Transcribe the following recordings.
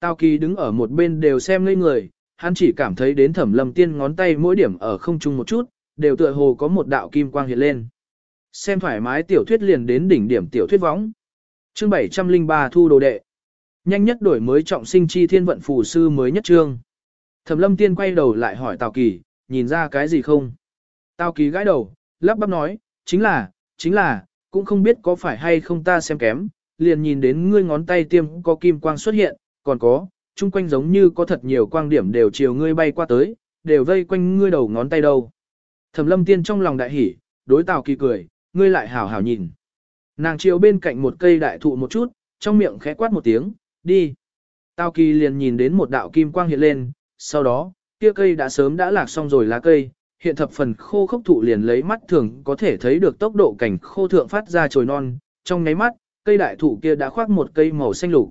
Tào kỳ đứng ở một bên đều xem ngây người, hắn chỉ cảm thấy đến thẩm lâm tiên ngón tay mỗi điểm ở không trung một chút, đều tựa hồ có một đạo kim quang hiện lên. Xem thoải mái tiểu thuyết liền đến đỉnh điểm tiểu thuyết võng. Chương 703 thu đồ đệ. Nhanh nhất đổi mới trọng sinh chi thiên vận phù sư mới nhất trương. Thẩm lâm tiên quay đầu lại hỏi Tào Kỳ, nhìn ra cái gì không? Tào Kỳ gãi đầu, lắp bắp nói, chính là, chính là, cũng không biết có phải hay không ta xem kém, liền nhìn đến ngươi ngón tay tiêm có kim quang xuất hiện, còn có, chung quanh giống như có thật nhiều quang điểm đều chiều ngươi bay qua tới, đều vây quanh ngươi đầu ngón tay đâu. Thẩm lâm tiên trong lòng đại hỉ, đối Tào Kỳ cười, ngươi lại hảo hảo nhìn. Nàng chiều bên cạnh một cây đại thụ một chút, trong miệng khẽ quát một tiếng, đi. Tào Kỳ liền nhìn đến một đạo kim quang hiện lên, sau đó, kia cây đã sớm đã lạc xong rồi lá cây, hiện thập phần khô khốc thụ liền lấy mắt thường có thể thấy được tốc độ cảnh khô thượng phát ra trồi non, trong nháy mắt, cây đại thụ kia đã khoác một cây màu xanh lục.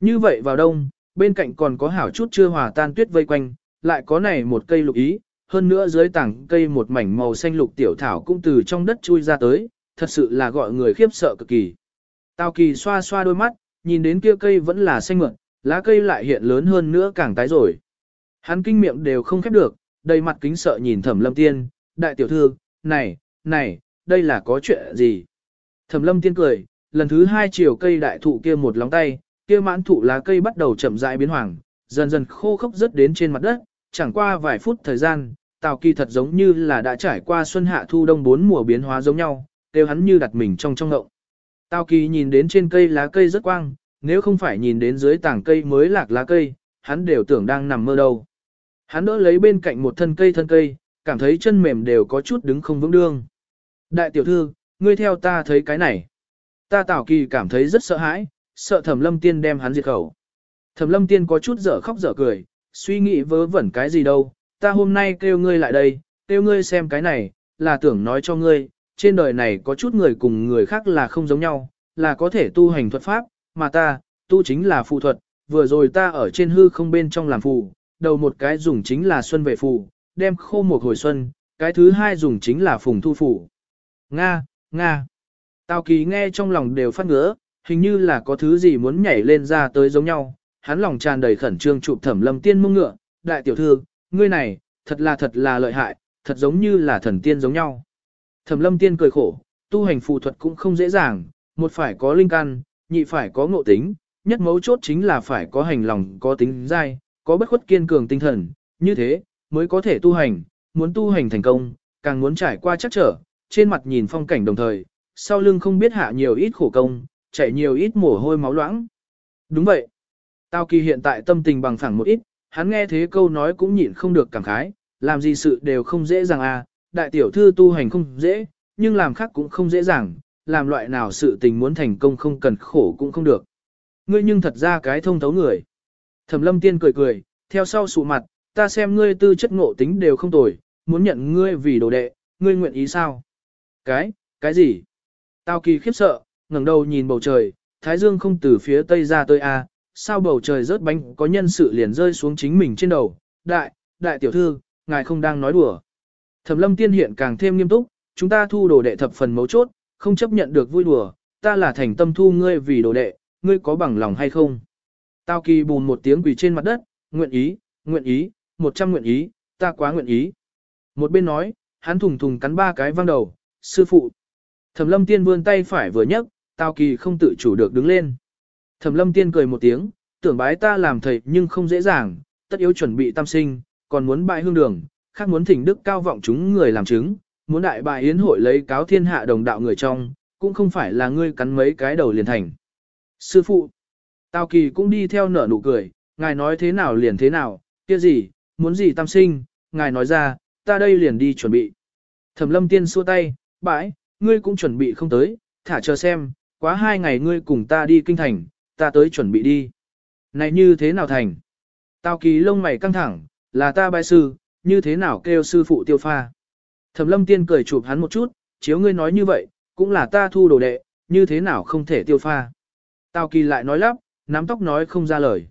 Như vậy vào đông, bên cạnh còn có hảo chút chưa hòa tan tuyết vây quanh, lại có này một cây lục ý, hơn nữa dưới tảng cây một mảnh màu xanh lục tiểu thảo cũng từ trong đất chui ra tới, thật sự là gọi người khiếp sợ cực kỳ. Tào kỳ xoa xoa đôi mắt, nhìn đến kia cây vẫn là xanh mượn, lá cây lại hiện lớn hơn nữa càng tái rồi. Hắn kinh miệng đều không khép được, đầy mặt kính sợ nhìn thẩm lâm tiên, đại tiểu thư, này, này, đây là có chuyện gì? Thẩm lâm tiên cười, lần thứ hai chiều cây đại thụ kia một lóng tay, kia mãn thụ lá cây bắt đầu chậm rãi biến hoàng, dần dần khô khốc rớt đến trên mặt đất, chẳng qua vài phút thời gian, Tào Kỳ thật giống như là đã trải qua xuân hạ thu đông bốn mùa biến hóa giống nhau, đều hắn như đặt mình trong trong ngộng. Tào Kỳ nhìn đến trên cây lá cây rất quang, nếu không phải nhìn đến dưới tảng cây mới lạc lá cây, hắn đều tưởng đang nằm mơ đâu. Hắn đỡ lấy bên cạnh một thân cây thân cây, cảm thấy chân mềm đều có chút đứng không vững đương. Đại tiểu thư, ngươi theo ta thấy cái này. Ta Tào Kỳ cảm thấy rất sợ hãi, sợ Thẩm Lâm Tiên đem hắn diệt khẩu. Thẩm Lâm Tiên có chút dở khóc dở cười, suy nghĩ vớ vẩn cái gì đâu, ta hôm nay kêu ngươi lại đây, kêu ngươi xem cái này, là tưởng nói cho ngươi, trên đời này có chút người cùng người khác là không giống nhau, là có thể tu hành thuật pháp, mà ta, tu chính là phù thuật, vừa rồi ta ở trên hư không bên trong làm phù, đầu một cái dùng chính là xuân về phù, đem khô một hồi xuân, cái thứ hai dùng chính là phùng thu phù. Nga, Nga. Tào kỳ nghe trong lòng đều phát ngứa hình như là có thứ gì muốn nhảy lên ra tới giống nhau, hắn lòng tràn đầy khẩn trương chụp thẩm lâm tiên mông ngựa, đại tiểu thư, ngươi này, thật là thật là lợi hại, thật giống như là thần tiên giống nhau. Thẩm lâm tiên cười khổ, tu hành phù thuật cũng không dễ dàng, một phải có linh căn, nhị phải có ngộ tính, nhất mấu chốt chính là phải có hành lòng, có tính dai, có bất khuất kiên cường tinh thần, như thế, mới có thể tu hành, muốn tu hành thành công, càng muốn trải qua chắc trở, trên mặt nhìn phong cảnh đồng thời, sau lưng không biết hạ nhiều ít khổ công, chảy nhiều ít mồ hôi máu loãng. Đúng vậy. Tao kỳ hiện tại tâm tình bằng phẳng một ít, hắn nghe thế câu nói cũng nhịn không được cảm khái, làm gì sự đều không dễ dàng à, đại tiểu thư tu hành không dễ, nhưng làm khác cũng không dễ dàng, làm loại nào sự tình muốn thành công không cần khổ cũng không được. Ngươi nhưng thật ra cái thông thấu người. Thẩm lâm tiên cười cười, theo sau sụ mặt, ta xem ngươi tư chất ngộ tính đều không tồi, muốn nhận ngươi vì đồ đệ, ngươi nguyện ý sao? Cái, cái gì? Tao kỳ khiếp sợ, ngẩng đầu nhìn bầu trời, thái dương không từ phía tây ra tới a, à, sao bầu trời rớt bánh có nhân sự liền rơi xuống chính mình trên đầu. Đại, đại tiểu thư, ngài không đang nói đùa. Thẩm lâm tiên hiện càng thêm nghiêm túc, chúng ta thu đồ đệ thập phần mấu chốt, không chấp nhận được vui đùa, ta là thành tâm thu ngươi vì đồ đệ, ngươi có bằng lòng hay không? Tao kỳ bùn một tiếng quỳ trên mặt đất, nguyện ý, nguyện ý, một trăm nguyện ý, ta quá nguyện ý. Một bên nói, hắn thùng thùng cắn ba cái văng đầu, sư phụ. Thẩm lâm tiên vươn tay phải vừa nhấc, Tào kỳ không tự chủ được đứng lên. Thẩm lâm tiên cười một tiếng, tưởng bái ta làm thầy nhưng không dễ dàng, tất yếu chuẩn bị tam sinh, còn muốn bại hương đường, khác muốn thỉnh đức cao vọng chúng người làm chứng, muốn đại bại yến hội lấy cáo thiên hạ đồng đạo người trong, cũng không phải là ngươi cắn mấy cái đầu liền thành. Sư phụ, Tào Kỳ cũng đi theo nở nụ cười, ngài nói thế nào liền thế nào, kia gì, muốn gì tam sinh, ngài nói ra, ta đây liền đi chuẩn bị. Thẩm lâm tiên xua tay, bãi, ngươi cũng chuẩn bị không tới, thả chờ xem, quá hai ngày ngươi cùng ta đi kinh thành, ta tới chuẩn bị đi. Này như thế nào thành? Tào kỳ lông mày căng thẳng, là ta bài sư, như thế nào kêu sư phụ tiêu pha. Thẩm lâm tiên cười chụp hắn một chút, chiếu ngươi nói như vậy, cũng là ta thu đồ đệ, như thế nào không thể tiêu pha. Tào kỳ lại nói lắp, nắm tóc nói không ra lời.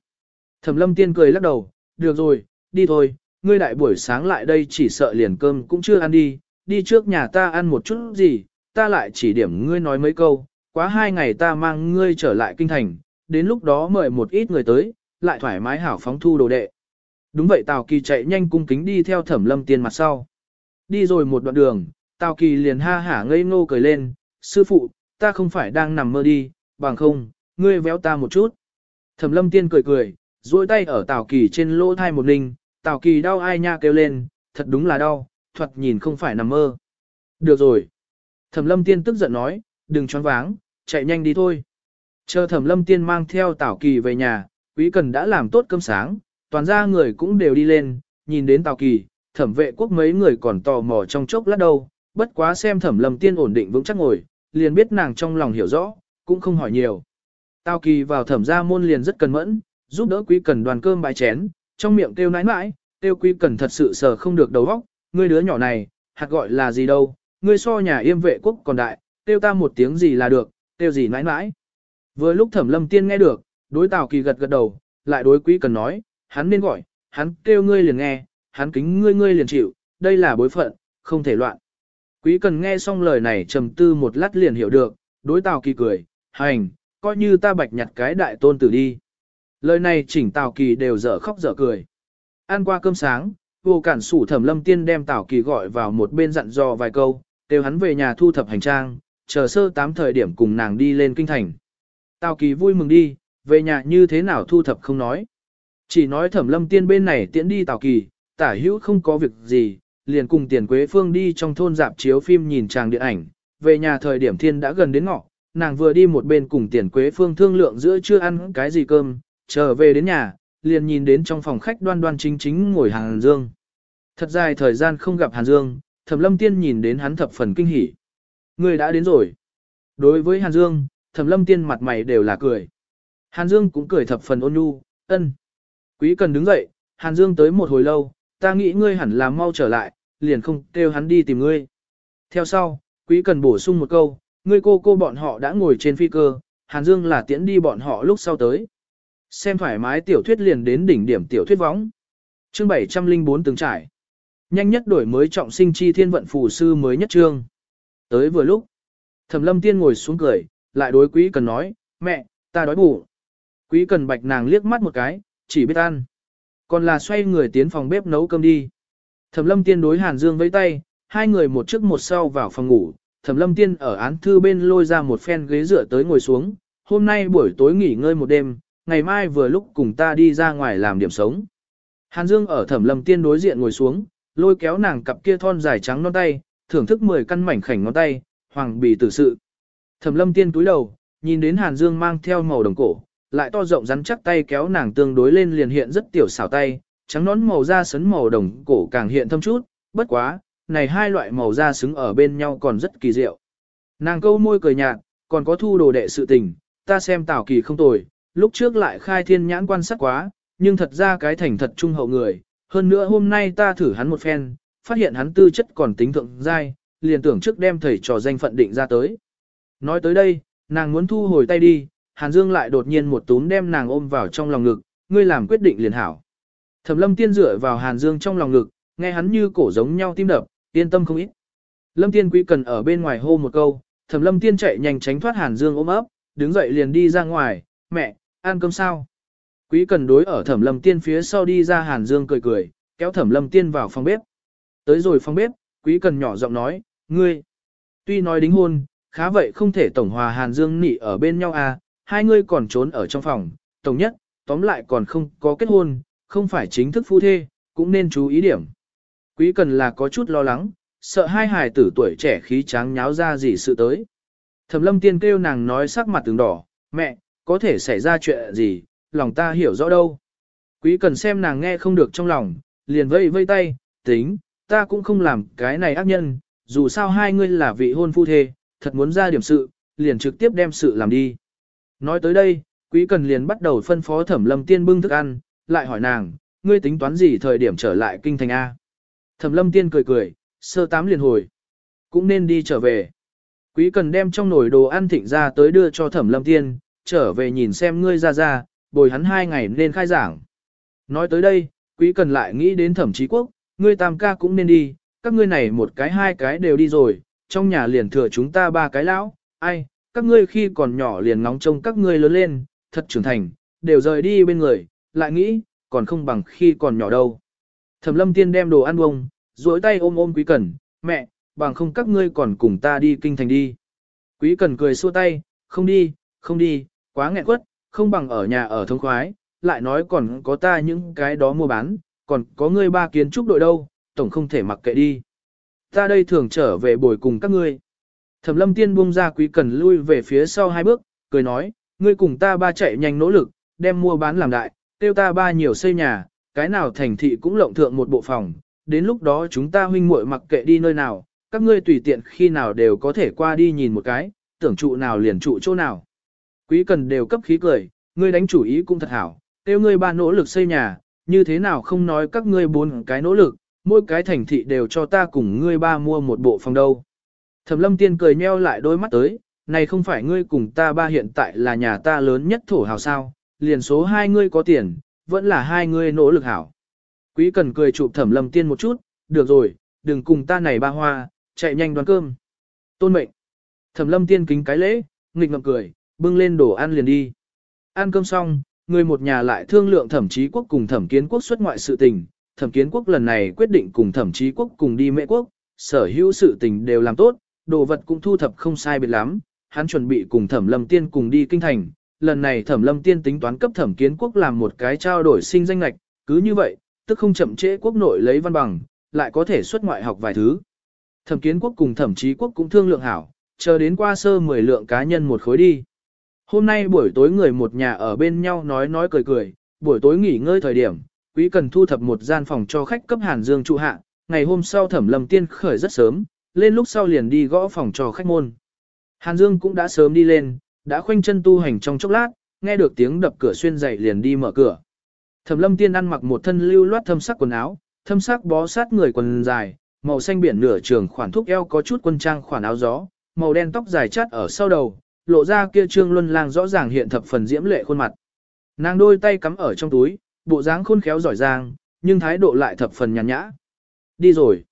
Thẩm lâm tiên cười lắc đầu, được rồi, đi thôi, ngươi đại buổi sáng lại đây chỉ sợ liền cơm cũng chưa ăn đi, đi trước nhà ta ăn một chút gì, ta lại chỉ điểm ngươi nói mấy câu, quá hai ngày ta mang ngươi trở lại kinh thành, đến lúc đó mời một ít người tới, lại thoải mái hảo phóng thu đồ đệ. Đúng vậy Tào Kỳ chạy nhanh cung kính đi theo Thẩm Lâm Tiên mặt sau. Đi rồi một đoạn đường, Tào Kỳ liền ha hả ngây ngô cười lên, sư phụ, ta không phải đang nằm mơ đi, bằng không, ngươi véo ta một chút. Thẩm Lâm Tiên cười cười, duỗi tay ở Tào Kỳ trên lỗ thai một ninh, Tào Kỳ đau ai nha kêu lên, thật đúng là đau, thuật nhìn không phải nằm mơ. Được rồi. Thẩm Lâm Tiên tức giận nói, đừng choáng váng, chạy nhanh đi thôi. Chờ Thẩm Lâm Tiên mang theo tảo Kỳ về nhà, Quý Cần đã làm tốt cơm sáng, toàn ra người cũng đều đi lên, nhìn đến Tào Kỳ, thẩm vệ quốc mấy người còn tò mò trong chốc lát đâu, bất quá xem thẩm lâm tiên ổn định vững chắc ngồi, liền biết nàng trong lòng hiểu rõ, cũng không hỏi nhiều. Tào Kỳ vào thẩm gia môn liền rất cần mẫn, giúp đỡ quý cần đoàn cơm bài chén, trong miệng kêu nãi nãi, kêu quý cần thật sự sờ không được đầu óc, ngươi đứa nhỏ này, hạt gọi là gì đâu, ngươi so nhà yêm vệ quốc còn đại, kêu ta một tiếng gì là được, kêu gì nãi nãi. Vừa lúc thẩm lâm tiên nghe được, đối Tào Kỳ gật gật đầu, lại đối quý cần nói, hắn nên gọi, hắn kêu ngươi liền nghe, hắn kính ngươi ngươi liền chịu, đây là bối phận, không thể loạn. Quý cần nghe xong lời này trầm tư một lát liền hiểu được, đối Tào Kỳ cười, hành, coi như ta bạch nhặt cái đại tôn tử đi. Lời này chỉnh Tào Kỳ đều dở khóc dở cười. Ăn qua cơm sáng, vô cản sủ thẩm lâm tiên đem Tào Kỳ gọi vào một bên dặn dò vài câu, đều hắn về nhà thu thập hành trang, chờ sơ tám thời điểm cùng nàng đi lên kinh thành. Tào Kỳ vui mừng đi, về nhà như thế nào thu thập không nói. Chỉ nói thẩm lâm tiên bên này tiễn đi Tào Kỳ, tả hữu không có việc gì, liền cùng tiền quế phương đi trong thôn dạp chiếu phim nhìn tràng điện ảnh, về nhà thời điểm thiên đã gần đến ngọ, nàng vừa đi một bên cùng tiền quế phương thương lượng giữa chưa ăn cái gì cơm, trở về đến nhà, liền nhìn đến trong phòng khách đoan đoan chính chính ngồi Hàn Dương. Thật dài thời gian không gặp Hàn Dương, Thẩm Lâm Tiên nhìn đến hắn thập phần kinh hỉ. Người đã đến rồi. Đối với Hàn Dương, Thẩm Lâm Tiên mặt mày đều là cười. Hàn Dương cũng cười thập phần ôn nhu, ân. Quý cần đứng dậy, Hàn Dương tới một hồi lâu, ta nghĩ ngươi hẳn là mau trở lại, liền không kêu hắn đi tìm ngươi. Theo sau, quý cần bổ sung một câu, ngươi cô cô bọn họ đã ngồi trên phi cơ, Hàn Dương là tiễn đi bọn họ lúc sau tới. Xem thoải mái tiểu thuyết liền đến đỉnh điểm tiểu thuyết võng. Chương 704 từng trải. Nhanh nhất đổi mới trọng sinh chi thiên vận phù sư mới nhất chương. Tới vừa lúc, Thẩm Lâm Tiên ngồi xuống cười, lại đối Quý Cần nói, mẹ, ta đói bụng. Quý Cần bạch nàng liếc mắt một cái, chỉ biết ăn. Còn là xoay người tiến phòng bếp nấu cơm đi. Thẩm lâm tiên đối Hàn Dương với tay, hai người một trước một sau vào phòng ngủ. Thẩm lâm tiên ở án thư bên lôi ra một phen ghế dựa tới ngồi xuống. Hôm nay buổi tối nghỉ ngơi một đêm, ngày mai vừa lúc cùng ta đi ra ngoài làm điểm sống. Hàn Dương ở thẩm lâm tiên đối diện ngồi xuống, lôi kéo nàng cặp kia thon dài trắng non tay, thưởng thức 10 căn mảnh khảnh ngón tay, hoàng bì tử sự. Thẩm lâm tiên túi đầu, nhìn đến Hàn Dương mang theo màu đồng cổ, lại to rộng rắn chắc tay kéo nàng tương đối lên liền hiện rất tiểu xảo tay, trắng nón màu da sấn màu đồng cổ càng hiện thâm chút, bất quá, này hai loại màu da xứng ở bên nhau còn rất kỳ diệu. Nàng câu môi cười nhạt, còn có thu đồ đệ sự tình, ta xem tảo Kỳ không tồi, lúc trước lại khai thiên nhãn quan sát quá, nhưng thật ra cái thành thật trung hậu người, hơn nữa hôm nay ta thử hắn một phen, phát hiện hắn tư chất còn tính thượng giai, liền tưởng trước đem thầy trò danh phận định ra tới. Nói tới đây, nàng muốn thu hồi tay đi, Hàn Dương lại đột nhiên một túm đem nàng ôm vào trong lòng ngực, ngươi làm quyết định liền hảo. Thẩm Lâm Tiên dựa vào Hàn Dương trong lòng ngực, nghe hắn như cổ giống nhau tim đập, yên tâm không ít. Lâm Tiên Quý cần ở bên ngoài hô một câu, Thẩm Lâm Tiên chạy nhanh tránh thoát Hàn Dương ôm ấp, đứng dậy liền đi ra ngoài, mẹ, ăn cơm sao? Quý cần đối ở Thẩm Lâm Tiên phía sau đi ra Hàn Dương cười cười, kéo Thẩm Lâm Tiên vào phòng bếp. Tới rồi phòng bếp, Quý cần nhỏ giọng nói, ngươi, tuy nói đính hôn, khá vậy không thể tổng hòa Hàn Dương nị ở bên nhau à, hai ngươi còn trốn ở trong phòng, tổng nhất, tóm lại còn không có kết hôn, không phải chính thức phu thê, cũng nên chú ý điểm. Quý cần là có chút lo lắng, sợ hai hài tử tuổi trẻ khí tráng nháo ra gì sự tới. Thẩm lâm tiên kêu nàng nói sắc mặt từng đỏ, mẹ, có thể xảy ra chuyện gì, lòng ta hiểu rõ đâu. Quý cần xem nàng nghe không được trong lòng, liền vây vây tay, tính, ta cũng không làm cái này ác nhân, dù sao hai ngươi là vị hôn phu thê, thật muốn ra điểm sự, liền trực tiếp đem sự làm đi. Nói tới đây, quý cần liền bắt đầu phân phó thẩm lâm tiên bưng thức ăn, lại hỏi nàng, ngươi tính toán gì thời điểm trở lại kinh thành A. Thẩm lâm tiên cười cười, sơ tám liền hồi. Cũng nên đi trở về. Quý cần đem trong nồi đồ ăn thịnh ra tới đưa cho thẩm lâm tiên, trở về nhìn xem ngươi ra ra, bồi hắn hai ngày nên khai giảng. Nói tới đây, quý cần lại nghĩ đến thẩm chí quốc, ngươi tam ca cũng nên đi, các ngươi này một cái hai cái đều đi rồi, trong nhà liền thừa chúng ta ba cái lão, ai, các ngươi khi còn nhỏ liền ngóng trông các ngươi lớn lên, thật trưởng thành, đều rời đi bên người, lại nghĩ, còn không bằng khi còn nhỏ đâu. Thẩm lâm tiên đem đồ ăn bông, duỗi tay ôm ôm quý Cẩn. mẹ, bằng không các ngươi còn cùng ta đi kinh thành đi. Quý Cẩn cười xua tay, không đi, không đi, quá nghẹn quất, không bằng ở nhà ở thông khoái, lại nói còn có ta những cái đó mua bán, còn có ngươi ba kiến trúc đội đâu, tổng không thể mặc kệ đi. Ta đây thường trở về bồi cùng các ngươi. Thẩm lâm tiên buông ra quý cần lui về phía sau hai bước, cười nói, ngươi cùng ta ba chạy nhanh nỗ lực, đem mua bán làm đại, tiêu ta ba nhiều xây nhà, cái nào thành thị cũng lộng thượng một bộ phòng, đến lúc đó chúng ta huynh muội mặc kệ đi nơi nào, các ngươi tùy tiện khi nào đều có thể qua đi nhìn một cái, tưởng trụ nào liền trụ chỗ nào. Quý cần đều cấp khí cười, ngươi đánh chủ ý cũng thật hảo, tiêu ngươi ba nỗ lực xây nhà, như thế nào không nói các ngươi bốn cái nỗ lực, mỗi cái thành thị đều cho ta cùng ngươi ba mua một bộ phòng đâu. Thẩm lâm tiên cười nheo lại đôi mắt tới, này không phải ngươi cùng ta ba hiện tại là nhà ta lớn nhất thổ hào sao, liền số hai ngươi có tiền, vẫn là hai ngươi nỗ lực hảo. Quý cần cười chụp thẩm lâm tiên một chút, được rồi, đừng cùng ta này ba hoa, chạy nhanh đoán cơm. Tôn mệnh. Thẩm lâm tiên kính cái lễ, nghịch ngậm cười, bưng lên đồ ăn liền đi. Ăn cơm xong, người một nhà lại thương lượng thẩm chí quốc cùng thẩm kiến quốc xuất ngoại sự tình. Thẩm kiến quốc lần này quyết định cùng thẩm chí quốc cùng đi mễ quốc, sở hữu sự tình đều làm tốt, đồ vật cũng thu thập không sai biệt lắm. Hắn chuẩn bị cùng thẩm lâm tiên cùng đi kinh thành. Lần này thẩm lâm tiên tính toán cấp thẩm kiến quốc làm một cái trao đổi sinh danh lệch. cứ như vậy, tức không chậm trễ quốc nội lấy văn bằng, lại có thể xuất ngoại học vài thứ. Thẩm kiến quốc cùng thẩm chí quốc cũng thương lượng hảo, chờ đến qua sơ 10 lượng cá nhân một khối đi. Hôm nay buổi tối người một nhà ở bên nhau nói nói cười cười, buổi tối nghỉ ngơi thời điểm, quý cần thu thập một gian phòng cho khách cấp Hàn Dương trụ hạ, ngày hôm sau thẩm lầm tiên khởi rất sớm, lên lúc sau liền đi gõ phòng cho khách môn. Hàn Dương cũng đã sớm đi lên, đã khoanh chân tu hành trong chốc lát, nghe được tiếng đập cửa xuyên dậy liền đi mở cửa. Thẩm lâm tiên ăn mặc một thân lưu loát thâm sắc quần áo, thâm sắc bó sát người quần dài, màu xanh biển nửa trường khoản thúc eo có chút quân trang khoản áo gió, màu đen tóc dài chát ở sau đầu, lộ ra kia trương luân lang rõ ràng hiện thập phần diễm lệ khuôn mặt. Nàng đôi tay cắm ở trong túi, bộ dáng khôn khéo giỏi giang, nhưng thái độ lại thập phần nhàn nhã. Đi rồi.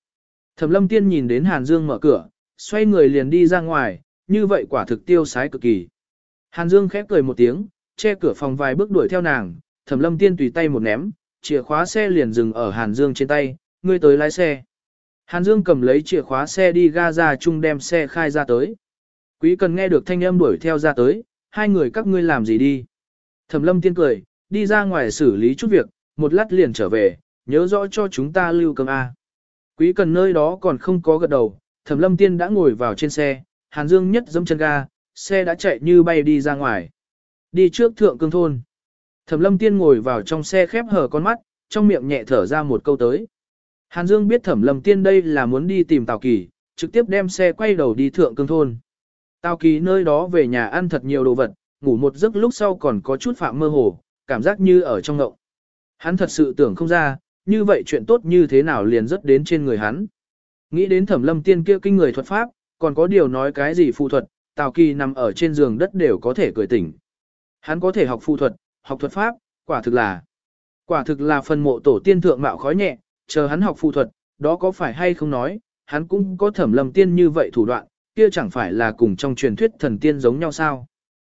Thẩm lâm tiên nhìn đến Hàn Dương mở cửa, xoay người liền đi ra ngoài, như vậy quả thực tiêu sái cực kỳ. Hàn Dương khép cười một tiếng, che cửa phòng vài bước đuổi theo nàng, thẩm lâm tiên tùy tay một ném, chìa khóa xe liền dừng ở Hàn Dương trên tay, ngươi tới lái xe. Hàn Dương cầm lấy chìa khóa xe đi ga ra chung đem xe khai ra tới. Quý cần nghe được thanh âm đuổi theo ra tới, hai người các ngươi làm gì đi. Thẩm lâm tiên cười, đi ra ngoài xử lý chút việc, một lát liền trở về, nhớ rõ cho chúng ta lưu cơm A. Quý cần nơi đó còn không có gật đầu, thẩm lâm tiên đã ngồi vào trên xe, Hàn Dương nhất dẫm chân ga, xe đã chạy như bay đi ra ngoài. Đi trước thượng cương thôn. Thẩm lâm tiên ngồi vào trong xe khép hờ con mắt, trong miệng nhẹ thở ra một câu tới. Hàn Dương biết thẩm lâm tiên đây là muốn đi tìm Tào Kỳ, trực tiếp đem xe quay đầu đi thượng cương thôn. Tào Kỳ nơi đó về nhà ăn thật nhiều đồ vật, ngủ một giấc lúc sau còn có chút phạm mơ hồ, cảm giác như ở trong ngộng. Hắn thật sự tưởng không ra, như vậy chuyện tốt như thế nào liền rất đến trên người hắn. Nghĩ đến thẩm lâm tiên kia kinh người thuật pháp, còn có điều nói cái gì phụ thuật, Tào Kỳ nằm ở trên giường đất đều có thể cười tỉnh. Hắn có thể học phụ thuật, học thuật pháp, quả thực là quả thực là phần mộ tổ tiên thượng mạo khói nhẹ, chờ hắn học phụ thuật, đó có phải hay không nói, hắn cũng có thẩm lâm tiên như vậy thủ đoạn, kia chẳng phải là cùng trong truyền thuyết thần tiên giống nhau sao.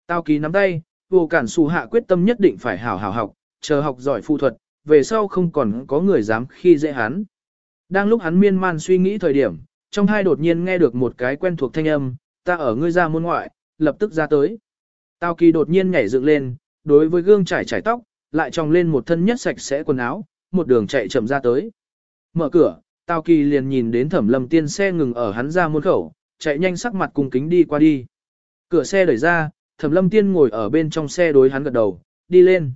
Tao ký nắm tay, vô cản xù hạ quyết tâm nhất định phải hảo hảo học, chờ học giỏi phụ thuật, về sau không còn có người dám khi dễ hắn. Đang lúc hắn miên man suy nghĩ thời điểm, trong hai đột nhiên nghe được một cái quen thuộc thanh âm, ta ở ngươi ra môn ngoại, lập tức ra tới. Tao kỳ đột nhiên nhảy dựng lên, đối với gương trải trải tóc, lại tròng lên một thân nhất sạch sẽ quần áo, một đường chạy chậm ra tới. Mở cửa, Tào Kỳ liền nhìn đến Thẩm Lâm Tiên xe ngừng ở hắn ra môn khẩu, chạy nhanh sắc mặt cung kính đi qua đi. Cửa xe đẩy ra, Thẩm Lâm Tiên ngồi ở bên trong xe đối hắn gật đầu, đi lên.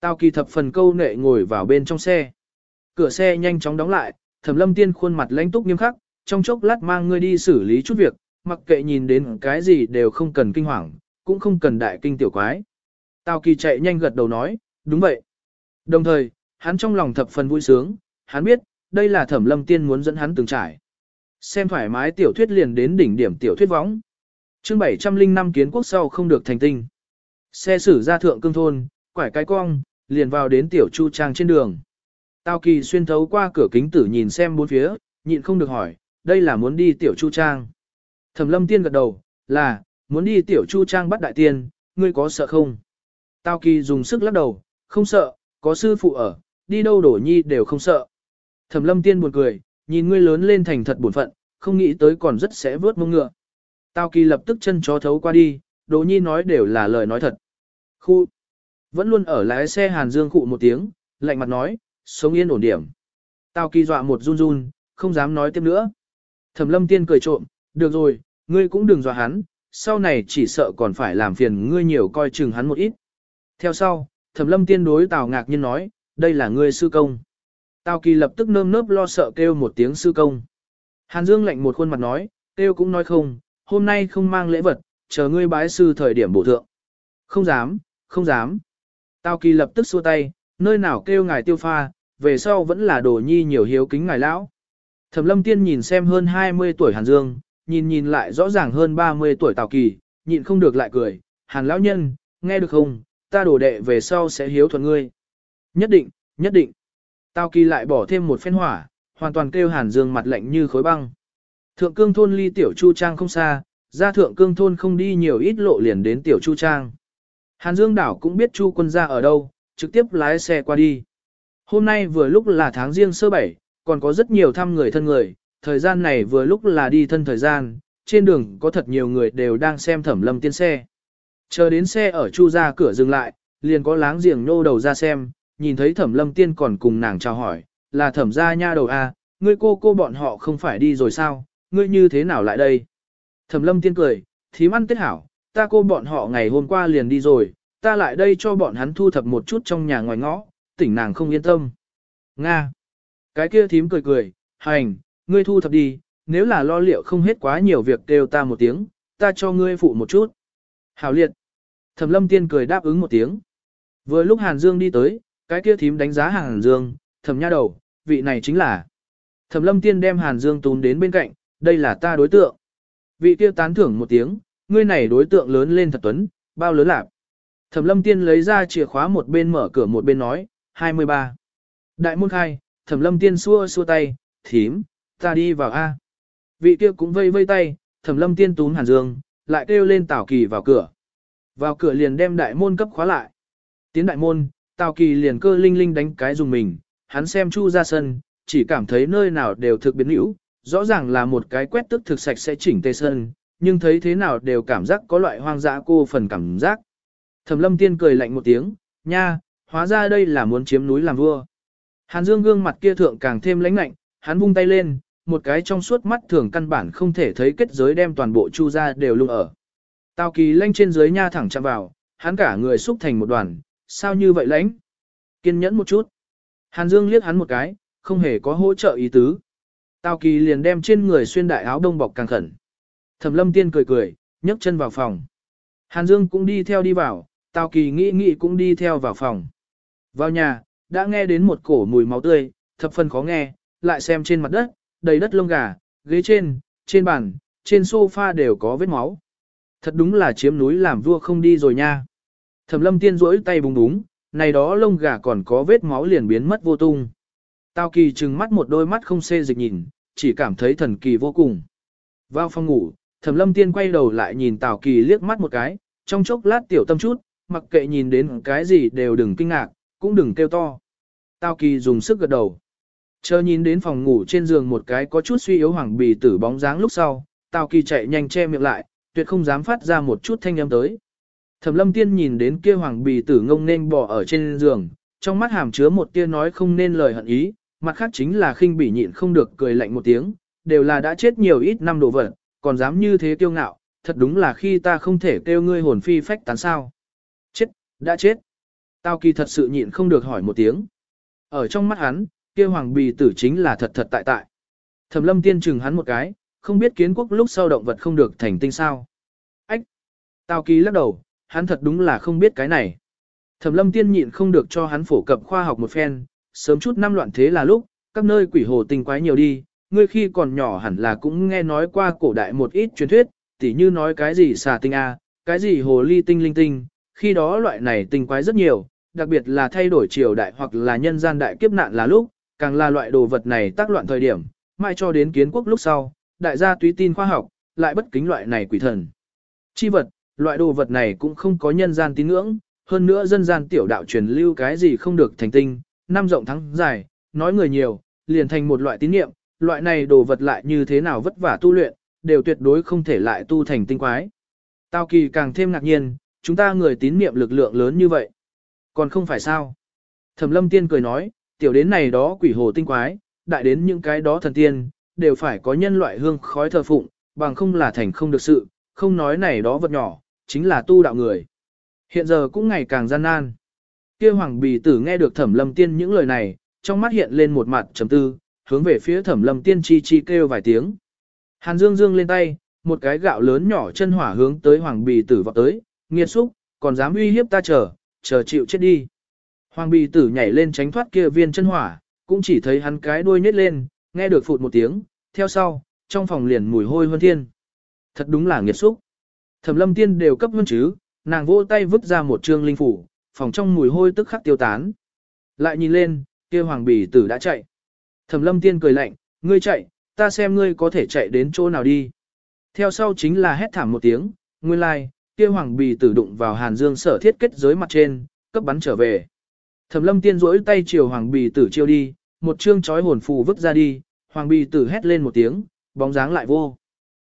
Tào Kỳ thập phần câu nệ ngồi vào bên trong xe. Cửa xe nhanh chóng đóng lại, Thẩm Lâm Tiên khuôn mặt lãnh túc nghiêm khắc, trong chốc lát mang ngươi đi xử lý chút việc, mặc kệ nhìn đến cái gì đều không cần kinh hoàng, cũng không cần đại kinh tiểu quái. Tào Kỳ chạy nhanh gật đầu nói, đúng vậy. Đồng thời, hắn trong lòng thập phần vui sướng, hắn biết, đây là thẩm lâm tiên muốn dẫn hắn từng trải. Xem thoải mái tiểu thuyết liền đến đỉnh điểm tiểu thuyết võng. chương 705 kiến quốc sau không được thành tinh. Xe xử ra thượng cương thôn, quải cái cong, liền vào đến tiểu chu trang trên đường. Tào kỳ xuyên thấu qua cửa kính tử nhìn xem bốn phía, nhịn không được hỏi, đây là muốn đi tiểu chu trang. Thẩm lâm tiên gật đầu, là, muốn đi tiểu chu trang bắt đại tiên, ngươi có sợ không? Tào kỳ dùng sức lắc đầu, không sợ, có sư phụ ở, đi đâu đổ nhi đều không sợ. Thẩm lâm tiên buồn cười, nhìn ngươi lớn lên thành thật buồn phận, không nghĩ tới còn rất sẽ vớt mông ngựa. Tào kỳ lập tức chân chó thấu qua đi, đỗ nhi nói đều là lời nói thật. Khu, vẫn luôn ở lái xe Hàn Dương cụ một tiếng, lạnh mặt nói, sống yên ổn điểm. Tào kỳ dọa một run run, không dám nói tiếp nữa. Thẩm lâm tiên cười trộm, được rồi, ngươi cũng đừng dọa hắn, sau này chỉ sợ còn phải làm phiền ngươi nhiều coi chừng hắn một ít. Theo sau, thẩm lâm tiên đối Tào ngạc nhiên nói, đây là ngươi sư công. Tào kỳ lập tức nơm nớp lo sợ kêu một tiếng sư công. Hàn Dương lạnh một khuôn mặt nói, kêu cũng nói không, hôm nay không mang lễ vật, chờ ngươi bái sư thời điểm bổ thượng. Không dám, không dám. Tào kỳ lập tức xua tay, nơi nào kêu ngài tiêu pha, về sau vẫn là đồ nhi nhiều hiếu kính ngài lão. Thẩm lâm tiên nhìn xem hơn 20 tuổi Hàn Dương, nhìn nhìn lại rõ ràng hơn 30 tuổi Tào Kỳ, nhịn không được lại cười, Hàn lão nhân, nghe được không, ta đổ đệ về sau sẽ hiếu thuận ngươi. Nhất định, nhất định. Tao Kỳ lại bỏ thêm một phen hỏa, hoàn toàn kêu Hàn Dương mặt lạnh như khối băng. Thượng cương thôn ly tiểu chu trang không xa, ra thượng cương thôn không đi nhiều ít lộ liền đến tiểu chu trang. Hàn Dương đảo cũng biết chu quân ra ở đâu, trực tiếp lái xe qua đi. Hôm nay vừa lúc là tháng riêng sơ bảy, còn có rất nhiều thăm người thân người, thời gian này vừa lúc là đi thân thời gian, trên đường có thật nhiều người đều đang xem thẩm lâm tiên xe. Chờ đến xe ở chu ra cửa dừng lại, liền có láng giềng nhô đầu ra xem, nhìn thấy thẩm lâm tiên còn cùng nàng chào hỏi, là thẩm gia nha đầu a, à, ngươi cô cô bọn họ không phải đi rồi sao, ngươi như thế nào lại đây? Thẩm lâm tiên cười, thím ăn tết hảo, ta cô bọn họ ngày hôm qua liền đi rồi, ta lại đây cho bọn hắn thu thập một chút trong nhà ngoài ngõ, tỉnh nàng không yên tâm. Nga. Cái kia thím cười cười, hành, ngươi thu thập đi, nếu là lo liệu không hết quá nhiều việc kêu ta một tiếng, ta cho ngươi phụ một chút. Hảo liệt. Thẩm lâm tiên cười đáp ứng một tiếng. Vừa lúc Hàn Dương đi tới, cái kia thím đánh giá Hàn Dương, thầm nha đầu, vị này chính là. Thẩm lâm tiên đem Hàn Dương tún đến bên cạnh, đây là ta đối tượng. Vị kia tán thưởng một tiếng, ngươi này đối tượng lớn lên thật tuấn, bao lớn lạc. Thẩm lâm tiên lấy ra chìa khóa một bên mở cửa một bên nói, 23. Đại môn khai, thẩm lâm tiên xua xua tay, thím, ta đi vào A. Vị kia cũng vây vây tay, thẩm lâm tiên tún hàn dương, lại kêu lên tảo kỳ vào cửa. Vào cửa liền đem đại môn cấp khóa lại. Tiến đại môn, tào kỳ liền cơ linh linh đánh cái dùng mình, hắn xem chu ra sân, chỉ cảm thấy nơi nào đều thực biến hữu, rõ ràng là một cái quét tức thực sạch sẽ chỉnh tê sân, nhưng thấy thế nào đều cảm giác có loại hoang dã cô phần cảm giác. Thẩm lâm tiên cười lạnh một tiếng, nha, hóa ra đây là muốn chiếm núi làm vua. Hàn Dương gương mặt kia thượng càng thêm lãnh lạnh, hắn vung tay lên, một cái trong suốt mắt thường căn bản không thể thấy kết giới đem toàn bộ chu ra đều lung ở. Tào kỳ lanh trên dưới nha thẳng chạm vào, hắn cả người xúc thành một đoàn, sao như vậy lãnh? Kiên nhẫn một chút. Hàn Dương liếc hắn một cái, không hề có hỗ trợ ý tứ. Tào kỳ liền đem trên người xuyên đại áo đông bọc càng khẩn. Thẩm lâm tiên cười cười, nhấc chân vào phòng. Hàn Dương cũng đi theo đi vào, Tào kỳ nghĩ nghĩ cũng đi theo vào phòng. Vào nhà, đã nghe đến một cổ mùi máu tươi, thập phần khó nghe, lại xem trên mặt đất, đầy đất lông gà, ghế trên, trên bàn, trên sofa đều có vết máu. Thật đúng là chiếm núi làm vua không đi rồi nha. Thẩm lâm tiên rỗi tay búng búng, này đó lông gà còn có vết máu liền biến mất vô tung. Tao kỳ trừng mắt một đôi mắt không xê dịch nhìn, chỉ cảm thấy thần kỳ vô cùng. Vào phòng ngủ, thẩm lâm tiên quay đầu lại nhìn Tào kỳ liếc mắt một cái, trong chốc lát tiểu tâm chút, mặc kệ nhìn đến cái gì đều đừng kinh ngạc, cũng đừng kêu to. Tào kỳ dùng sức gật đầu. Chờ nhìn đến phòng ngủ trên giường một cái có chút suy yếu hoàng bì tử bóng dáng lúc sau, Tào kỳ chạy nhanh che miệng lại, tuyệt không dám phát ra một chút thanh âm tới. Thẩm lâm tiên nhìn đến kia hoàng bì tử ngông nên bò ở trên giường, trong mắt hàm chứa một tia nói không nên lời hận ý, mặt khác chính là khinh bỉ nhịn không được cười lạnh một tiếng, đều là đã chết nhiều ít năm đồ vật, còn dám như thế kiêu ngạo, thật đúng là khi ta không thể kêu ngươi hồn phi phách tán sao. Chết, đã chết. Tao kỳ thật sự nhịn không được hỏi một tiếng. Ở trong mắt hắn, kia hoàng bì tử chính là thật thật tại tại. Thẩm lâm tiên chừng hắn một cái, không biết kiến quốc lúc sau động vật không được thành tinh sao. Ách! Tao kỳ lắc đầu, hắn thật đúng là không biết cái này. Thẩm lâm tiên nhịn không được cho hắn phổ cập khoa học một phen, sớm chút năm loạn thế là lúc, các nơi quỷ hồ tinh quái nhiều đi, ngươi khi còn nhỏ hẳn là cũng nghe nói qua cổ đại một ít truyền thuyết, tỉ như nói cái gì xà tinh a, cái gì hồ ly tinh linh tinh, khi đó loại này tinh quái rất nhiều, đặc biệt là thay đổi triều đại hoặc là nhân gian đại kiếp nạn là lúc, càng là loại đồ vật này tác loạn thời điểm, mãi cho đến kiến quốc lúc sau, đại gia túy tin khoa học, lại bất kính loại này quỷ thần. Chi vật, loại đồ vật này cũng không có nhân gian tín ngưỡng, hơn nữa dân gian tiểu đạo truyền lưu cái gì không được thành tinh, năm rộng thắng dài, nói người nhiều, liền thành một loại tín niệm, loại này đồ vật lại như thế nào vất vả tu luyện, đều tuyệt đối không thể lại tu thành tinh quái. Tào kỳ càng thêm ngạc nhiên, chúng ta người tín niệm lực lượng lớn như vậy. Còn không phải sao? Thẩm lâm tiên cười nói, tiểu đến này đó quỷ hồ tinh quái, đại đến những cái đó thần tiên, đều phải có nhân loại hương khói thờ phụng, bằng không là thành không được sự, không nói này đó vật nhỏ, chính là tu đạo người. Hiện giờ cũng ngày càng gian nan. Kia hoàng bì tử nghe được thẩm lâm tiên những lời này, trong mắt hiện lên một mặt trầm tư, hướng về phía thẩm lâm tiên chi chi kêu vài tiếng. Hàn dương dương lên tay, một cái gạo lớn nhỏ chân hỏa hướng tới hoàng bì tử vọt tới, nghiệt xúc, còn dám uy hiếp ta chờ, chờ chịu chết đi. Hoàng bì tử nhảy lên tránh thoát kia viên chân hỏa, cũng chỉ thấy hắn cái đuôi nhét lên, nghe được phụt một tiếng, theo sau, trong phòng liền mùi hôi hơn thiên. Thật đúng là nghiệt xúc. Thẩm lâm tiên đều cấp hơn chứ, nàng vỗ tay vứt ra một trương linh phủ, phòng trong mùi hôi tức khắc tiêu tán. Lại nhìn lên, kia hoàng bì tử đã chạy. Thẩm lâm tiên cười lạnh, ngươi chạy, ta xem ngươi có thể chạy đến chỗ nào đi. Theo sau chính là hét thảm một tiếng, nguyên lai, like, kia hoàng bì tử đụng vào hàn dương sở thiết kết giới mặt trên, cấp bắn trở về. Thẩm lâm tiên rỗi tay chiều hoàng bì tử chiêu đi, một chương chói hồn phù vứt ra đi, hoàng bì tử hét lên một tiếng, bóng dáng lại vô.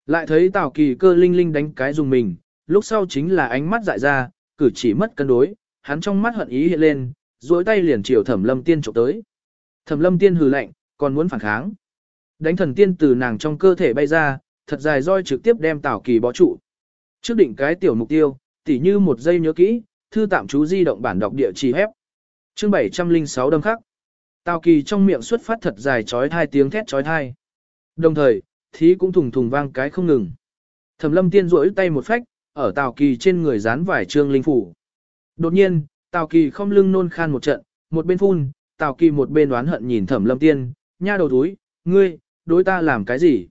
Lại thấy tào kỳ cơ linh linh đánh cái dùng mình, lúc sau chính là ánh mắt dại ra, cử chỉ mất cân đối, hắn trong mắt hận ý hiện lên, duỗi tay liền chiều thẩm lâm tiên trộm tới. Thẩm lâm tiên hừ lạnh, còn muốn phản kháng. Đánh thần tiên từ nàng trong cơ thể bay ra, thật dài roi trực tiếp đem tào kỳ bó trụ. Trước định cái tiểu mục tiêu, tỉ như một giây nhớ kỹ, thư tạm chú di động bản đọc địa chỉ hép. Chương 706 đâm khắc. Tào kỳ trong miệng xuất phát thật dài chói thai tiếng thét chói thai. Đồng thời, thí cũng thùng thùng vang cái không ngừng. Thẩm lâm tiên rỗi tay một phách, ở Tào Kỳ trên người dán vải trương linh phủ. Đột nhiên, Tào Kỳ không lưng nôn khan một trận, một bên phun, Tào Kỳ một bên đoán hận nhìn Thẩm Lâm Tiên, nha đầu túi, ngươi, đối ta làm cái gì?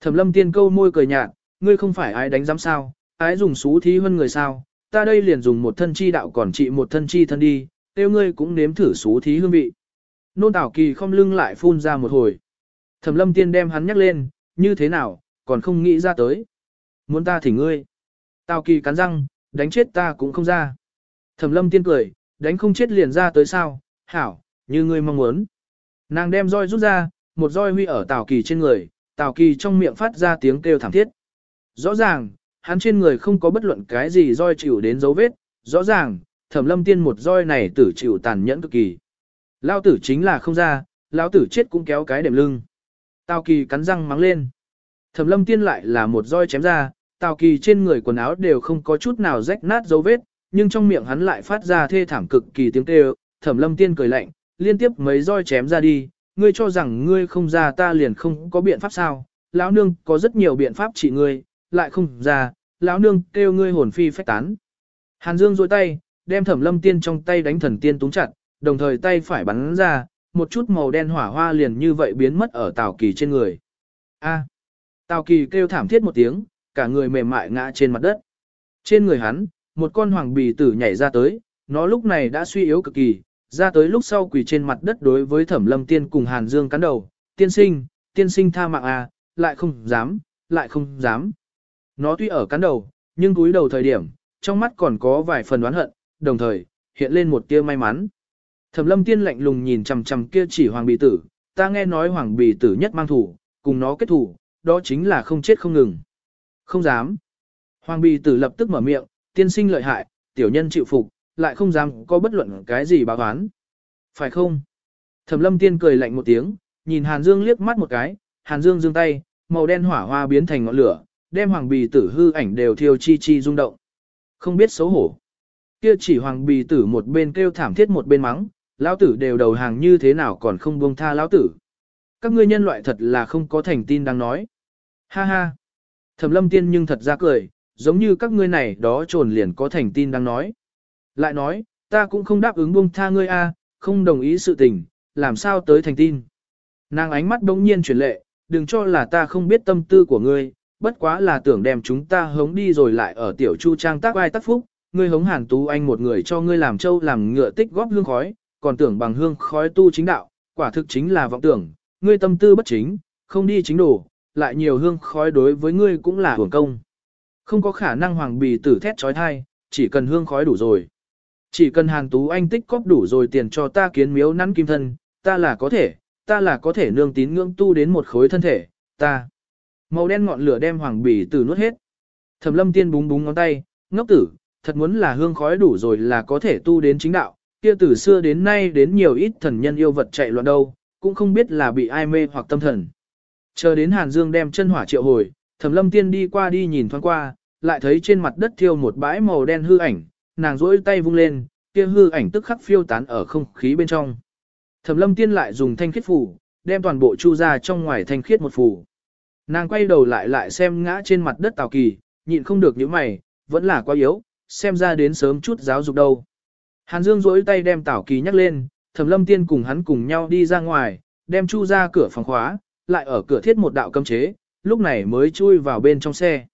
Thẩm Lâm Tiên câu môi cười nhạt, ngươi không phải ai đánh giám sao, ái dùng xú thí hơn người sao, ta đây liền dùng một thân chi đạo còn trị một thân chi thân đi, tiêu ngươi cũng nếm thử xú thí hương vị. Nôn Tào Kỳ không lưng lại phun ra một hồi. Thẩm Lâm Tiên đem hắn nhắc lên, như thế nào, còn không nghĩ ra tới. Muốn ta thì ngươi. Tào kỳ cắn răng, đánh chết ta cũng không ra. Thẩm lâm tiên cười, đánh không chết liền ra tới sao, hảo, như ngươi mong muốn. Nàng đem roi rút ra, một roi huy ở Tào kỳ trên người, Tào kỳ trong miệng phát ra tiếng kêu thảm thiết. Rõ ràng, hắn trên người không có bất luận cái gì roi chịu đến dấu vết, rõ ràng, thẩm lâm tiên một roi này tử chịu tàn nhẫn cực kỳ. Lao tử chính là không ra, lão tử chết cũng kéo cái đệm lưng. Tào kỳ cắn răng mắng lên. Thẩm lâm tiên lại là một roi chém ra, Tào Kỳ trên người quần áo đều không có chút nào rách nát dấu vết, nhưng trong miệng hắn lại phát ra thê thảm cực kỳ tiếng kêu. Thẩm Lâm Tiên cười lạnh, liên tiếp mấy roi chém ra đi, ngươi cho rằng ngươi không ra ta liền không có biện pháp sao? Lão nương có rất nhiều biện pháp trị ngươi, lại không ra, lão nương kêu ngươi hồn phi phách tán. Hàn Dương duỗi tay, đem Thẩm Lâm Tiên trong tay đánh thần tiên túng chặt, đồng thời tay phải bắn ra, một chút màu đen hỏa hoa liền như vậy biến mất ở Tào Kỳ trên người. A. Tào Kỳ kêu thảm thiết một tiếng, cả người mềm mại ngã trên mặt đất. Trên người hắn, một con hoàng bì tử nhảy ra tới, nó lúc này đã suy yếu cực kỳ, ra tới lúc sau quỳ trên mặt đất đối với thẩm lâm tiên cùng Hàn Dương cắn đầu, tiên sinh, tiên sinh tha mạng à, lại không dám, lại không dám. Nó tuy ở cắn đầu, nhưng cúi đầu thời điểm, trong mắt còn có vài phần oán hận, đồng thời, hiện lên một tia may mắn. Thẩm lâm tiên lạnh lùng nhìn chằm chằm kia chỉ hoàng bì tử, ta nghe nói hoàng bì tử nhất mang thủ, cùng nó kết thủ, đó chính là không chết không ngừng. Không dám. Hoàng bì tử lập tức mở miệng, tiên sinh lợi hại, tiểu nhân chịu phục, lại không dám có bất luận cái gì báo oán. Phải không? Thẩm lâm tiên cười lạnh một tiếng, nhìn Hàn Dương liếc mắt một cái, Hàn Dương giương tay, màu đen hỏa hoa biến thành ngọn lửa, đem hoàng bì tử hư ảnh đều thiêu chi chi rung động. Không biết xấu hổ. Kia chỉ hoàng bì tử một bên kêu thảm thiết một bên mắng, lão tử đều đầu hàng như thế nào còn không buông tha lão tử. Các ngươi nhân loại thật là không có thành tin đang nói. Ha ha. Thẩm lâm tiên nhưng thật ra cười, giống như các ngươi này đó trồn liền có thành tin đang nói. Lại nói, ta cũng không đáp ứng buông tha ngươi a, không đồng ý sự tình, làm sao tới thành tin. Nàng ánh mắt bỗng nhiên chuyển lệ, đừng cho là ta không biết tâm tư của ngươi, bất quá là tưởng đem chúng ta hống đi rồi lại ở tiểu chu trang tác ai tác phúc, ngươi hống hàn tú anh một người cho ngươi làm trâu làm ngựa tích góp hương khói, còn tưởng bằng hương khói tu chính đạo, quả thực chính là vọng tưởng, ngươi tâm tư bất chính, không đi chính đủ lại nhiều hương khói đối với ngươi cũng là hưởng công. Không có khả năng hoàng bì tử thét trói thai, chỉ cần hương khói đủ rồi. Chỉ cần hàng Tú Anh tích cóp đủ rồi tiền cho ta kiến miếu nắn kim thân, ta là có thể, ta là có thể nương tín ngưỡng tu đến một khối thân thể, ta. Màu đen ngọn lửa đem hoàng bì tử nuốt hết. Thẩm lâm tiên búng búng ngón tay, ngốc tử, thật muốn là hương khói đủ rồi là có thể tu đến chính đạo, kia từ xưa đến nay đến nhiều ít thần nhân yêu vật chạy loạn đâu, cũng không biết là bị ai mê hoặc tâm thần. Chờ đến Hàn Dương đem chân hỏa triệu hồi, Thẩm Lâm Tiên đi qua đi nhìn thoáng qua, lại thấy trên mặt đất thiêu một bãi màu đen hư ảnh, nàng duỗi tay vung lên, kia hư ảnh tức khắc phiêu tán ở không khí bên trong. Thẩm Lâm Tiên lại dùng thanh khiết phủ, đem toàn bộ chu ra trong ngoài thanh khiết một phủ. Nàng quay đầu lại lại xem ngã trên mặt đất Tào Kỳ, nhịn không được những mày, vẫn là quá yếu, xem ra đến sớm chút giáo dục đâu. Hàn Dương rỗi tay đem Tảo Kỳ nhắc lên, Thẩm Lâm Tiên cùng hắn cùng nhau đi ra ngoài, đem chu ra cửa phòng khóa, lại ở cửa thiết một đạo cấm chế, lúc này mới chui vào bên trong xe.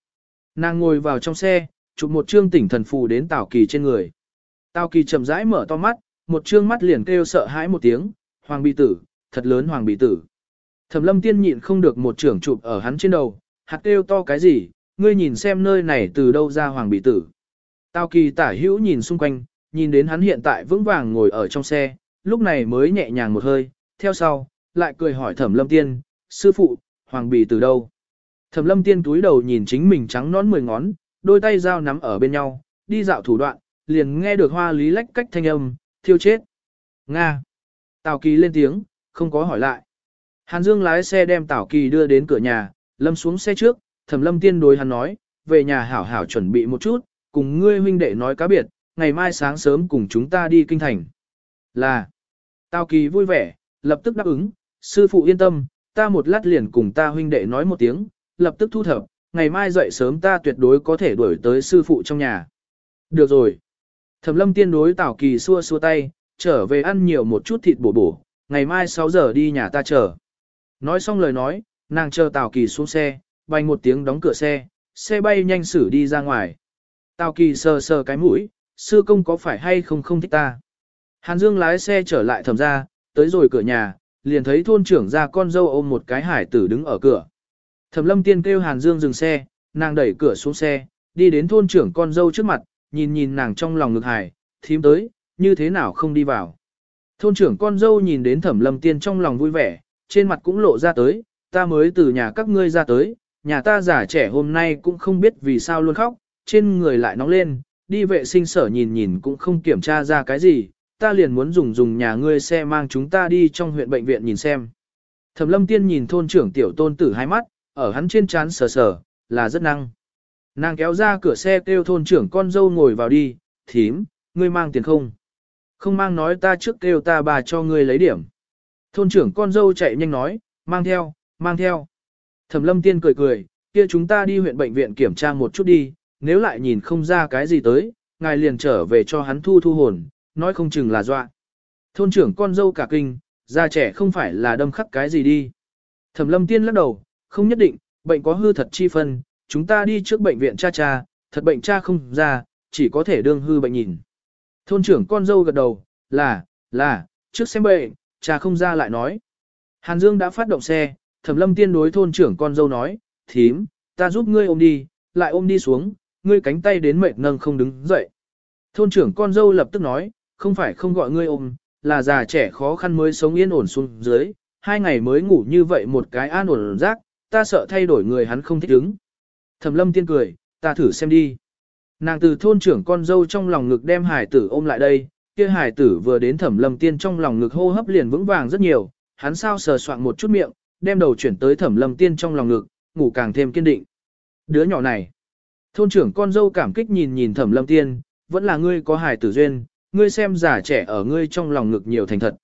Nàng ngồi vào trong xe, chụp một chương tỉnh thần phù đến Tảo Kỳ trên người. Tảo Kỳ chậm rãi mở to mắt, một chương mắt liền kêu sợ hãi một tiếng, hoàng bị tử, thật lớn hoàng bị tử. Thẩm lâm tiên nhịn không được một trưởng chụp ở hắn trên đầu, hạt kêu to cái gì, ngươi nhìn xem nơi này từ đâu ra hoàng bị tử. Tào Kỳ tả hữu nhìn xung quanh, nhìn đến hắn hiện tại vững vàng ngồi ở trong xe, lúc này mới nhẹ nhàng một hơi, theo sau, lại cười hỏi thẩm lâm tiên, sư phụ, hoàng bì từ đâu? Thẩm lâm tiên túi đầu nhìn chính mình trắng nón mười ngón, đôi tay dao nắm ở bên nhau, đi dạo thủ đoạn, liền nghe được hoa lý lách cách thanh âm, thiêu chết. Nga. Tào Kỳ lên tiếng, không có hỏi lại. Hàn Dương lái xe đem Tào Kỳ đưa đến cửa nhà, lâm xuống xe trước, thẩm lâm tiên đối hắn nói, về nhà hảo hảo chuẩn bị một chút, cùng ngươi huynh đệ nói cá biệt, ngày mai sáng sớm cùng chúng ta đi kinh thành. Là. Tào Kỳ vui vẻ, lập tức đáp ứng, sư phụ yên tâm, ta một lát liền cùng ta huynh đệ nói một tiếng, lập tức thu thập, ngày mai dậy sớm ta tuyệt đối có thể đuổi tới sư phụ trong nhà. Được rồi. Thẩm lâm tiên đối Tào Kỳ xua xua tay, trở về ăn nhiều một chút thịt bổ bổ, ngày mai 6 giờ đi nhà ta chờ. Nói xong lời nói, nàng chờ Tào Kỳ xuống xe, bay một tiếng đóng cửa xe, xe bay nhanh xử đi ra ngoài. Tào Kỳ sờ sờ cái mũi, sư công có phải hay không không thích ta. Hàn Dương lái xe trở lại thẩm ra, tới rồi cửa nhà, liền thấy thôn trưởng ra con dâu ôm một cái hải tử đứng ở cửa. Thẩm lâm tiên kêu Hàn Dương dừng xe, nàng đẩy cửa xuống xe, đi đến thôn trưởng con dâu trước mặt, nhìn nhìn nàng trong lòng ngực hải, thím tới, như thế nào không đi vào. Thôn trưởng con dâu nhìn đến thẩm lâm tiên trong lòng vui vẻ, trên mặt cũng lộ ra tới, ta mới từ nhà các ngươi ra tới, nhà ta già trẻ hôm nay cũng không biết vì sao luôn khóc, trên người lại nóng lên, đi vệ sinh sở nhìn nhìn cũng không kiểm tra ra cái gì, ta liền muốn dùng dùng nhà ngươi xe mang chúng ta đi trong huyện bệnh viện nhìn xem. Thẩm lâm tiên nhìn thôn trưởng tiểu tôn tử hai mắt, ở hắn trên trán sờ sờ, là rất năng. Nàng kéo ra cửa xe kêu thôn trưởng con dâu ngồi vào đi, thím, ngươi mang tiền không? Không mang nói ta trước kêu ta bà cho ngươi lấy điểm. Thôn trưởng con dâu chạy nhanh nói, mang theo, mang theo. Thẩm lâm tiên cười cười, kia chúng ta đi huyện bệnh viện kiểm tra một chút đi, nếu lại nhìn không ra cái gì tới, ngài liền trở về cho hắn thu thu hồn, nói không chừng là dọa. Thôn trưởng con dâu cả kinh, già trẻ không phải là đâm khắc cái gì đi. Thẩm lâm tiên lắc đầu, không nhất định, bệnh có hư thật chi phân, chúng ta đi trước bệnh viện cha cha, thật bệnh cha không ra, chỉ có thể đương hư bệnh nhìn. Thôn trưởng con dâu gật đầu, là, là, trước xem bệnh, cha không ra lại nói. Hàn Dương đã phát động xe, thẩm lâm tiên đối thôn trưởng con dâu nói, thím, ta giúp ngươi ôm đi, lại ôm đi xuống, ngươi cánh tay đến mệt nâng không đứng dậy. Thôn trưởng con dâu lập tức nói, không phải không gọi ngươi ôm, là già trẻ khó khăn mới sống yên ổn xuống dưới, hai ngày mới ngủ như vậy một cái an ổn rác, ta sợ thay đổi người hắn không thích ứng. Thẩm lâm tiên cười, ta thử xem đi. Nàng từ thôn trưởng con dâu trong lòng ngực đem hải tử ôm lại đây, kia hải tử vừa đến thẩm lâm tiên trong lòng ngực hô hấp liền vững vàng rất nhiều, hắn sao sờ soạn một chút miệng, đem đầu chuyển tới thẩm lâm tiên trong lòng ngực, ngủ càng thêm kiên định. Đứa nhỏ này, thôn trưởng con dâu cảm kích nhìn nhìn thẩm lâm tiên, vẫn là ngươi có hài tử duyên, ngươi xem giả trẻ ở ngươi trong lòng ngực nhiều thành thật.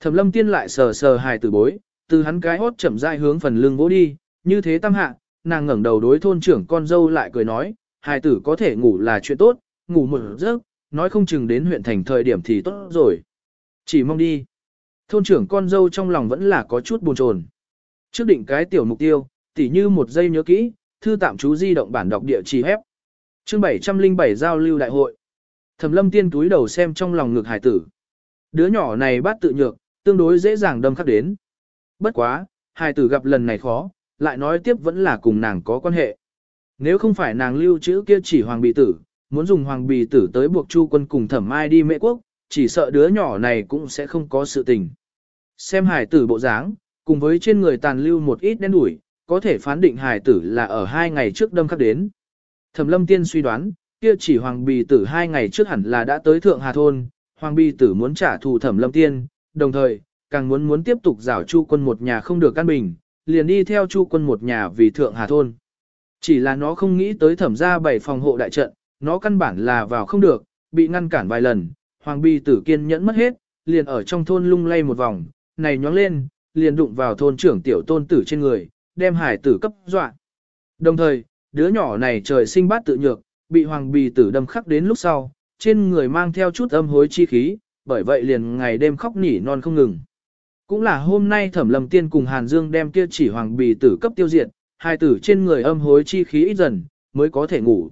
Thẩm lâm tiên lại sờ sờ hài tử bối, từ hắn cái hốt chậm rãi hướng phần lưng vỗ đi, như thế tam hạ, nàng ngẩng đầu đối thôn trưởng con dâu lại cười nói, hài tử có thể ngủ là chuyện tốt, ngủ một giấc, nói không chừng đến huyện thành thời điểm thì tốt rồi. Chỉ mong đi. Thôn trưởng con dâu trong lòng vẫn là có chút buồn chồn. Trước định cái tiểu mục tiêu, tỉ như một giây nhớ kỹ, thư tạm chú di động bản đọc địa chỉ hép. Chương 707 giao lưu đại hội. Thẩm lâm tiên túi đầu xem trong lòng ngực hải tử. Đứa nhỏ này bắt tự nhược, tương đối dễ dàng đâm khắc đến. Bất quá, hải tử gặp lần này khó, lại nói tiếp vẫn là cùng nàng có quan hệ. Nếu không phải nàng lưu trữ kia chỉ hoàng bị tử, muốn dùng hoàng bì tử tới buộc Chu quân cùng thẩm mai đi mễ quốc, chỉ sợ đứa nhỏ này cũng sẽ không có sự tình. Xem hải tử bộ dáng, cùng với trên người tàn lưu một ít đen đủi, có thể phán định hài tử là ở hai ngày trước đâm khắc đến. Thẩm lâm tiên suy đoán, kia chỉ hoàng bì tử hai ngày trước hẳn là đã tới thượng hà thôn, hoàng bì tử muốn trả thù thẩm lâm tiên, đồng thời, càng muốn muốn tiếp tục rảo chu quân một nhà không được căn bình, liền đi theo chu quân một nhà vì thượng hà thôn. Chỉ là nó không nghĩ tới thẩm ra bảy phòng hộ đại trận, nó căn bản là vào không được, bị ngăn cản vài lần, hoàng bì tử kiên nhẫn mất hết, liền ở trong thôn lung lay một vòng, này nhóng lên, liền đụng vào thôn trưởng tiểu tôn tử trên người, đem hải tử cấp dọa. Đồng thời, đứa nhỏ này trời sinh bát tự nhược, bị hoàng bì tử đâm khắc đến lúc sau, trên người mang theo chút âm hối chi khí, bởi vậy liền ngày đêm khóc nỉ non không ngừng. Cũng là hôm nay thẩm lầm tiên cùng Hàn Dương đem kia chỉ hoàng bì tử cấp tiêu diệt, hai tử trên người âm hối chi khí ít dần, mới có thể ngủ.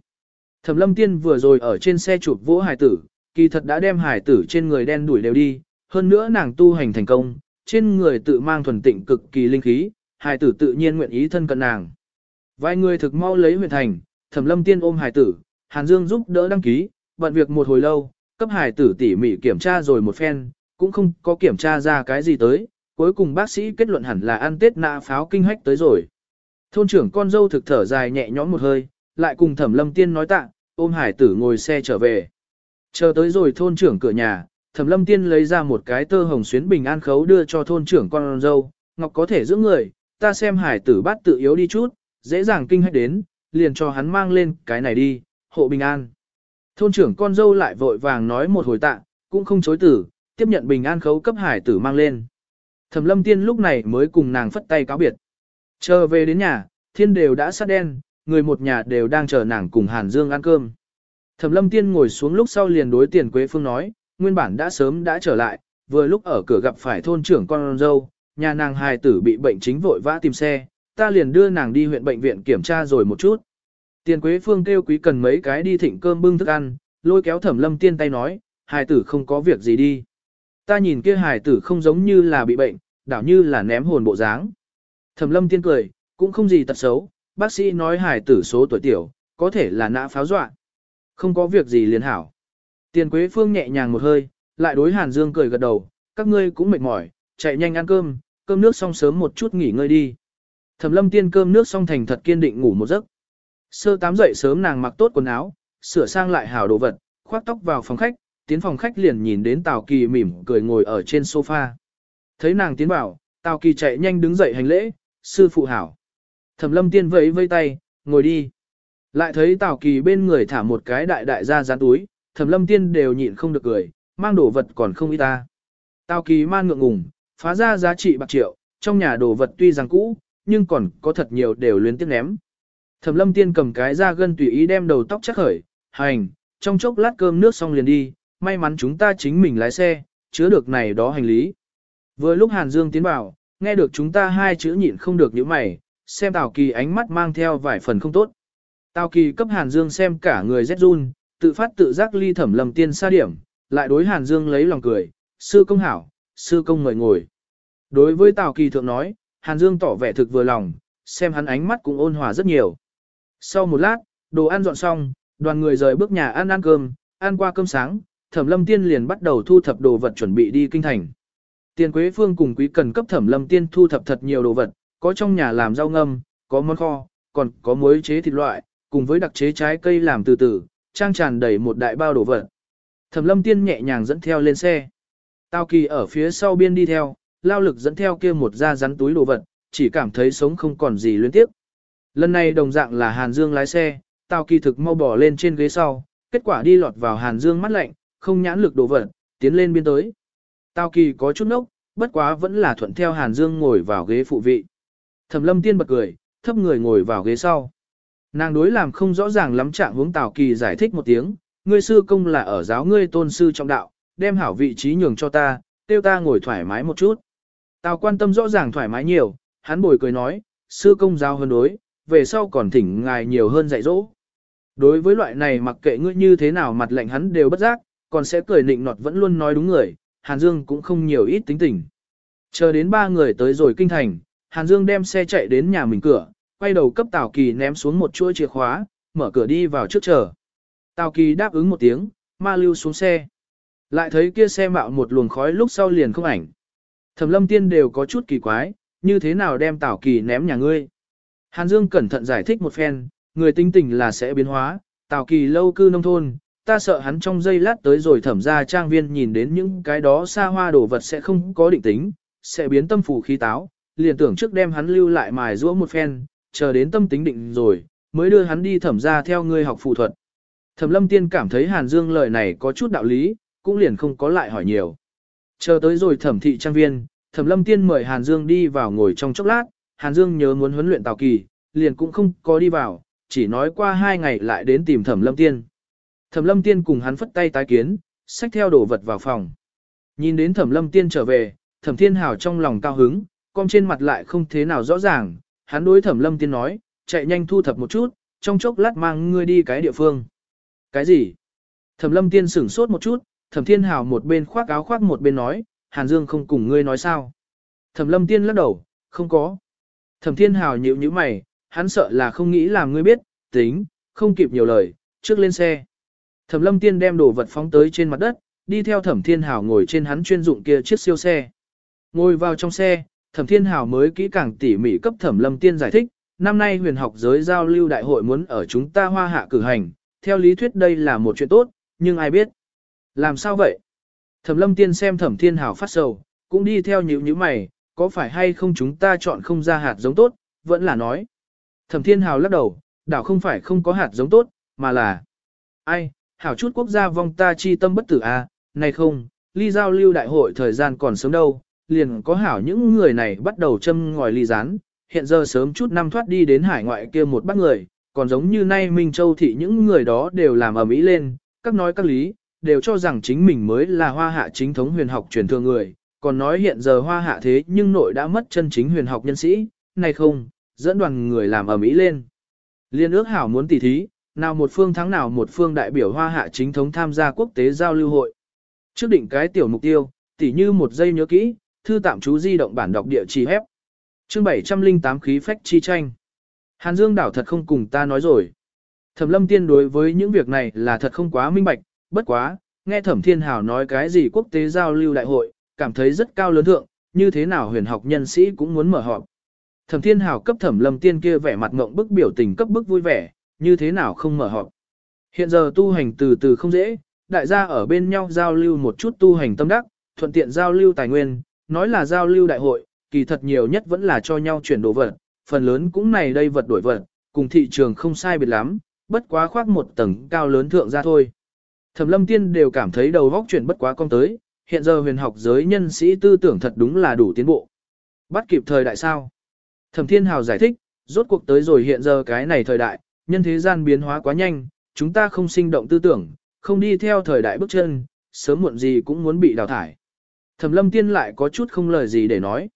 Thẩm lâm tiên vừa rồi ở trên xe chụp vỗ hải tử, kỳ thật đã đem hải tử trên người đen đuổi đều đi, hơn nữa nàng tu hành thành công, trên người tự mang thuần tịnh cực kỳ linh khí, hải tử tự nhiên nguyện ý thân cận nàng. Vài người thực mau lấy huyện thành, thẩm lâm tiên ôm hải tử, Hàn Dương giúp đỡ đăng ký, bận việc một hồi lâu, cấp hải tử tỉ mỉ kiểm tra rồi một phen, cũng không có kiểm tra ra cái gì tới, cuối cùng bác sĩ kết luận hẳn là ăn tết nạ pháo kinh hách tới rồi. Thôn trưởng con dâu thực thở dài nhẹ nhõm một hơi, lại cùng thẩm lâm tiên nói tạ, ôm hải tử ngồi xe trở về. Chờ tới rồi thôn trưởng cửa nhà, thẩm lâm tiên lấy ra một cái tơ hồng xuyến bình an khấu đưa cho thôn trưởng con dâu, ngọc có thể giữ người, ta xem hải tử bát tự yếu đi chút, dễ dàng kinh hách đến, liền cho hắn mang lên cái này đi, hộ bình an. Thôn trưởng con dâu lại vội vàng nói một hồi tạ, cũng không chối tử, tiếp nhận bình an khấu cấp hải tử mang lên. Thẩm lâm tiên lúc này mới cùng nàng phất tay cáo biệt. Chờ về đến nhà, thiên đều đã sát đen, người một nhà đều đang chờ nàng cùng Hàn Dương ăn cơm. Thẩm lâm tiên ngồi xuống lúc sau liền đối tiền Quế Phương nói, nguyên bản đã sớm đã trở lại, vừa lúc ở cửa gặp phải thôn trưởng con dâu, nhà nàng hài tử bị bệnh chính vội vã tìm xe, ta liền đưa nàng đi huyện bệnh viện kiểm tra rồi một chút. Tiền Quế Phương kêu quý cần mấy cái đi thịnh cơm bưng thức ăn, lôi kéo thẩm lâm tiên tay nói, hài tử không có việc gì đi. Ta nhìn kia hài tử không giống như là bị bệnh, đảo như là ném hồn bộ dáng. Thẩm lâm tiên cười, cũng không gì tật xấu, bác sĩ nói hài tử số tuổi tiểu, có thể là nã pháo dọa. Không có việc gì liền hảo. Tiền Quế Phương nhẹ nhàng một hơi, lại đối Hàn Dương cười gật đầu, các ngươi cũng mệt mỏi, chạy nhanh ăn cơm, cơm nước xong sớm một chút nghỉ ngơi đi. Thẩm lâm tiên cơm nước xong thành thật kiên định ngủ một giấc. Sơ tám dậy sớm nàng mặc tốt quần áo, sửa sang lại hảo đồ vật, khoác tóc vào phòng khách, tiến phòng khách liền nhìn đến Tào Kỳ mỉm cười ngồi ở trên sofa. Thấy nàng tiến vào, Tào Kỳ chạy nhanh đứng dậy hành lễ, sư phụ hảo. Thẩm lâm tiên vẫy vây tay, ngồi đi. Lại thấy Tào Kỳ bên người thả một cái đại đại ra dán túi, thẩm lâm tiên đều nhịn không được cười, mang đồ vật còn không ít ta. Tào Kỳ man ngượng ngùng, phá ra giá trị bạc triệu, trong nhà đồ vật tuy rằng cũ, nhưng còn có thật nhiều đều luyến tiếc ném. Thẩm lâm tiên cầm cái ra gân tùy ý đem đầu tóc chắc khởi, hành, trong chốc lát cơm nước xong liền đi, may mắn chúng ta chính mình lái xe, chứa được này đó hành lý. Vừa lúc Hàn Dương tiến vào, nghe được chúng ta hai chữ nhịn không được những mày, xem Tào Kỳ ánh mắt mang theo vài phần không tốt. Tào Kỳ cấp Hàn Dương xem cả người rét run, tự phát tự giác ly thẩm lầm tiên xa điểm, lại đối Hàn Dương lấy lòng cười, sư công hảo, sư công mời ngồi. Đối với Tào Kỳ thượng nói, Hàn Dương tỏ vẻ thực vừa lòng, xem hắn ánh mắt cũng ôn hòa rất nhiều. Sau một lát, đồ ăn dọn xong, đoàn người rời bước nhà ăn ăn cơm, ăn qua cơm sáng, Thẩm Lâm Tiên liền bắt đầu thu thập đồ vật chuẩn bị đi kinh thành. Tiền Quế Phương cùng Quý Cần cấp Thẩm Lâm Tiên thu thập thật nhiều đồ vật, có trong nhà làm rau ngâm, có món kho, còn có muối chế thịt loại, cùng với đặc chế trái cây làm từ từ, trang tràn đầy một đại bao đồ vật. Thẩm Lâm Tiên nhẹ nhàng dẫn theo lên xe. Tao Kỳ ở phía sau biên đi theo, lao lực dẫn theo kia một da rắn túi đồ vật, chỉ cảm thấy sống không còn gì luyến tiếp. Lần này đồng dạng là Hàn Dương lái xe, Tao Kỳ thực mau bỏ lên trên ghế sau, kết quả đi lọt vào Hàn Dương mắt lạnh, không nhãn lực đồ vật, tiến lên biên tới. Tao Kỳ có chút nốc, bất quá vẫn là thuận theo Hàn Dương ngồi vào ghế phụ vị. Thẩm Lâm Tiên bật cười, thấp người ngồi vào ghế sau. Nàng đối làm không rõ ràng lắm trạng hướng Tào Kỳ giải thích một tiếng, ngươi sư công là ở giáo ngươi tôn sư trong đạo, đem hảo vị trí nhường cho ta, tiêu ta ngồi thoải mái một chút. Tào quan tâm rõ ràng thoải mái nhiều, hắn bồi cười nói, sư công giáo hơn đối, về sau còn thỉnh ngài nhiều hơn dạy dỗ. Đối với loại này mặc kệ ngươi như thế nào mặt lạnh hắn đều bất giác, còn sẽ cười nịnh nọt vẫn luôn nói đúng người, Hàn Dương cũng không nhiều ít tính tình. Chờ đến ba người tới rồi kinh thành, Hàn Dương đem xe chạy đến nhà mình cửa, quay đầu cấp Tào Kỳ ném xuống một chuỗi chìa khóa, mở cửa đi vào trước chờ. Tào Kỳ đáp ứng một tiếng, ma lưu xuống xe. Lại thấy kia xe mạo một luồng khói lúc sau liền không ảnh. Thẩm lâm tiên đều có chút kỳ quái, như thế nào đem Tào Kỳ ném nhà ngươi. Hàn Dương cẩn thận giải thích một phen, người tinh tình là sẽ biến hóa, Tào Kỳ lâu cư nông thôn, ta sợ hắn trong giây lát tới rồi thẩm ra trang viên nhìn đến những cái đó xa hoa đồ vật sẽ không có định tính, sẽ biến tâm phù khí táo, liền tưởng trước đem hắn lưu lại mài rũa một phen, chờ đến tâm tính định rồi, mới đưa hắn đi thẩm ra theo ngươi học phù thuật. Thẩm lâm tiên cảm thấy Hàn Dương lời này có chút đạo lý, cũng liền không có lại hỏi nhiều. Chờ tới rồi thẩm thị trang viên, thẩm lâm tiên mời Hàn Dương đi vào ngồi trong chốc lát, Hàn Dương nhớ muốn huấn luyện Tào Kỳ, liền cũng không có đi vào, chỉ nói qua hai ngày lại đến tìm thẩm lâm tiên. Thẩm lâm tiên cùng hắn phất tay tái kiến, xách theo đồ vật vào phòng. Nhìn đến thẩm lâm tiên trở về, thẩm thiên hào trong lòng cao hứng, con trên mặt lại không thế nào rõ ràng, hắn đối thẩm lâm tiên nói, chạy nhanh thu thập một chút, trong chốc lát mang ngươi đi cái địa phương. Cái gì? Thẩm lâm tiên sửng sốt một chút, thẩm thiên hào một bên khoác áo khoác một bên nói, Hàn Dương không cùng ngươi nói sao. Thẩm lâm tiên lắc đầu, không có. Thẩm thiên hào nhíu nhíu mày, hắn sợ là không nghĩ làm ngươi biết, tính, không kịp nhiều lời, trước lên xe. Thẩm lâm tiên đem đồ vật phóng tới trên mặt đất, đi theo thẩm thiên hào ngồi trên hắn chuyên dụng kia chiếc siêu xe. Ngồi vào trong xe, thẩm thiên hào mới kỹ càng tỉ mỉ cấp thẩm lâm tiên giải thích, năm nay huyền học giới giao lưu đại hội muốn ở chúng ta hoa hạ cử hành, theo lý thuyết đây là một chuyện tốt, nhưng ai biết. Làm sao vậy? Thẩm lâm tiên xem thẩm thiên hào phát sầu, cũng đi theo nhíu nhíu mày, có phải hay không chúng ta chọn không ra hạt giống tốt, vẫn là nói. Thẩm thiên hào lắc đầu, đảo không phải không có hạt giống tốt, mà là... Ai, hảo chút quốc gia vong ta chi tâm bất tử a, à, này không, ly giao lưu đại hội thời gian còn sớm đâu, liền có hảo những người này bắt đầu châm ngòi ly rán, hiện giờ sớm chút năm thoát đi đến hải ngoại kia một bắt người, còn giống như nay Minh Châu thị những người đó đều làm ở mỹ lên, các nói các lý, đều cho rằng chính mình mới là hoa hạ chính thống huyền học truyền thừa người, còn nói hiện giờ hoa hạ thế nhưng nội đã mất chân chính huyền học nhân sĩ, này không, dẫn đoàn người làm ở mỹ lên. Liên ước hảo muốn tỉ thí, nào một phương thắng nào một phương đại biểu hoa hạ chính thống tham gia quốc tế giao lưu hội. Trước định cái tiểu mục tiêu, tỉ như một giây nhớ kỹ, thư tạm chú di động bản đọc địa chỉ hép. Chương 708 khí phách chi tranh. Hàn Dương đảo thật không cùng ta nói rồi. Thẩm lâm tiên đối với những việc này là thật không quá minh bạch, bất quá, nghe Thẩm Thiên Hảo nói cái gì quốc tế giao lưu đại hội, cảm thấy rất cao lớn thượng, như thế nào huyền học nhân sĩ cũng muốn mở họp. Thẩm Thiên Hảo cấp Thẩm Lâm Tiên kia vẻ mặt ngộng bức biểu tình cấp bức vui vẻ, như thế nào không mở họp. Hiện giờ tu hành từ từ không dễ, đại gia ở bên nhau giao lưu một chút tu hành tâm đắc, thuận tiện giao lưu tài nguyên, nói là giao lưu đại hội, kỳ thật nhiều nhất vẫn là cho nhau chuyển đồ vật, phần lớn cũng này đây vật đổi vật, cùng thị trường không sai biệt lắm, bất quá khoác một tầng cao lớn thượng ra thôi. Thẩm lâm tiên đều cảm thấy đầu góc chuyển bất quá con tới, hiện giờ huyền học giới nhân sĩ tư tưởng thật đúng là đủ tiến bộ. Bắt kịp thời đại sao? Thẩm thiên hào giải thích, rốt cuộc tới rồi hiện giờ cái này thời đại, nhân thế gian biến hóa quá nhanh, chúng ta không sinh động tư tưởng, không đi theo thời đại bước chân, sớm muộn gì cũng muốn bị đào thải. Thẩm lâm tiên lại có chút không lời gì để nói.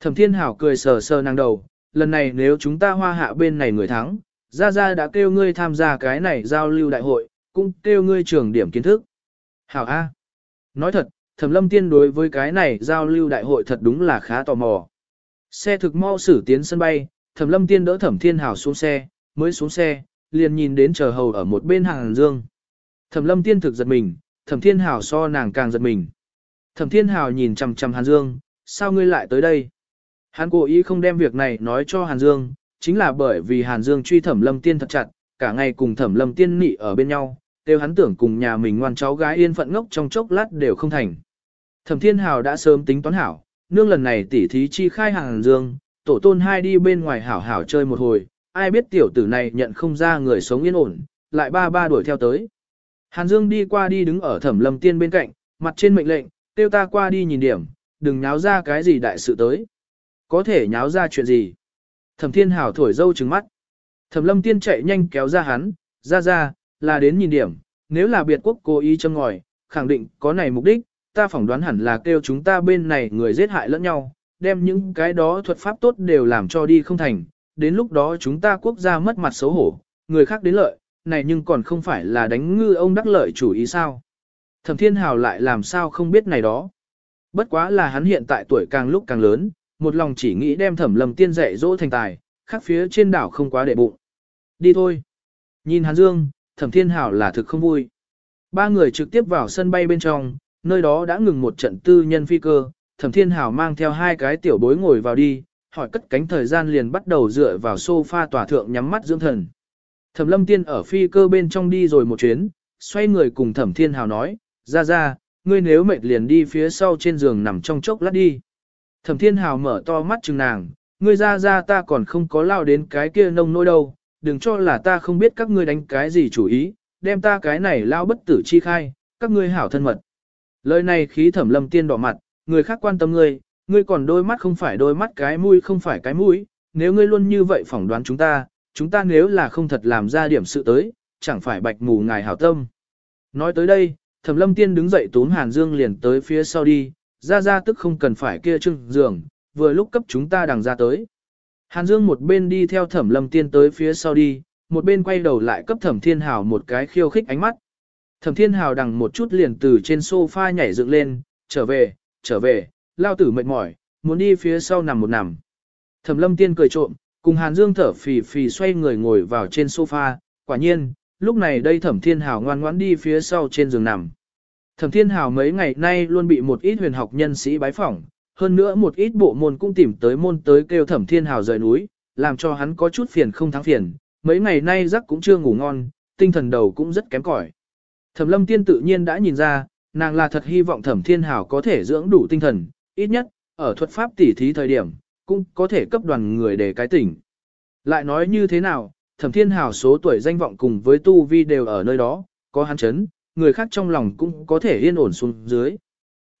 Thẩm thiên hảo cười sờ sờ nàng đầu, lần này nếu chúng ta hoa hạ bên này người thắng, Ra Ra đã kêu ngươi tham gia cái này giao lưu đại hội, cũng kêu ngươi trường điểm kiến thức. Hảo A. Nói thật, Thẩm lâm tiên đối với cái này giao lưu đại hội thật đúng là khá tò mò. Xe thực mau xử tiến sân bay, Thẩm lâm tiên đỡ Thẩm thiên hảo xuống xe, mới xuống xe, liền nhìn đến chờ hầu ở một bên hàng dương. Thẩm lâm tiên thực giật mình, Thẩm thiên hảo so nàng càng giật mình. Thẩm thiên hảo nhìn chằm chằm hàn dương, sao ngươi lại tới đây? Hắn cố ý không đem việc này nói cho Hàn Dương, chính là bởi vì Hàn Dương truy thẩm lâm tiên thật chặt, cả ngày cùng thẩm lâm tiên nị ở bên nhau, đều hắn tưởng cùng nhà mình ngoan cháu gái yên phận ngốc trong chốc lát đều không thành. Thẩm Thiên Hào đã sớm tính toán hảo, nương lần này tỉ thí chi khai Hàn Dương, tổ tôn hai đi bên ngoài hảo hảo chơi một hồi, ai biết tiểu tử này nhận không ra người sống yên ổn, lại ba ba đuổi theo tới. Hàn Dương đi qua đi đứng ở thẩm lâm tiên bên cạnh, mặt trên mệnh lệnh, tiêu ta qua đi nhìn điểm, đừng nháo ra cái gì đại sự tới. Có thể nháo ra chuyện gì? Thẩm thiên hảo thổi dâu trừng mắt. Thẩm lâm tiên chạy nhanh kéo ra hắn, ra ra, là đến nhìn điểm, nếu là biệt quốc cố ý châm ngòi, khẳng định có này mục đích, ta phỏng đoán hẳn là kêu chúng ta bên này người giết hại lẫn nhau, đem những cái đó thuật pháp tốt đều làm cho đi không thành, đến lúc đó chúng ta quốc gia mất mặt xấu hổ, người khác đến lợi, này nhưng còn không phải là đánh ngư ông đắc lợi chủ ý sao. Thẩm thiên hào lại làm sao không biết này đó. Bất quá là hắn hiện tại tuổi càng lúc càng lớn, một lòng chỉ nghĩ đem thẩm lầm tiên dạy dỗ thành tài, khác phía trên đảo không quá để bụng. Đi thôi. Nhìn hắn Dương, thẩm thiên hảo là thực không vui. Ba người trực tiếp vào sân bay bên trong, nơi đó đã ngừng một trận tư nhân phi cơ, thẩm thiên hảo mang theo hai cái tiểu bối ngồi vào đi, hỏi cất cánh thời gian liền bắt đầu dựa vào sofa tòa thượng nhắm mắt dưỡng thần. Thẩm lâm tiên ở phi cơ bên trong đi rồi một chuyến, xoay người cùng thẩm thiên hảo nói, ra ra, ngươi nếu mệt liền đi phía sau trên giường nằm trong chốc lát đi. Thẩm thiên hảo mở to mắt chừng nàng, ngươi ra ra ta còn không có lao đến cái kia nông nỗi đâu, đừng cho là ta không biết các ngươi đánh cái gì chủ ý, đem ta cái này lao bất tử chi khai, các ngươi hảo thân mật. Lời này khí thẩm lâm tiên đỏ mặt, người khác quan tâm ngươi, ngươi còn đôi mắt không phải đôi mắt cái mũi không phải cái mũi, nếu ngươi luôn như vậy phỏng đoán chúng ta, chúng ta nếu là không thật làm ra điểm sự tới, chẳng phải bạch mù ngài hảo tâm. Nói tới đây, thẩm lâm tiên đứng dậy tốn hàn dương liền tới phía sau đi, ra ra tức không cần phải kia trưng giường, vừa lúc cấp chúng ta đằng ra tới. Hàn Dương một bên đi theo thẩm lâm tiên tới phía sau đi, một bên quay đầu lại cấp thẩm thiên hào một cái khiêu khích ánh mắt. Thẩm thiên hào đằng một chút liền từ trên sofa nhảy dựng lên, trở về, trở về, lao tử mệt mỏi, muốn đi phía sau nằm một nằm. Thẩm lâm tiên cười trộm, cùng Hàn Dương thở phì phì xoay người ngồi vào trên sofa, quả nhiên, lúc này đây thẩm thiên hào ngoan ngoãn đi phía sau trên giường nằm. Thẩm thiên hào mấy ngày nay luôn bị một ít huyền học nhân sĩ bái phỏng, hơn nữa một ít bộ môn cũng tìm tới môn tới kêu thẩm thiên hào rời núi, làm cho hắn có chút phiền không thắng phiền, mấy ngày nay giấc cũng chưa ngủ ngon, tinh thần đầu cũng rất kém cỏi. Thẩm lâm tiên tự nhiên đã nhìn ra, nàng là thật hy vọng thẩm thiên hào có thể dưỡng đủ tinh thần, ít nhất, ở thuật pháp tỉ thí thời điểm, cũng có thể cấp đoàn người để cái tỉnh. Lại nói như thế nào, thẩm thiên hào số tuổi danh vọng cùng với tu vi đều ở nơi đó, có hắn chấn, người khác trong lòng cũng có thể yên ổn xuống dưới.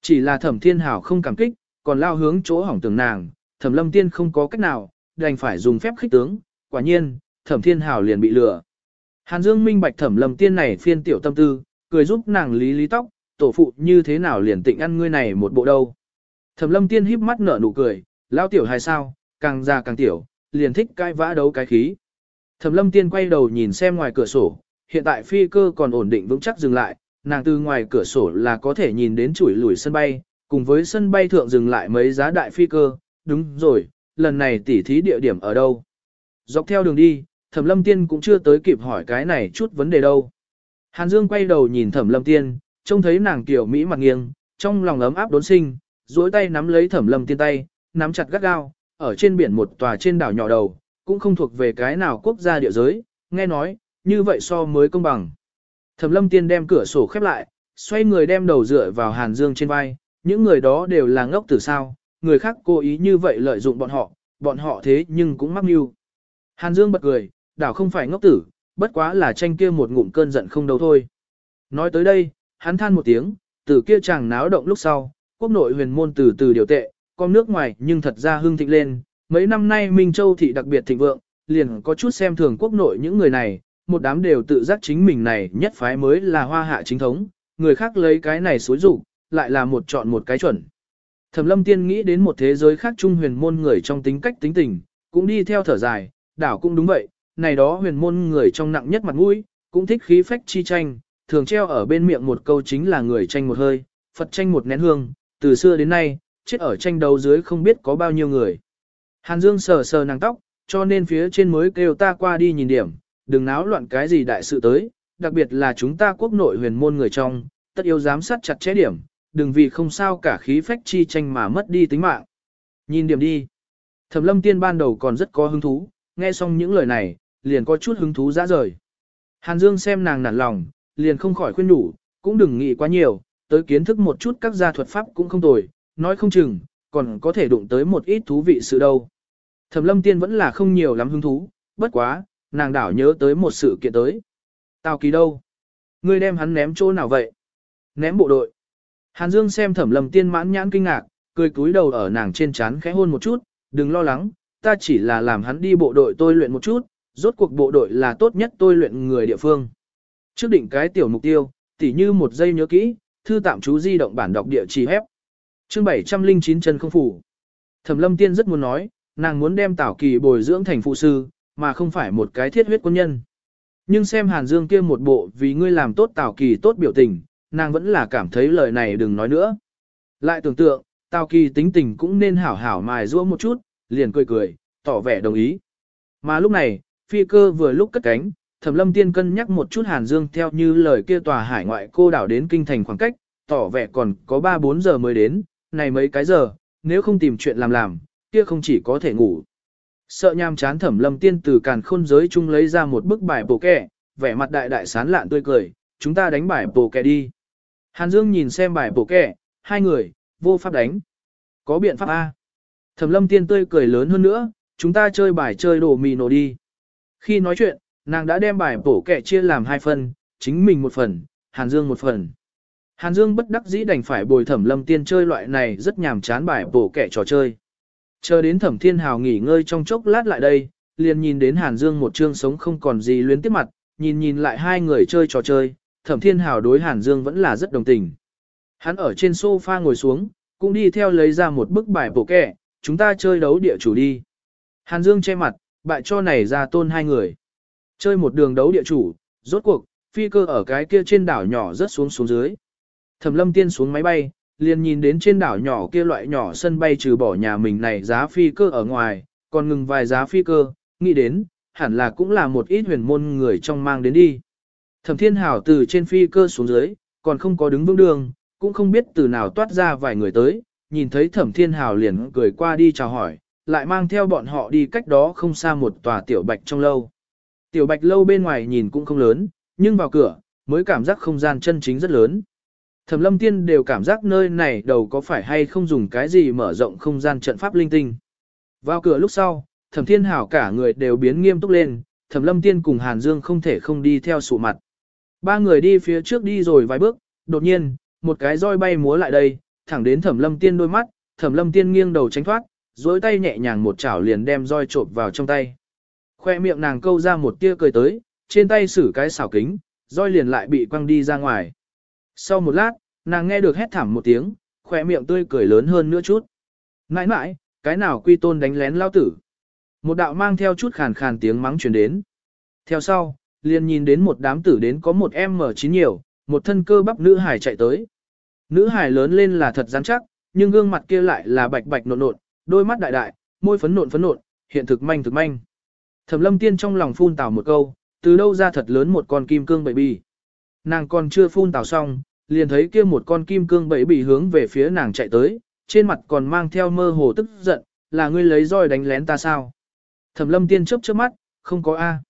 Chỉ là thẩm thiên hào không cảm kích, còn lao hướng chỗ hỏng tường nàng, thẩm lâm tiên không có cách nào, đành phải dùng phép khích tướng, quả nhiên, thẩm thiên hào liền bị lừa. Hàn Dương minh bạch thẩm lâm tiên này phiên tiểu tâm tư, cười giúp nàng lý lý tóc, tổ phụ như thế nào liền tịnh ăn ngươi này một bộ đâu. Thẩm lâm tiên híp mắt nở nụ cười, lao tiểu hay sao, càng già càng tiểu, liền thích cai vã đấu cái khí. Thẩm lâm tiên quay đầu nhìn xem ngoài cửa sổ, hiện tại phi cơ còn ổn định vững chắc dừng lại, nàng từ ngoài cửa sổ là có thể nhìn đến chuỗi lùi sân bay, cùng với sân bay thượng dừng lại mấy giá đại phi cơ, đúng rồi, lần này tỉ thí địa điểm ở đâu. Dọc theo đường đi, Thẩm Lâm Tiên cũng chưa tới kịp hỏi cái này chút vấn đề đâu. Hàn Dương quay đầu nhìn Thẩm Lâm Tiên, trông thấy nàng tiểu mỹ mặt nghiêng, trong lòng ấm áp đốn sinh, duỗi tay nắm lấy Thẩm Lâm Tiên tay, nắm chặt gắt gao, ở trên biển một tòa trên đảo nhỏ đầu, cũng không thuộc về cái nào quốc gia địa giới, nghe nói, như vậy so mới công bằng. Thẩm Lâm Tiên đem cửa sổ khép lại, xoay người đem đầu dựa vào Hàn Dương trên vai, những người đó đều là ngốc tử sao, người khác cố ý như vậy lợi dụng bọn họ, bọn họ thế nhưng cũng mắc mưu. Hàn Dương bật cười, đảo không phải ngốc tử, bất quá là tranh kia một ngụm cơn giận không đâu thôi. Nói tới đây, hắn than một tiếng, từ kia chàng náo động lúc sau, quốc nội huyền môn từ từ điều tệ, con nước ngoài nhưng thật ra hưng thịnh lên, mấy năm nay Minh Châu thị đặc biệt thịnh vượng, liền có chút xem thường quốc nội những người này, một đám đều tự giác chính mình này nhất phái mới là hoa hạ chính thống, người khác lấy cái này xối rủ, lại là một chọn một cái chuẩn. Thẩm lâm tiên nghĩ đến một thế giới khác trung huyền môn người trong tính cách tính tình, cũng đi theo thở dài, đảo cũng đúng vậy, này đó huyền môn người trong nặng nhất mặt mũi, cũng thích khí phách chi tranh, thường treo ở bên miệng một câu chính là người tranh một hơi, Phật tranh một nén hương, từ xưa đến nay, chết ở tranh đấu dưới không biết có bao nhiêu người. Hàn Dương sờ sờ nàng tóc, cho nên phía trên mới kêu ta qua đi nhìn điểm, đừng náo loạn cái gì đại sự tới, đặc biệt là chúng ta quốc nội huyền môn người trong, tất yếu giám sát chặt chẽ điểm, đừng vì không sao cả khí phách chi tranh mà mất đi tính mạng. Nhìn điểm đi. Thẩm lâm tiên ban đầu còn rất có hứng thú, nghe xong những lời này, liền có chút hứng thú dã rời. Hàn Dương xem nàng nản lòng, liền không khỏi khuyên đủ, cũng đừng nghĩ quá nhiều, tới kiến thức một chút các gia thuật pháp cũng không tồi, nói không chừng, còn có thể đụng tới một ít thú vị sự đâu. Thẩm lâm tiên vẫn là không nhiều lắm hứng thú, bất quá, nàng đảo nhớ tới một sự kiện tới. Tào kỳ đâu? Ngươi đem hắn ném chỗ nào vậy? Ném bộ đội. Hàn Dương xem thẩm lâm tiên mãn nhãn kinh ngạc, cười cúi đầu ở nàng trên chán khẽ hôn một chút, đừng lo lắng, ta chỉ là làm hắn đi bộ đội tôi luyện một chút, rốt cuộc bộ đội là tốt nhất tôi luyện người địa phương. Trước định cái tiểu mục tiêu, tỉ như một giây nhớ kỹ, thư tạm chú di động bản đọc địa chỉ hép. Chương 709 chân không phủ. Thẩm lâm tiên rất muốn nói, nàng muốn đem Tảo Kỳ bồi dưỡng thành phụ sư, mà không phải một cái thiết huyết quân nhân. Nhưng xem Hàn Dương kia một bộ vì ngươi làm tốt Tảo Kỳ tốt biểu tình, nàng vẫn là cảm thấy lời này đừng nói nữa. Lại tưởng tượng, Tào Kỳ tính tình cũng nên hảo hảo mài giũa một chút, liền cười cười, tỏ vẻ đồng ý. Mà lúc này, phi cơ vừa lúc cất cánh, Thẩm Lâm Tiên cân nhắc một chút Hàn Dương theo như lời kia tòa hải ngoại cô đảo đến kinh thành khoảng cách, tỏ vẻ còn có 3-4 giờ mới đến, này mấy cái giờ, nếu không tìm chuyện làm làm, kia không chỉ có thể ngủ. Sợ nham chán Thẩm Lâm Tiên từ càn khôn giới chung lấy ra một bức bài bổ kẻ, vẻ mặt đại đại sán lạn tươi cười, chúng ta đánh bài bổ kẻ đi. Hàn Dương nhìn xem bài bổ kẻ, hai người, vô pháp đánh. Có biện pháp A. Thẩm Lâm Tiên tươi cười lớn hơn nữa, chúng ta chơi bài chơi đồ mì nổ đi. Khi nói chuyện, nàng đã đem bài bổ kẻ chia làm hai phần, chính mình một phần, Hàn Dương một phần. Hàn Dương bất đắc dĩ đành phải bồi thẩm lâm tiên chơi loại này rất nhàm chán bài bổ kẻ trò chơi. Chờ đến thẩm thiên hào nghỉ ngơi trong chốc lát lại đây, liền nhìn đến Hàn Dương một chương sống không còn gì luyến tiếp mặt, nhìn nhìn lại hai người chơi trò chơi, thẩm thiên hào đối Hàn Dương vẫn là rất đồng tình. Hắn ở trên sofa ngồi xuống, cũng đi theo lấy ra một bức bài bổ kẹ, chúng ta chơi đấu địa chủ đi. Hàn Dương che mặt, bại cho này ra tôn hai người. Chơi một đường đấu địa chủ, rốt cuộc, phi cơ ở cái kia trên đảo nhỏ rất xuống xuống dưới. Thẩm lâm tiên xuống máy bay, liền nhìn đến trên đảo nhỏ kia loại nhỏ sân bay trừ bỏ nhà mình này giá phi cơ ở ngoài, còn ngừng vài giá phi cơ, nghĩ đến, hẳn là cũng là một ít huyền môn người trong mang đến đi. Thẩm thiên hảo từ trên phi cơ xuống dưới, còn không có đứng vững đường, cũng không biết từ nào toát ra vài người tới, nhìn thấy thẩm thiên hảo liền cười qua đi chào hỏi, lại mang theo bọn họ đi cách đó không xa một tòa tiểu bạch trong lâu. Tiểu bạch lâu bên ngoài nhìn cũng không lớn, nhưng vào cửa, mới cảm giác không gian chân chính rất lớn. Thẩm lâm tiên đều cảm giác nơi này đầu có phải hay không dùng cái gì mở rộng không gian trận pháp linh tinh. Vào cửa lúc sau, thẩm thiên hảo cả người đều biến nghiêm túc lên, thẩm lâm tiên cùng Hàn Dương không thể không đi theo sụ mặt. Ba người đi phía trước đi rồi vài bước, đột nhiên, một cái roi bay múa lại đây, thẳng đến thẩm lâm tiên đôi mắt, thẩm lâm tiên nghiêng đầu tránh thoát, duỗi tay nhẹ nhàng một chảo liền đem roi trộn vào trong tay. Khoe miệng nàng câu ra một tia cười tới, trên tay xử cái xảo kính, roi liền lại bị quăng đi ra ngoài. Sau một lát, nàng nghe được hét thảm một tiếng, khoe miệng tươi cười lớn hơn nữa chút. Nãi nãi, cái nào quy tôn đánh lén lao tử. Một đạo mang theo chút khàn khàn tiếng mắng truyền đến. Theo sau, liền nhìn đến một đám tử đến có một em mở chín nhiều, một thân cơ bắp nữ hải chạy tới. Nữ hải lớn lên là thật rắn chắc, nhưng gương mặt kia lại là bạch bạch nộn nộn, đôi mắt đại đại, môi phấn nộn phấn nộn, hiện thực manh thực manh. Thẩm lâm tiên trong lòng phun tào một câu, từ đâu ra thật lớn một con kim cương bậy bì. Nàng còn chưa phun tào xong, liền thấy kia một con kim cương bậy bì hướng về phía nàng chạy tới, trên mặt còn mang theo mơ hồ tức giận, là ngươi lấy roi đánh lén ta sao. Thẩm lâm tiên chớp chớp mắt, không có A.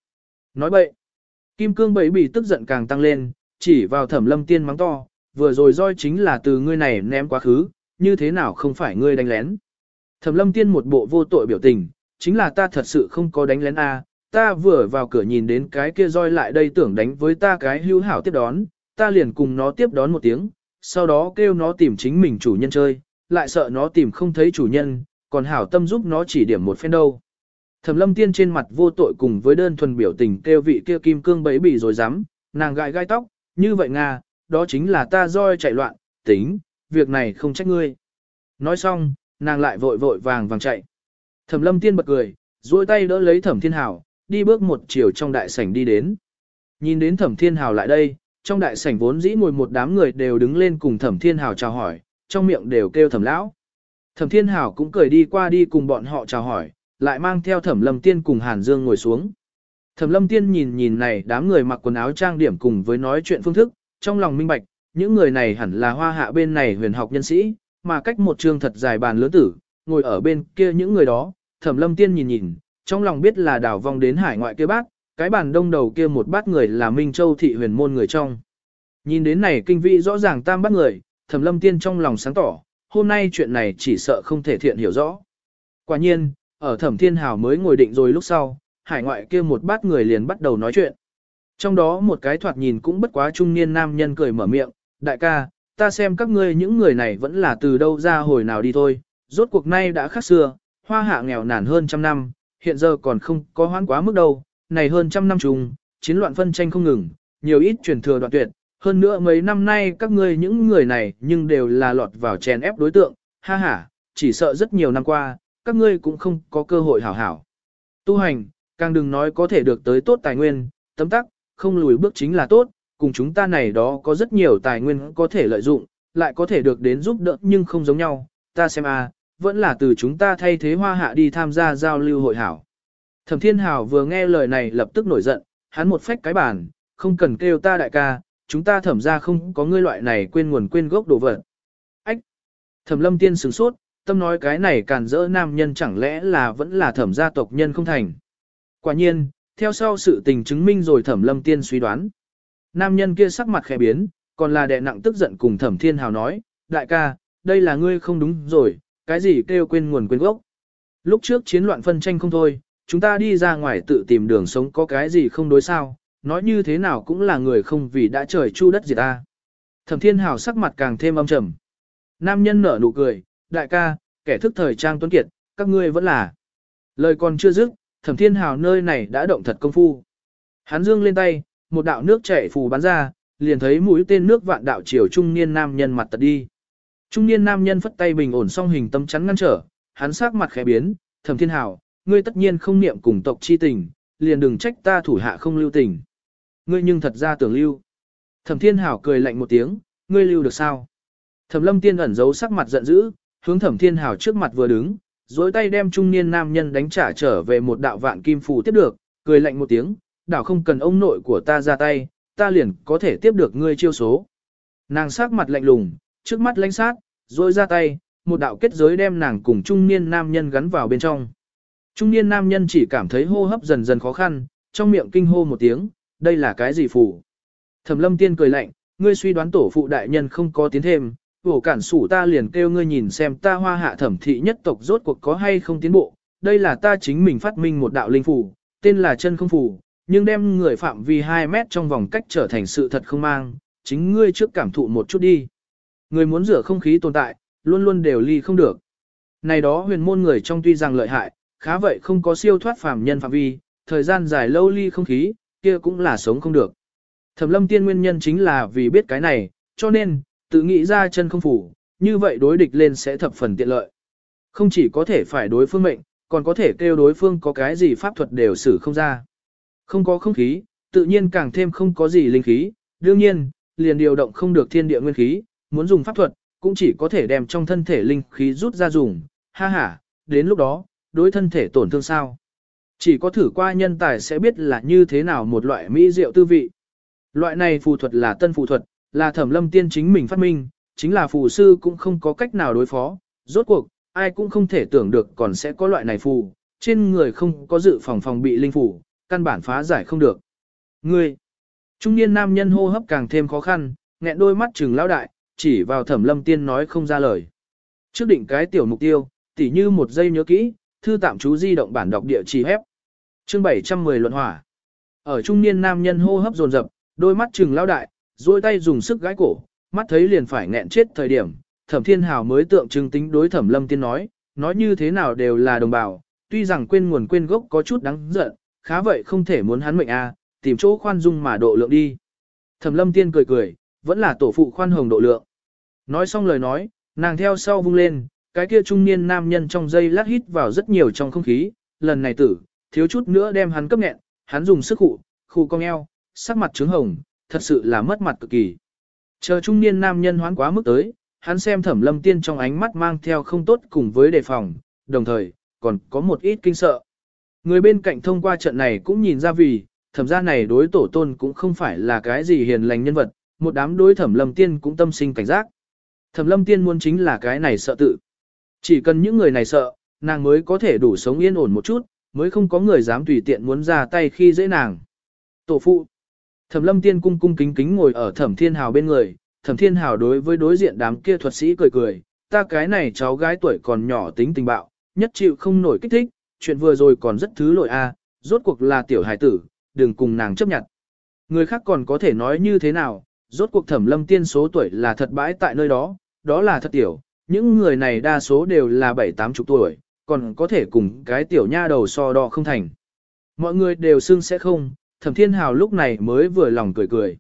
Nói bậy. Kim cương bẫy bị tức giận càng tăng lên, chỉ vào thẩm lâm tiên mắng to, vừa rồi roi chính là từ ngươi này ném quá khứ, như thế nào không phải ngươi đánh lén. Thẩm lâm tiên một bộ vô tội biểu tình, chính là ta thật sự không có đánh lén A, ta vừa vào cửa nhìn đến cái kia roi lại đây tưởng đánh với ta cái hữu hảo tiếp đón, ta liền cùng nó tiếp đón một tiếng, sau đó kêu nó tìm chính mình chủ nhân chơi, lại sợ nó tìm không thấy chủ nhân, còn hảo tâm giúp nó chỉ điểm một phen đâu. Thẩm lâm tiên trên mặt vô tội cùng với đơn thuần biểu tình kêu vị kia kim cương bấy bỉ rồi dám, nàng gãi gai tóc, như vậy Nga, đó chính là ta roi chạy loạn, tính, việc này không trách ngươi. Nói xong, nàng lại vội vội vàng vàng chạy. Thẩm lâm tiên bật cười, duỗi tay đỡ lấy thẩm thiên hào, đi bước một chiều trong đại sảnh đi đến. Nhìn đến thẩm thiên hào lại đây, trong đại sảnh vốn dĩ ngồi một đám người đều đứng lên cùng thẩm thiên hào chào hỏi, trong miệng đều kêu thẩm lão. Thẩm thiên hào cũng cười đi qua đi cùng bọn họ chào hỏi, lại mang theo thẩm lâm tiên cùng Hàn Dương ngồi xuống. Thẩm lâm tiên nhìn nhìn này đám người mặc quần áo trang điểm cùng với nói chuyện phương thức, trong lòng minh bạch, những người này hẳn là hoa hạ bên này huyền học nhân sĩ, mà cách một trường thật dài bàn lớn tử, ngồi ở bên kia những người đó, thẩm lâm tiên nhìn nhìn, trong lòng biết là đảo vong đến hải ngoại kia bác, cái bàn đông đầu kia một bát người là Minh Châu thị huyền môn người trong. Nhìn đến này kinh vị rõ ràng tam bát người, thẩm lâm tiên trong lòng sáng tỏ, hôm nay chuyện này chỉ sợ không thể thiện hiểu rõ. Quả nhiên, ở thẩm thiên hào mới ngồi định rồi lúc sau, hải ngoại kia một bát người liền bắt đầu nói chuyện. Trong đó một cái thoạt nhìn cũng bất quá trung niên nam nhân cười mở miệng, đại ca, ta xem các ngươi những người này vẫn là từ đâu ra hồi nào đi thôi, rốt cuộc nay đã khác xưa, hoa hạ nghèo nàn hơn trăm năm, hiện giờ còn không có hoãn quá mức đâu, này hơn trăm năm chung, chiến loạn phân tranh không ngừng, nhiều ít truyền thừa đoạn tuyệt, hơn nữa mấy năm nay các ngươi những người này nhưng đều là lọt vào chèn ép đối tượng, ha ha, chỉ sợ rất nhiều năm qua, các ngươi cũng không có cơ hội hảo hảo. Tu hành, càng đừng nói có thể được tới tốt tài nguyên, tấm tắc, không lùi bước chính là tốt, cùng chúng ta này đó có rất nhiều tài nguyên có thể lợi dụng, lại có thể được đến giúp đỡ nhưng không giống nhau, ta xem a, vẫn là từ chúng ta thay thế hoa hạ đi tham gia giao lưu hội hảo. Thẩm Thiên Hào vừa nghe lời này lập tức nổi giận, hắn một phách cái bản, không cần kêu ta đại ca, chúng ta thẩm ra không có ngươi loại này quên nguồn quên gốc đồ vật. Ách! Thẩm lâm tiên sửng sốt, tâm nói cái này càn rỡ nam nhân chẳng lẽ là vẫn là thẩm gia tộc nhân không thành. Quả nhiên, theo sau sự tình chứng minh rồi thẩm lâm tiên suy đoán. Nam nhân kia sắc mặt khẽ biến, còn là đệ nặng tức giận cùng thẩm thiên hào nói, đại ca, đây là ngươi không đúng rồi, cái gì kêu quên nguồn quên gốc. Lúc trước chiến loạn phân tranh không thôi, chúng ta đi ra ngoài tự tìm đường sống có cái gì không đối sao, nói như thế nào cũng là người không vì đã trời chu đất diệt ta. Thẩm thiên hào sắc mặt càng thêm âm trầm. Nam nhân nở nụ cười, đại ca, kẻ thức thời trang tuấn kiệt, các ngươi vẫn là. Lời còn chưa dứt, thẩm thiên hào nơi này đã động thật công phu. Hắn dương lên tay, một đạo nước chảy phù bắn ra, liền thấy mũi tên nước vạn đạo chiều trung niên nam nhân mặt tật đi. Trung niên nam nhân phất tay bình ổn song hình tâm chắn ngăn trở, hắn sắc mặt khẽ biến, thẩm thiên hào, ngươi tất nhiên không niệm cùng tộc chi tình, liền đừng trách ta thủ hạ không lưu tình. Ngươi nhưng thật ra tưởng lưu. Thẩm thiên hào cười lạnh một tiếng, ngươi lưu được sao? Thẩm lâm tiên ẩn giấu sắc mặt giận dữ, hướng thẩm thiên hào trước mặt vừa đứng, dối tay đem trung niên nam nhân đánh trả trở về một đạo vạn kim phù tiếp được, cười lạnh một tiếng, đảo không cần ông nội của ta ra tay, ta liền có thể tiếp được ngươi chiêu số. Nàng sắc mặt lạnh lùng, trước mắt lãnh sát, dối ra tay, một đạo kết giới đem nàng cùng trung niên nam nhân gắn vào bên trong. Trung niên nam nhân chỉ cảm thấy hô hấp dần dần khó khăn, trong miệng kinh hô một tiếng, đây là cái gì phù? Thẩm lâm tiên cười lạnh, ngươi suy đoán tổ phụ đại nhân không có tiến thêm, vổ cản sủ ta liền kêu ngươi nhìn xem ta hoa hạ thẩm thị nhất tộc rốt cuộc có hay không tiến bộ, đây là ta chính mình phát minh một đạo linh phù, tên là chân không phù, nhưng đem người phạm vi 2 mét trong vòng cách trở thành sự thật không mang, chính ngươi trước cảm thụ một chút đi. Người muốn rửa không khí tồn tại, luôn luôn đều ly không được. Này đó huyền môn người trong tuy rằng lợi hại, khá vậy không có siêu thoát phàm nhân phạm vi, thời gian dài lâu ly không khí, kia cũng là sống không được. Thẩm lâm tiên nguyên nhân chính là vì biết cái này, cho nên, tự nghĩ ra chân không phủ, như vậy đối địch lên sẽ thập phần tiện lợi. Không chỉ có thể phải đối phương mệnh, còn có thể kêu đối phương có cái gì pháp thuật đều xử không ra. Không có không khí, tự nhiên càng thêm không có gì linh khí, đương nhiên, liền điều động không được thiên địa nguyên khí, muốn dùng pháp thuật, cũng chỉ có thể đem trong thân thể linh khí rút ra dùng, ha ha, đến lúc đó, đối thân thể tổn thương sao. Chỉ có thử qua nhân tài sẽ biết là như thế nào một loại mỹ diệu tư vị. Loại này phù thuật là tân phù thuật, là thẩm lâm tiên chính mình phát minh, chính là phù sư cũng không có cách nào đối phó, rốt cuộc, ai cũng không thể tưởng được còn sẽ có loại này phù, trên người không có dự phòng phòng bị linh phù, căn bản phá giải không được. Ngươi, trung niên nam nhân hô hấp càng thêm khó khăn, nghẹn đôi mắt trừng lão đại, chỉ vào thẩm lâm tiên nói không ra lời. Trước định cái tiểu mục tiêu, tỉ như một giây nhớ kỹ, thư tạm chú di động bản đọc địa chỉ hép. Chương 710 luận hỏa. Ở trung niên nam nhân hô hấp dồn dập, đôi mắt trừng lão đại, duỗi tay dùng sức gãi cổ, mắt thấy liền phải nghẹn chết thời điểm, Thẩm Thiên Hào mới tượng trưng tính đối Thẩm Lâm Tiên nói, nói như thế nào đều là đồng bào, tuy rằng quên nguồn quên gốc có chút đáng giận, khá vậy không thể muốn hắn mệnh a, tìm chỗ khoan dung mà độ lượng đi. Thẩm Lâm Tiên cười cười, vẫn là tổ phụ khoan hồng độ lượng. Nói xong lời nói, nàng theo sau vung lên, cái kia trung niên nam nhân trong dây lát hít vào rất nhiều trong không khí, lần này tử, thiếu chút nữa đem hắn cấp nghẹn, hắn dùng sức khụ, khu cong eo, sắc mặt trướng hồng, thật sự là mất mặt cực kỳ. Chờ trung niên nam nhân hoán quá mức tới, hắn xem thẩm lâm tiên trong ánh mắt mang theo không tốt cùng với đề phòng, đồng thời, còn có một ít kinh sợ. Người bên cạnh thông qua trận này cũng nhìn ra vì, thẩm gia này đối tổ tôn cũng không phải là cái gì hiền lành nhân vật, một đám đối thẩm lâm tiên cũng tâm sinh cảnh giác. Thẩm lâm tiên muốn chính là cái này sợ tự. Chỉ cần những người này sợ, nàng mới có thể đủ sống yên ổn một chút, mới không có người dám tùy tiện muốn ra tay khi dễ nàng. Tổ phụ. Thẩm lâm tiên cung cung kính kính ngồi ở thẩm thiên hào bên người, thẩm thiên hào đối với đối diện đám kia thuật sĩ cười cười, ta cái này cháu gái tuổi còn nhỏ tính tình bạo, nhất chịu không nổi kích thích, chuyện vừa rồi còn rất thứ lỗi a, rốt cuộc là tiểu hài tử, đừng cùng nàng chấp nhận. Người khác còn có thể nói như thế nào, rốt cuộc thẩm lâm tiên số tuổi là thật bãi tại nơi đó, đó là thật tiểu, những người này đa số đều là bảy tám chục tuổi, còn có thể cùng cái tiểu nha đầu so đo không thành. Mọi người đều xưng sẽ không, thẩm thiên hào lúc này mới vừa lòng cười cười.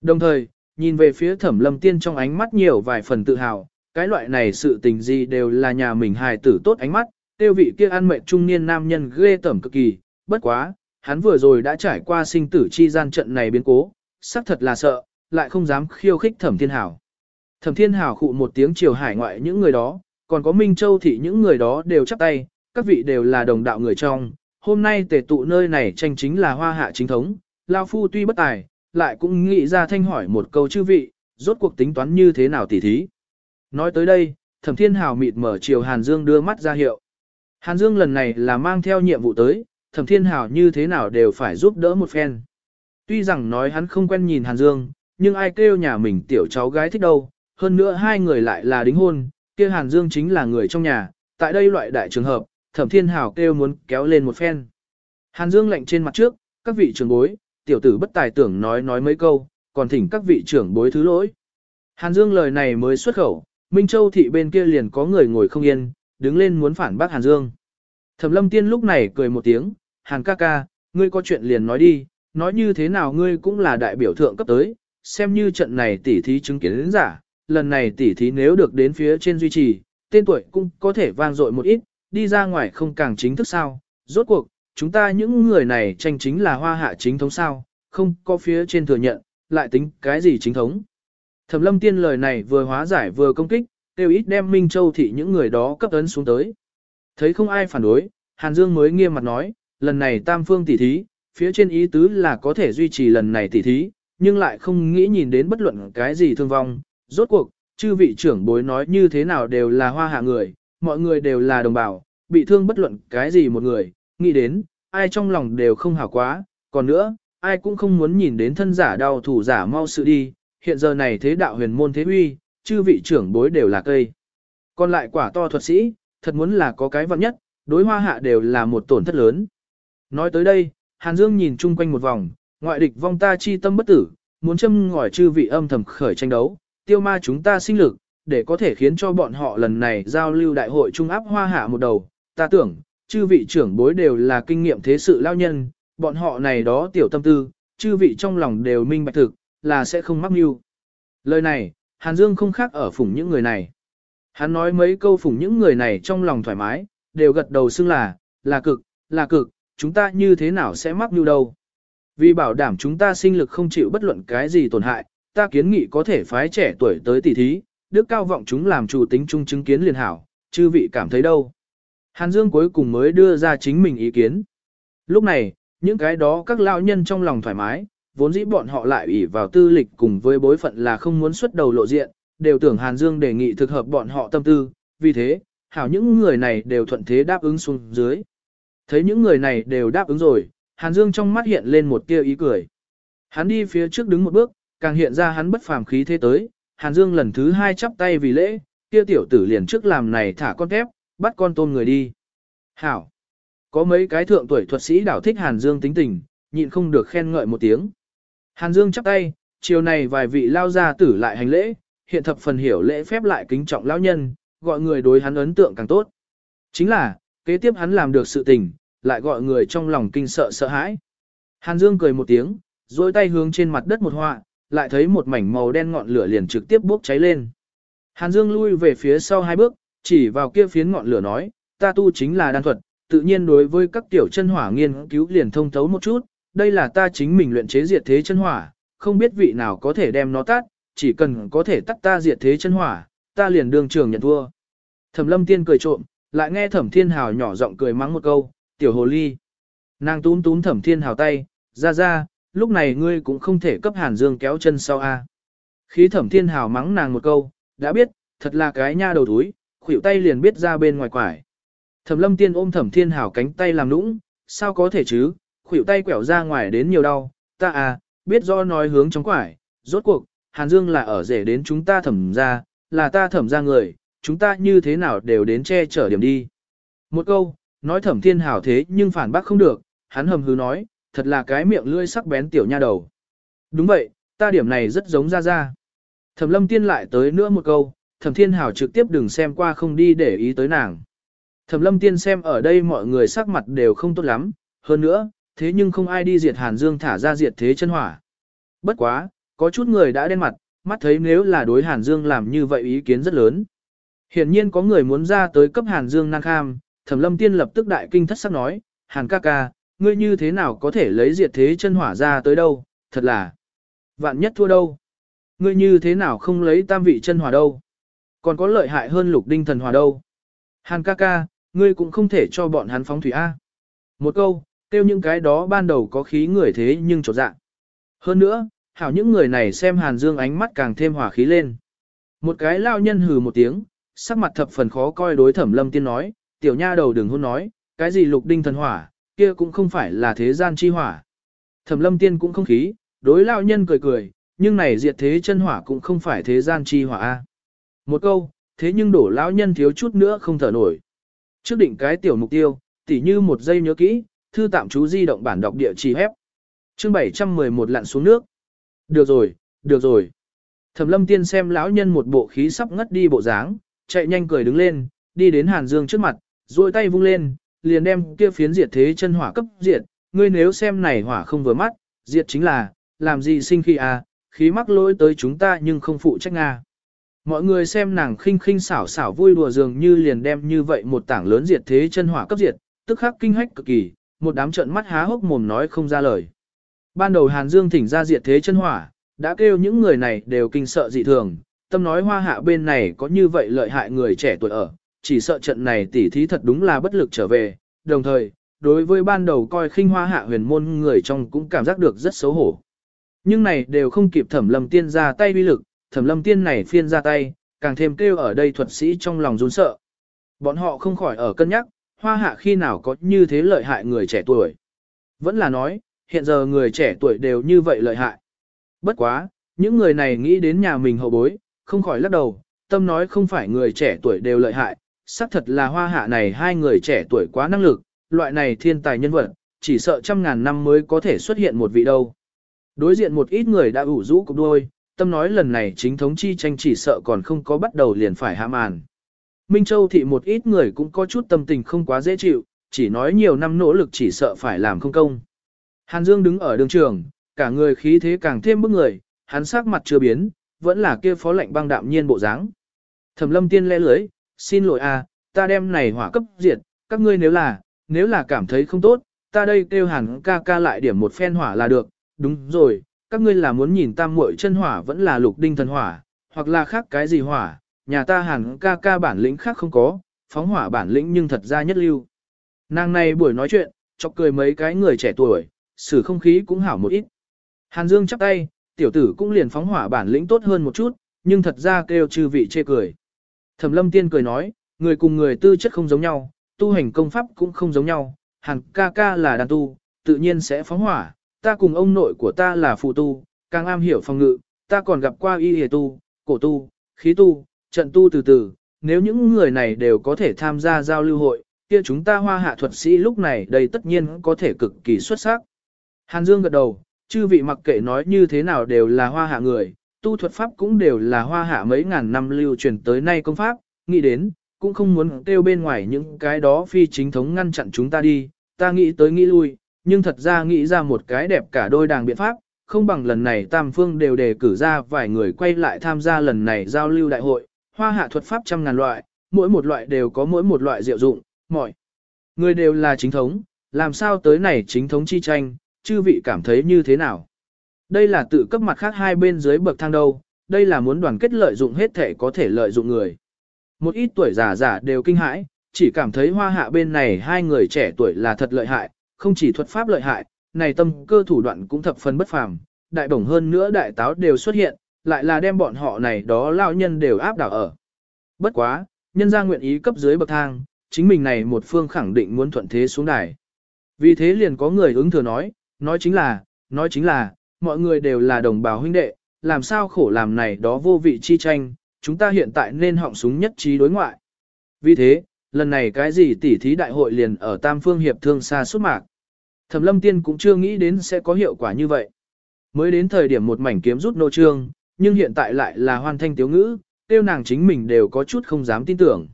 Đồng thời, nhìn về phía thẩm lâm tiên trong ánh mắt nhiều vài phần tự hào, cái loại này sự tình gì đều là nhà mình hài tử tốt ánh mắt, tiêu vị kia ăn mệnh trung niên nam nhân ghê tẩm cực kỳ, bất quá, hắn vừa rồi đã trải qua sinh tử chi gian trận này biến cố, xác thật là sợ, lại không dám khiêu khích thẩm thiên hào. Thẩm thiên hào khụ một tiếng chiều hải ngoại những người đó, còn có Minh Châu thị những người đó đều chắp tay, các vị đều là đồng đạo người trong, hôm nay tề tụ nơi này tranh chính là hoa hạ chính thống, Lao Phu tuy bất tài, lại cũng nghĩ ra thanh hỏi một câu chư vị, rốt cuộc tính toán như thế nào tỉ thí. Nói tới đây, Thẩm Thiên Hào mịt mở chiều Hàn Dương đưa mắt ra hiệu. Hàn Dương lần này là mang theo nhiệm vụ tới, Thẩm Thiên Hào như thế nào đều phải giúp đỡ một phen. Tuy rằng nói hắn không quen nhìn Hàn Dương, nhưng ai kêu nhà mình tiểu cháu gái thích đâu, hơn nữa hai người lại là đính hôn, kia Hàn Dương chính là người trong nhà, tại đây loại đại trường hợp, Thẩm Thiên Hào kêu muốn kéo lên một phen. Hàn Dương lạnh trên mặt trước, các vị trưởng bối, tiểu tử bất tài tưởng nói nói mấy câu, còn thỉnh các vị trưởng bối thứ lỗi. Hàn Dương lời này mới xuất khẩu, Minh Châu thị bên kia liền có người ngồi không yên, đứng lên muốn phản bác Hàn Dương. Thẩm Lâm Tiên lúc này cười một tiếng, Hàn ca ca, ngươi có chuyện liền nói đi, nói như thế nào ngươi cũng là đại biểu thượng cấp tới, xem như trận này tỉ thí chứng kiến đến giả, lần này tỉ thí nếu được đến phía trên duy trì, tên tuổi cũng có thể vang dội một ít, đi ra ngoài không càng chính thức sao, rốt cuộc, chúng ta những người này tranh chính là hoa hạ chính thống sao, không có phía trên thừa nhận, lại tính cái gì chính thống. Thẩm lâm tiên lời này vừa hóa giải vừa công kích, đều ít đem Minh Châu thị những người đó cấp ấn xuống tới. Thấy không ai phản đối, Hàn Dương mới nghiêm mặt nói, lần này tam phương tỉ thí, phía trên ý tứ là có thể duy trì lần này tỉ thí, nhưng lại không nghĩ nhìn đến bất luận cái gì thương vong. Rốt cuộc, chư vị trưởng bối nói như thế nào đều là hoa hạ người, mọi người đều là đồng bào, bị thương bất luận cái gì một người, nghĩ đến, ai trong lòng đều không hảo quá, còn nữa, ai cũng không muốn nhìn đến thân giả đau thủ giả mau sự đi, hiện giờ này thế đạo huyền môn thế uy, chư vị trưởng bối đều là cây. Còn lại quả to thuật sĩ, thật muốn là có cái vận nhất, đối hoa hạ đều là một tổn thất lớn. Nói tới đây, Hàn Dương nhìn chung quanh một vòng, ngoại địch vong ta chi tâm bất tử, muốn châm ngòi chư vị âm thầm khởi tranh đấu, tiêu ma chúng ta sinh lực, để có thể khiến cho bọn họ lần này giao lưu đại hội trung áp hoa hạ một đầu. Ta tưởng, chư vị trưởng bối đều là kinh nghiệm thế sự lao nhân, bọn họ này đó tiểu tâm tư, chư vị trong lòng đều minh bạch thực, là sẽ không mắc mưu. Lời này, Hàn Dương không khác ở phủng những người này. Hắn nói mấy câu phủng những người này trong lòng thoải mái, đều gật đầu xưng là, là cực, là cực, chúng ta như thế nào sẽ mắc mưu đâu. Vì bảo đảm chúng ta sinh lực không chịu bất luận cái gì tổn hại, ta kiến nghị có thể phái trẻ tuổi tới tỷ thí, đức cao vọng chúng làm chủ tính chung chứng kiến liền hảo, chư vị cảm thấy đâu. Hàn Dương cuối cùng mới đưa ra chính mình ý kiến. Lúc này, những cái đó các lão nhân trong lòng thoải mái, vốn dĩ bọn họ lại ủy vào tư lịch cùng với bối phận là không muốn xuất đầu lộ diện, đều tưởng Hàn Dương đề nghị thực hợp bọn họ tâm tư, vì thế, hảo những người này đều thuận thế đáp ứng xuống dưới. Thấy những người này đều đáp ứng rồi, Hàn Dương trong mắt hiện lên một tia ý cười. Hắn đi phía trước đứng một bước, càng hiện ra hắn bất phàm khí thế tới, Hàn Dương lần thứ hai chắp tay vì lễ, kia tiểu tử liền trước làm này thả con thép bắt con tôm người đi. Hảo! Có mấy cái thượng tuổi thuật sĩ đảo thích Hàn Dương tính tình, nhịn không được khen ngợi một tiếng. Hàn Dương chắp tay, chiều này vài vị lao gia tử lại hành lễ, hiện thập phần hiểu lễ phép lại kính trọng lão nhân, gọi người đối hắn ấn tượng càng tốt. Chính là, kế tiếp hắn làm được sự tình, lại gọi người trong lòng kinh sợ sợ hãi. Hàn Dương cười một tiếng, duỗi tay hướng trên mặt đất một họa, lại thấy một mảnh màu đen ngọn lửa liền trực tiếp bốc cháy lên. Hàn Dương lui về phía sau hai bước, chỉ vào kia phiến ngọn lửa nói, ta tu chính là đan thuật, tự nhiên đối với các tiểu chân hỏa nghiên cứu liền thông thấu một chút, đây là ta chính mình luyện chế diệt thế chân hỏa, không biết vị nào có thể đem nó tắt, chỉ cần có thể tắt ta diệt thế chân hỏa, ta liền đương trường nhận thua. Thẩm lâm tiên cười trộm, lại nghe thẩm thiên hào nhỏ giọng cười mắng một câu, tiểu hồ ly. Nàng túm túm thẩm thiên hào tay, ra ra, lúc này ngươi cũng không thể cấp hàn dương kéo chân sau a. Khí thẩm thiên hào mắng nàng một câu, đã biết, thật là cái nha đầu túi, khuỷu tay liền biết ra bên ngoài quải. Thẩm lâm tiên ôm thẩm thiên Hảo cánh tay làm nũng, sao có thể chứ, khuỷu tay quẹo ra ngoài đến nhiều đau, ta à, biết do nói hướng trong quải, rốt cuộc, hàn dương là ở rể đến chúng ta thẩm ra, là ta thẩm ra người, chúng ta như thế nào đều đến che chở điểm đi. Một câu, nói thẩm thiên Hảo thế nhưng phản bác không được, hắn hầm hứ nói, thật là cái miệng lưỡi sắc bén tiểu nha đầu. Đúng vậy, ta điểm này rất giống ra ra. Thẩm lâm tiên lại tới nữa một câu, thẩm thiên hào trực tiếp đừng xem qua không đi để ý tới nàng. Thẩm lâm tiên xem ở đây mọi người sắc mặt đều không tốt lắm, hơn nữa, thế nhưng không ai đi diệt Hàn Dương thả ra diệt thế chân hỏa. Bất quá, có chút người đã đen mặt, mắt thấy nếu là đối Hàn Dương làm như vậy ý kiến rất lớn. Hiển nhiên có người muốn ra tới cấp Hàn Dương năng kham, Thẩm Lâm Tiên lập tức đại kinh thất sắc nói, Hàn ca ca, ngươi như thế nào có thể lấy diệt thế chân hỏa ra tới đâu, thật là vạn nhất thua đâu. Ngươi như thế nào không lấy tam vị chân hỏa đâu, còn có lợi hại hơn lục đinh thần hỏa đâu. Hàn ca ca, ngươi cũng không thể cho bọn hắn phóng thủy A. Một câu, Tiêu những cái đó ban đầu có khí người thế nhưng trột dạ. Hơn nữa, hảo những người này xem Hàn Dương ánh mắt càng thêm hỏa khí lên. Một cái lao nhân hừ một tiếng, sắc mặt thập phần khó coi đối thẩm lâm tiên nói, tiểu nha đầu đừng hôn nói, cái gì lục đinh thần hỏa, kia cũng không phải là thế gian chi hỏa. Thẩm lâm tiên cũng không khí, đối lao nhân cười cười, nhưng này diệt thế chân hỏa cũng không phải thế gian chi hỏa a. Một câu, thế nhưng đổ lão nhân thiếu chút nữa không thở nổi. Trước định cái tiểu mục tiêu, tỉ như một giây nhớ kỹ, thư tạm chú di động bản đọc địa chỉ hép. Chương 711 lặn xuống nước. Được rồi, được rồi. Thẩm lâm tiên xem lão nhân một bộ khí sắp ngất đi bộ dáng, chạy nhanh cười đứng lên, đi đến Hàn Dương trước mặt, duỗi tay vung lên, liền đem kia phiến diệt thế chân hỏa cấp diệt, ngươi nếu xem này hỏa không vừa mắt, diệt chính là, làm gì sinh khi à, khí mắc lỗi tới chúng ta nhưng không phụ trách Nga. Mọi người xem nàng khinh khinh xảo xảo vui đùa dường như liền đem như vậy một tảng lớn diệt thế chân hỏa cấp diệt, tức khắc kinh hách cực kỳ, một đám trợn mắt há hốc mồm nói không ra lời. Ban đầu Hàn Dương thỉnh ra diệt thế chân hỏa, đã kêu những người này đều kinh sợ dị thường, tâm nói hoa hạ bên này có như vậy lợi hại người trẻ tuổi ở, chỉ sợ trận này tỉ thí thật đúng là bất lực trở về, đồng thời, đối với ban đầu coi khinh hoa hạ huyền môn người trong cũng cảm giác được rất xấu hổ. Nhưng này đều không kịp thẩm lầm tiên ra tay uy lực, thẩm lâm tiên này phiên ra tay, càng thêm kêu ở đây thuật sĩ trong lòng run sợ. Bọn họ không khỏi ở cân nhắc, hoa hạ khi nào có như thế lợi hại người trẻ tuổi. Vẫn là nói, hiện giờ người trẻ tuổi đều như vậy lợi hại. Bất quá, những người này nghĩ đến nhà mình hậu bối, không khỏi lắc đầu, tâm nói không phải người trẻ tuổi đều lợi hại, xác thật là hoa hạ này hai người trẻ tuổi quá năng lực, loại này thiên tài nhân vật, chỉ sợ trăm ngàn năm mới có thể xuất hiện một vị đâu. Đối diện một ít người đã ủ rũ cục đôi, tâm nói lần này chính thống chi tranh chỉ sợ còn không có bắt đầu liền phải hạ màn. Minh Châu thị một ít người cũng có chút tâm tình không quá dễ chịu, chỉ nói nhiều năm nỗ lực chỉ sợ phải làm không công. Hàn Dương đứng ở đường trường, cả người khí thế càng thêm bức người, hắn sắc mặt chưa biến, vẫn là kia phó lệnh băng đạm nhiên bộ dáng. Thẩm lâm tiên lẽ lưới, xin lỗi a, ta đem này hỏa cấp diệt, các ngươi nếu là, nếu là cảm thấy không tốt, ta đây kêu hàn ca ca lại điểm một phen hỏa là được, đúng rồi, các ngươi là muốn nhìn tam muội chân hỏa vẫn là lục đinh thần hỏa, hoặc là khác cái gì hỏa, nhà ta hẳn ca ca bản lĩnh khác không có, phóng hỏa bản lĩnh nhưng thật ra nhất lưu. Nàng này buổi nói chuyện, chọc cười mấy cái người trẻ tuổi, xử không khí cũng hảo một ít. Hàn Dương chắp tay, tiểu tử cũng liền phóng hỏa bản lĩnh tốt hơn một chút, nhưng thật ra kêu chư vị chê cười. Thẩm lâm tiên cười nói, người cùng người tư chất không giống nhau, tu hành công pháp cũng không giống nhau, hàn ca ca là đàn tu, tự nhiên sẽ phóng hỏa, ta cùng ông nội của ta là phụ tu, càng am hiểu phòng ngự, ta còn gặp qua y hề tu, cổ tu, khí tu, trận tu từ từ, nếu những người này đều có thể tham gia giao lưu hội, kia chúng ta hoa hạ thuật sĩ lúc này đây tất nhiên có thể cực kỳ xuất sắc. Hàn Dương gật đầu, chư vị mặc kệ nói như thế nào đều là hoa hạ người, tu thuật pháp cũng đều là hoa hạ mấy ngàn năm lưu truyền tới nay công pháp, nghĩ đến, cũng không muốn kêu bên ngoài những cái đó phi chính thống ngăn chặn chúng ta đi, ta nghĩ tới nghĩ lui, nhưng thật ra nghĩ ra một cái đẹp cả đôi đàng biện pháp, không bằng lần này Tam Phương đều đề cử ra vài người quay lại tham gia lần này giao lưu đại hội, hoa hạ thuật pháp trăm ngàn loại, mỗi một loại đều có mỗi một loại diệu dụng, mọi người đều là chính thống, làm sao tới này chính thống chi tranh, chư vị cảm thấy như thế nào? Đây là tự cấp mặt khác hai bên dưới bậc thang đâu, đây là muốn đoàn kết lợi dụng hết thể có thể lợi dụng người. Một ít tuổi già giả đều kinh hãi, chỉ cảm thấy hoa hạ bên này hai người trẻ tuổi là thật lợi hại, không chỉ thuật pháp lợi hại, này tâm cơ thủ đoạn cũng thập phần bất phàm, đại bổng hơn nữa đại táo đều xuất hiện, lại là đem bọn họ này đó lao nhân đều áp đảo ở. Bất quá, nhân gia nguyện ý cấp dưới bậc thang, chính mình này một phương khẳng định muốn thuận thế xuống đài. Vì thế liền có người ứng thừa nói, nói chính là, nói chính là, mọi người đều là đồng bào huynh đệ, làm sao khổ làm này đó vô vị chi tranh, chúng ta hiện tại nên họng súng nhất trí đối ngoại. Vì thế, lần này cái gì tỉ thí đại hội liền ở Tam Phương Hiệp Thương xa suốt mạc. Thẩm lâm tiên cũng chưa nghĩ đến sẽ có hiệu quả như vậy. Mới đến thời điểm một mảnh kiếm rút nô trương, nhưng hiện tại lại là hoàn thanh tiếu ngữ, tiêu nàng chính mình đều có chút không dám tin tưởng.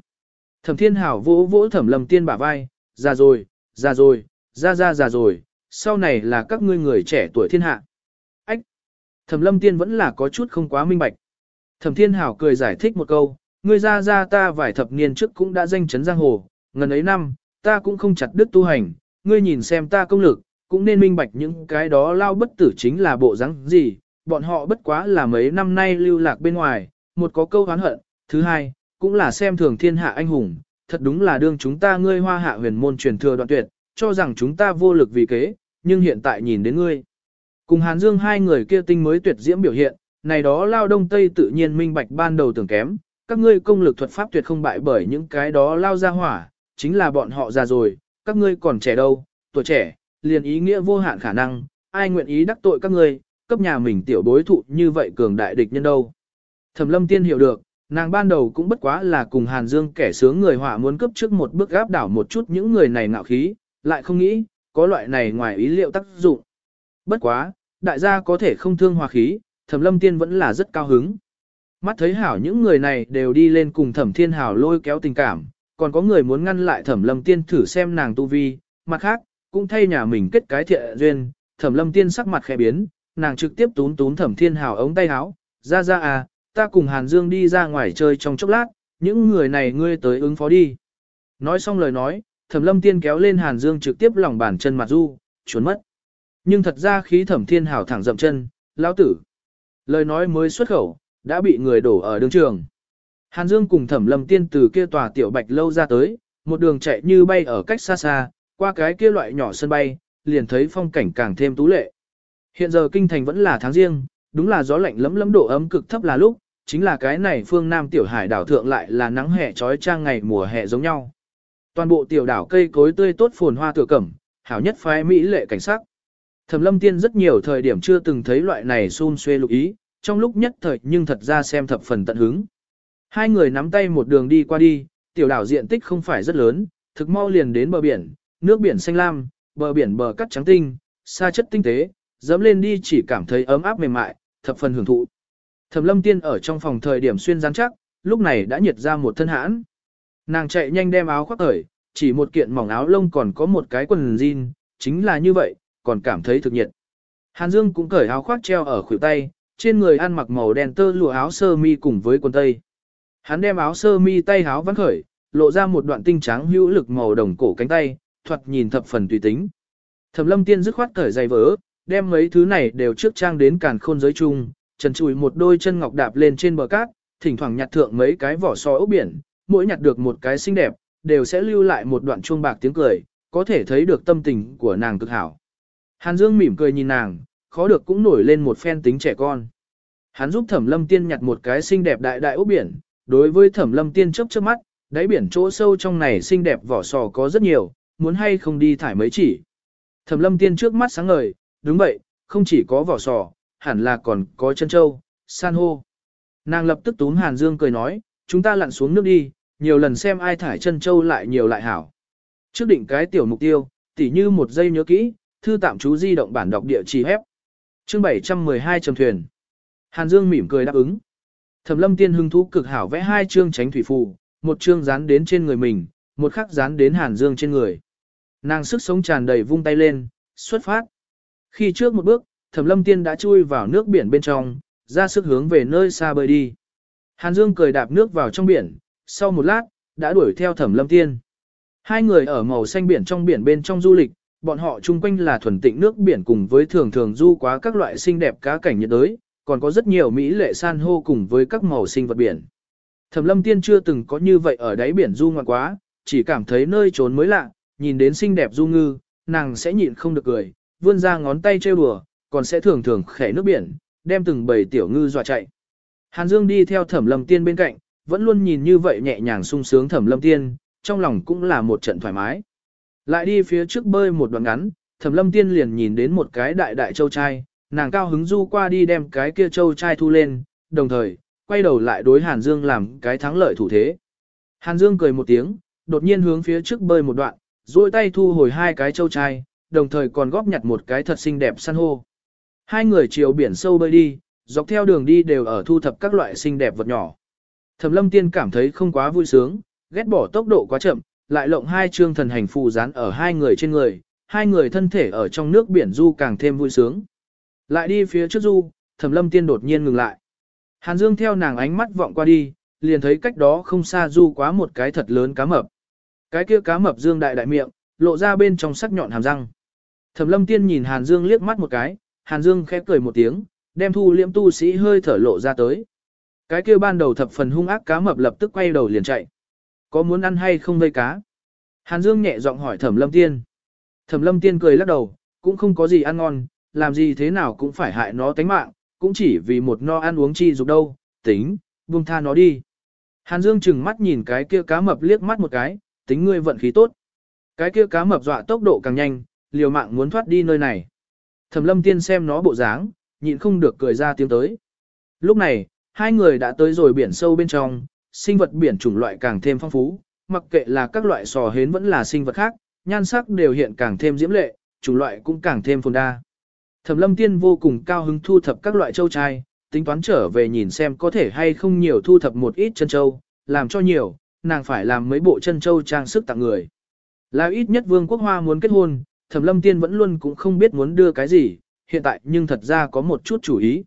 Thẩm thiên hảo vỗ vỗ thẩm lâm tiên bả vai, già rồi, già rồi, ra ra già rồi, sau này là các ngươi người trẻ tuổi thiên hạ. Ách! Thẩm lâm tiên vẫn là có chút không quá minh bạch. Thẩm thiên hảo cười giải thích một câu, ngươi ra ra ta vài thập niên trước cũng đã danh chấn giang hồ, ngần ấy năm, ta cũng không chặt đứt tu hành, ngươi nhìn xem ta công lực, cũng nên minh bạch những cái đó lao bất tử chính là bộ dáng gì, bọn họ bất quá là mấy năm nay lưu lạc bên ngoài, một có câu oán hận, thứ hai, cũng là xem thường thiên hạ anh hùng, thật đúng là đương chúng ta ngươi hoa hạ huyền môn truyền thừa đoạn tuyệt, cho rằng chúng ta vô lực vì kế, nhưng hiện tại nhìn đến ngươi. Cùng Hàn Dương hai người kia tinh mới tuyệt diễm biểu hiện, này đó lao đông tây tự nhiên minh bạch ban đầu tưởng kém, các ngươi công lực thuật pháp tuyệt không bại bởi những cái đó lao ra hỏa, chính là bọn họ già rồi, các ngươi còn trẻ đâu, tuổi trẻ, liền ý nghĩa vô hạn khả năng, ai nguyện ý đắc tội các ngươi, cấp nhà mình tiểu bối thụ như vậy cường đại địch nhân đâu. Thẩm lâm tiên hiểu được, nàng ban đầu cũng bất quá là cùng Hàn Dương kẻ sướng người họa muốn cấp trước một bước gáp đảo một chút những người này ngạo khí, lại không nghĩ, có loại này ngoài ý liệu tác dụng. Bất quá, đại gia có thể không thương hòa khí, thẩm lâm tiên vẫn là rất cao hứng. Mắt thấy hảo những người này đều đi lên cùng thẩm thiên hảo lôi kéo tình cảm, còn có người muốn ngăn lại thẩm lâm tiên thử xem nàng tu vi, mặt khác, cũng thay nhà mình kết cái thiện duyên, thẩm lâm tiên sắc mặt khẽ biến, nàng trực tiếp tún tún thẩm thiên hảo ống tay áo, ra ra à, ta cùng Hàn Dương đi ra ngoài chơi trong chốc lát, những người này ngươi tới ứng phó đi. Nói xong lời nói, thẩm lâm tiên kéo lên Hàn Dương trực tiếp lòng bàn chân mặt du, trốn mất. Nhưng thật ra khí thẩm thiên hảo thẳng dậm chân, lão tử. Lời nói mới xuất khẩu, đã bị người đổ ở đường trường. Hàn Dương cùng thẩm lâm tiên từ kia tòa tiểu bạch lâu ra tới, một đường chạy như bay ở cách xa xa, qua cái kia loại nhỏ sân bay, liền thấy phong cảnh càng thêm tú lệ. Hiện giờ kinh thành vẫn là tháng riêng, đúng là gió lạnh lấm lấm độ ấm cực thấp là lúc, chính là cái này phương Nam tiểu hải đảo thượng lại là nắng hè trói trang ngày mùa hè giống nhau. Toàn bộ tiểu đảo cây cối tươi tốt phồn hoa tựa cẩm, hảo nhất phái mỹ lệ cảnh sắc. Thẩm Lâm Tiên rất nhiều thời điểm chưa từng thấy loại này xun xuê lục ý, trong lúc nhất thời nhưng thật ra xem thập phần tận hứng. Hai người nắm tay một đường đi qua đi, tiểu đảo diện tích không phải rất lớn, thực mau liền đến bờ biển, nước biển xanh lam, bờ biển bờ cắt trắng tinh, xa chất tinh tế, dẫm lên đi chỉ cảm thấy ấm áp mềm mại, thập phần hưởng thụ. Thẩm Lâm Tiên ở trong phòng thời điểm xuyên rắn chắc, lúc này đã nhiệt ra một thân hãn. Nàng chạy nhanh đem áo khoác cởi, chỉ một kiện mỏng áo lông còn có một cái quần jean, chính là như vậy, còn cảm thấy thực nhiệt. Hàn Dương cũng cởi áo khoác treo ở khuỷu tay, trên người ăn mặc màu đen tơ lụa áo sơ mi cùng với quần tây. Hắn đem áo sơ mi tay áo vắn khởi, lộ ra một đoạn tinh trắng hữu lực màu đồng cổ cánh tay, thoạt nhìn thập phần tùy tính. Thẩm Lâm Tiên dứt khoát cởi giày vỡ, đem mấy thứ này đều trước trang đến càn khôn giới chung, trần chùi một đôi chân ngọc đạp lên trên bờ cát, thỉnh thoảng nhặt thượng mấy cái vỏ sò ốc biển, mỗi nhặt được một cái xinh đẹp, đều sẽ lưu lại một đoạn chuông bạc tiếng cười, có thể thấy được tâm tình của nàng cực hảo. Hàn Dương mỉm cười nhìn nàng, khó được cũng nổi lên một phen tính trẻ con. Hắn giúp Thẩm Lâm Tiên nhặt một cái xinh đẹp đại đại ốc biển, đối với Thẩm Lâm Tiên chớp chớp mắt, đáy biển chỗ sâu trong này xinh đẹp vỏ sò có rất nhiều, muốn hay không đi thải mấy chỉ. Thẩm Lâm Tiên trước mắt sáng ngời, đúng vậy, không chỉ có vỏ sò, hẳn là còn có chân trâu, san hô. Nàng lập tức túm Hàn Dương cười nói, chúng ta lặn xuống nước đi, nhiều lần xem ai thải chân trâu lại nhiều lại hảo. Trước định cái tiểu mục tiêu, tỉ như một giây nhớ kỹ, thư tạm chú di động bản đọc địa chỉ hép. Chương 712 trầm thuyền. Hàn Dương mỉm cười đáp ứng. Thẩm Lâm Tiên hưng thú cực hảo vẽ hai chương tránh thủy phù, một chương dán đến trên người mình, một khắc dán đến Hàn Dương trên người. Nàng sức sống tràn đầy vung tay lên, xuất phát. Khi trước một bước, Thẩm Lâm Tiên đã chui vào nước biển bên trong, ra sức hướng về nơi xa bơi đi. Hàn Dương cười đạp nước vào trong biển, sau một lát, đã đuổi theo Thẩm Lâm Tiên. Hai người ở màu xanh biển trong biển bên trong du lịch, bọn họ chung quanh là thuần tịnh nước biển cùng với thường thường du quá các loại xinh đẹp cá cảnh nhiệt đới, còn có rất nhiều mỹ lệ san hô cùng với các màu sinh vật biển. Thẩm Lâm Tiên chưa từng có như vậy ở đáy biển du ngoạn quá, chỉ cảm thấy nơi trốn mới lạ, nhìn đến xinh đẹp du ngư, nàng sẽ nhịn không được cười, vươn ra ngón tay trêu đùa, còn sẽ thường thường khẽ nước biển, đem từng bầy tiểu ngư dọa chạy. Hàn Dương đi theo Thẩm Lâm Tiên bên cạnh, vẫn luôn nhìn như vậy nhẹ nhàng sung sướng Thẩm Lâm Tiên, trong lòng cũng là một trận thoải mái. Lại đi phía trước bơi một đoạn ngắn, Thẩm Lâm Tiên liền nhìn đến một cái đại đại châu trai, nàng cao hứng du qua đi đem cái kia châu trai thu lên, đồng thời, quay đầu lại đối Hàn Dương làm cái thắng lợi thủ thế. Hàn Dương cười một tiếng, đột nhiên hướng phía trước bơi một đoạn, duỗi tay thu hồi hai cái châu trai, đồng thời còn góp nhặt một cái thật xinh đẹp san hô. Hai người chiều biển sâu bơi đi, dọc theo đường đi đều ở thu thập các loại xinh đẹp vật nhỏ. Thẩm Lâm Tiên cảm thấy không quá vui sướng, ghét bỏ tốc độ quá chậm, lại lộng hai chương thần hành phù dán ở hai người trên người, hai người thân thể ở trong nước biển du càng thêm vui sướng. Lại đi phía trước du, Thẩm Lâm Tiên đột nhiên ngừng lại. Hàn Dương theo nàng ánh mắt vọng qua đi, liền thấy cách đó không xa du quá một cái thật lớn cá mập. Cái kia cá mập dương đại đại miệng, lộ ra bên trong sắc nhọn hàm răng. Thẩm Lâm Tiên nhìn Hàn Dương liếc mắt một cái, Hàn Dương khẽ cười một tiếng, đem thu liễm tu sĩ hơi thở lộ ra tới. Cái kia ban đầu thập phần hung ác cá mập lập tức quay đầu liền chạy. Có muốn ăn hay không vây cá? Hàn Dương nhẹ giọng hỏi Thẩm Lâm Tiên. Thẩm lâm tiên cười lắc đầu, cũng không có gì ăn ngon, làm gì thế nào cũng phải hại nó tánh mạng, cũng chỉ vì một no ăn uống chi dục đâu, tính, buông tha nó đi. Hàn Dương chừng mắt nhìn cái kia cá mập liếc mắt một cái, tính ngươi vận khí tốt. Cái kia cá mập dọa tốc độ càng nhanh, liều mạng muốn thoát đi nơi này. Thẩm lâm tiên xem nó bộ dáng, nhịn không được cười ra tiếng tới. Lúc này, hai người đã tới rồi biển sâu bên trong, sinh vật biển chủng loại càng thêm phong phú, mặc kệ là các loại sò hến vẫn là sinh vật khác, nhan sắc đều hiện càng thêm diễm lệ, chủng loại cũng càng thêm phồn đa. Thẩm lâm tiên vô cùng cao hứng thu thập các loại châu trai, tính toán trở về nhìn xem có thể hay không nhiều thu thập một ít chân châu, làm cho nhiều, nàng phải làm mấy bộ chân châu trang sức tặng người. Là ít nhất vương quốc hoa muốn kết hôn, thẩm lâm tiên vẫn luôn cũng không biết muốn đưa cái gì, hiện tại nhưng thật ra có một chút chủ ý.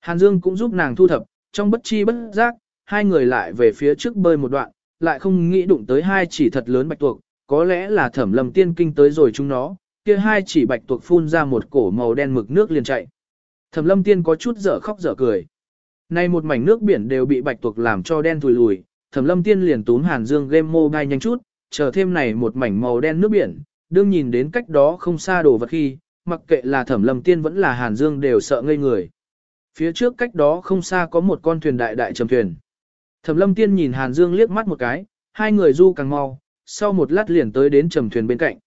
Hàn Dương cũng giúp nàng thu thập, trong bất chi bất giác, hai người lại về phía trước bơi một đoạn, lại không nghĩ đụng tới hai chỉ thật lớn bạch tuộc, có lẽ là thẩm lâm tiên kinh tới rồi chúng nó, kia hai chỉ bạch tuộc phun ra một cổ màu đen mực nước liền chạy. Thẩm lâm tiên có chút dở khóc dở cười. Nay một mảnh nước biển đều bị bạch tuộc làm cho đen thùi lùi, thẩm lâm tiên liền túm hàn dương game mobile nhanh chút, chờ thêm này một mảnh màu đen nước biển, đương nhìn đến cách đó không xa đồ vật khi, mặc kệ là thẩm lâm tiên vẫn là hàn dương đều sợ ngây người. Phía trước cách đó không xa có một con thuyền đại đại trầm thuyền. Thẩm lâm tiên nhìn hàn dương liếc mắt một cái, hai người du càng mau, sau một lát liền tới đến trầm thuyền bên cạnh.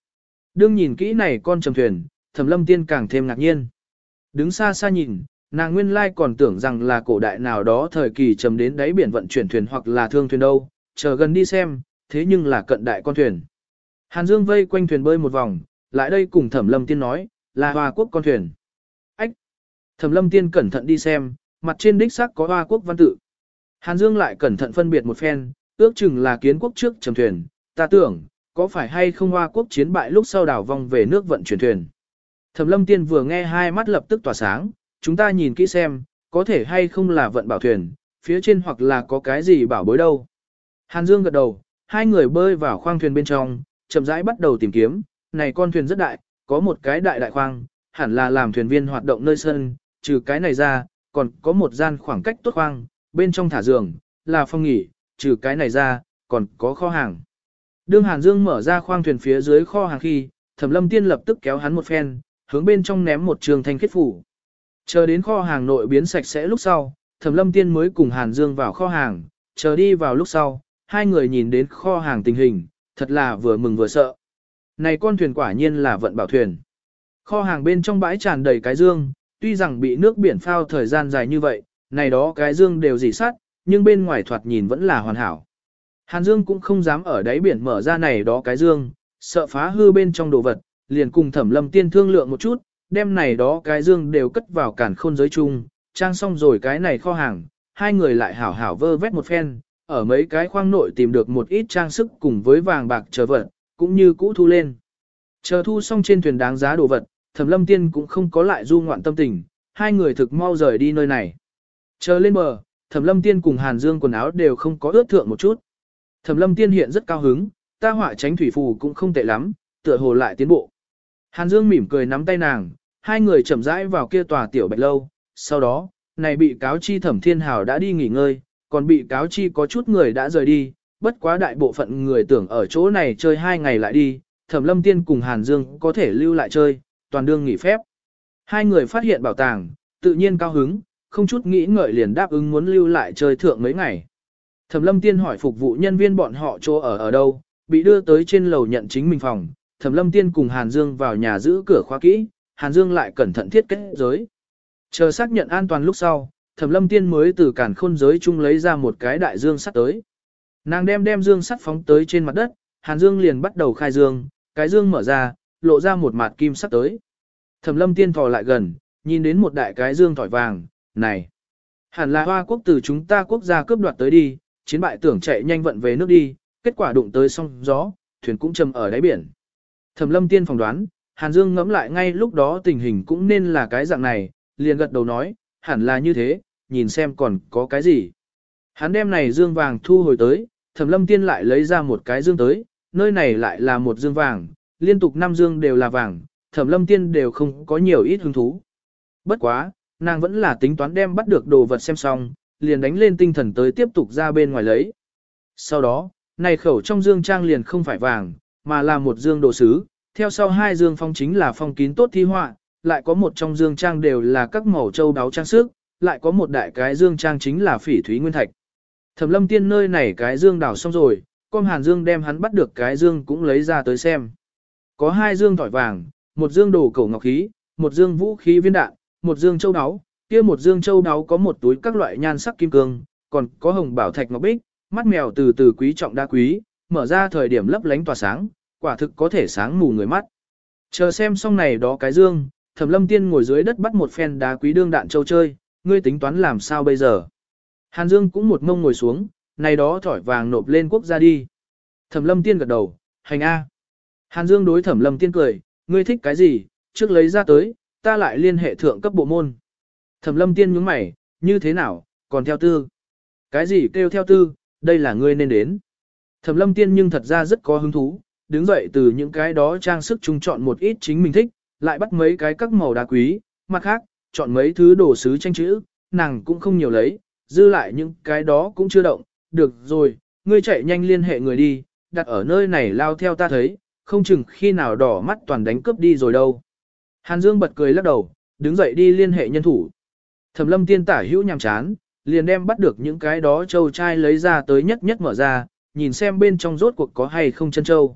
Đương nhìn kỹ này con trầm thuyền, thẩm lâm tiên càng thêm ngạc nhiên. Đứng xa xa nhìn, nàng nguyên lai còn tưởng rằng là cổ đại nào đó thời kỳ trầm đến đáy biển vận chuyển thuyền hoặc là thương thuyền đâu, chờ gần đi xem, thế nhưng là cận đại con thuyền. Hàn Dương vây quanh thuyền bơi một vòng, lại đây cùng Thẩm Lâm Tiên nói, là Hoa Quốc con thuyền. Ách! Thẩm Lâm Tiên cẩn thận đi xem, mặt trên đích xác có Hoa Quốc văn tự. Hàn Dương lại cẩn thận phân biệt một phen, ước chừng là kiến quốc trước trầm thuyền, ta tưởng, có phải hay không Hoa Quốc chiến bại lúc sau đảo vong về nước vận chuyển thuyền. Thẩm Lâm Tiên vừa nghe hai mắt lập tức tỏa sáng, chúng ta nhìn kỹ xem, có thể hay không là vận bảo thuyền, phía trên hoặc là có cái gì bảo bối đâu. Hàn Dương gật đầu, hai người bơi vào khoang thuyền bên trong, chậm rãi bắt đầu tìm kiếm, này con thuyền rất đại, có một cái đại đại khoang, hẳn là làm thuyền viên hoạt động nơi sân, trừ cái này ra, còn có một gian khoảng cách tốt khoang, bên trong thả giường, là phòng nghỉ, trừ cái này ra, còn có kho hàng. Đương Hàn Dương mở ra khoang thuyền phía dưới kho hàng khi, Thẩm Lâm Tiên lập tức kéo hắn một phen, hướng bên trong ném một trường thanh khiết phủ. Chờ đến kho hàng nội biến sạch sẽ lúc sau, Thẩm Lâm Tiên mới cùng Hàn Dương vào kho hàng, chờ đi vào lúc sau, hai người nhìn đến kho hàng tình hình, thật là vừa mừng vừa sợ. Này con thuyền quả nhiên là vận bảo thuyền. Kho hàng bên trong bãi tràn đầy cái dương, tuy rằng bị nước biển phao thời gian dài như vậy, này đó cái dương đều dỉ sắt, nhưng bên ngoài thoạt nhìn vẫn là hoàn hảo. Hàn Dương cũng không dám ở đáy biển mở ra này đó cái dương, sợ phá hư bên trong đồ vật, liền cùng Thẩm Lâm Tiên thương lượng một chút, đem này đó cái dương đều cất vào cản khôn giới chung, trang xong rồi cái này kho hàng, hai người lại hảo hảo vơ vét một phen, ở mấy cái khoang nội tìm được một ít trang sức cùng với vàng bạc chờ vật, cũng như cũ thu lên. Chờ thu xong trên thuyền đáng giá đồ vật, Thẩm Lâm Tiên cũng không có lại du ngoạn tâm tình, hai người thực mau rời đi nơi này. Chờ lên bờ, Thẩm Lâm Tiên cùng Hàn Dương quần áo đều không có ướt thượng một chút. Thẩm Lâm Tiên hiện rất cao hứng, ta họa tránh thủy phù cũng không tệ lắm, tựa hồ lại tiến bộ. Hàn Dương mỉm cười nắm tay nàng, hai người chậm rãi vào kia tòa tiểu bạch lâu, sau đó, này bị cáo chi Thẩm Thiên Hào đã đi nghỉ ngơi, còn bị cáo chi có chút người đã rời đi, bất quá đại bộ phận người tưởng ở chỗ này chơi hai ngày lại đi, Thẩm Lâm Tiên cùng Hàn Dương có thể lưu lại chơi, toàn đương nghỉ phép. Hai người phát hiện bảo tàng, tự nhiên cao hứng, không chút nghĩ ngợi liền đáp ứng muốn lưu lại chơi thượng mấy ngày. Thẩm Lâm Tiên hỏi phục vụ nhân viên bọn họ chỗ ở ở đâu, bị đưa tới trên lầu nhận chính mình phòng. Thẩm Lâm Tiên cùng Hàn Dương vào nhà giữ cửa khóa kỹ, Hàn Dương lại cẩn thận thiết kết giới. Chờ xác nhận an toàn lúc sau, Thẩm Lâm Tiên mới từ cản khôn giới chung lấy ra một cái đại dương sắt tới. Nàng đem đem dương sắt phóng tới trên mặt đất, Hàn Dương liền bắt đầu khai dương, cái dương mở ra, lộ ra một mặt kim sắt tới. Thẩm Lâm Tiên thò lại gần, nhìn đến một đại cái dương thỏi vàng, này, hẳn là hoa quốc từ chúng ta quốc gia cướp đoạt tới đi, chiến bại tưởng chạy nhanh vận về nước đi, kết quả đụng tới sông gió, thuyền cũng chìm ở đáy biển. Thẩm Lâm Tiên phỏng đoán, Hàn Dương ngẫm lại ngay lúc đó tình hình cũng nên là cái dạng này, liền gật đầu nói, hẳn là như thế, nhìn xem còn có cái gì. Hắn đem này dương vàng thu hồi tới, Thẩm Lâm Tiên lại lấy ra một cái dương tới, nơi này lại là một dương vàng, liên tục năm dương đều là vàng, Thẩm Lâm Tiên đều không có nhiều ít hứng thú. Bất quá, nàng vẫn là tính toán đem bắt được đồ vật xem xong, liền đánh lên tinh thần tới tiếp tục ra bên ngoài lấy. Sau đó, này khẩu trong dương trang liền không phải vàng, mà là một dương đồ sứ, Theo sau hai dương phong chính là phong kín tốt thi họa, lại có một trong dương trang đều là các màu châu đáo trang sức, lại có một đại cái dương trang chính là phỉ thúy nguyên thạch. Thẩm lâm tiên nơi này cái dương đảo xong rồi, con hàn dương đem hắn bắt được cái dương cũng lấy ra tới xem. Có hai dương tỏi vàng, một dương đồ cổ ngọc khí, một dương vũ khí viên đạn, một dương châu đáo, kia một dương châu đáo có một túi các loại nhan sắc kim cương, còn có hồng bảo thạch ngọc bích, mắt mèo từ từ quý trọng đa quý, mở ra thời điểm lấp lánh tỏa sáng, quả thực có thể sáng mù người mắt. Chờ xem xong này đó cái dương, Thẩm Lâm Tiên ngồi dưới đất bắt một phen đá quý đương đạn châu chơi, ngươi tính toán làm sao bây giờ? Hàn Dương cũng một mông ngồi xuống, này đó thỏi vàng nộp lên quốc gia đi. Thẩm Lâm Tiên gật đầu, hành a. Hàn Dương đối Thẩm Lâm Tiên cười, ngươi thích cái gì, trước lấy ra tới, ta lại liên hệ thượng cấp bộ môn. Thẩm Lâm Tiên nhướng mày, như thế nào, còn theo tư. Cái gì kêu theo tư, đây là ngươi nên đến. Thẩm Lâm Tiên nhưng thật ra rất có hứng thú, đứng dậy từ những cái đó trang sức chung chọn một ít chính mình thích, lại bắt mấy cái các màu đá quý, mặt khác, chọn mấy thứ đồ sứ tranh chữ, nàng cũng không nhiều lấy, dư lại những cái đó cũng chưa động, được rồi, ngươi chạy nhanh liên hệ người đi, đặt ở nơi này lao theo ta thấy, không chừng khi nào đỏ mắt toàn đánh cướp đi rồi đâu. Hàn Dương bật cười lắc đầu, đứng dậy đi liên hệ nhân thủ. Thẩm lâm tiên tả hữu nhằm chán, liền đem bắt được những cái đó châu trai lấy ra tới nhất nhất mở ra, nhìn xem bên trong rốt cuộc có hay không chân châu.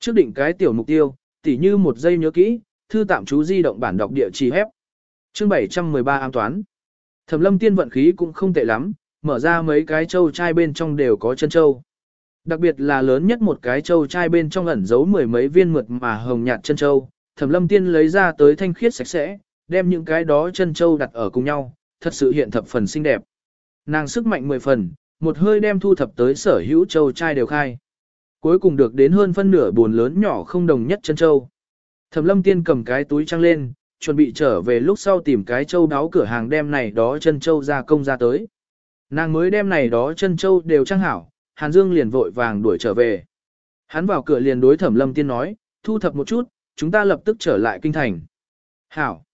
Trước định cái tiểu mục tiêu, tỉ như một giây nhớ kỹ, thư tạm chú di động bản đọc địa chỉ hép. Chương 713 an toán. Thẩm lâm tiên vận khí cũng không tệ lắm, mở ra mấy cái châu trai bên trong đều có chân châu. Đặc biệt là lớn nhất một cái châu trai bên trong ẩn giấu mười mấy viên mượt mà hồng nhạt chân châu. Thẩm lâm tiên lấy ra tới thanh khiết sạch sẽ, đem những cái đó chân châu đặt ở cùng nhau, thật sự hiện thập phần xinh đẹp. Nàng sức mạnh mười phần, một hơi đem thu thập tới sở hữu châu trai đều khai. Cuối cùng được đến hơn phân nửa buồn lớn nhỏ không đồng nhất chân châu. Thẩm lâm tiên cầm cái túi trăng lên, chuẩn bị trở về lúc sau tìm cái châu đáo cửa hàng đem này đó chân châu ra công ra tới. Nàng mới đem này đó chân châu đều trang hảo, Hàn Dương liền vội vàng đuổi trở về. Hắn vào cửa liền đối Thẩm Lâm Tiên nói, thu thập một chút, chúng ta lập tức trở lại kinh thành. Hảo.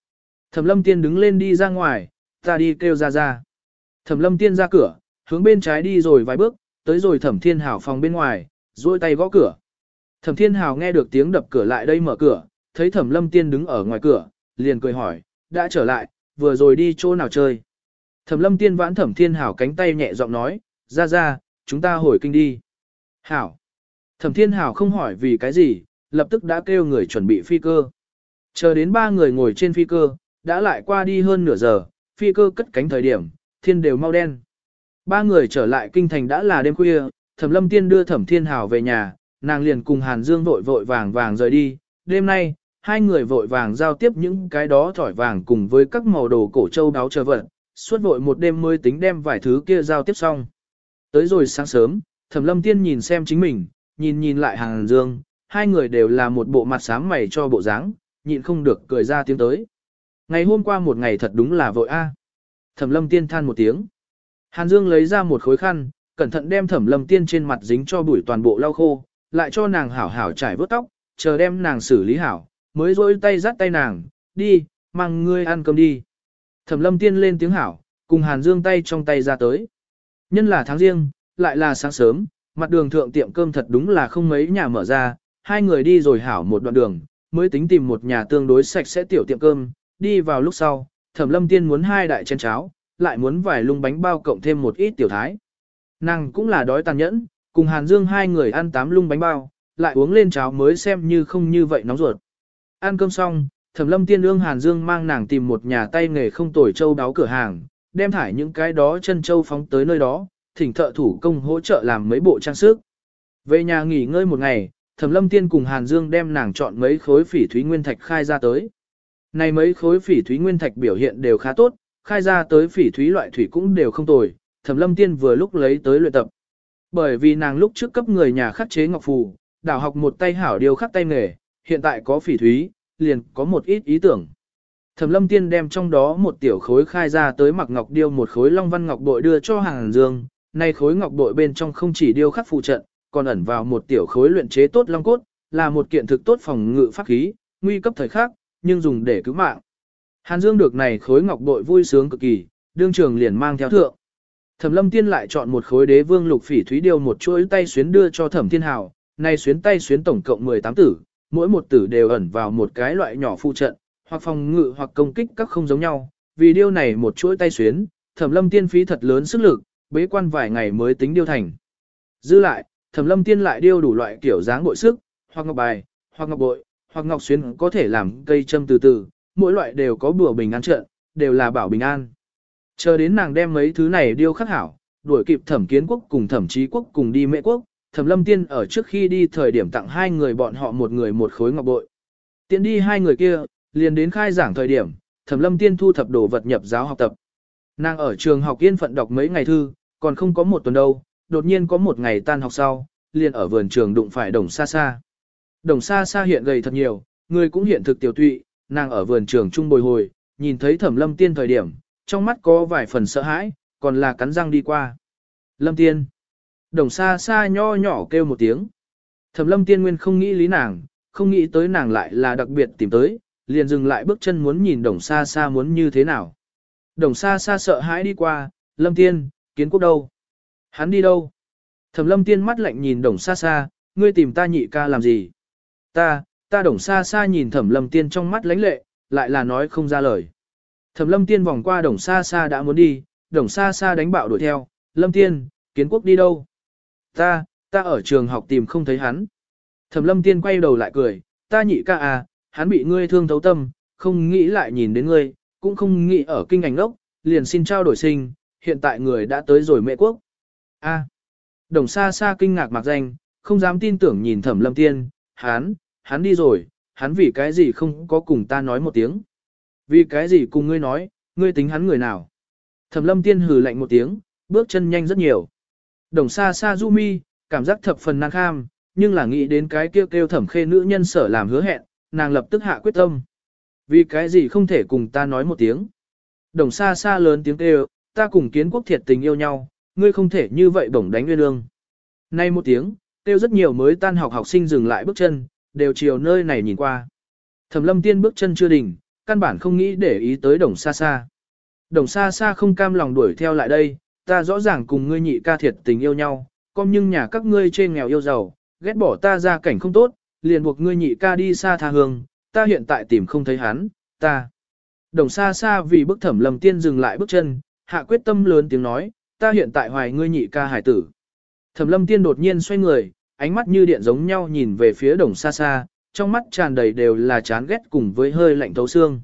Thẩm Lâm Tiên đứng lên đi ra ngoài, ta đi kêu ra ra. Thẩm Lâm Tiên ra cửa, hướng bên trái đi rồi vài bước, tới rồi Thẩm Thiên Hảo phòng bên ngoài, duỗi tay gõ cửa. Thẩm Thiên Hảo nghe được tiếng đập cửa lại đây mở cửa, thấy Thẩm Lâm Tiên đứng ở ngoài cửa, liền cười hỏi, đã trở lại, vừa rồi đi chỗ nào chơi. Thẩm Lâm Tiên vãn Thẩm Thiên Hảo cánh tay nhẹ giọng nói, ra ra, chúng ta hồi kinh đi. Hảo. Thẩm Thiên Hảo không hỏi vì cái gì, lập tức đã kêu người chuẩn bị phi cơ. Chờ đến ba người ngồi trên phi cơ, đã lại qua đi hơn nửa giờ, phi cơ cất cánh thời điểm, thiên đều mau đen. Ba người trở lại kinh thành đã là đêm khuya, Thẩm Lâm Tiên đưa Thẩm Thiên Hảo về nhà, nàng liền cùng Hàn Dương vội vội vàng vàng rời đi. Đêm nay, hai người vội vàng giao tiếp những cái đó thỏi vàng cùng với các màu đồ cổ châu đáo chờ vật, suốt vội một đêm mới tính đem vài thứ kia giao tiếp xong. Tới rồi sáng sớm, Thẩm Lâm Tiên nhìn xem chính mình, nhìn nhìn lại Hàn Dương, hai người đều là một bộ mặt sáng mày cho bộ dáng, nhịn không được cười ra tiếng tới. Ngày hôm qua một ngày thật đúng là vội a. Thẩm Lâm Tiên than một tiếng. Hàn Dương lấy ra một khối khăn, cẩn thận đem Thẩm Lâm Tiên trên mặt dính cho bụi toàn bộ lau khô, lại cho nàng hảo hảo trải vớt tóc, chờ đem nàng xử lý hảo, mới rỗi tay dắt tay nàng, đi, mang ngươi ăn cơm đi. Thẩm Lâm Tiên lên tiếng hảo, cùng Hàn Dương tay trong tay ra tới. Nhân là tháng riêng, lại là sáng sớm, mặt đường thượng tiệm cơm thật đúng là không mấy nhà mở ra, hai người đi rồi hảo một đoạn đường, mới tính tìm một nhà tương đối sạch sẽ tiểu tiệm cơm, đi vào lúc sau, Thẩm Lâm Tiên muốn hai đại chén cháo, lại muốn vài lung bánh bao cộng thêm một ít tiểu thái. Nàng cũng là đói tàn nhẫn, cùng Hàn Dương hai người ăn tám lung bánh bao, lại uống lên cháo mới xem như không như vậy nóng ruột. Ăn cơm xong, Thẩm Lâm Tiên ương Hàn Dương mang nàng tìm một nhà tay nghề không tồi châu đáo cửa hàng, đem thải những cái đó chân châu phóng tới nơi đó, thỉnh thợ thủ công hỗ trợ làm mấy bộ trang sức. Về nhà nghỉ ngơi một ngày, Thẩm Lâm Tiên cùng Hàn Dương đem nàng chọn mấy khối phỉ thúy nguyên thạch khai ra tới. Này mấy khối phỉ thúy nguyên thạch biểu hiện đều khá tốt, khai ra tới phỉ thúy loại thủy cũng đều không tồi, Thẩm Lâm Tiên vừa lúc lấy tới luyện tập. Bởi vì nàng lúc trước cấp người nhà khắc chế ngọc phù, đào học một tay hảo điều khắc tay nghề, hiện tại có phỉ thúy, liền có một ít ý tưởng. Thẩm lâm tiên đem trong đó một tiểu khối khai ra tới mặc ngọc điêu một khối long văn ngọc bội đưa cho hàng dương, nay khối ngọc bội bên trong không chỉ điêu khắc phụ trận, còn ẩn vào một tiểu khối luyện chế tốt long cốt, là một kiện thực tốt phòng ngự pháp khí, nguy cấp thời khắc, nhưng dùng để cứu mạng. Hàn Dương được này khối ngọc bội vui sướng cực kỳ, đương trường liền mang theo thượng. Thẩm Lâm Tiên lại chọn một khối đế vương lục phỉ thúy điêu một chuỗi tay xuyến đưa cho Thẩm Thiên Hào, nay xuyến tay xuyến tổng cộng 18 tử, mỗi một tử đều ẩn vào một cái loại nhỏ phụ trận, hoặc phòng ngự hoặc công kích các không giống nhau. Vì điêu này một chuỗi tay xuyến, thẩm lâm tiên phí thật lớn sức lực, bế quan vài ngày mới tính điêu thành. Dư lại, thẩm lâm tiên lại điêu đủ loại kiểu dáng bội sức, hoặc ngọc bài, hoặc ngọc bội, hoặc ngọc xuyến có thể làm cây châm từ từ, mỗi loại đều có bùa bình an trận, đều là bảo bình an. Chờ đến nàng đem mấy thứ này điêu khắc hảo, đuổi kịp thẩm kiến quốc cùng thẩm trí quốc cùng đi mẹ quốc, thẩm lâm tiên ở trước khi đi thời điểm tặng hai người bọn họ một người một khối ngọc bội. Tiện đi hai người kia, liền đến khai giảng thời điểm, thẩm lâm tiên thu thập đồ vật nhập giáo học tập. Nàng ở trường học yên phận đọc mấy ngày thư, còn không có một tuần đâu, đột nhiên có một ngày tan học sau, liền ở vườn trường đụng phải đồng xa xa. Đồng xa xa hiện gầy thật nhiều, người cũng hiện thực tiểu tụy, nàng ở vườn trường trung bồi hồi, nhìn thấy thẩm lâm tiên thời điểm, trong mắt có vài phần sợ hãi, còn là cắn răng đi qua. Lâm tiên. Đồng xa xa nho nhỏ kêu một tiếng. Thẩm lâm tiên nguyên không nghĩ lý nàng, không nghĩ tới nàng lại là đặc biệt tìm tới, liền dừng lại bước chân muốn nhìn đồng xa xa muốn như thế nào. Đồng xa xa sợ hãi đi qua, lâm tiên, kiến quốc đâu? Hắn đi đâu? Thẩm lâm tiên mắt lạnh nhìn đồng xa xa, ngươi tìm ta nhị ca làm gì? Ta, ta đồng xa xa nhìn thẩm lâm tiên trong mắt lãnh lệ, lại là nói không ra lời. Thẩm lâm tiên vòng qua đồng xa xa đã muốn đi, đồng xa xa đánh bạo đuổi theo, lâm tiên, kiến quốc đi đâu? Ta, ta ở trường học tìm không thấy hắn. Thẩm lâm tiên quay đầu lại cười, ta nhị ca à, hắn bị ngươi thương thấu tâm, không nghĩ lại nhìn đến ngươi, cũng không nghĩ ở kinh ảnh ốc, liền xin trao đổi sinh, hiện tại người đã tới rồi mẹ quốc. A. Đồng xa xa kinh ngạc mặc danh, không dám tin tưởng nhìn thẩm lâm tiên, hắn, hắn đi rồi, hắn vì cái gì không có cùng ta nói một tiếng. Vì cái gì cùng ngươi nói, ngươi tính hắn người nào. Thẩm lâm tiên hừ lạnh một tiếng, bước chân nhanh rất nhiều. Đồng xa xa du mi, cảm giác thập phần năng kham, nhưng là nghĩ đến cái kêu kêu thẩm khê nữ nhân sở làm hứa hẹn, nàng lập tức hạ quyết tâm. Vì cái gì không thể cùng ta nói một tiếng. Đồng xa xa lớn tiếng kêu, ta cùng kiến quốc thiệt tình yêu nhau, ngươi không thể như vậy bổng đánh nguyên lương. Nay một tiếng, kêu rất nhiều mới tan học học sinh dừng lại bước chân, đều chiều nơi này nhìn qua. Thẩm lâm tiên bước chân chưa đỉnh, căn bản không nghĩ để ý tới đồng xa xa. Đồng xa xa không cam lòng đuổi theo lại đây, ta rõ ràng cùng ngươi nhị ca thiệt tình yêu nhau, con nhưng nhà các ngươi trên nghèo yêu giàu, ghét bỏ ta ra cảnh không tốt, liền buộc ngươi nhị ca đi xa tha hương, ta hiện tại tìm không thấy hắn, ta. Đồng xa xa vì bức thẩm lầm tiên dừng lại bước chân, hạ quyết tâm lớn tiếng nói, ta hiện tại hoài ngươi nhị ca hải tử. Thẩm lâm tiên đột nhiên xoay người, ánh mắt như điện giống nhau nhìn về phía đồng xa xa, trong mắt tràn đầy đều là chán ghét cùng với hơi lạnh thấu xương.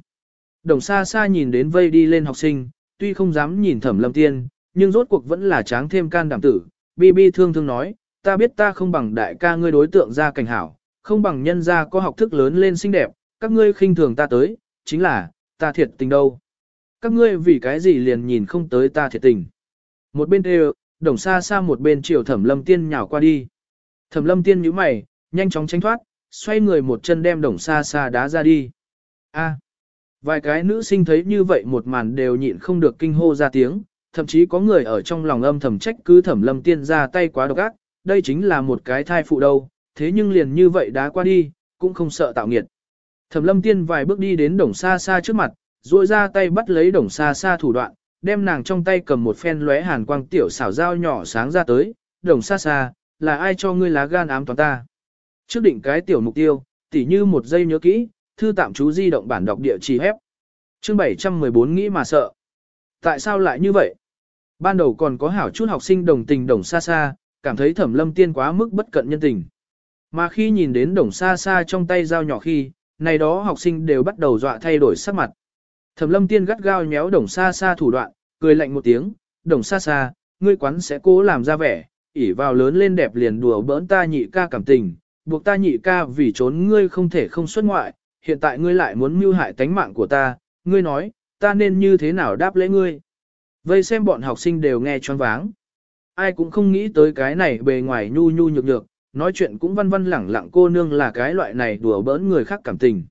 Đồng xa xa nhìn đến vây đi lên học sinh, tuy không dám nhìn thẩm lâm tiên, nhưng rốt cuộc vẫn là tráng thêm can đảm tử. Bi bi thương thương nói, ta biết ta không bằng đại ca ngươi đối tượng ra cảnh hảo, không bằng nhân gia có học thức lớn lên xinh đẹp, các ngươi khinh thường ta tới, chính là, ta thiệt tình đâu. Các ngươi vì cái gì liền nhìn không tới ta thiệt tình. Một bên đều, đồng xa xa một bên chiều thẩm lâm tiên nhào qua đi. Thẩm lâm tiên nhíu mày, nhanh chóng tránh thoát, xoay người một chân đem đồng xa xa đá ra đi. A. vài cái nữ sinh thấy như vậy một màn đều nhịn không được kinh hô ra tiếng, thậm chí có người ở trong lòng âm thầm trách cứ thẩm lâm tiên ra tay quá độc ác, đây chính là một cái thai phụ đâu, thế nhưng liền như vậy đá qua đi, cũng không sợ tạo nghiệt. Thẩm lâm tiên vài bước đi đến đồng xa xa trước mặt, duỗi ra tay bắt lấy đồng xa xa thủ đoạn, đem nàng trong tay cầm một phen lóe hàn quang tiểu xảo dao nhỏ sáng ra tới, đồng xa xa, là ai cho ngươi lá gan ám toàn ta. Trước định cái tiểu mục tiêu, tỉ như một giây nhớ kỹ, thư tạm chú di động bản đọc địa chỉ hép. Chương 714 nghĩ mà sợ. Tại sao lại như vậy? Ban đầu còn có hảo chút học sinh đồng tình đồng xa xa, cảm thấy thẩm lâm tiên quá mức bất cận nhân tình. Mà khi nhìn đến đồng xa xa trong tay dao nhỏ khi, này đó học sinh đều bắt đầu dọa thay đổi sắc mặt. Thẩm lâm tiên gắt gao nhéo đồng xa xa thủ đoạn, cười lạnh một tiếng, đồng xa xa, ngươi quán sẽ cố làm ra vẻ, ỉ vào lớn lên đẹp liền đùa bỡn ta nhị ca cảm tình, buộc ta nhị ca vì trốn ngươi không thể không xuất ngoại, hiện tại ngươi lại muốn mưu hại tánh mạng của ta, ngươi nói, ta nên như thế nào đáp lễ ngươi. Vây xem bọn học sinh đều nghe choáng váng. Ai cũng không nghĩ tới cái này bề ngoài nhu nhu nhược nhược, nói chuyện cũng văn văn lẳng lặng cô nương là cái loại này đùa bỡn người khác cảm tình.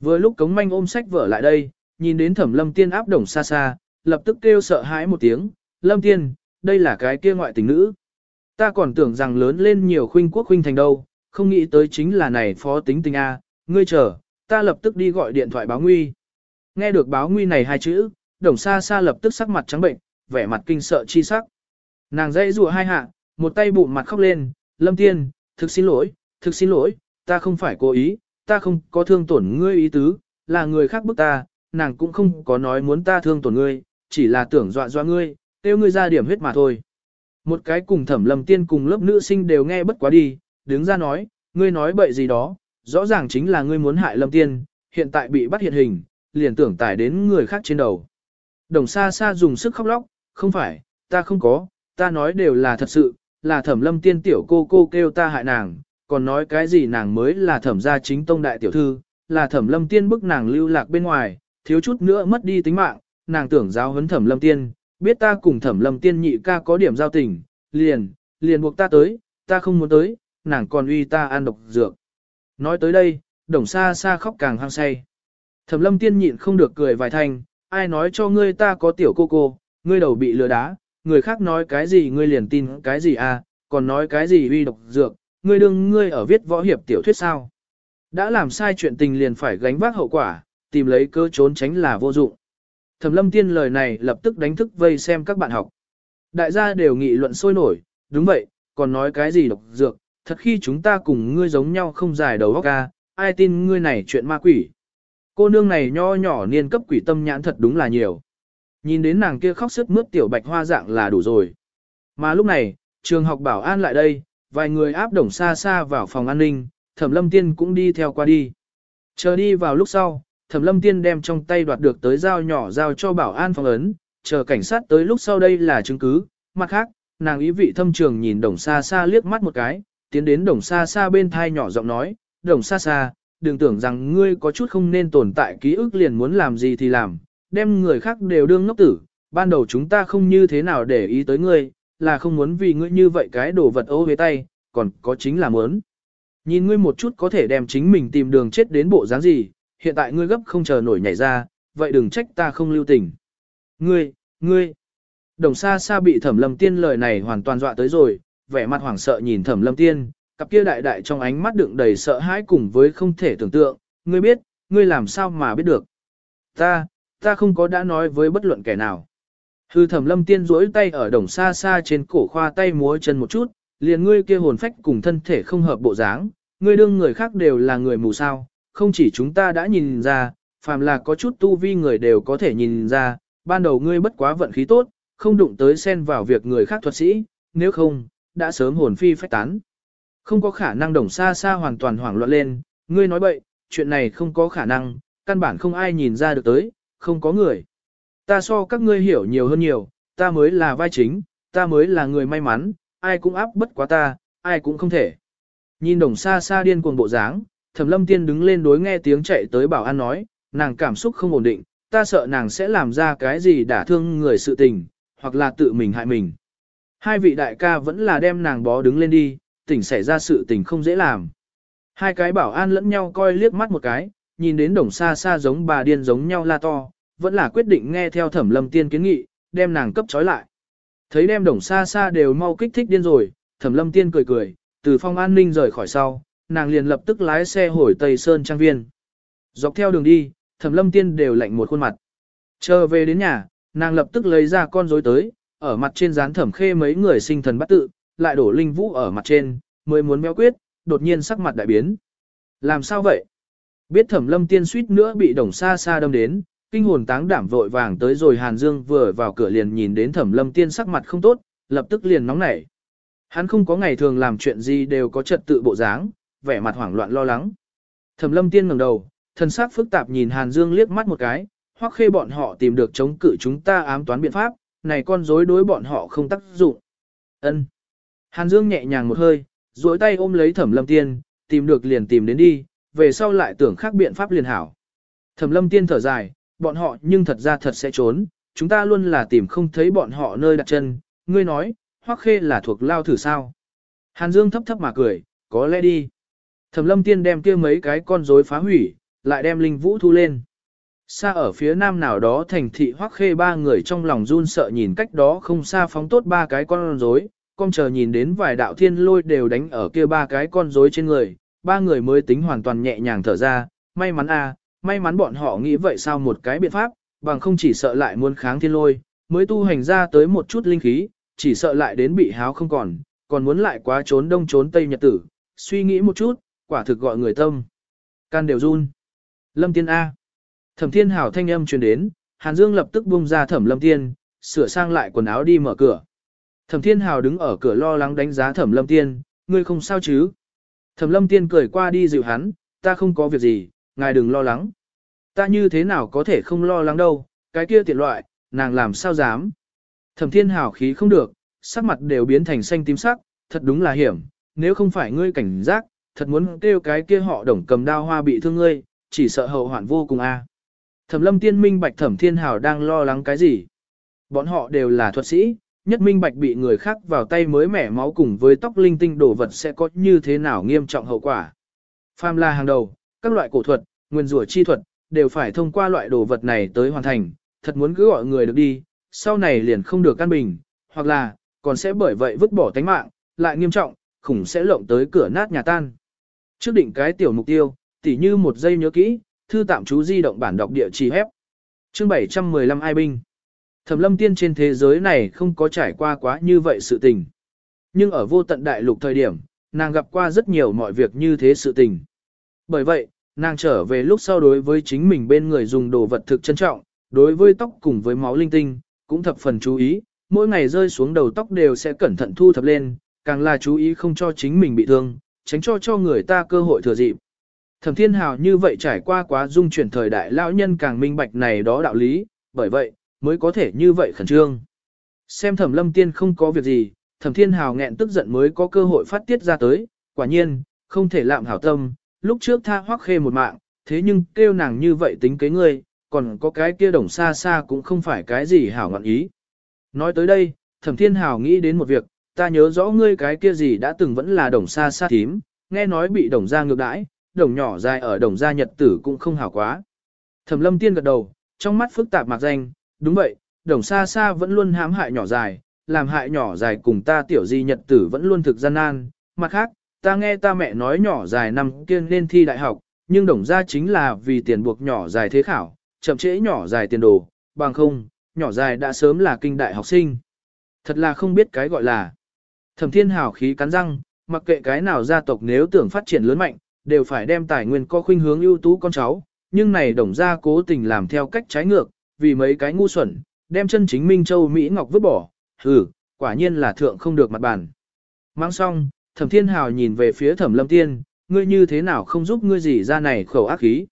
Vừa lúc cống manh ôm sách vở lại đây, nhìn đến thẩm lâm tiên áp đồng xa xa, lập tức kêu sợ hãi một tiếng, lâm tiên, đây là cái kia ngoại tình nữ. Ta còn tưởng rằng lớn lên nhiều khuynh quốc khuynh thành đâu, không nghĩ tới chính là này phó tính tình A, ngươi chờ, ta lập tức đi gọi điện thoại báo nguy. Nghe được báo nguy này hai chữ, đồng xa xa lập tức sắc mặt trắng bệnh, vẻ mặt kinh sợ chi sắc. Nàng dây rùa hai hạ, một tay bụng mặt khóc lên, lâm tiên, thực xin lỗi, thực xin lỗi, ta không phải cố ý, ta không có thương tổn ngươi ý tứ, là người khác bức ta, nàng cũng không có nói muốn ta thương tổn ngươi, chỉ là tưởng dọa dọa ngươi, tiêu ngươi ra điểm huyết mà thôi. Một cái cùng thẩm lâm tiên cùng lớp nữ sinh đều nghe bất quá đi, đứng ra nói, ngươi nói bậy gì đó, rõ ràng chính là ngươi muốn hại lâm tiên, hiện tại bị bắt hiện hình, liền tưởng tải đến người khác trên đầu. Đồng xa xa dùng sức khóc lóc, không phải, ta không có, ta nói đều là thật sự, là thẩm lâm tiên tiểu cô cô kêu ta hại nàng, còn nói cái gì nàng mới là thẩm gia chính tông đại tiểu thư, là thẩm lâm tiên bức nàng lưu lạc bên ngoài, thiếu chút nữa mất đi tính mạng, nàng tưởng giáo huấn thẩm lâm tiên, biết ta cùng thẩm lâm tiên nhị ca có điểm giao tình, liền, liền buộc ta tới, ta không muốn tới, nàng còn uy ta ăn độc dược. Nói tới đây, đồng xa xa khóc càng hăng say. Thẩm lâm tiên nhịn không được cười vài thanh, ai nói cho ngươi ta có tiểu cô cô, ngươi đầu bị lừa đá, người khác nói cái gì ngươi liền tin cái gì à, còn nói cái gì uy độc dược, ngươi đương ngươi ở viết võ hiệp tiểu thuyết sao. Đã làm sai chuyện tình liền phải gánh vác hậu quả, tìm lấy cơ trốn tránh là vô dụng. Thẩm lâm tiên lời này lập tức đánh thức vây xem các bạn học. Đại gia đều nghị luận sôi nổi, đúng vậy, còn nói cái gì độc dược, thật khi chúng ta cùng ngươi giống nhau không dài đầu óc ca, ai tin ngươi này chuyện ma quỷ. Cô nương này nho nhỏ niên cấp quỷ tâm nhãn thật đúng là nhiều. Nhìn đến nàng kia khóc sức mướt tiểu bạch hoa dạng là đủ rồi. Mà lúc này, trường học bảo an lại đây, vài người áp đồng xa xa vào phòng an ninh, thẩm lâm tiên cũng đi theo qua đi. Chờ đi vào lúc sau, thẩm lâm tiên đem trong tay đoạt được tới dao nhỏ giao cho bảo an phòng ấn, chờ cảnh sát tới lúc sau đây là chứng cứ. Mặt khác, nàng ý vị thâm trường nhìn đồng Sa Sa liếc mắt một cái, tiến đến đồng Sa Sa bên thai nhỏ giọng nói, đồng Sa Sa, đừng tưởng rằng ngươi có chút không nên tồn tại ký ức liền muốn làm gì thì làm, đem người khác đều đương ngốc tử, ban đầu chúng ta không như thế nào để ý tới ngươi, là không muốn vì ngươi như vậy cái đồ vật ô với tay, còn có chính là muốn. Nhìn ngươi một chút có thể đem chính mình tìm đường chết đến bộ dáng gì, hiện tại ngươi gấp không chờ nổi nhảy ra, vậy đừng trách ta không lưu tình. Ngươi, ngươi, đồng xa xa bị thẩm lâm tiên lời này hoàn toàn dọa tới rồi, vẻ mặt hoảng sợ nhìn thẩm lâm tiên, cặp kia đại đại trong ánh mắt đựng đầy sợ hãi cùng với không thể tưởng tượng, ngươi biết, ngươi làm sao mà biết được. Ta, ta không có đã nói với bất luận kẻ nào. Hư thẩm lâm tiên duỗi tay ở đồng xa xa trên cổ khoa tay múa chân một chút, liền ngươi kia hồn phách cùng thân thể không hợp bộ dáng, ngươi đương người khác đều là người mù sao, không chỉ chúng ta đã nhìn ra, phàm là có chút tu vi người đều có thể nhìn ra, ban đầu ngươi bất quá vận khí tốt, không đụng tới xen vào việc người khác thuật sĩ, nếu không, đã sớm hồn phi phách tán. Không có khả năng đồng xa xa hoàn toàn hoảng loạn lên, ngươi nói bậy, chuyện này không có khả năng, căn bản không ai nhìn ra được tới, không có người. Ta so các ngươi hiểu nhiều hơn nhiều, ta mới là vai chính, ta mới là người may mắn, ai cũng áp bất quá ta, ai cũng không thể. Nhìn đồng xa xa điên cuồng bộ dáng, thẩm lâm tiên đứng lên đối nghe tiếng chạy tới bảo an nói, nàng cảm xúc không ổn định, ta sợ nàng sẽ làm ra cái gì đả thương người sự tình, hoặc là tự mình hại mình. Hai vị đại ca vẫn là đem nàng bó đứng lên đi, tỉnh xảy ra sự tình không dễ làm. Hai cái bảo an lẫn nhau coi liếc mắt một cái, nhìn đến đồng xa xa giống bà điên giống nhau la to, vẫn là quyết định nghe theo thẩm lâm tiên kiến nghị, đem nàng cấp trói lại. Thấy đem đồng xa xa đều mau kích thích điên rồi, thẩm lâm tiên cười cười, từ phong an ninh rời khỏi sau, nàng liền lập tức lái xe hồi Tây Sơn Trang Viên. Dọc theo đường đi, thẩm lâm tiên đều lạnh một khuôn mặt. Chờ về đến nhà, nàng lập tức lấy ra con rối tới, ở mặt trên dán thẩm khê mấy người sinh thần bắt tự, lại đổ linh vũ ở mặt trên, mới muốn méo quyết, đột nhiên sắc mặt đại biến. Làm sao vậy? Biết thẩm lâm tiên suýt nữa bị đồng xa xa đâm đến, kinh hồn táng đảm vội vàng tới rồi Hàn Dương vừa vào cửa liền nhìn đến thẩm lâm tiên sắc mặt không tốt, lập tức liền nóng nảy. Hắn không có ngày thường làm chuyện gì đều có trật tự bộ dáng, vẻ mặt hoảng loạn lo lắng. Thẩm lâm tiên ngẩng đầu, thân xác phức tạp nhìn Hàn Dương liếc mắt một cái, hoặc khê bọn họ tìm được chống cự chúng ta ám toán biện pháp, này con rối đối bọn họ không tác dụng. Ân. Hàn Dương nhẹ nhàng một hơi, duỗi tay ôm lấy Thẩm Lâm Tiên, tìm được liền tìm đến đi, về sau lại tưởng khác biện pháp liền hảo. Thẩm Lâm Tiên thở dài, bọn họ nhưng thật ra thật sẽ trốn, chúng ta luôn là tìm không thấy bọn họ nơi đặt chân, ngươi nói, Hoắc Khê là thuộc lao thử sao? Hàn Dương thấp thấp mà cười, có lẽ đi. Thẩm Lâm Tiên đem kia mấy cái con rối phá hủy, lại đem linh vũ thu lên. Xa ở phía nam nào đó thành thị Hoắc Khê ba người trong lòng run sợ nhìn cách đó không xa phóng tốt ba cái con rối, con chờ nhìn đến vài đạo thiên lôi đều đánh ở kia ba cái con rối trên người, ba người mới tính hoàn toàn nhẹ nhàng thở ra, may mắn à, may mắn bọn họ nghĩ vậy sao một cái biện pháp, bằng không chỉ sợ lại muốn kháng thiên lôi, mới tu hành ra tới một chút linh khí, chỉ sợ lại đến bị háo không còn, còn muốn lại quá trốn đông trốn tây nhật tử, suy nghĩ một chút, quả thực gọi người tâm. Can đều run. Lâm Tiên A. Thẩm Thiên Hảo thanh âm truyền đến, Hàn Dương lập tức buông ra Thẩm Lâm Tiên, sửa sang lại quần áo đi mở cửa. Thẩm Thiên Hảo đứng ở cửa lo lắng đánh giá Thẩm Lâm Tiên, ngươi không sao chứ? Thẩm Lâm Tiên cười qua đi dịu hắn, ta không có việc gì, ngài đừng lo lắng. Ta như thế nào có thể không lo lắng đâu, cái kia tiện loại, nàng làm sao dám. Thẩm Thiên Hảo khí không được, sắc mặt đều biến thành xanh tím sắc, thật đúng là hiểm, nếu không phải ngươi cảnh giác, thật muốn kêu cái kia họ đồng cầm đao hoa bị thương ngươi, chỉ sợ hậu hoạn vô cùng a. À. Thẩm lâm tiên minh bạch thẩm thiên hào đang lo lắng cái gì? Bọn họ đều là thuật sĩ, nhất minh bạch bị người khác vào tay mới mẻ máu cùng với tóc linh tinh đổ vật sẽ có như thế nào nghiêm trọng hậu quả. Phàm là hàng đầu, các loại cổ thuật, nguyên rủa chi thuật, đều phải thông qua loại đồ vật này tới hoàn thành, thật muốn cứ gọi người được đi, sau này liền không được căn bình, hoặc là, còn sẽ bởi vậy vứt bỏ tánh mạng, lại nghiêm trọng, khủng sẽ lộng tới cửa nát nhà tan. Trước định cái tiểu mục tiêu, tỉ như một giây nhớ kỹ, thư tạm chú di động bản đọc địa chỉ hép. Chương 715 ai binh. Thẩm lâm tiên trên thế giới này không có trải qua quá như vậy sự tình. Nhưng ở vô tận đại lục thời điểm, nàng gặp qua rất nhiều mọi việc như thế sự tình. Bởi vậy, nàng trở về lúc sau đối với chính mình bên người dùng đồ vật thực trân trọng, đối với tóc cùng với máu linh tinh, cũng thập phần chú ý, mỗi ngày rơi xuống đầu tóc đều sẽ cẩn thận thu thập lên, càng là chú ý không cho chính mình bị thương, tránh cho cho người ta cơ hội thừa dịp. Thẩm Thiên Hào như vậy trải qua quá dung chuyển thời đại lão nhân càng minh bạch này đó đạo lý, bởi vậy, mới có thể như vậy khẩn trương. Xem Thẩm Lâm Tiên không có việc gì, Thẩm Thiên Hào nghẹn tức giận mới có cơ hội phát tiết ra tới, quả nhiên, không thể lạm hảo tâm, lúc trước tha hoắc khê một mạng, thế nhưng kêu nàng như vậy tính kế ngươi, còn có cái kia đồng xa xa cũng không phải cái gì hảo ngọn ý. Nói tới đây, Thẩm Thiên Hào nghĩ đến một việc, ta nhớ rõ ngươi cái kia gì đã từng vẫn là đồng xa xa thím, nghe nói bị đồng gia ngược đãi, đồng nhỏ dài ở đồng gia nhật tử cũng không hảo quá. Thẩm lâm tiên gật đầu, trong mắt phức tạp mạc danh, đúng vậy, đồng xa xa vẫn luôn hãm hại nhỏ dài, làm hại nhỏ dài cùng ta tiểu di nhật tử vẫn luôn thực gian nan. Mặt khác, ta nghe ta mẹ nói nhỏ dài năm kiên nên thi đại học, nhưng đồng gia chính là vì tiền buộc nhỏ dài thế khảo, chậm trễ nhỏ dài tiền đồ, bằng không, nhỏ dài đã sớm là kinh đại học sinh. Thật là không biết cái gọi là. Thẩm thiên hào khí cắn răng, mặc kệ cái nào gia tộc nếu tưởng phát triển lớn mạnh, đều phải đem tài nguyên co khuynh hướng ưu tú con cháu, nhưng này đồng gia cố tình làm theo cách trái ngược, vì mấy cái ngu xuẩn, đem chân chính Minh Châu Mỹ Ngọc vứt bỏ, hừ, quả nhiên là thượng không được mặt bàn. Mang xong, thẩm thiên hào nhìn về phía thẩm lâm tiên, ngươi như thế nào không giúp ngươi gì ra này khẩu ác khí.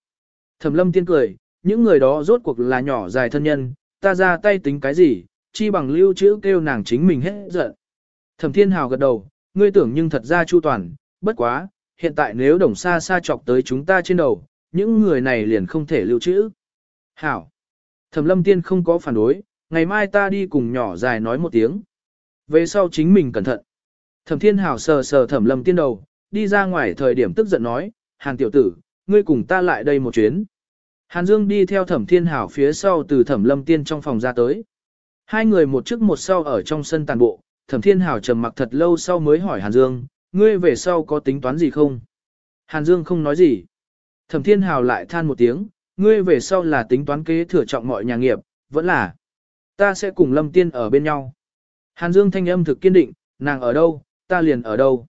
Thẩm lâm tiên cười, những người đó rốt cuộc là nhỏ dài thân nhân, ta ra tay tính cái gì, chi bằng lưu chữ kêu nàng chính mình hết giận. Thẩm thiên hào gật đầu, ngươi tưởng nhưng thật ra chu toàn, bất quá, hiện tại nếu đồng xa xa chọc tới chúng ta trên đầu, những người này liền không thể lưu trữ. Hảo. Thẩm lâm tiên không có phản đối, ngày mai ta đi cùng nhỏ dài nói một tiếng. Về sau chính mình cẩn thận. Thẩm thiên hảo sờ sờ thẩm lâm tiên đầu, đi ra ngoài thời điểm tức giận nói, hàn tiểu tử, ngươi cùng ta lại đây một chuyến. Hàn Dương đi theo thẩm thiên hảo phía sau từ thẩm lâm tiên trong phòng ra tới. Hai người một trước một sau ở trong sân tàn bộ, thẩm thiên hảo trầm mặc thật lâu sau mới hỏi Hàn Dương, ngươi về sau có tính toán gì không? Hàn Dương không nói gì. Thẩm thiên hảo lại than một tiếng, ngươi về sau là tính toán kế thừa trọng mọi nhà nghiệp, vẫn là. Ta sẽ cùng lâm tiên ở bên nhau. Hàn Dương thanh âm thực kiên định, nàng ở đâu, ta liền ở đâu.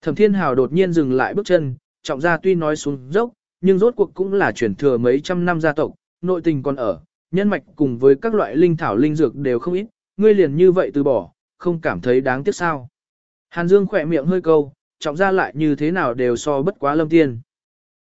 Thẩm thiên hảo đột nhiên dừng lại bước chân, trọng gia tuy nói xuống dốc, nhưng rốt cuộc cũng là chuyển thừa mấy trăm năm gia tộc, nội tình còn ở, nhân mạch cùng với các loại linh thảo linh dược đều không ít, ngươi liền như vậy từ bỏ, không cảm thấy đáng tiếc sao. Hàn Dương khỏe miệng hơi câu, trọng ra lại như thế nào đều so bất quá lâm tiên.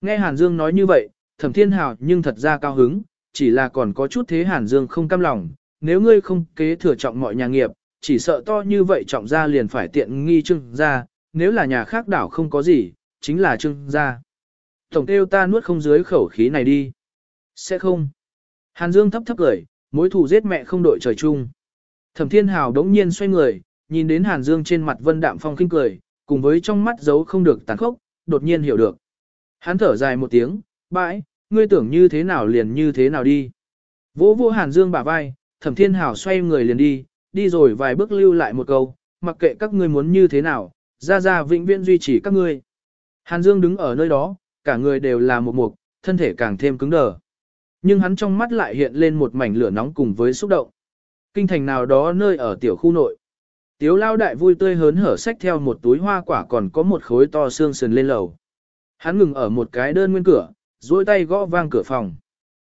Nghe Hàn Dương nói như vậy, thẩm thiên hào nhưng thật ra cao hứng, chỉ là còn có chút thế Hàn Dương không cam lòng, nếu ngươi không kế thừa trọng mọi nhà nghiệp, chỉ sợ to như vậy trọng ra liền phải tiện nghi trưng ra, nếu là nhà khác đảo không có gì, chính là trưng ra. Tổng tiêu ta nuốt không dưới khẩu khí này đi. Sẽ không. Hàn Dương thấp thấp cười, mối thù giết mẹ không đội trời chung. Thẩm Thiên Hào đống nhiên xoay người, nhìn đến Hàn Dương trên mặt vân đạm phong kinh cười, cùng với trong mắt giấu không được tàn khốc, đột nhiên hiểu được. Hắn thở dài một tiếng, bãi, ngươi tưởng như thế nào liền như thế nào đi. Vỗ vô Hàn Dương bả vai, Thẩm Thiên Hào xoay người liền đi, đi rồi vài bước lưu lại một câu, mặc kệ các ngươi muốn như thế nào, ra ra vĩnh viễn duy trì các ngươi. Hàn Dương đứng ở nơi đó, cả người đều là một mục, thân thể càng thêm cứng đờ. Nhưng hắn trong mắt lại hiện lên một mảnh lửa nóng cùng với xúc động. Kinh thành nào đó nơi ở tiểu khu nội. Tiếu lao đại vui tươi hớn hở xách theo một túi hoa quả còn có một khối to xương sườn lên lầu. Hắn ngừng ở một cái đơn nguyên cửa, duỗi tay gõ vang cửa phòng.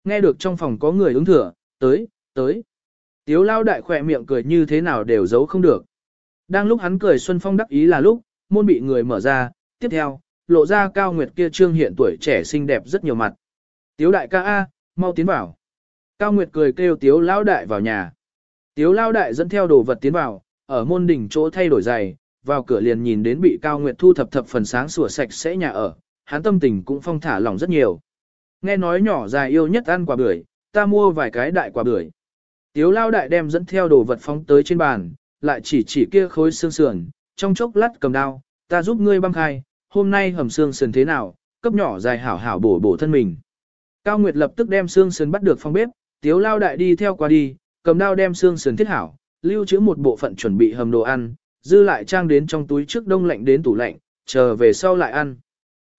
Nghe được trong phòng có người ứng thừa, tới, tới. Tiếu lao đại khỏe miệng cười như thế nào đều giấu không được. Đang lúc hắn cười Xuân Phong đắc ý là lúc, môn bị người mở ra, tiếp theo, lộ ra cao nguyệt kia trương hiện tuổi trẻ xinh đẹp rất nhiều mặt. Tiếu đại ca A, mau tiến vào. Cao Nguyệt cười kêu Tiếu Lao Đại vào nhà. Tiếu Lao Đại dẫn theo đồ vật tiến vào, ở môn đỉnh chỗ thay đổi giày, vào cửa liền nhìn đến bị Cao Nguyệt thu thập thập phần sáng sủa sạch sẽ nhà ở, hắn tâm tình cũng phong thả lỏng rất nhiều. Nghe nói nhỏ dài yêu nhất ăn quả bưởi, ta mua vài cái đại quả bưởi. Tiếu Lao Đại đem dẫn theo đồ vật phóng tới trên bàn, lại chỉ chỉ kia khối xương sườn, trong chốc lát cầm đao, ta giúp ngươi băng khai, hôm nay hầm xương sườn thế nào, cấp nhỏ dài hảo hảo bổ bổ thân mình. Cao Nguyệt lập tức đem xương sườn bắt được phong bếp, Tiếu Lao Đại đi theo qua đi, cầm đao đem xương sườn thiết hảo, lưu trữ một bộ phận chuẩn bị hầm đồ ăn, dư lại trang đến trong túi trước đông lạnh đến tủ lạnh, chờ về sau lại ăn.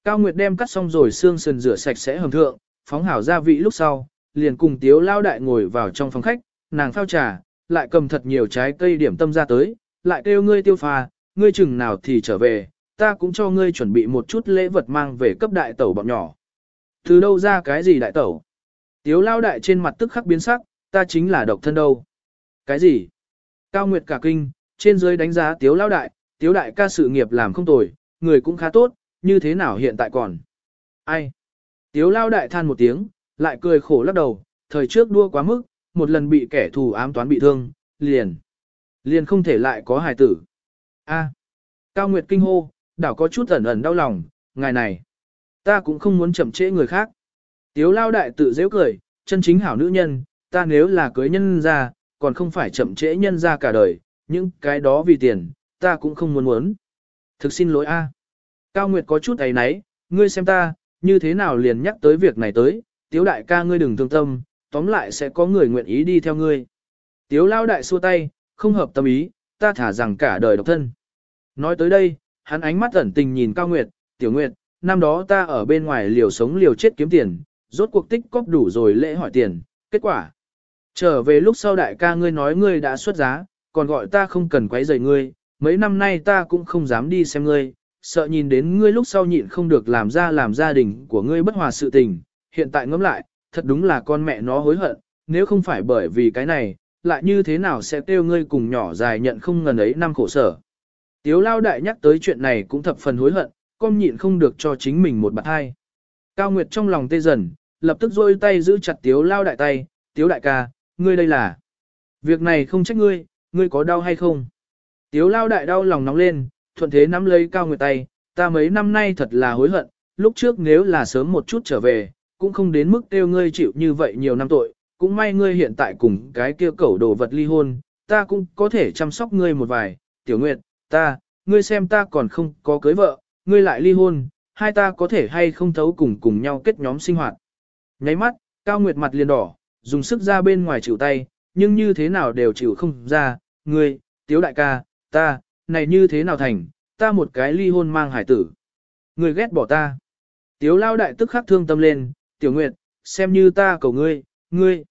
Cao Nguyệt đem cắt xong rồi xương sườn rửa sạch sẽ hầm thượng, phóng hảo gia vị lúc sau, liền cùng Tiếu Lao Đại ngồi vào trong phòng khách, nàng phao trà, lại cầm thật nhiều trái cây điểm tâm ra tới, lại kêu ngươi tiêu pha, ngươi chừng nào thì trở về, ta cũng cho ngươi chuẩn bị một chút lễ vật mang về cấp đại tẩu bọn nhỏ. Từ đâu ra cái gì đại tẩu? Tiếu lao đại trên mặt tức khắc biến sắc, ta chính là độc thân đâu. Cái gì? Cao Nguyệt cả kinh, trên dưới đánh giá tiếu lao đại, tiếu đại ca sự nghiệp làm không tồi, người cũng khá tốt, như thế nào hiện tại còn? Ai? Tiếu lao đại than một tiếng, lại cười khổ lắc đầu, thời trước đua quá mức, một lần bị kẻ thù ám toán bị thương, liền. Liền không thể lại có hài tử. A. Cao Nguyệt kinh hô, đảo có chút ẩn ẩn đau lòng, ngài này. Ta cũng không muốn chậm trễ người khác. Tiếu lao đại tự dễ cười, chân chính hảo nữ nhân, ta nếu là cưới nhân ra, còn không phải chậm trễ nhân ra cả đời, những cái đó vì tiền, ta cũng không muốn muốn. Thực xin lỗi a. Cao Nguyệt có chút ấy náy, ngươi xem ta, như thế nào liền nhắc tới việc này tới, tiếu đại ca ngươi đừng thương tâm, tóm lại sẽ có người nguyện ý đi theo ngươi. Tiếu lao đại xua tay, không hợp tâm ý, ta thả rằng cả đời độc thân. Nói tới đây, hắn ánh mắt ẩn tình nhìn Cao Nguyệt, Tiểu Nguyệt, năm đó ta ở bên ngoài liều sống liều chết kiếm tiền, rốt cuộc tích cóp đủ rồi lễ hỏi tiền, kết quả. Trở về lúc sau đại ca ngươi nói ngươi đã xuất giá, còn gọi ta không cần quấy rầy ngươi, mấy năm nay ta cũng không dám đi xem ngươi, sợ nhìn đến ngươi lúc sau nhịn không được làm ra làm gia đình của ngươi bất hòa sự tình, hiện tại ngẫm lại, thật đúng là con mẹ nó hối hận, nếu không phải bởi vì cái này, lại như thế nào sẽ kêu ngươi cùng nhỏ dài nhận không ngần ấy năm khổ sở. Tiếu lao đại nhắc tới chuyện này cũng thập phần hối hận, con nhịn không được cho chính mình một bạt hai. Cao Nguyệt trong lòng tê dần, lập tức rôi tay giữ chặt tiếu lao đại tay, tiếu đại ca, ngươi đây là. Việc này không trách ngươi, ngươi có đau hay không? Tiếu lao đại đau lòng nóng lên, thuận thế nắm lấy Cao Nguyệt tay, ta mấy năm nay thật là hối hận, lúc trước nếu là sớm một chút trở về, cũng không đến mức tiêu ngươi chịu như vậy nhiều năm tội, cũng may ngươi hiện tại cùng cái kia cẩu đồ vật ly hôn, ta cũng có thể chăm sóc ngươi một vài, tiểu nguyệt, ta, ngươi xem ta còn không có cưới vợ, ngươi lại ly hôn, hai ta có thể hay không thấu cùng cùng nhau kết nhóm sinh hoạt. Nháy mắt, Cao Nguyệt mặt liền đỏ, dùng sức ra bên ngoài chịu tay, nhưng như thế nào đều chịu không ra, ngươi, tiếu đại ca, ta, này như thế nào thành, ta một cái ly hôn mang hải tử. Ngươi ghét bỏ ta. Tiếu lao đại tức khắc thương tâm lên, tiểu nguyệt, xem như ta cầu ngươi, ngươi.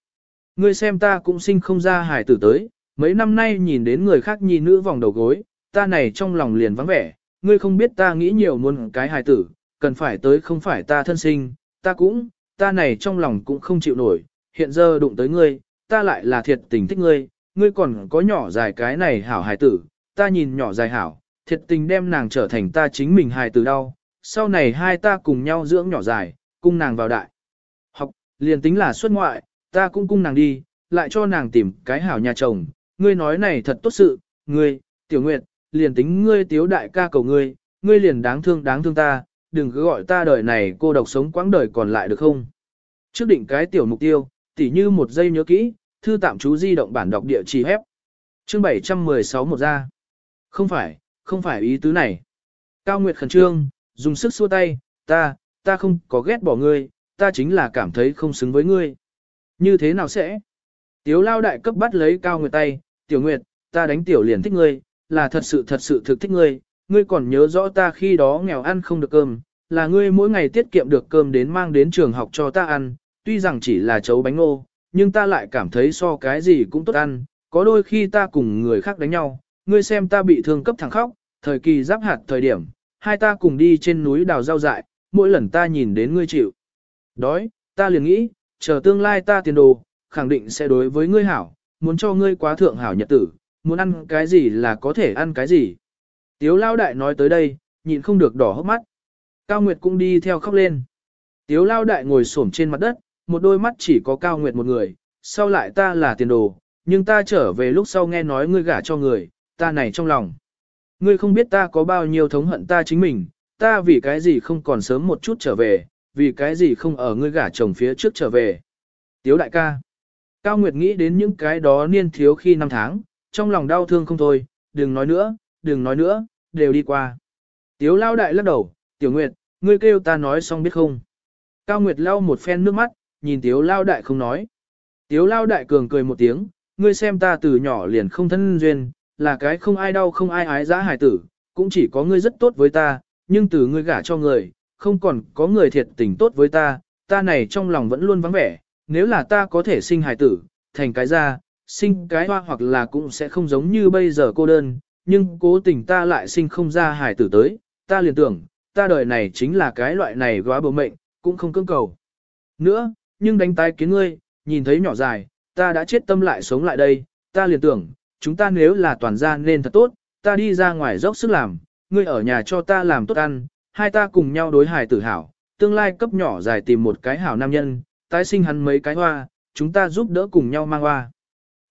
Ngươi xem ta cũng sinh không ra hải tử tới, mấy năm nay nhìn đến người khác nhi nữ vòng đầu gối, ta này trong lòng liền vắng vẻ, ngươi không biết ta nghĩ nhiều muốn cái hài tử, cần phải tới không phải ta thân sinh, ta cũng, ta này trong lòng cũng không chịu nổi, hiện giờ đụng tới ngươi, ta lại là thiệt tình thích ngươi, ngươi còn có nhỏ dài cái này hảo hài tử, ta nhìn nhỏ dài hảo, thiệt tình đem nàng trở thành ta chính mình hài tử đau, sau này hai ta cùng nhau dưỡng nhỏ dài, cung nàng vào đại. Học, liền tính là xuất ngoại, ta cũng cung nàng đi, lại cho nàng tìm cái hảo nhà chồng, ngươi nói này thật tốt sự, ngươi, tiểu nguyệt, liền tính ngươi tiếu đại ca cầu ngươi, ngươi liền đáng thương đáng thương ta, đừng cứ gọi ta đời này cô độc sống quãng đời còn lại được không? Trước định cái tiểu mục tiêu, tỉ như một giây nhớ kỹ, thư tạm chú di động bản đọc địa chỉ hép. Chương 716 một ra. Không phải, không phải ý tứ này. Cao Nguyệt khẩn trương, dùng sức xua tay, ta, ta không có ghét bỏ ngươi, ta chính là cảm thấy không xứng với ngươi. Như thế nào sẽ? Tiếu lao đại cấp bắt lấy Cao Nguyệt tay, tiểu Nguyệt, ta đánh tiểu liền thích ngươi, là thật sự thật sự thực thích ngươi, ngươi còn nhớ rõ ta khi đó nghèo ăn không được cơm, là ngươi mỗi ngày tiết kiệm được cơm đến mang đến trường học cho ta ăn, tuy rằng chỉ là chấu bánh ngô, nhưng ta lại cảm thấy so cái gì cũng tốt ăn, có đôi khi ta cùng người khác đánh nhau, ngươi xem ta bị thương cấp thẳng khóc, thời kỳ giáp hạt thời điểm, hai ta cùng đi trên núi đào rau dại, mỗi lần ta nhìn đến ngươi chịu. Đói, ta liền nghĩ, chờ tương lai ta tiền đồ, khẳng định sẽ đối với ngươi hảo, muốn cho ngươi quá thượng hảo nhật tử, muốn ăn cái gì là có thể ăn cái gì. Tiếu lao đại nói tới đây, nhịn không được đỏ hốc mắt. Cao Nguyệt cũng đi theo khóc lên. Tiếu lao đại ngồi xổm trên mặt đất, một đôi mắt chỉ có Cao Nguyệt một người, sau lại ta là tiền đồ, nhưng ta trở về lúc sau nghe nói ngươi gả cho người, ta này trong lòng. Ngươi không biết ta có bao nhiêu thống hận ta chính mình, ta vì cái gì không còn sớm một chút trở về, vì cái gì không ở ngươi gả chồng phía trước trở về. Tiếu đại ca. Cao Nguyệt nghĩ đến những cái đó niên thiếu khi năm tháng, trong lòng đau thương không thôi, đừng nói nữa, đừng nói nữa, đều đi qua. Tiếu lao đại lắc đầu, tiểu Nguyệt, ngươi kêu ta nói xong biết không. Cao Nguyệt lau một phen nước mắt, nhìn tiếu lao đại không nói. Tiếu lao đại cường cười một tiếng, ngươi xem ta từ nhỏ liền không thân duyên, là cái không ai đau không ai ái giã hải tử, cũng chỉ có ngươi rất tốt với ta, nhưng từ ngươi gả cho người, không còn có người thiệt tình tốt với ta, ta này trong lòng vẫn luôn vắng vẻ, nếu là ta có thể sinh hải tử, thành cái ra, sinh cái hoa hoặc là cũng sẽ không giống như bây giờ cô đơn, nhưng cố tình ta lại sinh không ra hải tử tới, ta liền tưởng, ta đời này chính là cái loại này góa bầu mệnh, cũng không cưỡng cầu. Nữa, nhưng đánh tái kiến ngươi, nhìn thấy nhỏ dài, ta đã chết tâm lại sống lại đây, ta liền tưởng, chúng ta nếu là toàn gia nên thật tốt, ta đi ra ngoài dốc sức làm, ngươi ở nhà cho ta làm tốt ăn, hai ta cùng nhau đối hài tử hảo, tương lai cấp nhỏ dài tìm một cái hảo nam nhân, tái sinh hắn mấy cái hoa, chúng ta giúp đỡ cùng nhau mang hoa.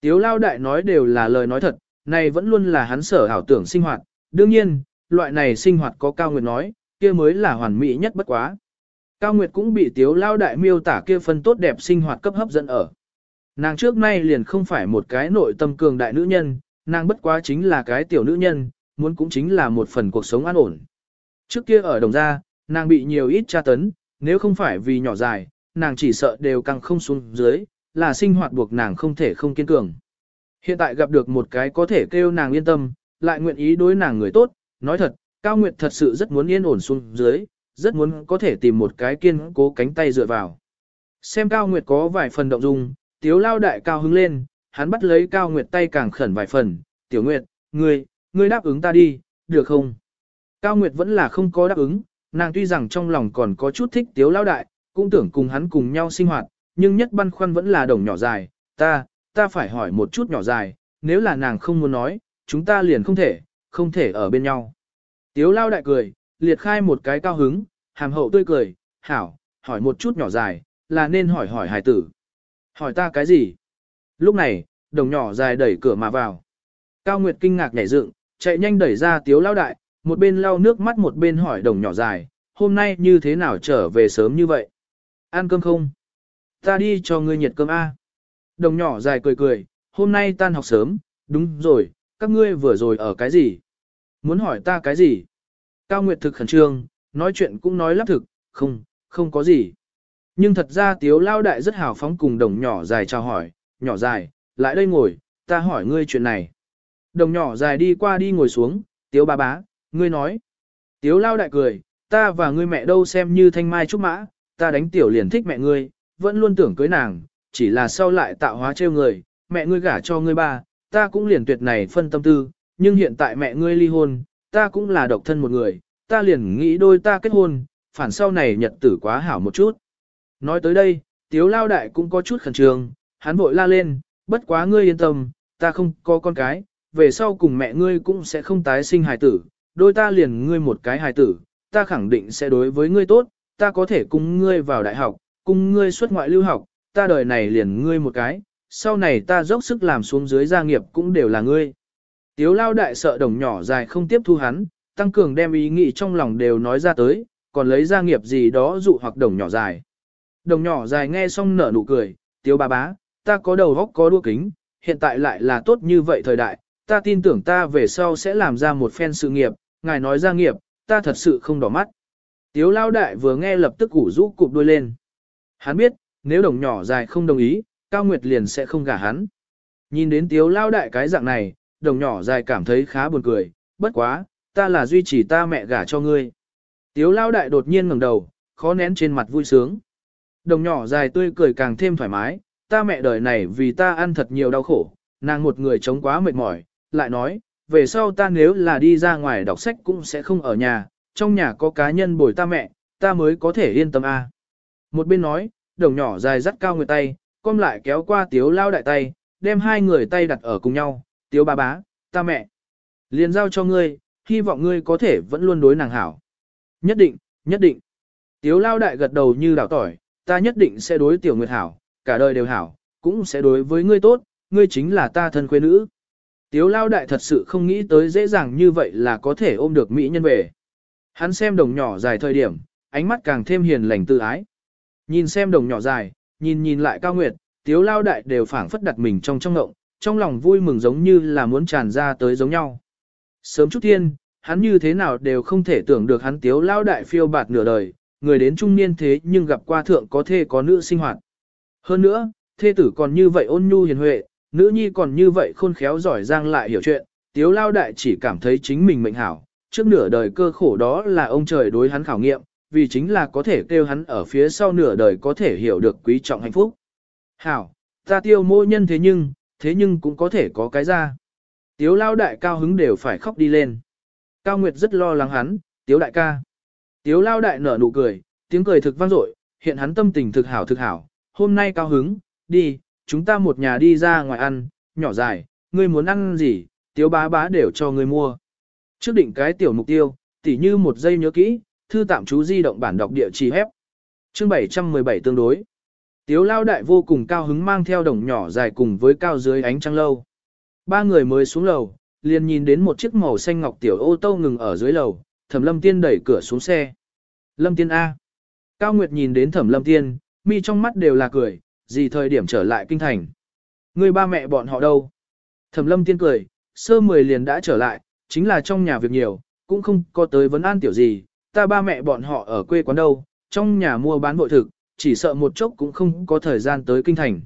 Tiếu lao đại nói đều là lời nói thật, này vẫn luôn là hắn sở hảo tưởng sinh hoạt, đương nhiên, loại này sinh hoạt có Cao nguyện nói, kia mới là hoàn mỹ nhất bất quá. Cao Nguyệt cũng bị tiếu lao đại miêu tả kia phân tốt đẹp sinh hoạt cấp hấp dẫn ở. Nàng trước nay liền không phải một cái nội tâm cường đại nữ nhân, nàng bất quá chính là cái tiểu nữ nhân, muốn cũng chính là một phần cuộc sống an ổn. Trước kia ở đồng gia, nàng bị nhiều ít tra tấn, nếu không phải vì nhỏ dài, nàng chỉ sợ đều căng không xuống dưới, là sinh hoạt buộc nàng không thể không kiên cường. Hiện tại gặp được một cái có thể kêu nàng yên tâm, lại nguyện ý đối nàng người tốt, nói thật, Cao Nguyệt thật sự rất muốn yên ổn xuống dưới, rất muốn có thể tìm một cái kiên cố cánh tay dựa vào. Xem Cao Nguyệt có vài phần động dung, Tiếu Lao Đại cao hứng lên, hắn bắt lấy Cao Nguyệt tay càng khẩn vài phần, Tiểu Nguyệt, ngươi, ngươi đáp ứng ta đi, được không? Cao Nguyệt vẫn là không có đáp ứng, nàng tuy rằng trong lòng còn có chút thích Tiếu Lao Đại, cũng tưởng cùng hắn cùng nhau sinh hoạt, nhưng nhất băn khoăn vẫn là đồng nhỏ dài, ta, ta phải hỏi một chút nhỏ dài, nếu là nàng không muốn nói, chúng ta liền không thể, không thể ở bên nhau. Tiếu Lao Đại cười, liệt khai một cái cao hứng, hàm hậu tươi cười, hảo, hỏi một chút nhỏ dài, là nên hỏi hỏi hài tử. Hỏi ta cái gì? Lúc này, đồng nhỏ dài đẩy cửa mà vào. Cao Nguyệt kinh ngạc nhảy dựng, chạy nhanh đẩy ra tiếu lao đại, một bên lau nước mắt một bên hỏi đồng nhỏ dài, hôm nay như thế nào trở về sớm như vậy? Ăn cơm không? Ta đi cho ngươi nhiệt cơm A. Đồng nhỏ dài cười cười, hôm nay tan học sớm, đúng rồi, các ngươi vừa rồi ở cái gì? Muốn hỏi ta cái gì? Cao Nguyệt thực khẩn trương, nói chuyện cũng nói lắp thực, không, không có gì. Nhưng thật ra tiếu lao đại rất hào phóng cùng đồng nhỏ dài chào hỏi, nhỏ dài, lại đây ngồi, ta hỏi ngươi chuyện này. Đồng nhỏ dài đi qua đi ngồi xuống, tiếu ba bá, ngươi nói. Tiếu lao đại cười, ta và ngươi mẹ đâu xem như thanh mai trúc mã, ta đánh tiểu liền thích mẹ ngươi, vẫn luôn tưởng cưới nàng, chỉ là sau lại tạo hóa trêu người, mẹ ngươi gả cho ngươi ba, ta cũng liền tuyệt này phân tâm tư, nhưng hiện tại mẹ ngươi ly hôn, ta cũng là độc thân một người, ta liền nghĩ đôi ta kết hôn, phản sau này nhật tử quá hảo một chút. Nói tới đây, tiếu lao đại cũng có chút khẩn trương, hắn vội la lên, bất quá ngươi yên tâm, ta không có con cái, về sau cùng mẹ ngươi cũng sẽ không tái sinh hài tử, đôi ta liền ngươi một cái hài tử, ta khẳng định sẽ đối với ngươi tốt, ta có thể cùng ngươi vào đại học, cùng ngươi xuất ngoại lưu học, ta đời này liền ngươi một cái, sau này ta dốc sức làm xuống dưới gia nghiệp cũng đều là ngươi. Tiếu lao đại sợ đồng nhỏ dài không tiếp thu hắn, tăng cường đem ý nghĩ trong lòng đều nói ra tới, còn lấy ra nghiệp gì đó dụ hoặc đồng nhỏ dài. Đồng nhỏ dài nghe xong nở nụ cười, tiếu bà bá, ta có đầu góc có đua kính, hiện tại lại là tốt như vậy thời đại, ta tin tưởng ta về sau sẽ làm ra một phen sự nghiệp, ngài nói ra nghiệp, ta thật sự không đỏ mắt. Tiếu lao đại vừa nghe lập tức củ rũ cụp đuôi lên. Hắn biết, nếu đồng nhỏ dài không đồng ý, Cao Nguyệt liền sẽ không gả hắn. Nhìn đến tiếu lao đại cái dạng này, đồng nhỏ dài cảm thấy khá buồn cười, bất quá, ta là duy trì ta mẹ gả cho ngươi. Tiếu lao đại đột nhiên ngẩng đầu, khó nén trên mặt vui sướng. Đồng nhỏ dài tươi cười càng thêm thoải mái, ta mẹ đời này vì ta ăn thật nhiều đau khổ, nàng một người chống quá mệt mỏi, lại nói, về sau ta nếu là đi ra ngoài đọc sách cũng sẽ không ở nhà, trong nhà có cá nhân bồi ta mẹ, ta mới có thể yên tâm a. Một bên nói, đồng nhỏ dài dắt cao người tay, com lại kéo qua tiếu lao đại tay, đem hai người tay đặt ở cùng nhau, tiếu ba bá, ta mẹ. Liền giao cho ngươi, hy vọng ngươi có thể vẫn luôn đối nàng hảo. Nhất định, nhất định. Tiếu lao đại gật đầu như đảo tỏi, ta nhất định sẽ đối tiểu nguyệt hảo, cả đời đều hảo, cũng sẽ đối với ngươi tốt, ngươi chính là ta thân quê nữ. Tiếu lao đại thật sự không nghĩ tới dễ dàng như vậy là có thể ôm được mỹ nhân về. Hắn xem đồng nhỏ dài thời điểm, ánh mắt càng thêm hiền lành tự ái. Nhìn xem đồng nhỏ dài, nhìn nhìn lại cao nguyệt, tiếu lao đại đều phảng phất đặt mình trong trong ngộng, trong lòng vui mừng giống như là muốn tràn ra tới giống nhau. Sớm chút thiên, hắn như thế nào đều không thể tưởng được hắn tiếu lao đại phiêu bạt nửa đời, người đến trung niên thế nhưng gặp qua thượng có thê có nữ sinh hoạt. Hơn nữa, thê tử còn như vậy ôn nhu hiền huệ, nữ nhi còn như vậy khôn khéo giỏi giang lại hiểu chuyện, tiếu lao đại chỉ cảm thấy chính mình mệnh hảo, trước nửa đời cơ khổ đó là ông trời đối hắn khảo nghiệm, vì chính là có thể kêu hắn ở phía sau nửa đời có thể hiểu được quý trọng hạnh phúc. Hảo, ta tiêu mô nhân thế nhưng, thế nhưng cũng có thể có cái ra. Tiếu lao đại cao hứng đều phải khóc đi lên. Cao Nguyệt rất lo lắng hắn, tiếu đại ca. Tiếu lao đại nở nụ cười, tiếng cười thực vang dội, hiện hắn tâm tình thực hảo thực hảo, hôm nay cao hứng, đi, chúng ta một nhà đi ra ngoài ăn, nhỏ dài, ngươi muốn ăn gì, tiếu bá bá đều cho ngươi mua. Trước định cái tiểu mục tiêu, tỉ như một giây nhớ kỹ, thư tạm chú di động bản đọc địa chỉ hép. Chương 717 tương đối. Tiếu lao đại vô cùng cao hứng mang theo đồng nhỏ dài cùng với cao dưới ánh trăng lâu. Ba người mới xuống lầu, liền nhìn đến một chiếc màu xanh ngọc tiểu ô tô ngừng ở dưới lầu, thẩm lâm tiên đẩy cửa xuống xe. Lâm tiên A. Cao Nguyệt nhìn đến thẩm lâm tiên, mi trong mắt đều là cười, gì thời điểm trở lại kinh thành. Người ba mẹ bọn họ đâu? Thẩm lâm tiên cười, sơ mười liền đã trở lại, chính là trong nhà việc nhiều, cũng không có tới vấn an tiểu gì, ta ba mẹ bọn họ ở quê quán đâu, trong nhà mua bán bội thực, chỉ sợ một chốc cũng không có thời gian tới kinh thành.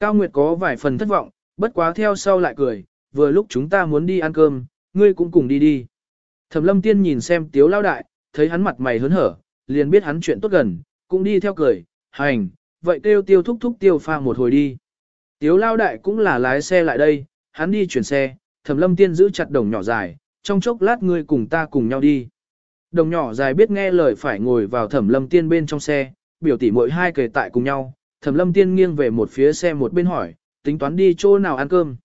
Cao Nguyệt có vài phần thất vọng, bất quá theo sau lại cười, vừa lúc chúng ta muốn đi ăn cơm, ngươi cũng cùng đi đi. Thẩm lâm tiên nhìn xem tiếu lao đại, thấy hắn mặt mày hớn hở, liền biết hắn chuyện tốt gần, cũng đi theo cười, hành, vậy tiêu tiêu thúc thúc tiêu pha một hồi đi. Tiếu lao đại cũng là lái xe lại đây, hắn đi chuyển xe, thẩm lâm tiên giữ chặt đồng nhỏ dài, trong chốc lát ngươi cùng ta cùng nhau đi. Đồng nhỏ dài biết nghe lời phải ngồi vào thẩm lâm tiên bên trong xe, biểu tỷ mỗi hai kề tại cùng nhau, thẩm lâm tiên nghiêng về một phía xe một bên hỏi, tính toán đi chỗ nào ăn cơm.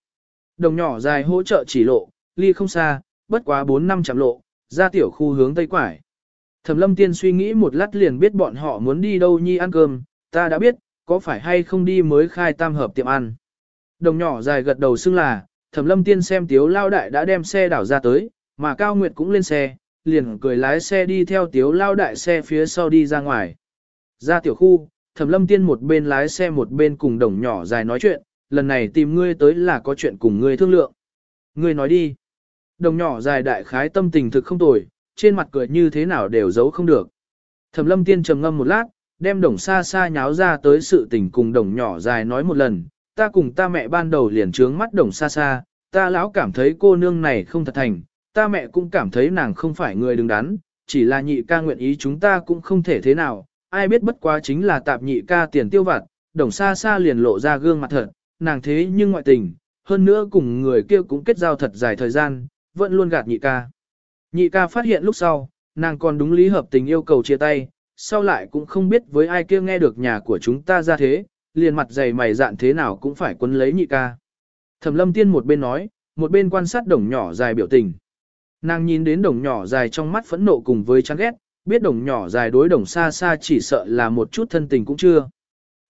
Đồng nhỏ dài hỗ trợ chỉ lộ, ly không xa, bất quá 4 năm chạm lộ, ra tiểu khu hướng tây quải. Thẩm lâm tiên suy nghĩ một lát liền biết bọn họ muốn đi đâu nhi ăn cơm, ta đã biết, có phải hay không đi mới khai tam hợp tiệm ăn. Đồng nhỏ dài gật đầu xưng là, thẩm lâm tiên xem tiếu lao đại đã đem xe đảo ra tới, mà Cao Nguyệt cũng lên xe, liền cười lái xe đi theo tiếu lao đại xe phía sau đi ra ngoài. Ra tiểu khu, thẩm lâm tiên một bên lái xe một bên cùng đồng nhỏ dài nói chuyện, lần này tìm ngươi tới là có chuyện cùng ngươi thương lượng. Ngươi nói đi. Đồng nhỏ dài đại khái tâm tình thực không tồi, trên mặt cười như thế nào đều giấu không được. Thẩm lâm tiên trầm ngâm một lát, đem đồng xa xa nháo ra tới sự tình cùng đồng nhỏ dài nói một lần, ta cùng ta mẹ ban đầu liền trướng mắt đồng xa xa, ta lão cảm thấy cô nương này không thật thành, ta mẹ cũng cảm thấy nàng không phải người đứng đắn, chỉ là nhị ca nguyện ý chúng ta cũng không thể thế nào, ai biết bất quá chính là tạp nhị ca tiền tiêu vặt, đồng xa xa liền lộ ra gương mặt thật, nàng thế nhưng ngoại tình, hơn nữa cùng người kia cũng kết giao thật dài thời gian, vẫn luôn gạt nhị ca. Nhị ca phát hiện lúc sau, nàng còn đúng lý hợp tình yêu cầu chia tay, sau lại cũng không biết với ai kia nghe được nhà của chúng ta ra thế, liền mặt dày mày dạn thế nào cũng phải quấn lấy nhị ca. Thẩm lâm tiên một bên nói, một bên quan sát đồng nhỏ dài biểu tình. Nàng nhìn đến đồng nhỏ dài trong mắt phẫn nộ cùng với chán ghét, biết đồng nhỏ dài đối đồng xa xa chỉ sợ là một chút thân tình cũng chưa.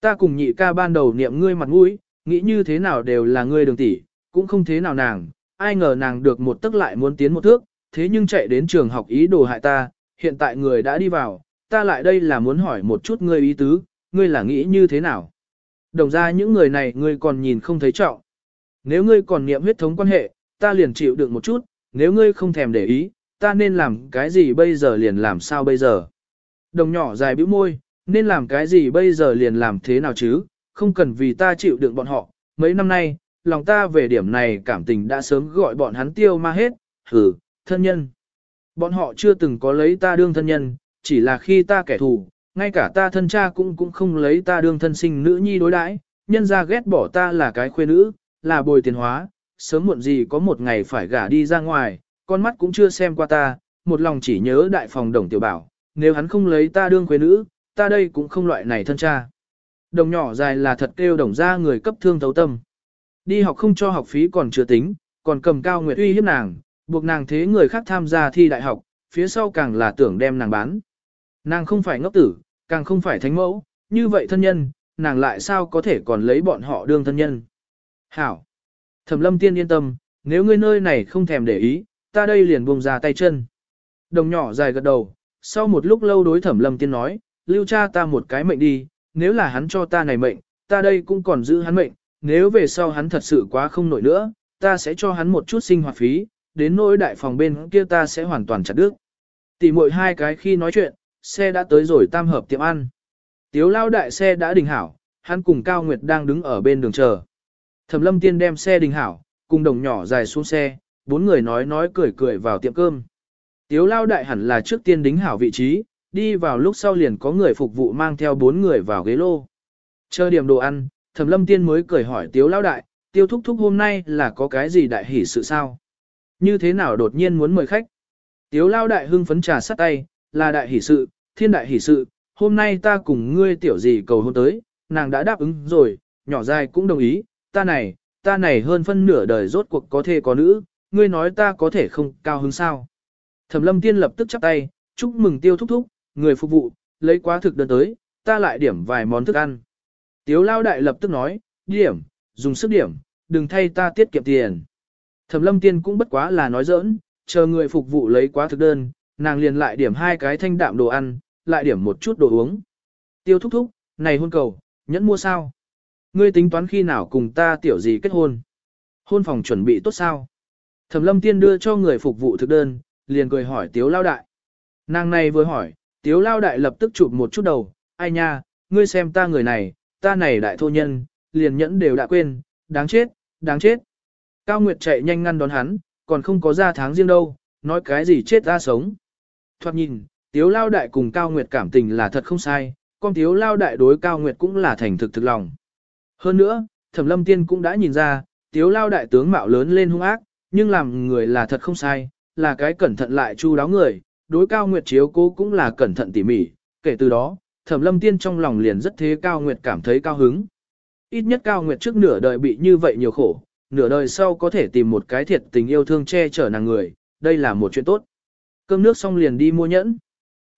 Ta cùng nhị ca ban đầu niệm ngươi mặt mũi, nghĩ như thế nào đều là ngươi đường tỷ, cũng không thế nào nàng, ai ngờ nàng được một tức lại muốn tiến một thước, thế nhưng chạy đến trường học ý đồ hại ta, hiện tại người đã đi vào, ta lại đây là muốn hỏi một chút ngươi ý tứ, ngươi là nghĩ như thế nào. Đồng ra những người này ngươi còn nhìn không thấy trọng. Nếu ngươi còn niệm huyết thống quan hệ, ta liền chịu đựng một chút, nếu ngươi không thèm để ý, ta nên làm cái gì bây giờ liền làm sao bây giờ. Đồng nhỏ dài bĩu môi, nên làm cái gì bây giờ liền làm thế nào chứ, không cần vì ta chịu đựng bọn họ, mấy năm nay, lòng ta về điểm này cảm tình đã sớm gọi bọn hắn tiêu ma hết, hừ, thân nhân. Bọn họ chưa từng có lấy ta đương thân nhân, chỉ là khi ta kẻ thù, ngay cả ta thân cha cũng cũng không lấy ta đương thân sinh nữ nhi đối đãi, nhân ra ghét bỏ ta là cái khuê nữ, là bồi tiền hóa, sớm muộn gì có một ngày phải gả đi ra ngoài, con mắt cũng chưa xem qua ta, một lòng chỉ nhớ đại phòng đồng tiểu bảo, nếu hắn không lấy ta đương quê nữ, ta đây cũng không loại này thân cha. Đồng nhỏ dài là thật kêu đồng ra người cấp thương thấu tâm. Đi học không cho học phí còn chưa tính, còn cầm cao nguyệt uy hiếp nàng, buộc nàng thế người khác tham gia thi đại học, phía sau càng là tưởng đem nàng bán. Nàng không phải ngốc tử, càng không phải thánh mẫu, như vậy thân nhân, nàng lại sao có thể còn lấy bọn họ đương thân nhân. Hảo! Thẩm lâm tiên yên tâm, nếu ngươi nơi này không thèm để ý, ta đây liền buông ra tay chân. Đồng nhỏ dài gật đầu, sau một lúc lâu đối thẩm lâm tiên nói, lưu cha ta một cái mệnh đi, nếu là hắn cho ta này mệnh, ta đây cũng còn giữ hắn mệnh, nếu về sau hắn thật sự quá không nổi nữa, ta sẽ cho hắn một chút sinh hoạt phí, đến nỗi đại phòng bên kia ta sẽ hoàn toàn chặt đứt. Tỷ muội hai cái khi nói chuyện, xe đã tới rồi tam hợp tiệm ăn. Tiếu lao đại xe đã đình hảo, hắn cùng Cao Nguyệt đang đứng ở bên đường chờ. Thẩm lâm tiên đem xe đình hảo, cùng đồng nhỏ dài xuống xe, bốn người nói nói cười cười vào tiệm cơm. Tiếu lao đại hẳn là trước tiên đính hảo vị trí, đi vào lúc sau liền có người phục vụ mang theo bốn người vào ghế lô. Chờ điểm đồ ăn, thẩm lâm tiên mới cười hỏi tiếu lao đại, tiêu thúc thúc hôm nay là có cái gì đại hỷ sự sao? Như thế nào đột nhiên muốn mời khách? Tiếu lao đại hưng phấn trà sắt tay, là đại hỷ sự, thiên đại hỷ sự, hôm nay ta cùng ngươi tiểu gì cầu hôn tới, nàng đã đáp ứng rồi, nhỏ dài cũng đồng ý, ta này, ta này hơn phân nửa đời rốt cuộc có thể có nữ, ngươi nói ta có thể không cao hứng sao. Thẩm lâm tiên lập tức chắp tay, chúc mừng tiêu thúc thúc, người phục vụ, lấy quá thực đơn tới, ta lại điểm vài món thức ăn. Tiếu lao đại lập tức nói, điểm, dùng sức điểm, đừng thay ta tiết kiệm tiền. Thẩm lâm tiên cũng bất quá là nói giỡn, chờ người phục vụ lấy quá thực đơn, nàng liền lại điểm hai cái thanh đạm đồ ăn, lại điểm một chút đồ uống. Tiêu thúc thúc, này hôn cầu, nhẫn mua sao? Ngươi tính toán khi nào cùng ta tiểu gì kết hôn? Hôn phòng chuẩn bị tốt sao? Thẩm lâm tiên đưa cho người phục vụ thực đơn, liền cười hỏi tiếu lao đại. Nàng này vừa hỏi, tiếu lao đại lập tức chụp một chút đầu, ai nha, ngươi xem ta người này, ta này đại thô nhân, liền nhẫn đều đã quên, đáng chết, đáng chết. Cao Nguyệt chạy nhanh ngăn đón hắn, còn không có ra tháng riêng đâu, nói cái gì chết ra sống. Thoạt nhìn, tiếu lao đại cùng Cao Nguyệt cảm tình là thật không sai, con tiếu lao đại đối Cao Nguyệt cũng là thành thực thực lòng. Hơn nữa, thẩm lâm tiên cũng đã nhìn ra, tiếu lao đại tướng mạo lớn lên hung ác, nhưng làm người là thật không sai, là cái cẩn thận lại chu đáo người, đối Cao Nguyệt chiếu cố cũng là cẩn thận tỉ mỉ, kể từ đó, thẩm lâm tiên trong lòng liền rất thế Cao Nguyệt cảm thấy cao hứng. Ít nhất Cao Nguyệt trước nửa đời bị như vậy nhiều khổ, nửa đời sau có thể tìm một cái thiệt tình yêu thương che chở nàng người, đây là một chuyện tốt. Cơm nước xong liền đi mua nhẫn.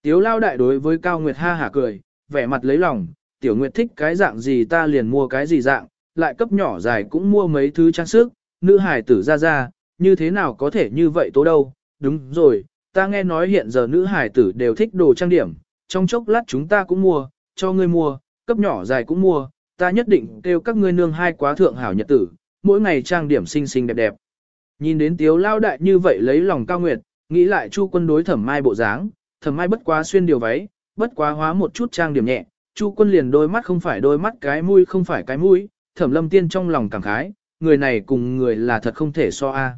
Tiếu lao đại đối với Cao Nguyệt ha hả cười, vẻ mặt lấy lòng, Tiểu Nguyệt thích cái dạng gì ta liền mua cái gì dạng, lại cấp nhỏ dài cũng mua mấy thứ trang sức, nữ hài tử ra ra, như thế nào có thể như vậy tố đâu, đúng rồi, ta nghe nói hiện giờ nữ hải tử đều thích đồ trang điểm, trong chốc lát chúng ta cũng mua, cho ngươi mua, cấp nhỏ dài cũng mua, ta nhất định kêu các ngươi nương hai quá thượng hảo nhật tử, mỗi ngày trang điểm xinh xinh đẹp đẹp. Nhìn đến tiếu lao đại như vậy lấy lòng cao nguyệt, nghĩ lại chu quân đối thẩm mai bộ dáng, thẩm mai bất quá xuyên điều váy, bất quá hóa một chút trang điểm nhẹ, chu quân liền đôi mắt không phải đôi mắt cái mũi không phải cái mũi, thẩm lâm tiên trong lòng cảm khái, người này cùng người là thật không thể so a.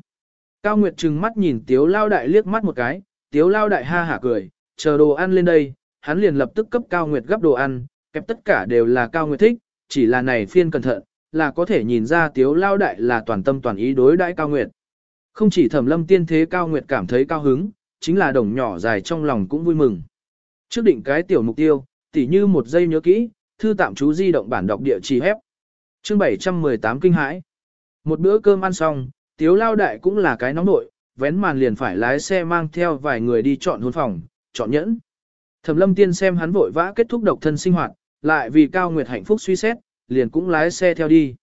Cao Nguyệt trừng mắt nhìn tiếu lao đại liếc mắt một cái, tiếu lao đại ha hả cười, chờ đồ ăn lên đây, hắn liền lập tức cấp Cao Nguyệt gấp đồ ăn, kẹp tất cả đều là Cao Nguyệt thích, chỉ là này phiên cẩn thận, là có thể nhìn ra tiếu lao đại là toàn tâm toàn ý đối đãi Cao Nguyệt. Không chỉ thẩm lâm tiên thế Cao Nguyệt cảm thấy cao hứng, chính là đồng nhỏ dài trong lòng cũng vui mừng. Trước định cái tiểu mục tiêu, tỉ như một giây nhớ kỹ, thư tạm chú di động bản đọc địa chỉ hép. Chương 718 kinh hãi. Một bữa cơm ăn xong, tiếu lao đại cũng là cái nóng nội, vén màn liền phải lái xe mang theo vài người đi chọn hôn phòng, chọn nhẫn. Thẩm lâm tiên xem hắn vội vã kết thúc độc thân sinh hoạt, lại vì cao nguyệt hạnh phúc suy xét, liền cũng lái xe theo đi.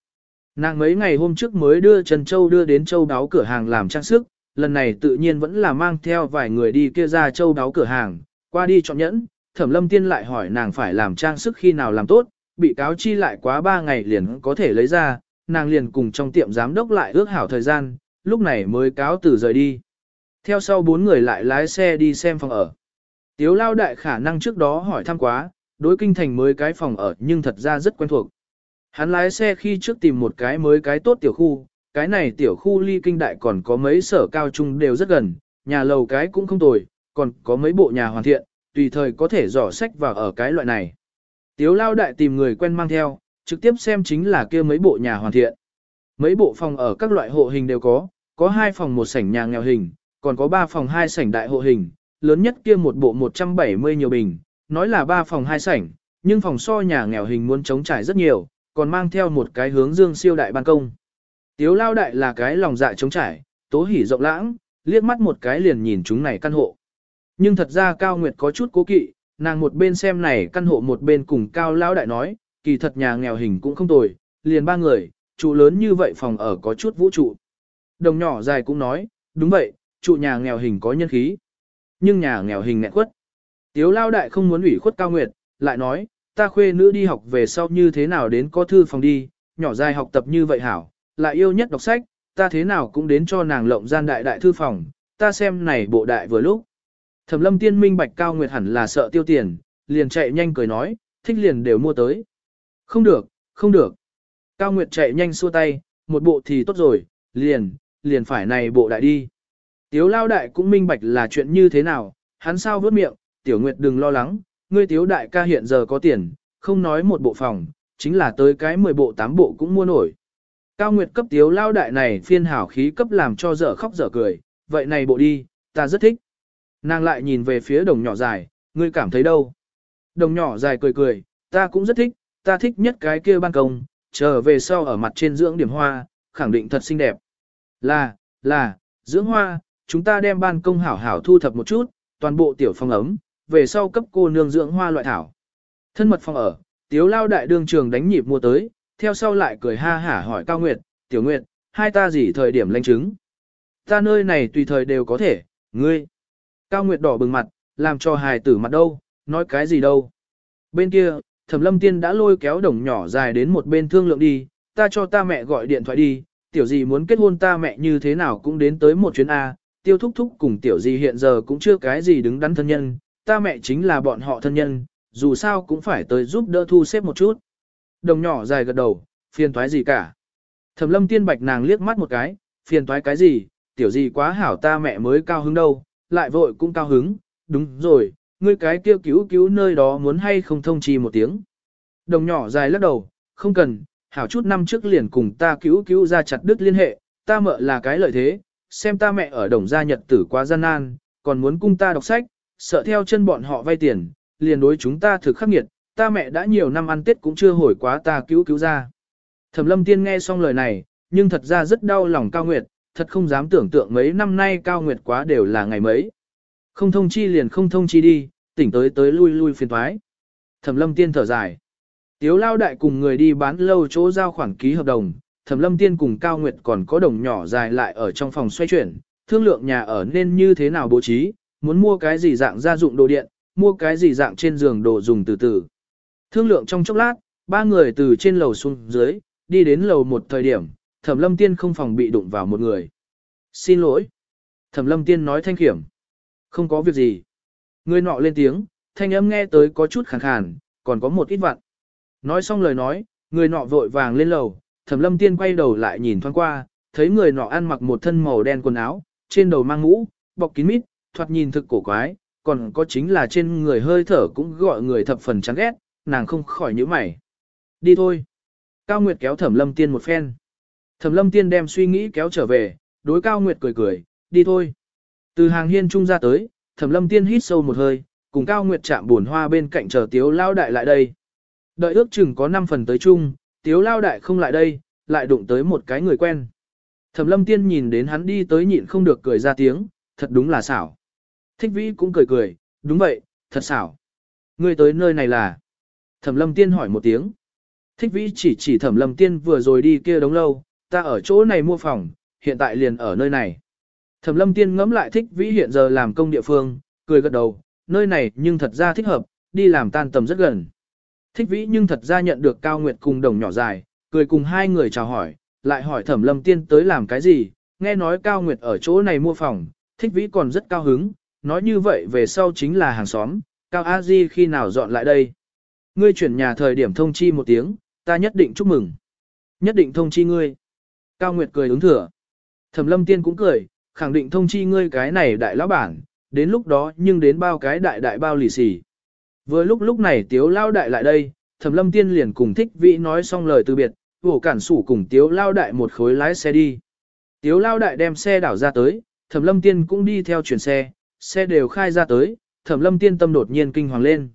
Nàng mấy ngày hôm trước mới đưa Trần Châu đưa đến Châu đáo cửa hàng làm trang sức, lần này tự nhiên vẫn là mang theo vài người đi kia ra Châu đáo cửa hàng, qua đi chọn nhẫn, thẩm lâm tiên lại hỏi nàng phải làm trang sức khi nào làm tốt, bị cáo chi lại quá 3 ngày liền có thể lấy ra, nàng liền cùng trong tiệm giám đốc lại ước hảo thời gian, lúc này mới cáo từ rời đi. Theo sau bốn người lại lái xe đi xem phòng ở. Tiếu lao đại khả năng trước đó hỏi thăm quá, đối kinh thành mới cái phòng ở nhưng thật ra rất quen thuộc. Hắn lái xe khi trước tìm một cái mới cái tốt tiểu khu, cái này tiểu khu ly kinh đại còn có mấy sở cao trung đều rất gần, nhà lầu cái cũng không tồi, còn có mấy bộ nhà hoàn thiện, tùy thời có thể dò sách vào ở cái loại này. Tiếu lao đại tìm người quen mang theo, trực tiếp xem chính là kia mấy bộ nhà hoàn thiện. Mấy bộ phòng ở các loại hộ hình đều có, có hai phòng một sảnh nhà nghèo hình, còn có ba phòng hai sảnh đại hộ hình, lớn nhất kia một bộ 170 nhiều bình, nói là ba phòng hai sảnh, nhưng phòng so nhà nghèo hình muốn chống trải rất nhiều, còn mang theo một cái hướng dương siêu đại ban công. Tiếu lao đại là cái lòng dạ chống trải, tố hỉ rộng lãng, liếc mắt một cái liền nhìn chúng này căn hộ. Nhưng thật ra Cao Nguyệt có chút cố kỵ, nàng một bên xem này căn hộ một bên cùng Cao lao đại nói, kỳ thật nhà nghèo hình cũng không tồi, liền ba người, trụ lớn như vậy phòng ở có chút vũ trụ. Đồng nhỏ dài cũng nói, đúng vậy, trụ nhà nghèo hình có nhân khí. Nhưng nhà nghèo hình nghẹn quất. Tiếu lao đại không muốn ủy khuất Cao Nguyệt, lại nói, ta khuê nữ đi học về sau như thế nào đến có thư phòng đi, nhỏ dài học tập như vậy hảo, lại yêu nhất đọc sách, ta thế nào cũng đến cho nàng lộng gian đại đại thư phòng, ta xem này bộ đại vừa lúc. Thẩm lâm tiên minh bạch cao nguyệt hẳn là sợ tiêu tiền, liền chạy nhanh cười nói, thích liền đều mua tới. Không được, không được. Cao nguyệt chạy nhanh xua tay, một bộ thì tốt rồi, liền, liền phải này bộ đại đi. Tiếu lao đại cũng minh bạch là chuyện như thế nào, hắn sao vớt miệng, tiểu nguyệt đừng lo lắng, ngươi tiếu đại ca hiện giờ có tiền, không nói một bộ phòng, chính là tới cái 10 bộ 8 bộ cũng mua nổi. Cao Nguyệt cấp tiếu lao đại này phiên hảo khí cấp làm cho dở khóc dở cười, vậy này bộ đi, ta rất thích. Nàng lại nhìn về phía đồng nhỏ dài, ngươi cảm thấy đâu? Đồng nhỏ dài cười cười, ta cũng rất thích, ta thích nhất cái kia ban công, trở về sau ở mặt trên dưỡng điểm hoa, khẳng định thật xinh đẹp. Là, là, dưỡng hoa, chúng ta đem ban công hảo hảo thu thập một chút, toàn bộ tiểu phòng ấm, về sau cấp cô nương dưỡng hoa loại thảo. Thân mật phòng ở, tiếu lao đại đương trường đánh nhịp mua tới, theo sau lại cười ha hả hỏi Cao Nguyệt, Tiểu Nguyệt, hai ta gì thời điểm lanh chứng? Ta nơi này tùy thời đều có thể, ngươi. Cao Nguyệt đỏ bừng mặt, làm cho hài tử mặt đâu, nói cái gì đâu. Bên kia, Thẩm Lâm Tiên đã lôi kéo đồng nhỏ dài đến một bên thương lượng đi, ta cho ta mẹ gọi điện thoại đi, tiểu gì muốn kết hôn ta mẹ như thế nào cũng đến tới một chuyến A, tiêu thúc thúc cùng tiểu gì hiện giờ cũng chưa cái gì đứng đắn thân nhân, ta mẹ chính là bọn họ thân nhân, dù sao cũng phải tới giúp đỡ thu xếp một chút. Đồng nhỏ dài gật đầu, phiền toái gì cả. Thẩm lâm tiên bạch nàng liếc mắt một cái, phiền toái cái gì, tiểu gì quá hảo ta mẹ mới cao hứng đâu, lại vội cũng cao hứng, đúng rồi, ngươi cái kia cứu cứu nơi đó muốn hay không thông chi một tiếng. Đồng nhỏ dài lắc đầu, không cần, hảo chút năm trước liền cùng ta cứu cứu ra chặt đứt liên hệ, ta mợ là cái lợi thế, xem ta mẹ ở đồng gia nhật tử quá gian nan, còn muốn cung ta đọc sách, sợ theo chân bọn họ vay tiền, liền đối chúng ta thực khắc nghiệt, ta mẹ đã nhiều năm ăn tết cũng chưa hồi quá ta cứu cứu ra. Thẩm lâm tiên nghe xong lời này, nhưng thật ra rất đau lòng Cao Nguyệt, thật không dám tưởng tượng mấy năm nay Cao Nguyệt quá đều là ngày mấy. Không thông chi liền không thông chi đi, tỉnh tới tới lui lui phiền thoái. Thẩm lâm tiên thở dài. Tiếu lao đại cùng người đi bán lâu chỗ giao khoản ký hợp đồng, Thẩm lâm tiên cùng Cao Nguyệt còn có đồng nhỏ dài lại ở trong phòng xoay chuyển, thương lượng nhà ở nên như thế nào bố trí, muốn mua cái gì dạng gia dụng đồ điện, mua cái gì dạng trên giường đồ dùng từ từ. Thương lượng trong chốc lát, ba người từ trên lầu xuống dưới, đi đến lầu một thời điểm, thẩm lâm tiên không phòng bị đụng vào một người. Xin lỗi. Thẩm lâm tiên nói thanh khiểm. Không có việc gì. Người nọ lên tiếng, thanh âm nghe tới có chút khàn khàn, còn có một ít vặn. Nói xong lời nói, người nọ vội vàng lên lầu, thẩm lâm tiên quay đầu lại nhìn thoáng qua, thấy người nọ ăn mặc một thân màu đen quần áo, trên đầu mang mũ, bọc kín mít, thoạt nhìn thực cổ quái, còn có chính là trên người hơi thở cũng gọi người thập phần chán ghét, nàng không khỏi nhíu mày. Đi thôi. Cao Nguyệt kéo Thẩm Lâm Tiên một phen. Thẩm Lâm Tiên đem suy nghĩ kéo trở về, đối Cao Nguyệt cười cười, đi thôi. Từ hàng hiên trung ra tới, Thẩm Lâm Tiên hít sâu một hơi, cùng Cao Nguyệt chạm buồn hoa bên cạnh chờ Tiếu Lao Đại lại đây. Đợi ước chừng có 5 phần tới chung, Tiếu Lao Đại không lại đây, lại đụng tới một cái người quen. Thẩm Lâm Tiên nhìn đến hắn đi tới nhịn không được cười ra tiếng, thật đúng là xảo. Thích Vĩ cũng cười cười, đúng vậy, thật xảo. Ngươi tới nơi này là... Thẩm lâm tiên hỏi một tiếng. Thích vĩ chỉ chỉ thẩm lâm tiên vừa rồi đi kia đống lâu, ta ở chỗ này mua phòng, hiện tại liền ở nơi này. Thẩm lâm tiên ngẫm lại thích vĩ hiện giờ làm công địa phương, cười gật đầu, nơi này nhưng thật ra thích hợp, đi làm tan tầm rất gần. Thích vĩ nhưng thật ra nhận được Cao Nguyệt cùng đồng nhỏ dài, cười cùng hai người chào hỏi, lại hỏi thẩm lâm tiên tới làm cái gì, nghe nói Cao Nguyệt ở chỗ này mua phòng, thích vĩ còn rất cao hứng, nói như vậy về sau chính là hàng xóm, Cao A Di khi nào dọn lại đây. Ngươi chuyển nhà thời điểm thông chi một tiếng, ta nhất định chúc mừng. Nhất định thông chi ngươi. Cao Nguyệt cười ứng thừa. Thẩm lâm tiên cũng cười, khẳng định thông chi ngươi cái này đại lão bản, đến lúc đó nhưng đến bao cái đại đại bao lì xì. Vừa lúc lúc này tiếu lao đại lại đây, thẩm lâm tiên liền cùng thích vị nói xong lời từ biệt, vổ cản sủ cùng tiếu lao đại một khối lái xe đi. Tiếu lao đại đem xe đảo ra tới, thẩm lâm tiên cũng đi theo chuyển xe, xe đều khai ra tới, thẩm lâm tiên tâm đột nhiên kinh hoàng lên.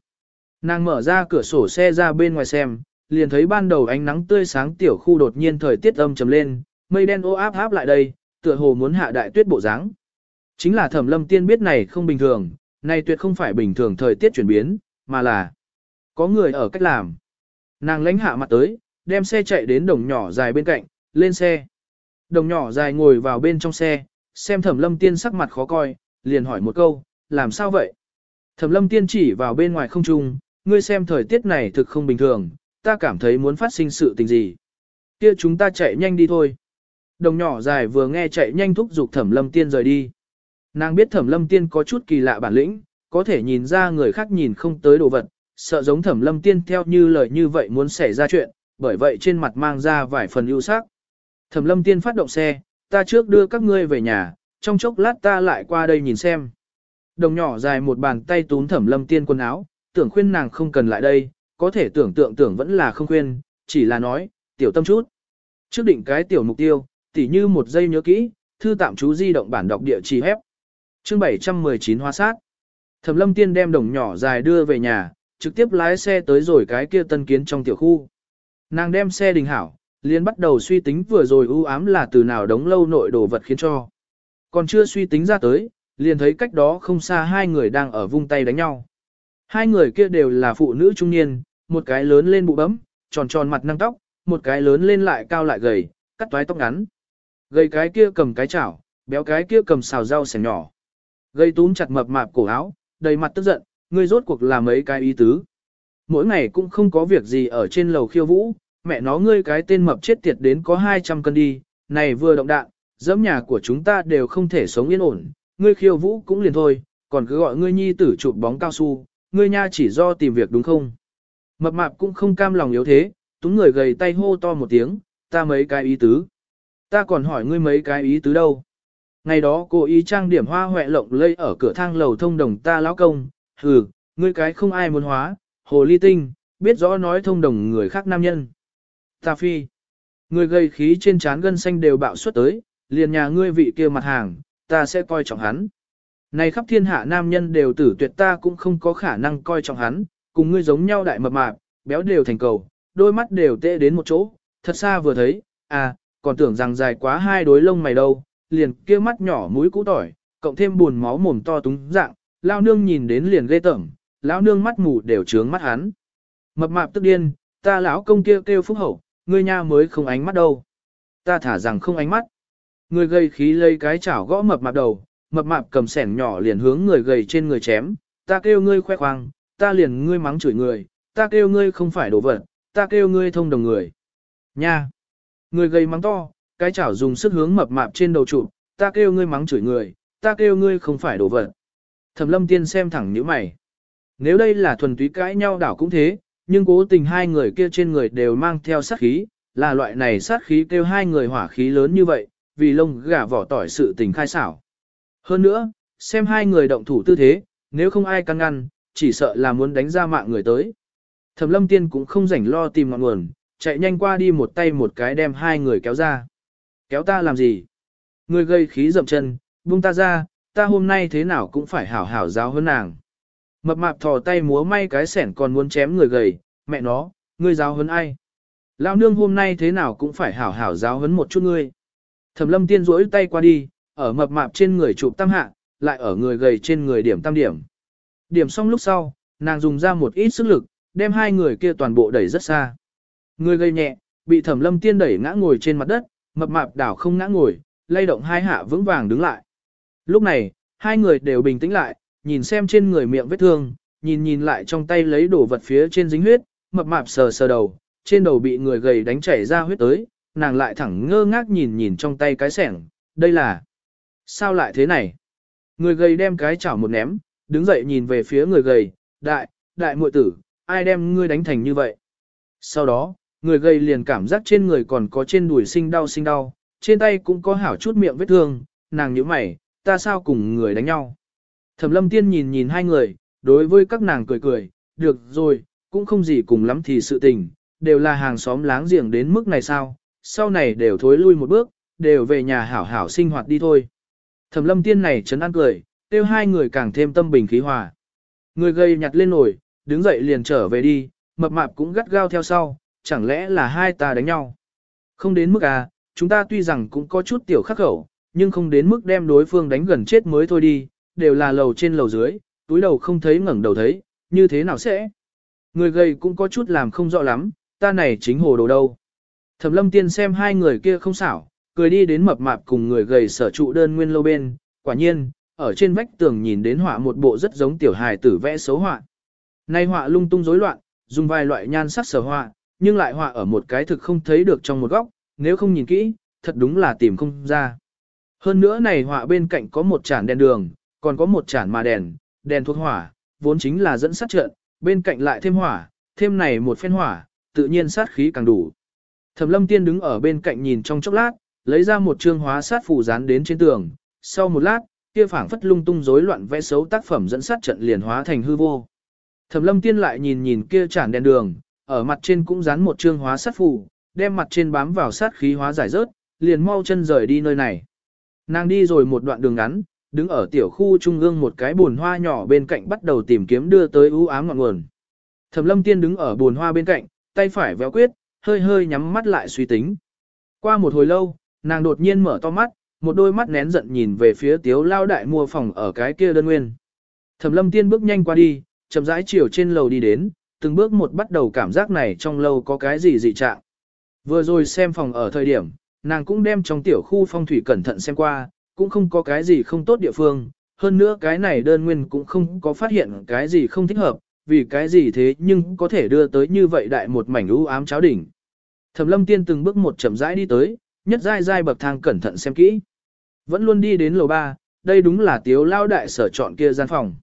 Nàng mở ra cửa sổ xe ra bên ngoài xem, liền thấy ban đầu ánh nắng tươi sáng tiểu khu đột nhiên thời tiết âm trầm lên, mây đen ô áp áp lại đây, tựa hồ muốn hạ đại tuyết bộ dáng. Chính là Thẩm Lâm Tiên biết này không bình thường, này tuyệt không phải bình thường thời tiết chuyển biến, mà là có người ở cách làm. Nàng lánh hạ mặt tới, đem xe chạy đến đồng nhỏ dài bên cạnh, lên xe. Đồng nhỏ dài ngồi vào bên trong xe, xem Thẩm Lâm Tiên sắc mặt khó coi, liền hỏi một câu, làm sao vậy? Thẩm Lâm Tiên chỉ vào bên ngoài không trung, ngươi xem thời tiết này thực không bình thường, ta cảm thấy muốn phát sinh sự tình gì. Kia chúng ta chạy nhanh đi thôi. Đồng nhỏ dài vừa nghe chạy nhanh thúc giục Thẩm Lâm Tiên rời đi. Nàng biết Thẩm Lâm Tiên có chút kỳ lạ bản lĩnh, có thể nhìn ra người khác nhìn không tới đồ vật, sợ giống Thẩm Lâm Tiên theo như lời như vậy muốn xảy ra chuyện, bởi vậy trên mặt mang ra vài phần ưu sắc. Thẩm Lâm Tiên phát động xe, ta trước đưa các ngươi về nhà, trong chốc lát ta lại qua đây nhìn xem. Đồng nhỏ dài một bàn tay túm Thẩm Lâm Tiên quần áo, tưởng khuyên nàng không cần lại đây, có thể tưởng tượng tưởng vẫn là không khuyên, chỉ là nói, tiểu tâm chút. Trước định cái tiểu mục tiêu, tỉ như một giây nhớ kỹ, thư tạm chú di động bản đọc địa chỉ hép. Chương 719 hoa sát. Thẩm lâm tiên đem đồng nhỏ dài đưa về nhà, trực tiếp lái xe tới rồi cái kia tân kiến trong tiểu khu. Nàng đem xe đình hảo, liền bắt đầu suy tính vừa rồi ưu ám là từ nào đống lâu nội đồ vật khiến cho. Còn chưa suy tính ra tới, liền thấy cách đó không xa hai người đang ở vung tay đánh nhau. Hai người kia đều là phụ nữ trung niên, một cái lớn lên bụ bấm, tròn tròn mặt năng tóc, một cái lớn lên lại cao lại gầy, cắt toái tóc ngắn. Gầy cái kia cầm cái chảo, béo cái kia cầm xào rau xẻ nhỏ. Gầy túm chặt mập mạp cổ áo, đầy mặt tức giận, ngươi rốt cuộc là mấy cái ý tứ. Mỗi ngày cũng không có việc gì ở trên lầu khiêu vũ, mẹ nó ngươi cái tên mập chết tiệt đến có 200 cân đi, này vừa động đạn, dẫm nhà của chúng ta đều không thể sống yên ổn, ngươi khiêu vũ cũng liền thôi, còn cứ gọi ngươi nhi tử chụp bóng cao su, ngươi nha chỉ do tìm việc đúng không? Mập mạp cũng không cam lòng yếu thế, túng người gầy tay hô to một tiếng, ta mấy cái ý tứ. Ta còn hỏi ngươi mấy cái ý tứ đâu? Ngày đó cô ý trang điểm hoa hoẹ lộng lây ở cửa thang lầu thông đồng ta lão công, hừ, ngươi cái không ai muốn hóa, hồ ly tinh, biết rõ nói thông đồng người khác nam nhân. Ta phi, ngươi gây khí trên trán gân xanh đều bạo suất tới, liền nhà ngươi vị kia mặt hàng, ta sẽ coi trọng hắn. Này khắp thiên hạ nam nhân đều tử tuyệt ta cũng không có khả năng coi trọng hắn, cùng ngươi giống nhau đại mập mạp, béo đều thành cầu, đôi mắt đều tệ đến một chỗ, thật xa vừa thấy, à, còn tưởng rằng dài quá hai đối lông mày đâu, liền kia mắt nhỏ mũi cũ tỏi, cộng thêm buồn máu mồm to túng dạng, lao nương nhìn đến liền ghê tởm, lão nương mắt mù đều trướng mắt hắn. Mập mạp tức điên, ta lão công kia kêu, kêu phúc hậu, ngươi nha mới không ánh mắt đâu. Ta thả rằng không ánh mắt. Người gầy khí lấy cái chảo gõ mập mạp đầu, mập mạp cầm sẻn nhỏ liền hướng người gầy trên người chém, ta kêu ngươi khoe khoang, ta liền ngươi mắng chửi người, ta kêu ngươi không phải đồ vật, ta kêu ngươi thông đồng người. Nha! Người gầy mắng to, cái chảo dùng sức hướng mập mạp trên đầu trụ, ta kêu ngươi mắng chửi người, ta kêu ngươi không phải đổ vật. Thẩm lâm tiên xem thẳng nhíu mày. Nếu đây là thuần túy cãi nhau đảo cũng thế, nhưng cố tình hai người kia trên người đều mang theo sát khí, là loại này sát khí kêu hai người hỏa khí lớn như vậy, vì lông gà vỏ tỏi sự tình khai xảo. Hơn nữa, xem hai người động thủ tư thế, nếu không ai căn ngăn, chỉ sợ là muốn đánh ra mạng người tới. Thẩm lâm tiên cũng không rảnh lo tìm ngọn nguồn, chạy nhanh qua đi một tay một cái đem hai người kéo ra. Kéo ta làm gì? Người gây khí dậm chân, buông ta ra, ta hôm nay thế nào cũng phải hảo hảo giáo hơn nàng. Mập mạp thò tay múa may cái sẻn còn muốn chém người gầy, mẹ nó, ngươi giáo hơn ai? Lão nương hôm nay thế nào cũng phải hảo hảo giáo hấn một chút ngươi. Thẩm lâm tiên rỗi tay qua đi, ở mập mạp trên người chụp tam hạ, lại ở người gầy trên người điểm tam điểm. Điểm xong lúc sau, nàng dùng ra một ít sức lực, đem hai người kia toàn bộ đẩy rất xa. Người gầy nhẹ, bị thẩm lâm tiên đẩy ngã ngồi trên mặt đất, mập mạp đảo không ngã ngồi, lay động hai hạ vững vàng đứng lại. Lúc này, hai người đều bình tĩnh lại, nhìn xem trên người miệng vết thương, nhìn nhìn lại trong tay lấy đồ vật phía trên dính huyết, mập mạp sờ sờ đầu, trên đầu bị người gầy đánh chảy ra huyết tới, nàng lại thẳng ngơ ngác nhìn nhìn trong tay cái sẻng, đây là... Sao lại thế này? Người gầy đem cái chảo một ném, đứng dậy nhìn về phía người gầy, đại, đại muội tử, ai đem ngươi đánh thành như vậy? Sau đó, người gầy liền cảm giác trên người còn có trên đùi sinh đau sinh đau, trên tay cũng có hảo chút miệng vết thương, nàng nhíu mày, ta sao cùng người đánh nhau? Thẩm lâm tiên nhìn nhìn hai người, đối với các nàng cười cười, được rồi, cũng không gì cùng lắm thì sự tình, đều là hàng xóm láng giềng đến mức này sao, sau này đều thối lui một bước, đều về nhà hảo hảo sinh hoạt đi thôi. Thẩm lâm tiên này chấn an cười, tiêu hai người càng thêm tâm bình khí hòa. Người gầy nhặt lên nổi, đứng dậy liền trở về đi, mập mạp cũng gắt gao theo sau, chẳng lẽ là hai ta đánh nhau. Không đến mức à, chúng ta tuy rằng cũng có chút tiểu khắc khẩu, nhưng không đến mức đem đối phương đánh gần chết mới thôi đi, đều là lầu trên lầu dưới, túi đầu không thấy ngẩng đầu thấy, như thế nào sẽ? Người gầy cũng có chút làm không rõ lắm, ta này chính hồ đồ đâu. Thẩm lâm tiên xem hai người kia không xảo, cười đi đến mập mạp cùng người gầy sở trụ đơn nguyên lâu bên, quả nhiên, ở trên vách tường nhìn đến họa một bộ rất giống tiểu hài tử vẽ xấu họa. Nay họa lung tung rối loạn, dùng vài loại nhan sắc sở họa, nhưng lại họa ở một cái thực không thấy được trong một góc, nếu không nhìn kỹ, thật đúng là tìm không ra. Hơn nữa này họa bên cạnh có một chản đèn đường, còn có một chản mà đèn, đèn thuộc hỏa, vốn chính là dẫn sát trận, bên cạnh lại thêm hỏa, thêm này một phen hỏa, tự nhiên sát khí càng đủ. Thẩm lâm tiên đứng ở bên cạnh nhìn trong chốc lát, lấy ra một trương hóa sát phù dán đến trên tường, sau một lát, kia phảng phất lung tung rối loạn vẽ xấu tác phẩm dẫn sát trận liền hóa thành hư vô. Thẩm lâm tiên lại nhìn nhìn kia chản đèn đường, ở mặt trên cũng dán một trương hóa sát phù, đem mặt trên bám vào sát khí hóa giải rớt, liền mau chân rời đi nơi này. Nàng đi rồi một đoạn đường ngắn, đứng ở tiểu khu trung ương một cái bồn hoa nhỏ bên cạnh bắt đầu tìm kiếm đưa tới ưu ám ngọn nguồn. Thẩm lâm tiên đứng ở bồn hoa bên cạnh, tay phải véo quyết, hơi hơi nhắm mắt lại suy tính. Qua một hồi lâu, nàng đột nhiên mở to mắt, một đôi mắt nén giận nhìn về phía tiếu lao đại mua phòng ở cái kia đơn nguyên. Thẩm lâm tiên bước nhanh qua đi, chậm rãi chiều trên lầu đi đến, từng bước một bắt đầu cảm giác này trong lâu có cái gì dị trạng. Vừa rồi xem phòng ở thời điểm, nàng cũng đem trong tiểu khu phong thủy cẩn thận xem qua, cũng không có cái gì không tốt địa phương, hơn nữa cái này đơn nguyên cũng không có phát hiện cái gì không thích hợp, vì cái gì thế nhưng có thể đưa tới như vậy đại một mảnh u ám cháo đỉnh. Thẩm lâm tiên từng bước một chậm rãi đi tới, nhất dai dai bậc thang cẩn thận xem kỹ. Vẫn luôn đi đến lầu ba, đây đúng là tiếu lao đại sở chọn kia gian phòng.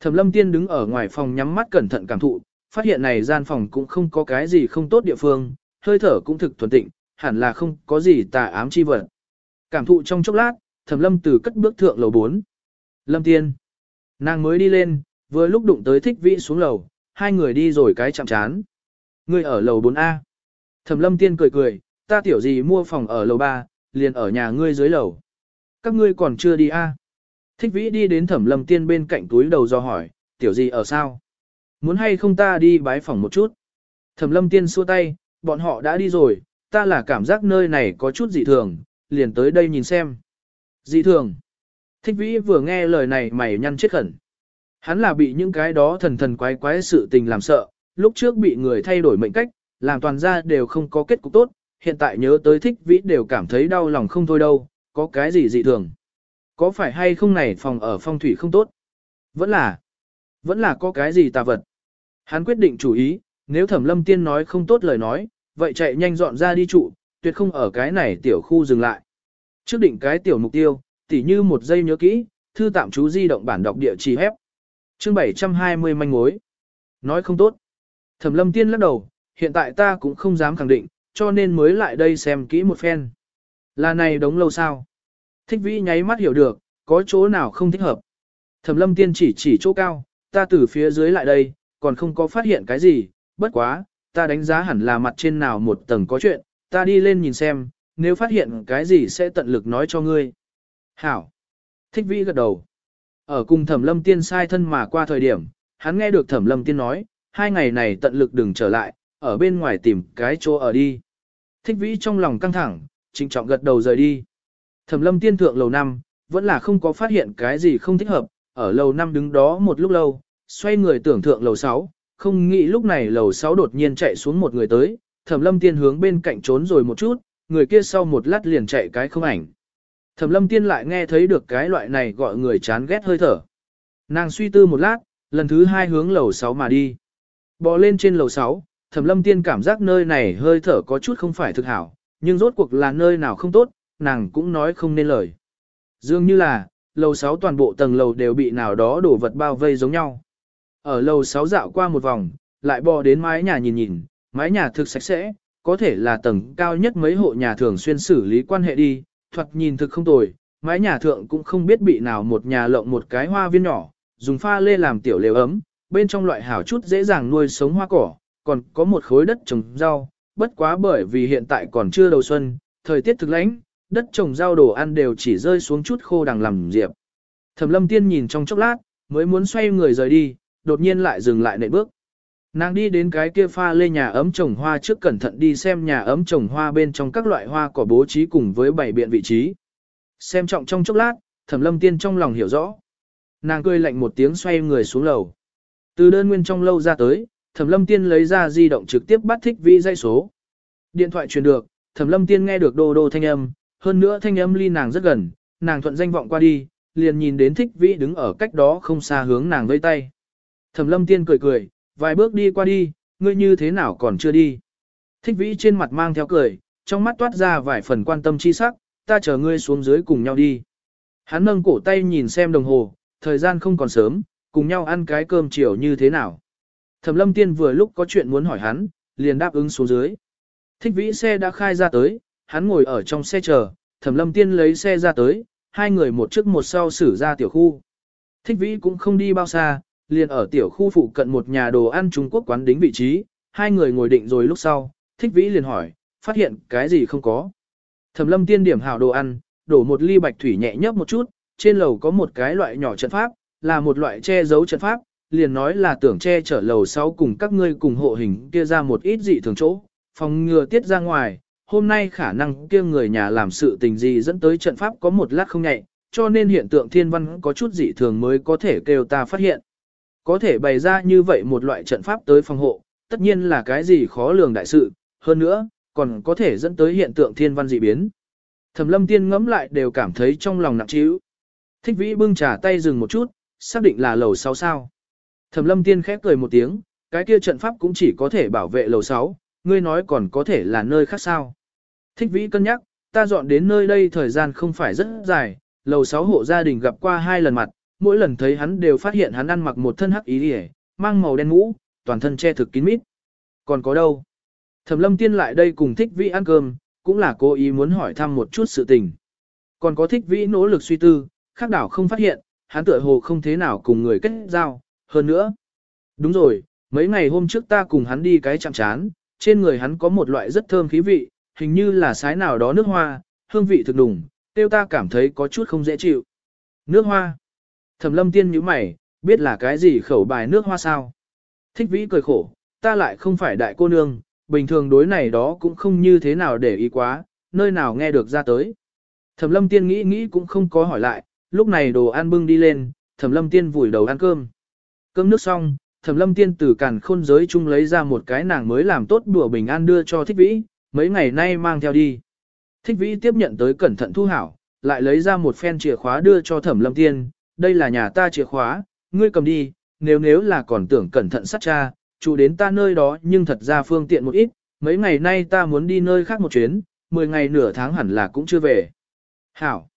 Thẩm lâm tiên đứng ở ngoài phòng nhắm mắt cẩn thận cảm thụ, phát hiện này gian phòng cũng không có cái gì không tốt địa phương, hơi thở cũng thực thuần tịnh, hẳn là không có gì tà ám chi vật. Cảm thụ trong chốc lát, thẩm lâm từ cất bước thượng lầu 4. Lâm tiên. Nàng mới đi lên, vừa lúc đụng tới thích vĩ xuống lầu, hai người đi rồi cái chạm chán. Ngươi ở lầu 4A. Thẩm lâm tiên cười cười, ta tiểu gì mua phòng ở lầu 3, liền ở nhà ngươi dưới lầu. Các ngươi còn chưa đi A. Thích vĩ đi đến thẩm lâm tiên bên cạnh túi đầu do hỏi, tiểu gì ở sao? Muốn hay không ta đi bái phỏng một chút? Thẩm lâm tiên xua tay, bọn họ đã đi rồi, ta là cảm giác nơi này có chút dị thường, liền tới đây nhìn xem. Dị thường. Thích vĩ vừa nghe lời này mày nhăn chết khẩn. Hắn là bị những cái đó thần thần quái quái sự tình làm sợ, lúc trước bị người thay đổi mệnh cách, làm toàn ra đều không có kết cục tốt, hiện tại nhớ tới thích vĩ đều cảm thấy đau lòng không thôi đâu, có cái gì dị thường. Có phải hay không này phòng ở phong thủy không tốt? Vẫn là, vẫn là có cái gì tà vật. Hắn quyết định chủ ý, nếu thẩm lâm tiên nói không tốt lời nói, vậy chạy nhanh dọn ra đi trụ, tuyệt không ở cái này tiểu khu dừng lại. Trước định cái tiểu mục tiêu, tỉ như một giây nhớ kỹ, thư tạm chú di động bản đọc địa chỉ hép. Chương 720 manh mối. Nói không tốt. Thẩm lâm tiên lắc đầu, hiện tại ta cũng không dám khẳng định, cho nên mới lại đây xem kỹ một phen. Là này đống lâu sao? Thích vĩ nháy mắt hiểu được, có chỗ nào không thích hợp. Thẩm lâm tiên chỉ chỉ chỗ cao, ta từ phía dưới lại đây, còn không có phát hiện cái gì, bất quá, ta đánh giá hẳn là mặt trên nào một tầng có chuyện, ta đi lên nhìn xem, nếu phát hiện cái gì sẽ tận lực nói cho ngươi. Hảo. Thích vĩ gật đầu. Ở cùng thẩm lâm tiên sai thân mà qua thời điểm, hắn nghe được thẩm lâm tiên nói, hai ngày này tận lực đừng trở lại, ở bên ngoài tìm cái chỗ ở đi. Thích vĩ trong lòng căng thẳng, trịnh trọng gật đầu rời đi. Thẩm lâm tiên thượng lầu năm, vẫn là không có phát hiện cái gì không thích hợp, ở lầu năm đứng đó một lúc lâu, xoay người tưởng thượng lầu 6, không nghĩ lúc này lầu 6 đột nhiên chạy xuống một người tới, thẩm lâm tiên hướng bên cạnh trốn rồi một chút, người kia sau một lát liền chạy cái không ảnh. Thẩm lâm tiên lại nghe thấy được cái loại này gọi người chán ghét hơi thở. Nàng suy tư một lát, lần thứ hai hướng lầu 6 mà đi. Bò lên trên lầu 6, thẩm lâm tiên cảm giác nơi này hơi thở có chút không phải thực hảo, nhưng rốt cuộc là nơi nào không tốt, nàng cũng nói không nên lời. Dường như là, lầu 6 toàn bộ tầng lầu đều bị nào đó đổ vật bao vây giống nhau. Ở lầu 6 dạo qua một vòng, lại bò đến mái nhà nhìn nhìn, mái nhà thực sạch sẽ, có thể là tầng cao nhất mấy hộ nhà thường xuyên xử lý quan hệ đi, thoạt nhìn thực không tồi, mái nhà thượng cũng không biết bị nào một nhà lộng một cái hoa viên nhỏ, dùng pha lê làm tiểu lều ấm, bên trong loại hảo chút dễ dàng nuôi sống hoa cỏ, còn có một khối đất trồng rau, bất quá bởi vì hiện tại còn chưa đầu xuân, thời tiết thực lãnh, đất trồng rau đồ ăn đều chỉ rơi xuống chút khô đằng làm diệp. Thẩm lâm tiên nhìn trong chốc lát, mới muốn xoay người rời đi, đột nhiên lại dừng lại nệm bước. Nàng đi đến cái kia pha lê nhà ấm trồng hoa trước cẩn thận đi xem nhà ấm trồng hoa bên trong các loại hoa cỏ bố trí cùng với bảy biện vị trí. Xem trọng trong chốc lát, thẩm lâm tiên trong lòng hiểu rõ. Nàng cười lạnh một tiếng xoay người xuống lầu. Từ đơn nguyên trong lâu ra tới, thẩm lâm tiên lấy ra di động trực tiếp bắt thích vi dây số. Điện thoại truyền được, thẩm lâm tiên nghe được đô đô thanh âm, hơn nữa thanh âm ly nàng rất gần, nàng thuận danh vọng qua đi, liền nhìn đến thích vi đứng ở cách đó không xa hướng nàng vây tay. Thẩm lâm tiên cười cười, vài bước đi qua đi, ngươi như thế nào còn chưa đi. Thích vĩ trên mặt mang theo cười, trong mắt toát ra vài phần quan tâm chi sắc, ta chờ ngươi xuống dưới cùng nhau đi. Hắn nâng cổ tay nhìn xem đồng hồ, thời gian không còn sớm, cùng nhau ăn cái cơm chiều như thế nào. Thẩm lâm tiên vừa lúc có chuyện muốn hỏi hắn, liền đáp ứng xuống dưới. Thích vĩ xe đã khai ra tới, hắn ngồi ở trong xe chờ, thẩm lâm tiên lấy xe ra tới, hai người một trước một sau xử ra tiểu khu. Thích vĩ cũng không đi bao xa, liền ở tiểu khu phụ cận một nhà đồ ăn Trung Quốc quán đính vị trí, hai người ngồi định rồi lúc sau, thích vĩ liền hỏi, phát hiện cái gì không có. Thẩm lâm tiên điểm hảo đồ ăn, đổ một ly bạch thủy nhẹ nhấp một chút, trên lầu có một cái loại nhỏ trận pháp, là một loại che giấu trận pháp, liền nói là tưởng che chở lầu sau cùng các ngươi cùng hộ hình kia ra một ít dị thường chỗ, phòng ngừa tiết ra ngoài, hôm nay khả năng kia người nhà làm sự tình gì dẫn tới trận pháp có một lát không nhạy, cho nên hiện tượng thiên văn có chút dị thường mới có thể kêu ta phát hiện. Có thể bày ra như vậy một loại trận pháp tới phòng hộ, tất nhiên là cái gì khó lường đại sự, hơn nữa, còn có thể dẫn tới hiện tượng thiên văn dị biến. Thẩm lâm tiên ngẫm lại đều cảm thấy trong lòng nặng trĩu. Thích vĩ bưng trà tay dừng một chút, xác định là lầu 6 sao. Thẩm lâm tiên khép cười một tiếng, cái kia trận pháp cũng chỉ có thể bảo vệ lầu 6, ngươi nói còn có thể là nơi khác sao. Thích vĩ cân nhắc, ta dọn đến nơi đây thời gian không phải rất dài, lầu 6 hộ gia đình gặp qua hai lần mặt, mỗi lần thấy hắn đều phát hiện hắn ăn mặc một thân hắc ý ỉa mang màu đen mũ, toàn thân che thực kín mít. Còn có đâu? Thẩm lâm tiên lại đây cùng thích vĩ ăn cơm, cũng là cố ý muốn hỏi thăm một chút sự tình. Còn có thích vĩ nỗ lực suy tư, khác đảo không phát hiện, hắn tựa hồ không thế nào cùng người kết giao, hơn nữa. Đúng rồi, mấy ngày hôm trước ta cùng hắn đi cái chạm chán, trên người hắn có một loại rất thơm khí vị, hình như là sái nào đó nước hoa, hương vị thực đủng, tiêu ta cảm thấy có chút không dễ chịu. Nước hoa. Thẩm lâm tiên nhíu mày, biết là cái gì khẩu bài nước hoa sao. Thích vĩ cười khổ, ta lại không phải đại cô nương, bình thường đối này đó cũng không như thế nào để ý quá, nơi nào nghe được ra tới. Thẩm lâm tiên nghĩ nghĩ cũng không có hỏi lại, lúc này đồ ăn bưng đi lên, thẩm lâm tiên vùi đầu ăn cơm. Cơm nước xong, thẩm lâm tiên từ càn khôn giới chung lấy ra một cái nàng mới làm tốt đùa bình an đưa cho thích vĩ, mấy ngày nay mang theo đi. Thích vĩ tiếp nhận tới cẩn thận thu hảo, lại lấy ra một phen chìa khóa đưa cho thẩm lâm tiên, đây là nhà ta chìa khóa, ngươi cầm đi, nếu nếu là còn tưởng cẩn thận sát cha, chủ đến ta nơi đó nhưng thật ra phương tiện một ít, mấy ngày nay ta muốn đi nơi khác một chuyến, 10 ngày nửa tháng hẳn là cũng chưa về. Hảo.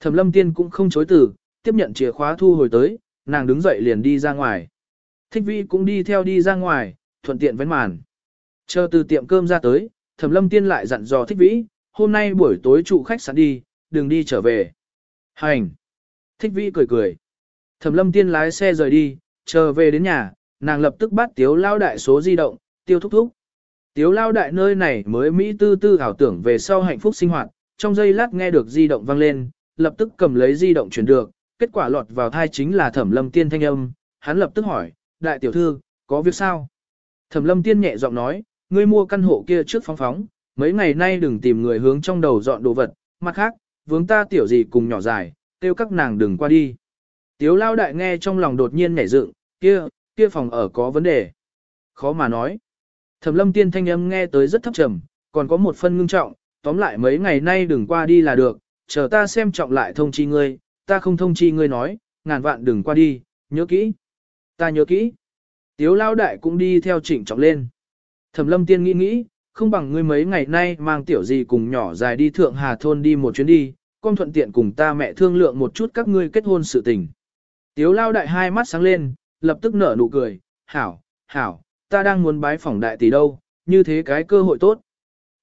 Thẩm lâm tiên cũng không chối từ, tiếp nhận chìa khóa thu hồi tới, nàng đứng dậy liền đi ra ngoài. Thích vi cũng đi theo đi ra ngoài, thuận tiện vén màn. Chờ từ tiệm cơm ra tới, thẩm lâm tiên lại dặn dò thích vĩ, hôm nay buổi tối trụ khách sạn đi, đừng đi trở về. Hành. Thích vĩ cười cười. Thẩm lâm tiên lái xe rời đi, chờ về đến nhà, nàng lập tức bắt tiếu lao đại số di động, tiêu thúc thúc. Tiếu lao đại nơi này mới Mỹ tư tư ảo tưởng về sau hạnh phúc sinh hoạt, trong giây lát nghe được di động vang lên, lập tức cầm lấy di động chuyển được, kết quả lọt vào thai chính là thẩm lâm tiên thanh âm, hắn lập tức hỏi, đại tiểu thư, có việc sao? Thẩm lâm tiên nhẹ giọng nói, ngươi mua căn hộ kia trước phóng phóng, mấy ngày nay đừng tìm người hướng trong đầu dọn đồ vật, mặt khác, vướng ta tiểu gì cùng nhỏ dài, kêu các nàng đừng qua đi. Tiếu lao đại nghe trong lòng đột nhiên nhảy dựng, kia, kia phòng ở có vấn đề. Khó mà nói. Thẩm lâm tiên thanh âm nghe tới rất thấp trầm, còn có một phân ngưng trọng, tóm lại mấy ngày nay đừng qua đi là được, chờ ta xem trọng lại thông chi ngươi, ta không thông chi ngươi nói, ngàn vạn đừng qua đi, nhớ kỹ. Ta nhớ kỹ. Tiếu lao đại cũng đi theo chỉnh trọng lên. Thẩm lâm tiên nghĩ nghĩ, không bằng ngươi mấy ngày nay mang tiểu gì cùng nhỏ dài đi thượng hà thôn đi một chuyến đi, con thuận tiện cùng ta mẹ thương lượng một chút các ngươi kết hôn sự tình. Tiếu lao đại hai mắt sáng lên, lập tức nở nụ cười, hảo, hảo, ta đang muốn bái phỏng đại tỷ đâu, như thế cái cơ hội tốt.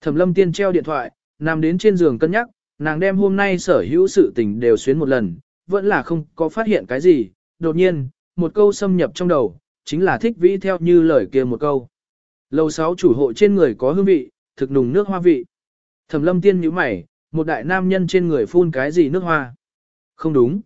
Thẩm lâm tiên treo điện thoại, nằm đến trên giường cân nhắc, nàng đem hôm nay sở hữu sự tình đều xuyến một lần, vẫn là không có phát hiện cái gì, đột nhiên, một câu xâm nhập trong đầu, chính là thích vĩ theo như lời kia một câu. Lầu sáu chủ hộ trên người có hương vị, thực nùng nước hoa vị. Thẩm lâm tiên nhíu mày, một đại nam nhân trên người phun cái gì nước hoa. Không đúng.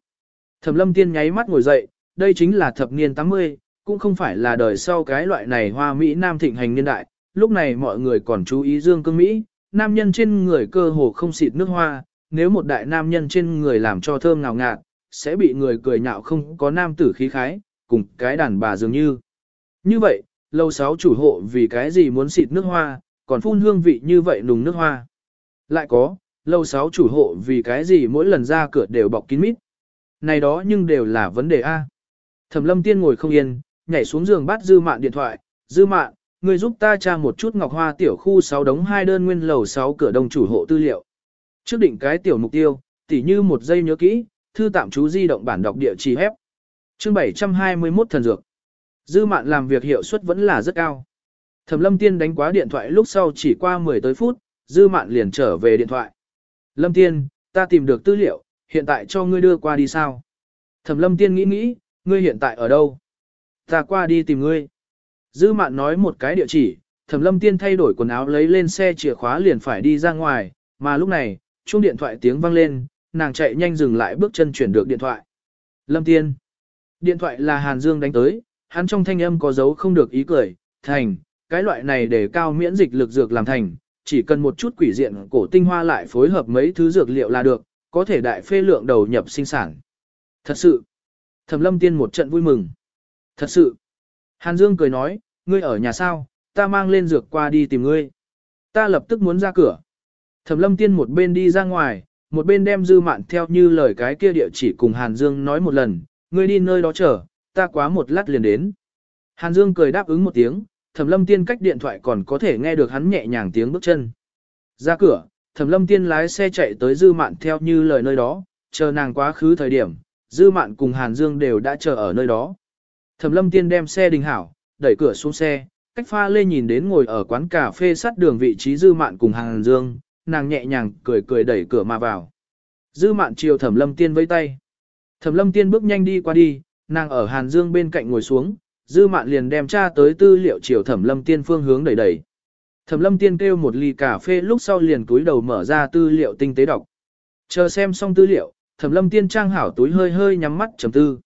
Thẩm lâm tiên nháy mắt ngồi dậy, đây chính là thập niên 80, cũng không phải là đời sau cái loại này hoa Mỹ Nam thịnh hành niên đại, lúc này mọi người còn chú ý dương cương Mỹ, nam nhân trên người cơ hồ không xịt nước hoa, nếu một đại nam nhân trên người làm cho thơm ngào ngạt, sẽ bị người cười nhạo không có nam tử khí khái, cùng cái đàn bà dường như. Như vậy, lâu sáu chủ hộ vì cái gì muốn xịt nước hoa, còn phun hương vị như vậy nùng nước hoa. Lại có, lâu sáu chủ hộ vì cái gì mỗi lần ra cửa đều bọc kín mít. Này đó nhưng đều là vấn đề A. Thẩm lâm tiên ngồi không yên, nhảy xuống giường bắt dư mạn điện thoại, dư mạn, người giúp ta tra một chút ngọc hoa tiểu khu 6 đống hai đơn nguyên lầu 6 cửa đông chủ hộ tư liệu. Trước định cái tiểu mục tiêu, tỉ như một giây nhớ kỹ, thư tạm chú di động bản đọc địa chỉ hép. Chương 721 thần dược. Dư mạn làm việc hiệu suất vẫn là rất cao. Thẩm lâm tiên đánh quá điện thoại lúc sau chỉ qua 10 tới phút, dư mạn liền trở về điện thoại. Lâm tiên, ta tìm được tư liệu, hiện tại cho ngươi đưa qua đi sao? Thẩm lâm tiên nghĩ nghĩ, ngươi hiện tại ở đâu? Ta qua đi tìm ngươi. Dư mạn nói một cái địa chỉ, thẩm lâm tiên thay đổi quần áo lấy lên xe chìa khóa liền phải đi ra ngoài, mà lúc này, chuông điện thoại tiếng vang lên, nàng chạy nhanh dừng lại bước chân chuyển được điện thoại. Lâm tiên. Điện thoại là Hàn Dương đánh tới, hắn trong thanh âm có dấu không được ý cười, thành, cái loại này để cao miễn dịch lực dược làm thành, chỉ cần một chút quỷ diện cổ tinh hoa lại phối hợp mấy thứ dược liệu là được, có thể đại phê lượng đầu nhập sinh sản. Thật sự. Thẩm lâm tiên một trận vui mừng. Thật sự. Hàn Dương cười nói, ngươi ở nhà sao, ta mang lên dược qua đi tìm ngươi. Ta lập tức muốn ra cửa. Thẩm lâm tiên một bên đi ra ngoài, một bên đem dư mạn theo như lời cái kia địa chỉ cùng Hàn Dương nói một lần, ngươi đi nơi đó chờ, ta quá một lát liền đến. Hàn Dương cười đáp ứng một tiếng, Thẩm Lâm Tiên cách điện thoại còn có thể nghe được hắn nhẹ nhàng tiếng bước chân. Ra cửa, Thẩm Lâm Tiên lái xe chạy tới Dư Mạn theo như lời nơi đó, chờ nàng quá khứ thời điểm, Dư Mạn cùng Hàn Dương đều đã chờ ở nơi đó. Thẩm Lâm Tiên đem xe đình hảo, đẩy cửa xuống xe, cách pha lê nhìn đến ngồi ở quán cà phê sát đường vị trí Dư Mạn cùng Hàn Dương, nàng nhẹ nhàng cười cười đẩy cửa mà vào. Dư Mạn chiều Thẩm Lâm Tiên vẫy tay. Thẩm Lâm Tiên bước nhanh đi qua đi, nàng ở Hàn Dương bên cạnh ngồi xuống, Dư Mạn liền đem tra tới tư liệu chiều Thẩm Lâm Tiên phương hướng đẩy đẩy. Thẩm Lâm Tiên kêu một ly cà phê lúc sau liền túi đầu mở ra tư liệu tinh tế đọc. Chờ xem xong tư liệu, Thẩm Lâm Tiên trang hảo túi hơi hơi nhắm mắt trầm tư.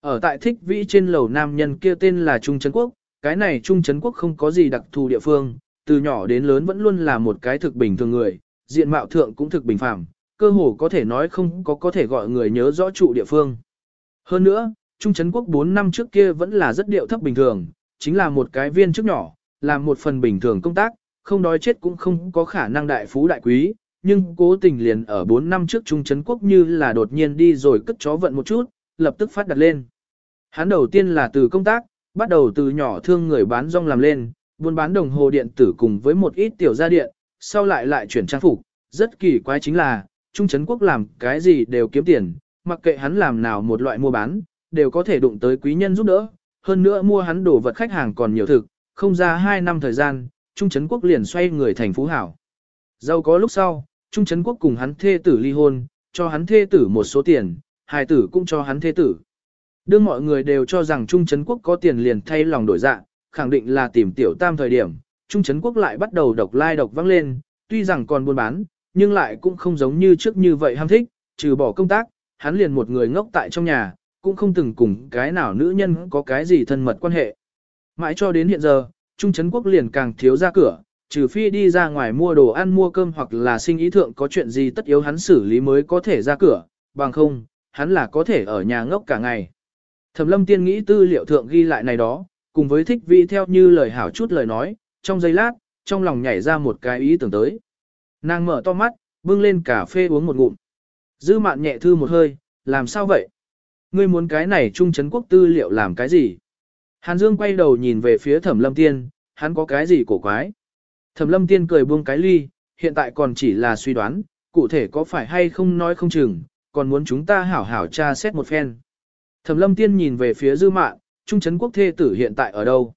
Ở tại thích vĩ trên lầu nam nhân kia tên là Trung Trấn Quốc, cái này Trung Trấn Quốc không có gì đặc thù địa phương, từ nhỏ đến lớn vẫn luôn là một cái thực bình thường người, diện mạo thượng cũng thực bình phàm, cơ hồ có thể nói không có có thể gọi người nhớ rõ trụ địa phương. Hơn nữa, Trung Trấn Quốc 4 năm trước kia vẫn là rất điệu thấp bình thường, chính là một cái viên chức nhỏ, làm một phần bình thường công tác, không đói chết cũng không có khả năng đại phú đại quý, nhưng cố tình liền ở 4 năm trước Trung Trấn Quốc như là đột nhiên đi rồi cất chó vận một chút, lập tức phát đặt lên. Hắn đầu tiên là từ công tác, bắt đầu từ nhỏ thương người bán rong làm lên, buôn bán đồng hồ điện tử cùng với một ít tiểu gia điện, sau lại lại chuyển trang phục, rất kỳ quái chính là, Trung Trấn Quốc làm cái gì đều kiếm tiền, mặc kệ hắn làm nào một loại mua bán, đều có thể đụng tới quý nhân giúp đỡ, hơn nữa mua hắn đồ vật khách hàng còn nhiều thực, không ra 2 năm thời gian, Trung Trấn Quốc liền xoay người thành phú hảo. Giàu có lúc sau, Trung Trấn Quốc cùng hắn thê tử ly hôn, cho hắn thê tử một số tiền, hài tử cũng cho hắn thê tử. Đương mọi người đều cho rằng Trung Trấn Quốc có tiền liền thay lòng đổi dạ, khẳng định là tìm tiểu tam thời điểm, Trung Trấn Quốc lại bắt đầu độc lai độc vắng lên, tuy rằng còn buôn bán, nhưng lại cũng không giống như trước như vậy ham thích, trừ bỏ công tác, hắn liền một người ngốc tại trong nhà, cũng không từng cùng cái nào nữ nhân có cái gì thân mật quan hệ. Mãi cho đến hiện giờ, Trung Trấn Quốc liền càng thiếu ra cửa, trừ phi đi ra ngoài mua đồ ăn mua cơm hoặc là sinh ý thượng có chuyện gì tất yếu hắn xử lý mới có thể ra cửa, bằng không, hắn là có thể ở nhà ngốc cả ngày. Thẩm lâm tiên nghĩ tư liệu thượng ghi lại này đó, cùng với thích vị theo như lời hảo chút lời nói, trong giây lát, trong lòng nhảy ra một cái ý tưởng tới. Nàng mở to mắt, bưng lên cà phê uống một ngụm. Dư mạn nhẹ thư một hơi, làm sao vậy? Ngươi muốn cái này trung Trấn quốc tư liệu làm cái gì? Hàn Dương quay đầu nhìn về phía thẩm lâm tiên, hắn có cái gì cổ quái? Thẩm lâm tiên cười buông cái ly, hiện tại còn chỉ là suy đoán, cụ thể có phải hay không nói không chừng, còn muốn chúng ta hảo hảo tra xét một phen. Thẩm lâm tiên nhìn về phía dư mạn, trung Trấn quốc thê tử hiện tại ở đâu?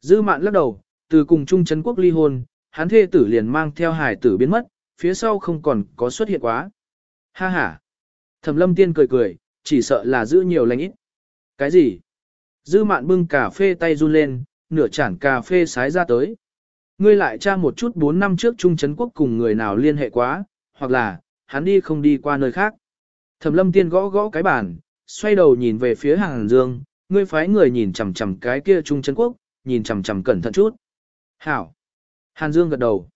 Dư mạn lắc đầu, từ cùng trung Trấn quốc ly hôn, hắn thê tử liền mang theo hài tử biến mất, phía sau không còn có xuất hiện quá. Ha ha. Thẩm lâm tiên cười cười, chỉ sợ là giữ nhiều lành ít. Cái gì? Dư mạn bưng cà phê tay run lên, nửa chản cà phê sái ra tới. Ngươi lại tra một chút 4 năm trước Trung Trấn Quốc cùng người nào liên hệ quá, hoặc là, hắn đi không đi qua nơi khác. Thẩm lâm tiên gõ gõ cái bàn, xoay đầu nhìn về phía hàng dương, ngươi phái người nhìn chằm chằm cái kia Trung Trấn Quốc, nhìn chằm chằm cẩn thận chút. Hảo. Hàn Dương gật đầu.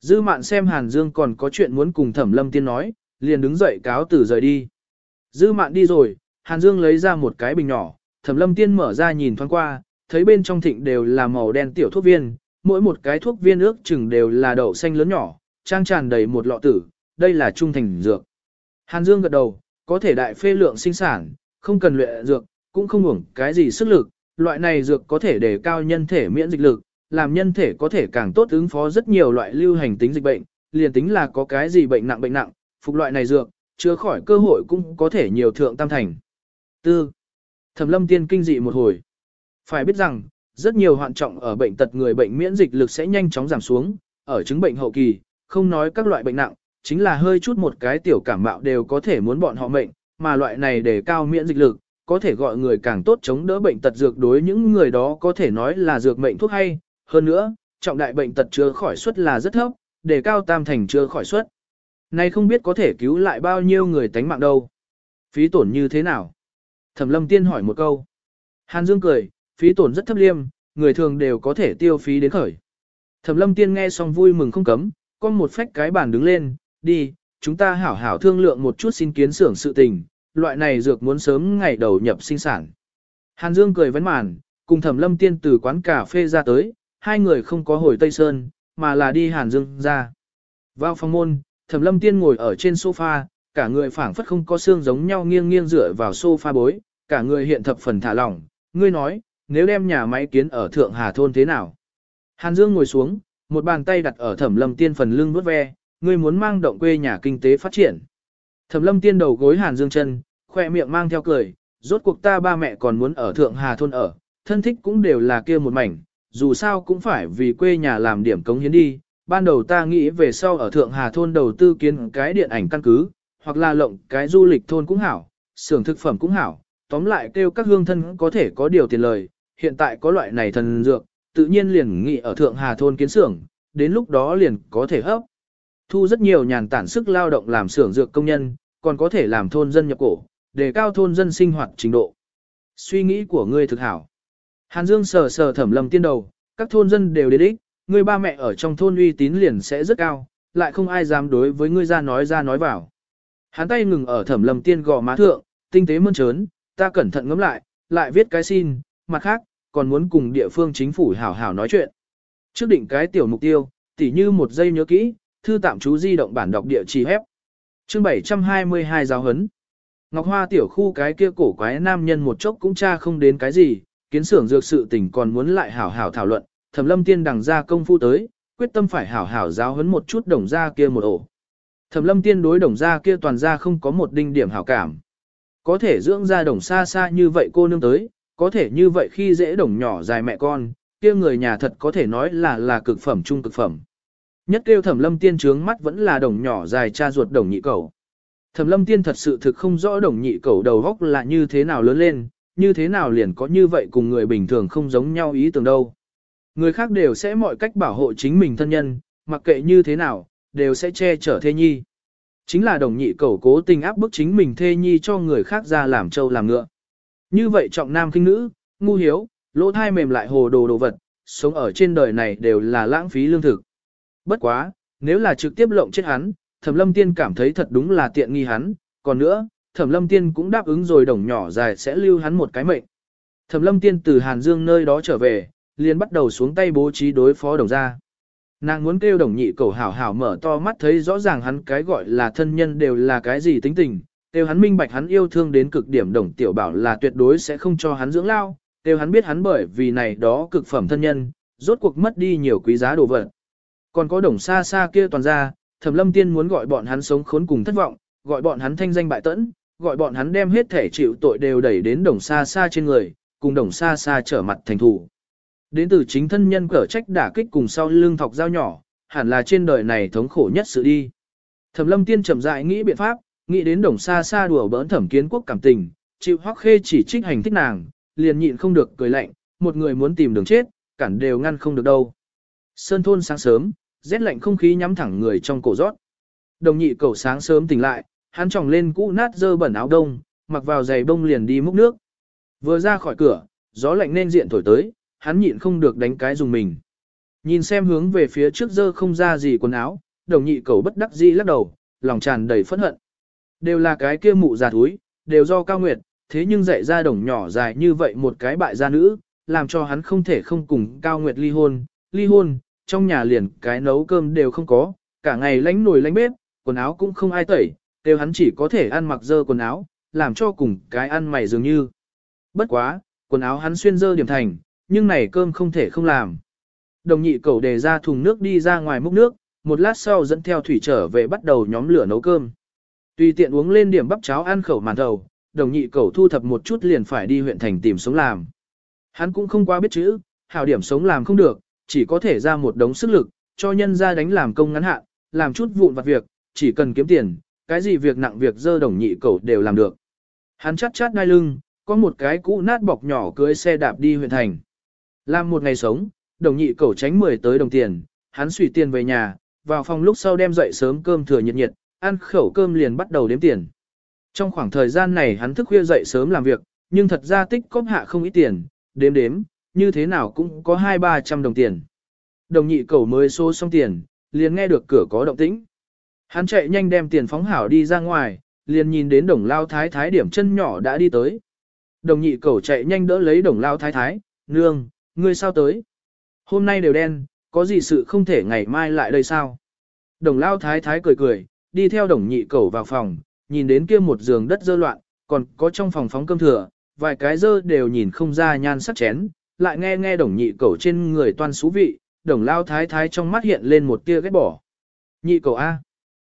Dư mạn xem Hàn Dương còn có chuyện muốn cùng Thẩm Lâm Tiên nói, liền đứng dậy cáo từ rời đi. Dư mạn đi rồi, Hàn Dương lấy ra một cái bình nhỏ, Thẩm Lâm Tiên mở ra nhìn thoáng qua, thấy bên trong thịnh đều là màu đen tiểu thuốc viên, mỗi một cái thuốc viên ước chừng đều là đậu xanh lớn nhỏ, trang tràn đầy một lọ tử, đây là trung thành dược. Hàn Dương gật đầu, có thể đại phê lượng sinh sản, không cần luyện dược, cũng không hưởng cái gì sức lực, loại này dược có thể để cao nhân thể miễn dịch lực, làm nhân thể có thể càng tốt ứng phó rất nhiều loại lưu hành tính dịch bệnh, liền tính là có cái gì bệnh nặng bệnh nặng, phục loại này dược, chưa khỏi cơ hội cũng có thể nhiều thượng tam thành. Tư. Thẩm lâm tiên kinh dị một hồi. Phải biết rằng, rất nhiều hoạn trọng ở bệnh tật người bệnh miễn dịch lực sẽ nhanh chóng giảm xuống, ở chứng bệnh hậu kỳ, không nói các loại bệnh nặng, chính là hơi chút một cái tiểu cảm mạo đều có thể muốn bọn họ mệnh, mà loại này để cao miễn dịch lực, có thể gọi người càng tốt chống đỡ bệnh tật dược đối những người đó có thể nói là dược mệnh thuốc hay, hơn nữa, trọng đại bệnh tật chữa khỏi suất là rất thấp, để cao tam thành chữa khỏi suất. Này không biết có thể cứu lại bao nhiêu người tánh mạng đâu. Phí tổn như thế nào? Thẩm lâm tiên hỏi một câu. Hàn Dương cười, phí tổn rất thấp liêm, người thường đều có thể tiêu phí đến khởi. Thẩm lâm tiên nghe xong vui mừng không cấm, con một phách cái bàn đứng lên, đi, chúng ta hảo hảo thương lượng một chút xin kiến xưởng sự tình, loại này dược muốn sớm ngày đầu nhập sinh sản. Hàn Dương cười vấn màn, cùng Thẩm lâm tiên từ quán cà phê ra tới, hai người không có hồi Tây Sơn, mà là đi Hàn Dương ra. Vào phòng môn, Thẩm lâm tiên ngồi ở trên sofa, cả người phảng phất không có xương giống nhau nghiêng nghiêng dựa vào sofa bối, cả người hiện thập phần thả lỏng, ngươi nói, nếu đem nhà máy kiến ở Thượng Hà Thôn thế nào? Hàn Dương ngồi xuống, một bàn tay đặt ở thẩm lâm tiên phần lưng vuốt ve, ngươi muốn mang động quê nhà kinh tế phát triển. Thẩm lâm tiên đầu gối Hàn Dương chân, khoe miệng mang theo cười, rốt cuộc ta ba mẹ còn muốn ở Thượng Hà Thôn ở, thân thích cũng đều là kia một mảnh, dù sao cũng phải vì quê nhà làm điểm cống hiến đi. Ban đầu ta nghĩ về sau ở Thượng Hà Thôn đầu tư kiến cái điện ảnh căn cứ, hoặc là lộng cái du lịch thôn cũng hảo, xưởng thực phẩm cũng hảo, tóm lại kêu các hương thân có thể có điều tiền lời, hiện tại có loại này thần dược, tự nhiên liền nghị ở Thượng Hà Thôn kiến xưởng, đến lúc đó liền có thể hấp. Thu rất nhiều nhàn tản sức lao động làm xưởng dược công nhân, còn có thể làm thôn dân nhập cổ, để cao thôn dân sinh hoạt trình độ. Suy nghĩ của ngươi thực hảo. Hàn Dương sờ sờ thẩm lầm tiên đầu, các thôn dân đều đến ích, ngươi ba mẹ ở trong thôn uy tín liền sẽ rất cao, lại không ai dám đối với ngươi ra nói ra nói vào. Hắn tay ngừng ở thẩm lầm tiên gò má thượng, tinh tế mơn trớn, ta cẩn thận ngẫm lại, lại viết cái xin, mặt khác, còn muốn cùng địa phương chính phủ hảo hảo nói chuyện. Trước định cái tiểu mục tiêu, tỉ như một giây nhớ kỹ, thư tạm chú di động bản đọc địa chỉ hép. Chương 722 giáo hấn. Ngọc Hoa tiểu khu cái kia cổ quái nam nhân một chốc cũng tra không đến cái gì, kiến xưởng dược sự tình còn muốn lại hảo hảo thảo luận, Thẩm Lâm Tiên đằng ra công phu tới, quyết tâm phải hảo hảo giáo huấn một chút đồng gia kia một ổ. Thẩm Lâm Tiên đối đồng gia kia toàn gia không có một đinh điểm hảo cảm. Có thể dưỡng ra đồng xa xa như vậy cô nương tới, có thể như vậy khi dễ đồng nhỏ dài mẹ con, kia người nhà thật có thể nói là là cực phẩm trung cực phẩm. Nhất kêu thẩm lâm tiên trướng mắt vẫn là đồng nhỏ dài cha ruột đồng nhị cầu. Thẩm lâm tiên thật sự thực không rõ đồng nhị cầu đầu góc là như thế nào lớn lên, như thế nào liền có như vậy cùng người bình thường không giống nhau ý tưởng đâu. Người khác đều sẽ mọi cách bảo hộ chính mình thân nhân, mặc kệ như thế nào, đều sẽ che chở thê nhi. Chính là đồng nhị cầu cố tình áp bức chính mình thê nhi cho người khác ra làm trâu làm ngựa. Như vậy trọng nam kinh nữ, ngu hiếu, lỗ thai mềm lại hồ đồ đồ vật, sống ở trên đời này đều là lãng phí lương thực. Bất quá, nếu là trực tiếp lộng chết hắn, Thẩm Lâm Tiên cảm thấy thật đúng là tiện nghi hắn, còn nữa, Thẩm Lâm Tiên cũng đáp ứng rồi đồng nhỏ dài sẽ lưu hắn một cái mệnh. Thẩm Lâm Tiên từ Hàn Dương nơi đó trở về, liền bắt đầu xuống tay bố trí đối phó đồng gia. Nàng muốn kêu đồng nhị cầu hảo hảo mở to mắt thấy rõ ràng hắn cái gọi là thân nhân đều là cái gì tính tình, kêu hắn minh bạch hắn yêu thương đến cực điểm đồng tiểu bảo là tuyệt đối sẽ không cho hắn dưỡng lao, kêu hắn biết hắn bởi vì này đó cực phẩm thân nhân, rốt cuộc mất đi nhiều quý giá đồ vật. Còn có đồng xa xa kia toàn ra, thẩm lâm tiên muốn gọi bọn hắn sống khốn cùng thất vọng, gọi bọn hắn thanh danh bại tẫn, gọi bọn hắn đem hết thể chịu tội đều đẩy đến đồng xa xa trên người, cùng đồng xa xa trở mặt thành thủ. Đến từ chính thân nhân cở trách đả kích cùng sau lưng thọc dao nhỏ, hẳn là trên đời này thống khổ nhất sự đi. Thẩm lâm tiên chậm rãi nghĩ biện pháp, nghĩ đến đồng xa xa đùa bỡn thẩm kiến quốc cảm tình, chịu hoắc khê chỉ trích hành thích nàng, liền nhịn không được cười lạnh, một người muốn tìm đường chết, cản đều ngăn không được đâu. Sơn thôn sáng sớm, rét lạnh không khí nhắm thẳng người trong cổ rót. Đồng nhị cầu sáng sớm tỉnh lại, hắn tròng lên cũ nát dơ bẩn áo đông, mặc vào giày bông liền đi múc nước. Vừa ra khỏi cửa, gió lạnh nên diện thổi tới, hắn nhịn không được đánh cái dùng mình. Nhìn xem hướng về phía trước dơ không ra gì quần áo, đồng nhị cầu bất đắc dĩ lắc đầu, lòng tràn đầy phẫn hận. Đều là cái kia mụ già thúi, đều do cao nguyệt, thế nhưng dạy ra đồng nhỏ dài như vậy một cái bại gia nữ, làm cho hắn không thể không cùng cao nguyệt ly hôn, ly hôn, trong nhà liền cái nấu cơm đều không có, cả ngày lánh nồi lánh bếp, quần áo cũng không ai tẩy, đều hắn chỉ có thể ăn mặc dơ quần áo, làm cho cùng cái ăn mày dường như. Bất quá, quần áo hắn xuyên dơ điểm thành, nhưng này cơm không thể không làm. Đồng nhị cầu đề ra thùng nước đi ra ngoài múc nước, một lát sau dẫn theo thủy trở về bắt đầu nhóm lửa nấu cơm. Tùy tiện uống lên điểm bắp cháo ăn khẩu màn đầu. đồng nhị cầu thu thập một chút liền phải đi huyện thành tìm sống làm. Hắn cũng không quá biết chữ, hảo điểm sống làm không được, chỉ có thể ra một đống sức lực, cho nhân ra đánh làm công ngắn hạn, làm chút vụn vặt việc, chỉ cần kiếm tiền, cái gì việc nặng việc dơ đồng nhị cầu đều làm được. Hắn chắt chát đai lưng, có một cái cũ nát bọc nhỏ cưới xe đạp đi huyện thành. Làm một ngày sống, đồng nhị cầu tránh 10 tới đồng tiền, hắn suy tiền về nhà, vào phòng lúc sau đem dậy sớm cơm thừa nhiệt nhiệt, ăn khẩu cơm liền bắt đầu đếm tiền. Trong khoảng thời gian này hắn thức khuya dậy sớm làm việc, nhưng thật ra tích cóp hạ không ít tiền, đếm đếm, như thế nào cũng có hai ba trăm đồng tiền. Đồng nhị cầu mới xô xong tiền, liền nghe được cửa có động tĩnh. Hắn chạy nhanh đem tiền phóng hảo đi ra ngoài, liền nhìn đến đồng lao thái thái điểm chân nhỏ đã đi tới. Đồng nhị cầu chạy nhanh đỡ lấy đồng lao thái thái, nương, ngươi sao tới? Hôm nay đều đen, có gì sự không thể ngày mai lại đây sao? Đồng lao thái thái cười cười, đi theo đồng nhị Cẩu vào phòng, nhìn đến kia một giường đất dơ loạn, còn có trong phòng phóng cơm thừa, vài cái dơ đều nhìn không ra nhan sắc chén, lại nghe nghe đồng nhị Cẩu trên người toan xú vị, đồng lao thái thái trong mắt hiện lên một tia ghét bỏ. Nhị Cẩu A.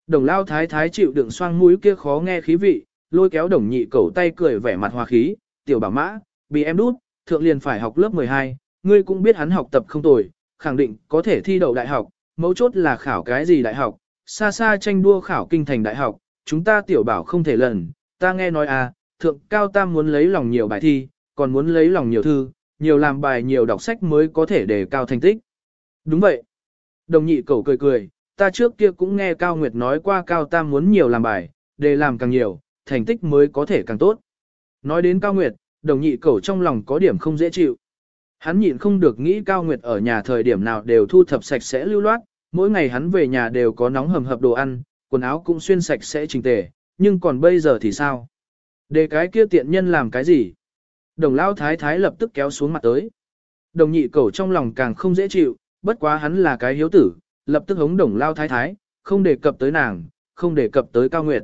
Đồng lao thái thái chịu đựng xoang mũi kia khó nghe khí vị, lôi kéo đồng nhị Cẩu tay cười vẻ mặt hòa khí, tiểu bảo mã, bị em đút, thượng liền phải học lớp 12, ngươi cũng biết hắn học tập không tồi, khẳng định có thể thi đậu đại học, mấu chốt là khảo cái gì đại học, xa xa tranh đua khảo kinh thành đại học, chúng ta tiểu bảo không thể lần, ta nghe nói à, thượng cao tam muốn lấy lòng nhiều bài thi, còn muốn lấy lòng nhiều thư, nhiều làm bài nhiều đọc sách mới có thể đề cao thành tích. Đúng vậy. Đồng nhị cầu cười cười, ta trước kia cũng nghe Cao Nguyệt nói qua Cao Tam muốn nhiều làm bài, để làm càng nhiều, thành tích mới có thể càng tốt. Nói đến Cao Nguyệt, đồng nhị cầu trong lòng có điểm không dễ chịu. Hắn nhịn không được nghĩ Cao Nguyệt ở nhà thời điểm nào đều thu thập sạch sẽ lưu loát, mỗi ngày hắn về nhà đều có nóng hầm hập đồ ăn, quần áo cũng xuyên sạch sẽ chỉnh tề, nhưng còn bây giờ thì sao? Để cái kia tiện nhân làm cái gì? Đồng lao thái thái lập tức kéo xuống mặt tới. Đồng nhị cẩu trong lòng càng không dễ chịu, bất quá hắn là cái hiếu tử, lập tức hống đồng lao thái thái, không đề cập tới nàng, không đề cập tới cao nguyệt.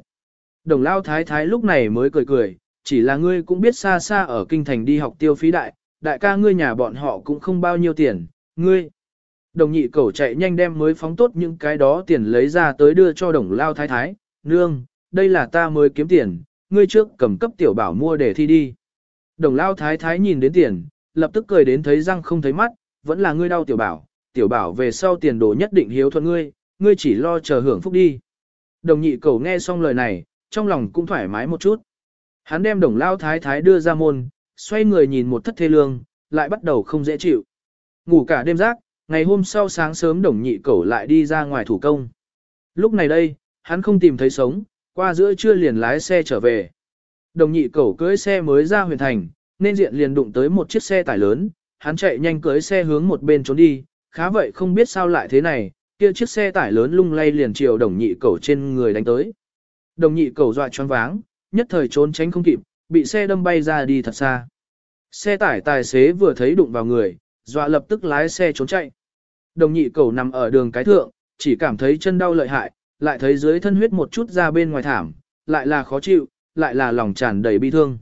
Đồng lao thái thái lúc này mới cười cười, chỉ là ngươi cũng biết xa xa ở kinh thành đi học tiêu phí đại, đại ca ngươi nhà bọn họ cũng không bao nhiêu tiền, ngươi. Đồng nhị cầu chạy nhanh đem mới phóng tốt những cái đó tiền lấy ra tới đưa cho đồng lao thái thái, nương, đây là ta mới kiếm tiền, ngươi trước cầm cấp tiểu bảo mua để thi đi. Đồng lao thái thái nhìn đến tiền, lập tức cười đến thấy răng không thấy mắt, vẫn là ngươi đau tiểu bảo, tiểu bảo về sau tiền đồ nhất định hiếu thuận ngươi, ngươi chỉ lo chờ hưởng phúc đi. Đồng nhị cầu nghe xong lời này, trong lòng cũng thoải mái một chút. Hắn đem đồng lao thái thái đưa ra môn, xoay người nhìn một thất thê lương, lại bắt đầu không dễ chịu. Ngủ cả đêm rác, ngày hôm sau sáng sớm đồng nhị cẩu lại đi ra ngoài thủ công. Lúc này đây, hắn không tìm thấy sống, qua giữa trưa liền lái xe trở về. Đồng nhị cẩu cưới xe mới ra huyền thành, nên diện liền đụng tới một chiếc xe tải lớn, hắn chạy nhanh cưới xe hướng một bên trốn đi, khá vậy không biết sao lại thế này, kia chiếc xe tải lớn lung lay liền chiều đồng nhị cẩu trên người đánh tới. Đồng nhị cẩu dọa choáng váng, nhất thời trốn tránh không kịp, bị xe đâm bay ra đi thật xa. Xe tải tài xế vừa thấy đụng vào người, dọa lập tức lái xe trốn chạy. Đồng nhị cầu nằm ở đường cái thượng, chỉ cảm thấy chân đau lợi hại, lại thấy dưới thân huyết một chút ra bên ngoài thảm, lại là khó chịu, lại là lòng tràn đầy bi thương.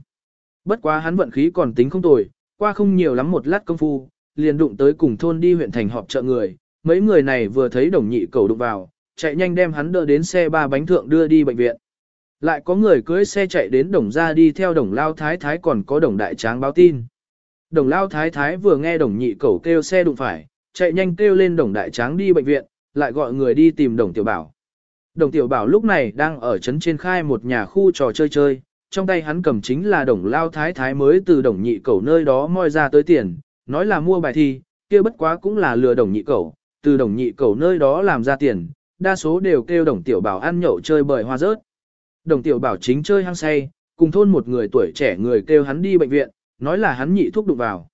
Bất quá hắn vận khí còn tính không tồi, qua không nhiều lắm một lát công phu, liền đụng tới cùng thôn đi huyện thành họp chợ người, mấy người này vừa thấy đồng nhị cầu đụng vào, chạy nhanh đem hắn đỡ đến xe ba bánh thượng đưa đi bệnh viện. Lại có người cưới xe chạy đến đồng ra đi theo đồng lao thái thái còn có đồng đại tráng báo tin. Đồng lao thái thái vừa nghe đồng nhị cầu kêu xe đụng phải, chạy nhanh kêu lên đồng đại tráng đi bệnh viện, lại gọi người đi tìm đồng tiểu bảo. Đồng tiểu bảo lúc này đang ở trấn trên khai một nhà khu trò chơi chơi, trong tay hắn cầm chính là đồng lao thái thái mới từ đồng nhị cầu nơi đó moi ra tới tiền, nói là mua bài thi, kia bất quá cũng là lừa đồng nhị cầu, từ đồng nhị cầu nơi đó làm ra tiền, đa số đều kêu đồng tiểu bảo ăn nhậu chơi bời hoa rớt. Đồng tiểu bảo chính chơi hăng say, cùng thôn một người tuổi trẻ người kêu hắn đi bệnh viện, nói là hắn nhị thuốc đụng vào.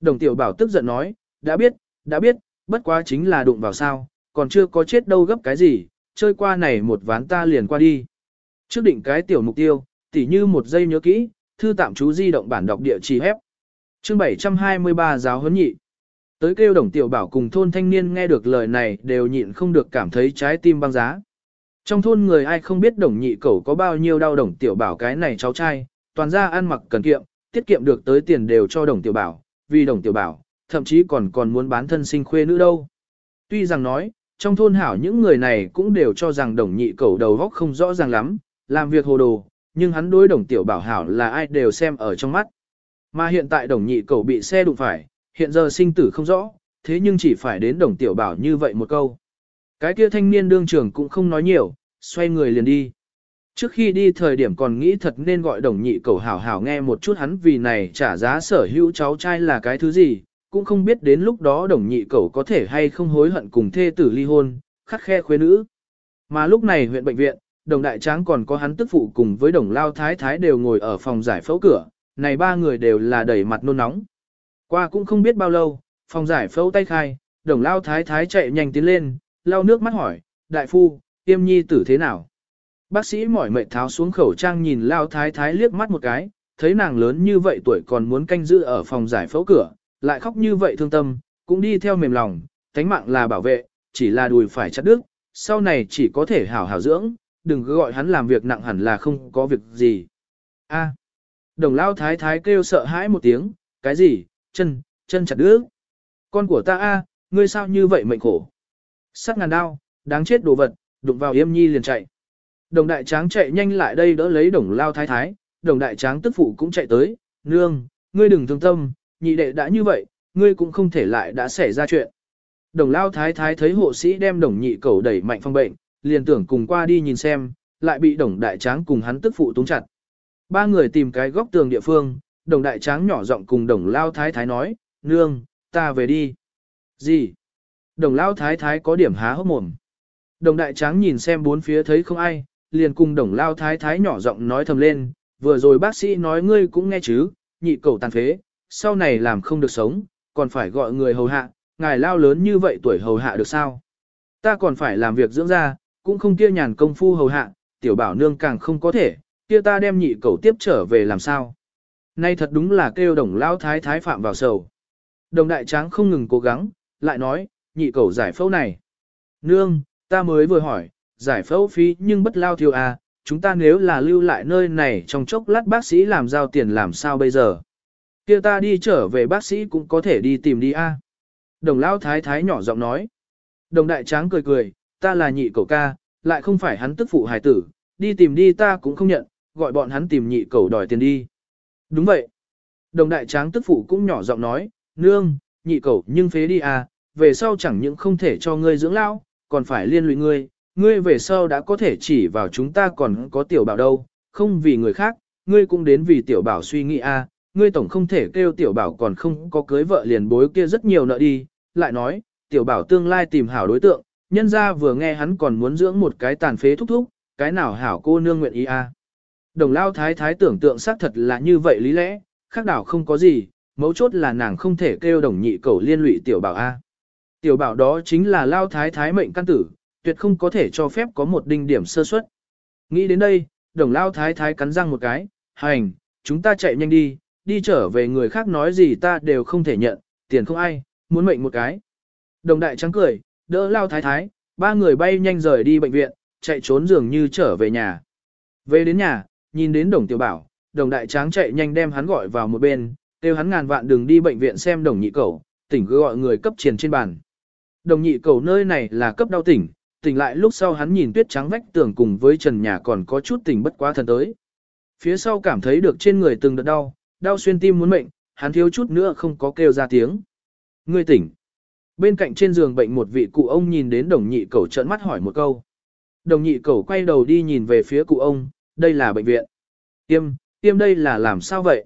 Đồng tiểu bảo tức giận nói, đã biết, đã biết, bất quá chính là đụng vào sao, còn chưa có chết đâu gấp cái gì, chơi qua này một ván ta liền qua đi. Trước định cái tiểu mục tiêu, tỉ như một giây nhớ kỹ, thư tạm chú di động bản đọc địa chỉ hép. Chương 723 giáo huấn nhị. Tới kêu đồng tiểu bảo cùng thôn thanh niên nghe được lời này đều nhịn không được cảm thấy trái tim băng giá. Trong thôn người ai không biết đồng nhị cẩu có bao nhiêu đau đồng tiểu bảo cái này cháu trai, toàn ra ăn mặc cần kiệm, tiết kiệm được tới tiền đều cho đồng tiểu bảo, vì đồng tiểu bảo, thậm chí còn còn muốn bán thân sinh khuê nữ đâu. Tuy rằng nói, trong thôn hảo những người này cũng đều cho rằng đồng nhị cẩu đầu góc không rõ ràng lắm, làm việc hồ đồ, nhưng hắn đối đồng tiểu bảo hảo là ai đều xem ở trong mắt. Mà hiện tại đồng nhị cẩu bị xe đụng phải, hiện giờ sinh tử không rõ, thế nhưng chỉ phải đến đồng tiểu bảo như vậy một câu. Cái kia thanh niên đương trường cũng không nói nhiều, xoay người liền đi. Trước khi đi thời điểm còn nghĩ thật nên gọi đồng nhị cầu hảo hảo nghe một chút hắn vì này trả giá sở hữu cháu trai là cái thứ gì, cũng không biết đến lúc đó đồng nhị cầu có thể hay không hối hận cùng thê tử ly hôn, khắc khe khuê nữ. Mà lúc này huyện bệnh viện, đồng đại tráng còn có hắn tức phụ cùng với đồng lao thái thái đều ngồi ở phòng giải phẫu cửa, này ba người đều là đẩy mặt nôn nóng. Qua cũng không biết bao lâu, phòng giải phẫu tay khai, đồng lao thái thái chạy nhanh tiến lên, lau nước mắt hỏi, đại phu, tiêm nhi tử thế nào? Bác sĩ mỏi mệt tháo xuống khẩu trang nhìn lao thái thái liếc mắt một cái, thấy nàng lớn như vậy tuổi còn muốn canh giữ ở phòng giải phẫu cửa, lại khóc như vậy thương tâm, cũng đi theo mềm lòng, tánh mạng là bảo vệ, chỉ là đùi phải chặt đứt, sau này chỉ có thể hảo hảo dưỡng, đừng cứ gọi hắn làm việc nặng hẳn là không có việc gì. A. đồng lao thái thái kêu sợ hãi một tiếng, cái gì, chân, chân chặt đứt. Con của ta a, ngươi sao như vậy mệnh khổ. Sắc ngàn đau, đáng chết đồ vật, đụng vào yêm nhi liền chạy. Đồng đại tráng chạy nhanh lại đây đỡ lấy đồng lao thái thái, đồng đại tráng tức phụ cũng chạy tới, nương, ngươi đừng thương tâm, nhị đệ đã như vậy, ngươi cũng không thể lại đã xảy ra chuyện. Đồng lao thái thái thấy hộ sĩ đem đồng nhị cầu đẩy mạnh phong bệnh, liền tưởng cùng qua đi nhìn xem, lại bị đồng đại tráng cùng hắn tức phụ túng chặt. Ba người tìm cái góc tường địa phương, đồng đại tráng nhỏ giọng cùng đồng lao thái thái nói, nương, ta về đi. Gì? Đồng lao thái thái có điểm há hốc mồm. Đồng đại tráng nhìn xem bốn phía thấy không ai, liền cùng đồng lao thái thái nhỏ giọng nói thầm lên, vừa rồi bác sĩ nói ngươi cũng nghe chứ, nhị cầu tàn phế, sau này làm không được sống, còn phải gọi người hầu hạ, ngài lao lớn như vậy tuổi hầu hạ được sao? Ta còn phải làm việc dưỡng ra, cũng không kia nhàn công phu hầu hạ, tiểu bảo nương càng không có thể, kia ta đem nhị cầu tiếp trở về làm sao? Nay thật đúng là kêu đồng lao thái thái phạm vào sầu. Đồng đại tráng không ngừng cố gắng, lại nói, nhị cầu giải phẫu này. Nương, ta mới vừa hỏi, giải phẫu phí nhưng bất lao thiêu à, chúng ta nếu là lưu lại nơi này trong chốc lát bác sĩ làm giao tiền làm sao bây giờ. kia ta đi trở về bác sĩ cũng có thể đi tìm đi a. À. Đồng lao thái thái nhỏ giọng nói. Đồng đại tráng cười cười, ta là nhị cậu ca, lại không phải hắn tức phụ hài tử, đi tìm đi ta cũng không nhận, gọi bọn hắn tìm nhị cậu đòi tiền đi. Đúng vậy. Đồng đại tráng tức phụ cũng nhỏ giọng nói, nương, nhị cậu nhưng phế đi à, về sau chẳng những không thể cho ngươi dưỡng lao, còn phải liên lụy ngươi, ngươi về sau đã có thể chỉ vào chúng ta còn có tiểu bảo đâu, không vì người khác, ngươi cũng đến vì tiểu bảo suy nghĩ a, ngươi tổng không thể kêu tiểu bảo còn không có cưới vợ liền bối kia rất nhiều nợ đi, lại nói, tiểu bảo tương lai tìm hảo đối tượng, nhân ra vừa nghe hắn còn muốn dưỡng một cái tàn phế thúc thúc, cái nào hảo cô nương nguyện ý a. Đồng lao thái thái tưởng tượng xác thật là như vậy lý lẽ, khác đảo không có gì, mấu chốt là nàng không thể kêu đồng nhị cầu liên lụy tiểu bảo a. Tiểu bảo đó chính là lao thái thái mệnh căn tử, tuyệt không có thể cho phép có một đinh điểm sơ suất. Nghĩ đến đây, đồng lao thái thái cắn răng một cái, hành, chúng ta chạy nhanh đi, đi trở về người khác nói gì ta đều không thể nhận, tiền không ai, muốn mệnh một cái. Đồng đại trắng cười, đỡ lao thái thái, ba người bay nhanh rời đi bệnh viện, chạy trốn dường như trở về nhà. Về đến nhà, nhìn đến đồng tiểu bảo, đồng đại tráng chạy nhanh đem hắn gọi vào một bên, kêu hắn ngàn vạn đừng đi bệnh viện xem đồng nhị cầu, tỉnh cứ gọi người cấp triển trên bàn. Đồng nhị cầu nơi này là cấp đau tỉnh, tỉnh lại lúc sau hắn nhìn tuyết trắng vách tường cùng với trần nhà còn có chút tỉnh bất quá thần tới. Phía sau cảm thấy được trên người từng đợt đau, đau xuyên tim muốn mệnh, hắn thiếu chút nữa không có kêu ra tiếng. Ngươi tỉnh. Bên cạnh trên giường bệnh một vị cụ ông nhìn đến đồng nhị cầu trợn mắt hỏi một câu. Đồng nhị cầu quay đầu đi nhìn về phía cụ ông, đây là bệnh viện. Tiêm, tiêm đây là làm sao vậy?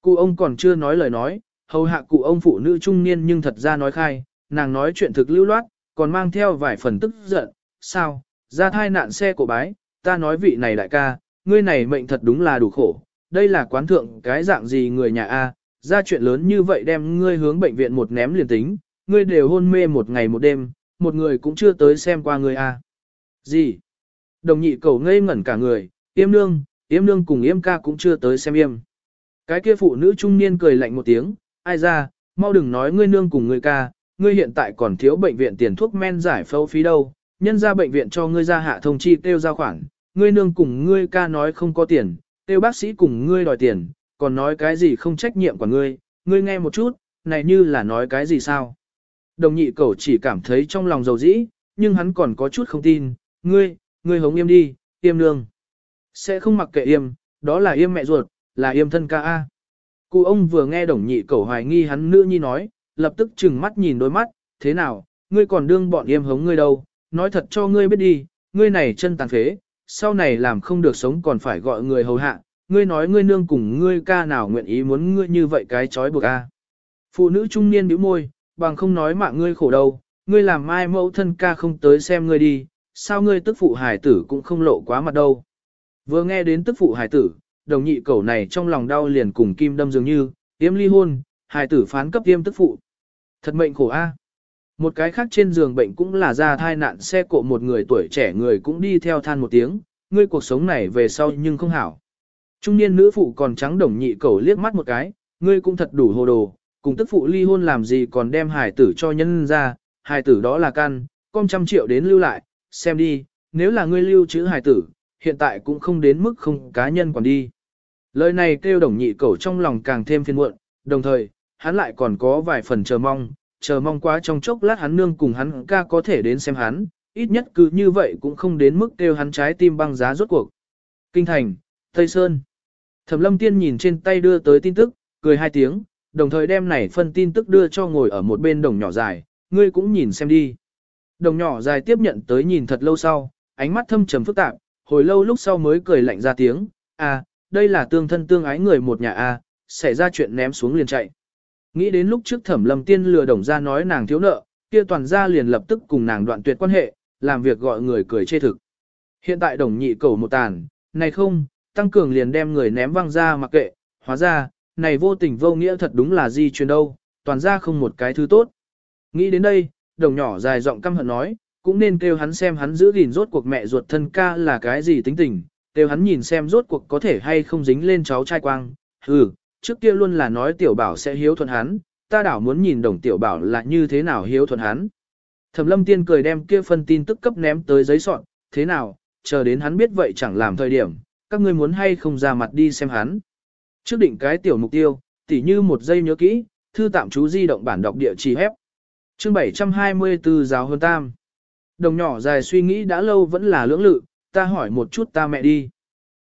Cụ ông còn chưa nói lời nói, hầu hạ cụ ông phụ nữ trung niên nhưng thật ra nói khai, nàng nói chuyện thực lưu loát, còn mang theo vài phần tức giận, sao, ra thai nạn xe của bái, ta nói vị này đại ca, ngươi này mệnh thật đúng là đủ khổ, đây là quán thượng cái dạng gì người nhà A, ra chuyện lớn như vậy đem ngươi hướng bệnh viện một ném liền tính, ngươi đều hôn mê một ngày một đêm, một người cũng chưa tới xem qua ngươi A. Gì? Đồng nhị cầu ngây ngẩn cả người, yêm nương, yêm nương cùng yêm ca cũng chưa tới xem yêm. Cái kia phụ nữ trung niên cười lạnh một tiếng, ai ra, mau đừng nói ngươi nương cùng ngươi ca, ngươi hiện tại còn thiếu bệnh viện tiền thuốc men giải phẫu phí đâu, nhân ra bệnh viện cho ngươi ra hạ thông chi tiêu ra khoản, ngươi nương cùng ngươi ca nói không có tiền, tiêu bác sĩ cùng ngươi đòi tiền, còn nói cái gì không trách nhiệm của ngươi, ngươi nghe một chút, này như là nói cái gì sao. Đồng nhị cẩu chỉ cảm thấy trong lòng dầu dĩ, nhưng hắn còn có chút không tin, ngươi, ngươi hống yêm đi, yêm nương. Sẽ không mặc kệ yêm, đó là yêm mẹ ruột, là yêm thân ca A. Cụ ông vừa nghe đồng nhị cẩu hoài nghi hắn nữ nhi nói, lập tức chừng mắt nhìn đôi mắt, thế nào, ngươi còn đương bọn yêm hống ngươi đâu, nói thật cho ngươi biết đi, ngươi này chân tàn phế, sau này làm không được sống còn phải gọi người hầu hạ, ngươi nói ngươi nương cùng ngươi ca nào nguyện ý muốn ngươi như vậy cái chói buộc a. Phụ nữ trung niên bĩu môi, bằng không nói mạng ngươi khổ đâu, ngươi làm mai mẫu thân ca không tới xem ngươi đi, sao ngươi tức phụ hải tử cũng không lộ quá mặt đâu. Vừa nghe đến tức phụ hải tử, đồng nhị cẩu này trong lòng đau liền cùng kim đâm dường như, tiêm ly hôn, hải tử phán cấp tiêm tức phụ. Thật mệnh khổ a. Một cái khác trên giường bệnh cũng là ra thai nạn xe cộ một người tuổi trẻ người cũng đi theo than một tiếng, ngươi cuộc sống này về sau nhưng không hảo. Trung niên nữ phụ còn trắng đồng nhị cẩu liếc mắt một cái, ngươi cũng thật đủ hồ đồ, cùng tức phụ ly hôn làm gì còn đem hài tử cho nhân ra, hài tử đó là căn, con trăm triệu đến lưu lại, xem đi, nếu là ngươi lưu chữ hài tử, hiện tại cũng không đến mức không cá nhân còn đi. Lời này kêu đồng nhị cẩu trong lòng càng thêm phiền muộn, đồng thời, hắn lại còn có vài phần chờ mong, chờ mong quá trong chốc lát hắn nương cùng hắn ca có thể đến xem hắn, ít nhất cứ như vậy cũng không đến mức kêu hắn trái tim băng giá rốt cuộc. Kinh thành, Tây Sơn. Thẩm lâm tiên nhìn trên tay đưa tới tin tức, cười hai tiếng, đồng thời đem này phân tin tức đưa cho ngồi ở một bên đồng nhỏ dài, ngươi cũng nhìn xem đi. Đồng nhỏ dài tiếp nhận tới nhìn thật lâu sau, ánh mắt thâm trầm phức tạp, hồi lâu lúc sau mới cười lạnh ra tiếng, à, đây là tương thân tương ái người một nhà a, à, xảy ra chuyện ném xuống liền chạy. Nghĩ đến lúc trước thẩm lâm tiên lừa đồng ra nói nàng thiếu nợ, kia toàn gia liền lập tức cùng nàng đoạn tuyệt quan hệ, làm việc gọi người cười chê thực. Hiện tại đồng nhị cầu một tàn, này không, tăng cường liền đem người ném văng ra mặc kệ, hóa ra, này vô tình vô nghĩa thật đúng là di truyền đâu, toàn ra không một cái thứ tốt. Nghĩ đến đây, đồng nhỏ dài giọng căm hận nói, cũng nên kêu hắn xem hắn giữ gìn rốt cuộc mẹ ruột thân ca là cái gì tính tình, kêu hắn nhìn xem rốt cuộc có thể hay không dính lên cháu trai quang. Ừ, trước kia luôn là nói tiểu bảo sẽ hiếu thuận hắn, ta đảo muốn nhìn đồng tiểu bảo là như thế nào hiếu thuận hắn. Thẩm lâm tiên cười đem kia phân tin tức cấp ném tới giấy soạn, thế nào, chờ đến hắn biết vậy chẳng làm thời điểm, các ngươi muốn hay không ra mặt đi xem hắn. Trước định cái tiểu mục tiêu, tỉ như một giây nhớ kỹ, thư tạm chú di động bản đọc địa chỉ hép. Chương 724 giáo hơn tam. Đồng nhỏ dài suy nghĩ đã lâu vẫn là lưỡng lự, ta hỏi một chút ta mẹ đi.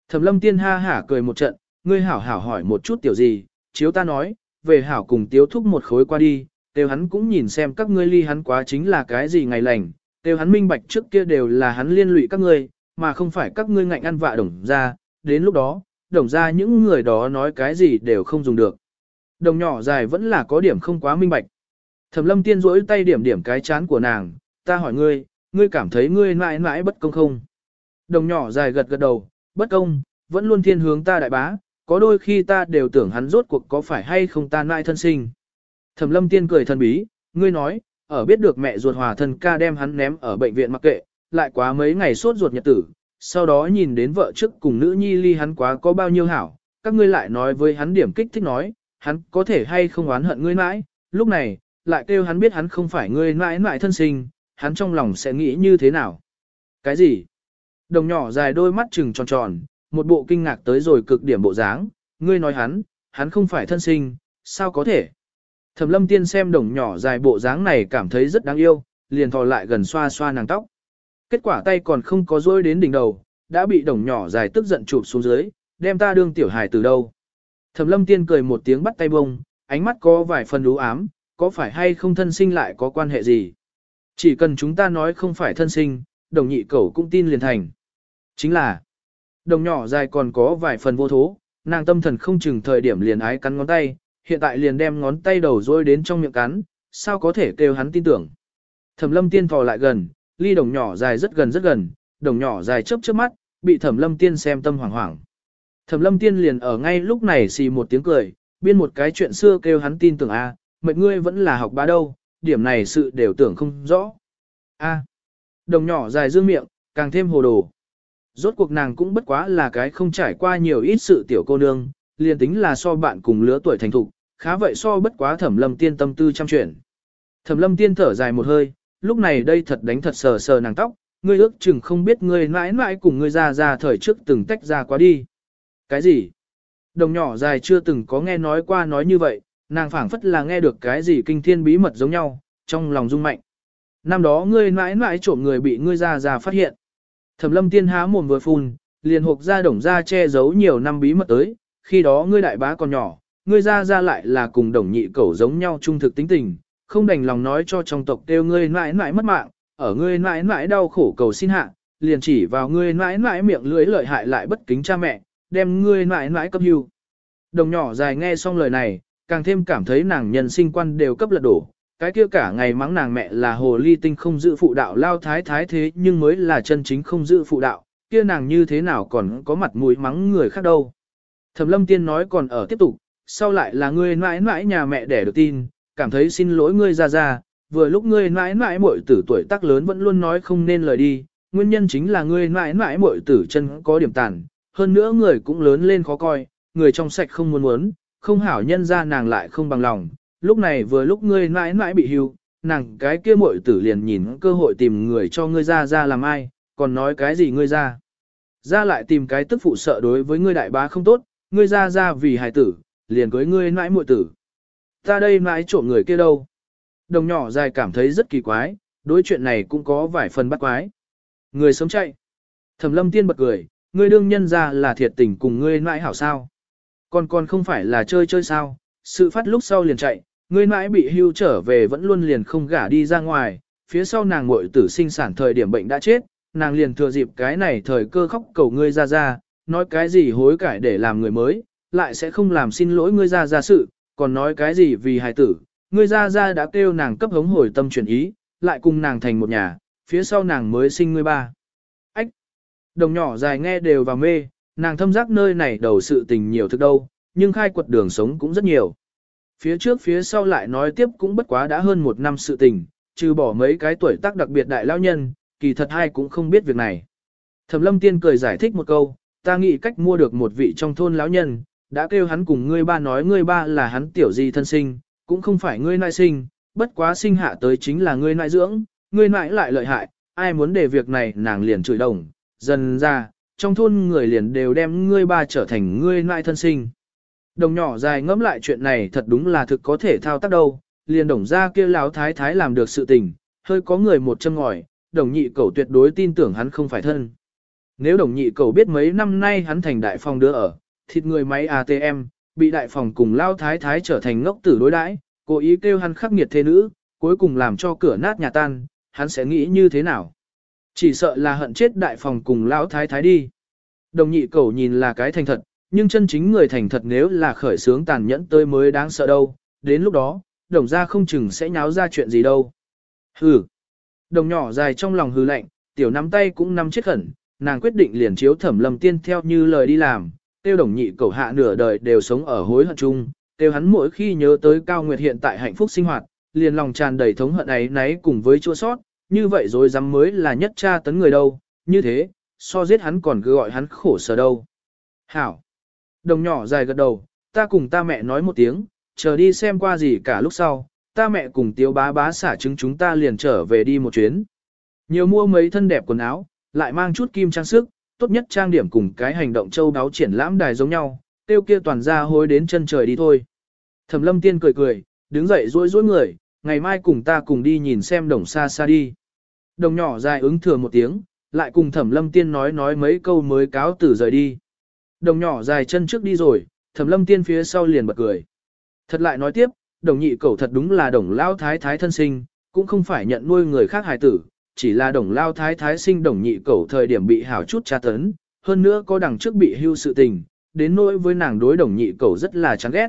Thẩm lâm tiên ha hả cười một trận, ngươi hảo hảo hỏi một chút tiểu gì, chiếu ta nói, về hảo cùng tiếu thúc một khối qua đi, Tiêu hắn cũng nhìn xem các ngươi ly hắn quá chính là cái gì ngày lành, Tiêu hắn minh bạch trước kia đều là hắn liên lụy các ngươi, mà không phải các ngươi ngạnh ăn vạ đồng ra, đến lúc đó, đồng ra những người đó nói cái gì đều không dùng được. Đồng nhỏ dài vẫn là có điểm không quá minh bạch. Thẩm lâm tiên rỗi tay điểm điểm cái chán của nàng, ta hỏi ngươi, ngươi cảm thấy ngươi mãi mãi bất công không? Đồng nhỏ dài gật gật đầu, bất công, vẫn luôn thiên hướng ta đại bá, có đôi khi ta đều tưởng hắn rốt cuộc có phải hay không ta nại thân sinh. Thẩm lâm tiên cười thần bí, ngươi nói, ở biết được mẹ ruột hòa thân ca đem hắn ném ở bệnh viện mặc kệ, lại quá mấy ngày sốt ruột nhật tử, sau đó nhìn đến vợ trước cùng nữ nhi ly hắn quá có bao nhiêu hảo, các ngươi lại nói với hắn điểm kích thích nói, hắn có thể hay không oán hận ngươi mãi, lúc này, lại kêu hắn biết hắn không phải ngươi mãi mãi thân sinh, hắn trong lòng sẽ nghĩ như thế nào. Cái gì? Đồng nhỏ dài đôi mắt trừng tròn tròn, một bộ kinh ngạc tới rồi cực điểm bộ dáng, ngươi nói hắn, hắn không phải thân sinh, sao có thể? Thẩm lâm tiên xem đồng nhỏ dài bộ dáng này cảm thấy rất đáng yêu, liền thò lại gần xoa xoa nàng tóc. Kết quả tay còn không có rôi đến đỉnh đầu, đã bị đồng nhỏ dài tức giận chụp xuống dưới, đem ta đương tiểu hài từ đâu. Thẩm lâm tiên cười một tiếng bắt tay bông, ánh mắt có vài phần lú ám, có phải hay không thân sinh lại có quan hệ gì. Chỉ cần chúng ta nói không phải thân sinh, đồng nhị cẩu cũng tin liền thành. Chính là, đồng nhỏ dài còn có vài phần vô thố, nàng tâm thần không chừng thời điểm liền ái cắn ngón tay, hiện tại liền đem ngón tay đầu rôi đến trong miệng cắn, sao có thể kêu hắn tin tưởng. Thẩm lâm tiên thò lại gần, ly đồng nhỏ dài rất gần rất gần, đồng nhỏ dài chớp chớp mắt, bị thẩm lâm tiên xem tâm hoảng hoảng. Thẩm lâm tiên liền ở ngay lúc này xì một tiếng cười, biên một cái chuyện xưa kêu hắn tin tưởng a, mệnh ngươi vẫn là học bá đâu, điểm này sự đều tưởng không rõ. A. Đồng nhỏ dài dương miệng, càng thêm hồ đồ. Rốt cuộc nàng cũng bất quá là cái không trải qua nhiều ít sự tiểu cô nương, liền tính là so bạn cùng lứa tuổi thành thục, khá vậy so bất quá thẩm lâm tiên tâm tư trăm chuyện. Thẩm lâm tiên thở dài một hơi, lúc này đây thật đánh thật sờ sờ nàng tóc, ngươi ước chừng không biết ngươi mãi mãi cùng ngươi ra ra thời trước từng tách ra quá đi. Cái gì? Đồng nhỏ dài chưa từng có nghe nói qua nói như vậy, nàng phảng phất là nghe được cái gì kinh thiên bí mật giống nhau, trong lòng rung mạnh. Năm đó ngươi mãi mãi trộm người bị ngươi ra ra phát hiện. Thẩm lâm tiên há mồm vừa phun, liền hộp ra đồng ra che giấu nhiều năm bí mật tới, khi đó ngươi đại bá còn nhỏ, ngươi ra ra lại là cùng đồng nhị cẩu giống nhau trung thực tính tình, không đành lòng nói cho trong tộc kêu ngươi mãi mãi mất mạng, ở ngươi mãi mãi đau khổ cầu xin hạ, liền chỉ vào ngươi mãi mãi miệng lưỡi lợi hại lại bất kính cha mẹ, đem ngươi mãi mãi cấp hưu. Đồng nhỏ dài nghe xong lời này, càng thêm cảm thấy nàng nhân sinh quan đều cấp lật đổ, cái kia cả ngày mắng nàng mẹ là hồ ly tinh không giữ phụ đạo lao thái thái thế nhưng mới là chân chính không giữ phụ đạo, kia nàng như thế nào còn có mặt mũi mắng người khác đâu. Thẩm lâm tiên nói còn ở tiếp tục, sau lại là ngươi mãi mãi nhà mẹ đẻ được tin, cảm thấy xin lỗi ngươi ra ra, vừa lúc ngươi mãi mãi muội tử tuổi tác lớn vẫn luôn nói không nên lời đi, nguyên nhân chính là ngươi mãi mãi muội tử chân có điểm tàn, hơn nữa người cũng lớn lên khó coi, người trong sạch không muốn muốn, không hảo nhân ra nàng lại không bằng lòng, lúc này vừa lúc ngươi mãi mãi bị hưu, nàng cái kia muội tử liền nhìn cơ hội tìm người cho ngươi ra ra làm ai, còn nói cái gì ngươi ra. Ra lại tìm cái tức phụ sợ đối với ngươi đại bá không tốt, ngươi ra ra vì hài tử, liền cưới ngươi mãi muội tử. Ta đây mãi trộm người kia đâu. Đồng nhỏ dài cảm thấy rất kỳ quái, đối chuyện này cũng có vài phần bắt quái. Người sống chạy. Thẩm lâm tiên bật cười, ngươi đương nhân ra là thiệt tình cùng ngươi mãi hảo sao. Còn còn không phải là chơi chơi sao, sự phát lúc sau liền chạy, ngươi mãi bị hưu trở về vẫn luôn liền không gả đi ra ngoài, phía sau nàng muội tử sinh sản thời điểm bệnh đã chết, nàng liền thừa dịp cái này thời cơ khóc cầu ngươi ra ra, nói cái gì hối cải để làm người mới, lại sẽ không làm xin lỗi ngươi ra ra sự, còn nói cái gì vì hài tử, ngươi ra ra đã kêu nàng cấp hống hồi tâm chuyển ý, lại cùng nàng thành một nhà, phía sau nàng mới sinh ngươi ba. Ách! Đồng nhỏ dài nghe đều và mê, nàng thâm giác nơi này đầu sự tình nhiều thực đâu, nhưng khai quật đường sống cũng rất nhiều. Phía trước phía sau lại nói tiếp cũng bất quá đã hơn một năm sự tình, trừ bỏ mấy cái tuổi tác đặc biệt đại lao nhân, kỳ thật hai cũng không biết việc này. Thẩm lâm tiên cười giải thích một câu, ta nghĩ cách mua được một vị trong thôn lão nhân, đã kêu hắn cùng ngươi ba nói ngươi ba là hắn tiểu gì thân sinh, cũng không phải ngươi nại sinh, bất quá sinh hạ tới chính là ngươi nại dưỡng, ngươi nại lại lợi hại, ai muốn để việc này nàng liền chửi đồng, dần ra, trong thôn người liền đều đem ngươi ba trở thành ngươi nại thân sinh. Đồng nhỏ dài ngẫm lại chuyện này thật đúng là thực có thể thao tác đâu, liền đồng ra kia lão thái thái làm được sự tình, hơi có người một chân ngòi, đồng nhị cầu tuyệt đối tin tưởng hắn không phải thân. Nếu đồng nhị cầu biết mấy năm nay hắn thành đại phòng đứa ở, thịt người máy ATM, bị đại phòng cùng lao thái thái trở thành ngốc tử đối đãi, cố ý kêu hắn khắc nghiệt thế nữ, cuối cùng làm cho cửa nát nhà tan, hắn sẽ nghĩ như thế nào? Chỉ sợ là hận chết đại phòng cùng lão thái thái đi. Đồng nhị cầu nhìn là cái thành thật, nhưng chân chính người thành thật nếu là khởi sướng tàn nhẫn tới mới đáng sợ đâu, đến lúc đó, đồng ra không chừng sẽ nháo ra chuyện gì đâu. Hừ. Đồng nhỏ dài trong lòng hừ lạnh, tiểu nắm tay cũng nắm chết khẩn, nàng quyết định liền chiếu thẩm lâm tiên theo như lời đi làm, tiêu đồng nhị cầu hạ nửa đời đều sống ở hối hận chung, tiêu hắn mỗi khi nhớ tới cao nguyệt hiện tại hạnh phúc sinh hoạt, liền lòng tràn đầy thống hận ấy náy cùng với chua sót, như vậy rồi dám mới là nhất tra tấn người đâu, như thế, so giết hắn còn cứ gọi hắn khổ sở đâu. Hảo! Đồng nhỏ dài gật đầu, ta cùng ta mẹ nói một tiếng, chờ đi xem qua gì cả lúc sau, ta mẹ cùng tiêu bá bá xả trứng chúng ta liền trở về đi một chuyến. Nhiều mua mấy thân đẹp quần áo, lại mang chút kim trang sức, tốt nhất trang điểm cùng cái hành động châu đáo triển lãm đài giống nhau, tiêu kia toàn ra hối đến chân trời đi thôi. Thẩm lâm tiên cười cười, đứng dậy rối rối người, ngày mai cùng ta cùng đi nhìn xem đồng xa xa đi. Đồng nhỏ dài ứng thừa một tiếng, lại cùng thẩm lâm tiên nói nói mấy câu mới cáo tử rời đi. Đồng nhỏ dài chân trước đi rồi, thẩm lâm tiên phía sau liền bật cười. Thật lại nói tiếp, đồng nhị cẩu thật đúng là đồng lao thái thái thân sinh, cũng không phải nhận nuôi người khác hài tử, chỉ là đồng lao thái thái sinh đồng nhị cẩu thời điểm bị hảo chút tra tấn, hơn nữa có đằng trước bị hưu sự tình, đến nỗi với nàng đối đồng nhị cẩu rất là chán ghét.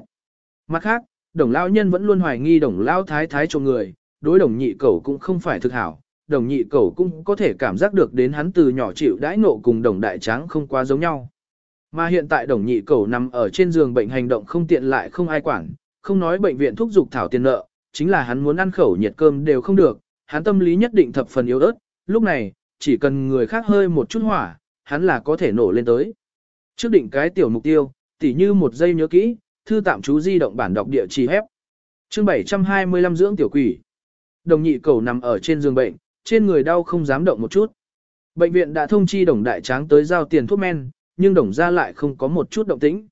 Mặt khác, đồng lao nhân vẫn luôn hoài nghi đồng lao thái thái trộm người, đối đồng nhị cẩu cũng không phải thực hảo, đồng nhị cẩu cũng có thể cảm giác được đến hắn từ nhỏ chịu đãi nộ cùng đồng đại tráng không quá giống nhau. Mà hiện tại đồng nhị cầu nằm ở trên giường bệnh hành động không tiện lại không ai quản, không nói bệnh viện thúc giục thảo tiền nợ, chính là hắn muốn ăn khẩu nhiệt cơm đều không được, hắn tâm lý nhất định thập phần yếu ớt, lúc này, chỉ cần người khác hơi một chút hỏa, hắn là có thể nổ lên tới. Trước định cái tiểu mục tiêu, tỉ như một giây nhớ kỹ, thư tạm chú di động bản đọc địa chỉ hép. Chương 725 dưỡng tiểu quỷ. Đồng nhị cầu nằm ở trên giường bệnh, trên người đau không dám động một chút. Bệnh viện đã thông chi đồng đại tráng tới giao tiền thuốc men, nhưng đồng ra lại không có một chút động tĩnh.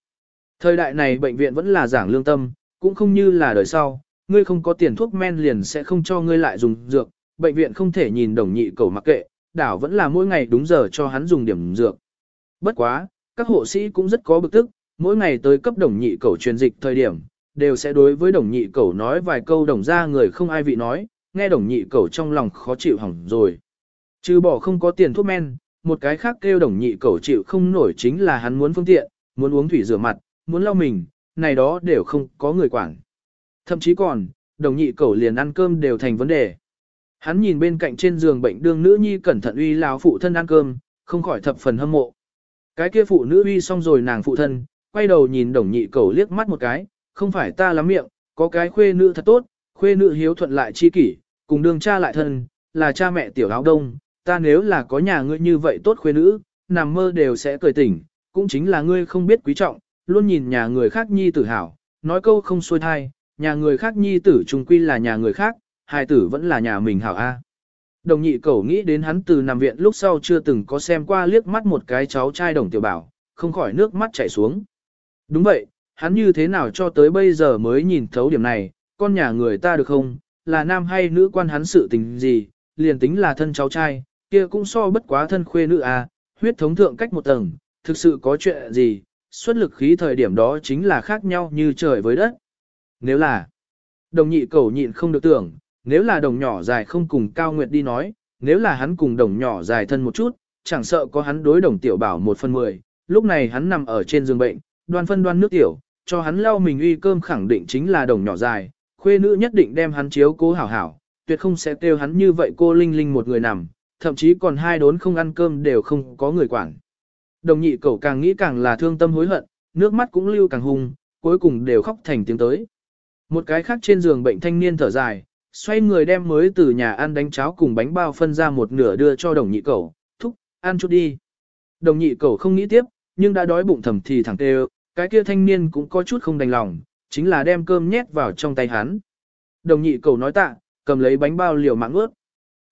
Thời đại này bệnh viện vẫn là giảng lương tâm, cũng không như là đời sau, ngươi không có tiền thuốc men liền sẽ không cho ngươi lại dùng dược, bệnh viện không thể nhìn đồng nhị cầu mặc kệ, đảo vẫn là mỗi ngày đúng giờ cho hắn dùng điểm dược. Bất quá, các hộ sĩ cũng rất có bực tức, mỗi ngày tới cấp đồng nhị cầu truyền dịch thời điểm, đều sẽ đối với đồng nhị cầu nói vài câu đồng ra người không ai vị nói, nghe đồng nhị cầu trong lòng khó chịu hỏng rồi. Trừ bỏ không có tiền thuốc men, một cái khác kêu đồng nhị cẩu chịu không nổi chính là hắn muốn phương tiện, muốn uống thủy rửa mặt, muốn lau mình, này đó đều không có người quản. Thậm chí còn, đồng nhị cẩu liền ăn cơm đều thành vấn đề. Hắn nhìn bên cạnh trên giường bệnh đương nữ nhi cẩn thận uy lão phụ thân ăn cơm, không khỏi thập phần hâm mộ. Cái kia phụ nữ uy xong rồi nàng phụ thân, quay đầu nhìn đồng nhị cẩu liếc mắt một cái, không phải ta lắm miệng, có cái khuê nữ thật tốt, khuê nữ hiếu thuận lại chi kỷ, cùng đương cha lại thân, là cha mẹ tiểu áo đông, ta nếu là có nhà ngươi như vậy tốt khuê nữ, nằm mơ đều sẽ cười tỉnh, cũng chính là ngươi không biết quý trọng, luôn nhìn nhà người khác nhi tử hảo, nói câu không xuôi thai, nhà người khác nhi tử trùng quy là nhà người khác, hài tử vẫn là nhà mình hảo a. Đồng nhị cẩu nghĩ đến hắn từ nằm viện lúc sau chưa từng có xem qua liếc mắt một cái cháu trai đồng tiểu bảo, không khỏi nước mắt chảy xuống. Đúng vậy, hắn như thế nào cho tới bây giờ mới nhìn thấu điểm này, con nhà người ta được không, là nam hay nữ quan hắn sự tình gì, liền tính là thân cháu trai, kia cũng so bất quá thân khuê nữ à, huyết thống thượng cách một tầng, thực sự có chuyện gì, xuất lực khí thời điểm đó chính là khác nhau như trời với đất. Nếu là, đồng nhị cầu nhịn không được tưởng, nếu là đồng nhỏ dài không cùng cao nguyệt đi nói, nếu là hắn cùng đồng nhỏ dài thân một chút, chẳng sợ có hắn đối đồng tiểu bảo một phần mười, lúc này hắn nằm ở trên giường bệnh, đoan phân đoan nước tiểu, cho hắn lau mình uy cơm khẳng định chính là đồng nhỏ dài, khuê nữ nhất định đem hắn chiếu cố hảo hảo, tuyệt không sẽ kêu hắn như vậy cô linh linh một người nằm, thậm chí còn hai đốn không ăn cơm đều không có người quản. Đồng nhị cậu càng nghĩ càng là thương tâm hối hận, nước mắt cũng lưu càng hung, cuối cùng đều khóc thành tiếng tới. Một cái khác trên giường bệnh thanh niên thở dài, xoay người đem mới từ nhà ăn đánh cháo cùng bánh bao phân ra một nửa đưa cho đồng nhị cậu, thúc, ăn chút đi. Đồng nhị cậu không nghĩ tiếp, nhưng đã đói bụng thầm thì thẳng tê cái kia thanh niên cũng có chút không đành lòng, chính là đem cơm nhét vào trong tay hắn. Đồng nhị cậu nói tạ, cầm lấy bánh bao liều mạng ướt.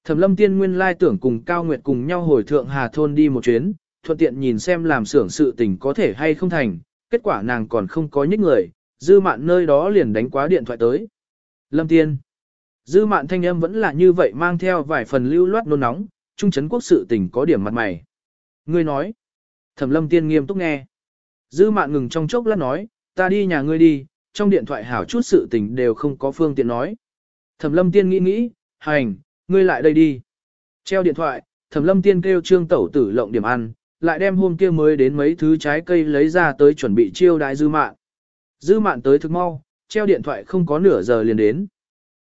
Thẩm lâm tiên nguyên lai tưởng cùng Cao Nguyệt cùng nhau hồi thượng Hà Thôn đi một chuyến, thuận tiện nhìn xem làm xưởng sự tình có thể hay không thành, kết quả nàng còn không có nhích người, dư mạn nơi đó liền đánh quá điện thoại tới. Lâm tiên, dư mạn thanh âm vẫn là như vậy mang theo vài phần lưu loát nôn nóng, trung chấn quốc sự tình có điểm mặt mày. Ngươi nói, thẩm lâm tiên nghiêm túc nghe. Dư mạn ngừng trong chốc lát nói, ta đi nhà ngươi đi, trong điện thoại hảo chút sự tình đều không có phương tiện nói. Thẩm lâm tiên nghĩ nghĩ, hành, ngươi lại đây đi. Treo điện thoại, thẩm lâm tiên kêu trương tẩu tử lộng điểm ăn, lại đem hôm kia mới đến mấy thứ trái cây lấy ra tới chuẩn bị chiêu đãi dư mạn. Dư mạn tới thực mau, treo điện thoại không có nửa giờ liền đến.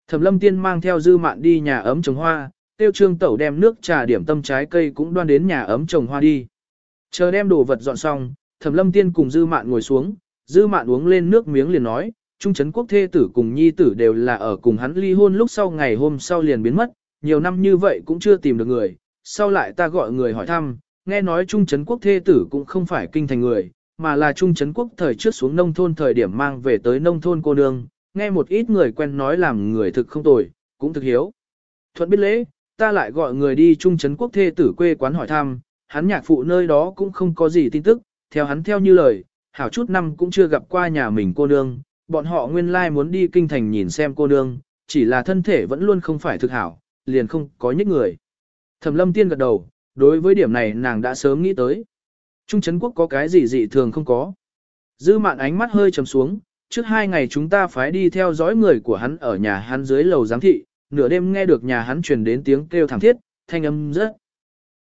Thẩm lâm tiên mang theo dư mạn đi nhà ấm trồng hoa, tiêu trương tẩu đem nước trà điểm tâm trái cây cũng đoan đến nhà ấm trồng hoa đi. Chờ đem đồ vật dọn xong, thẩm lâm tiên cùng dư mạn ngồi xuống, dư mạn uống lên nước miếng liền nói, trung Trấn quốc thê tử cùng nhi tử đều là ở cùng hắn ly hôn lúc sau ngày hôm sau liền biến mất, nhiều năm như vậy cũng chưa tìm được người, sau lại ta gọi người hỏi thăm, nghe nói Trung Trấn Quốc thê tử cũng không phải kinh thành người, mà là Trung Trấn Quốc thời trước xuống nông thôn thời điểm mang về tới nông thôn cô nương, nghe một ít người quen nói làm người thực không tồi, cũng thực hiếu. Thuận biết lễ, ta lại gọi người đi Trung Trấn Quốc thê tử quê quán hỏi thăm, hắn nhạc phụ nơi đó cũng không có gì tin tức, theo hắn theo như lời, hảo chút năm cũng chưa gặp qua nhà mình cô nương, bọn họ nguyên lai like muốn đi kinh thành nhìn xem cô nương, chỉ là thân thể vẫn luôn không phải thực hảo, liền không có nhích người. Thẩm lâm tiên gật đầu, đối với điểm này nàng đã sớm nghĩ tới. Trung Trấn Quốc có cái gì dị thường không có. Dư mạn ánh mắt hơi trầm xuống, trước hai ngày chúng ta phải đi theo dõi người của hắn ở nhà hắn dưới lầu giám thị, nửa đêm nghe được nhà hắn truyền đến tiếng kêu thảm thiết, thanh âm rất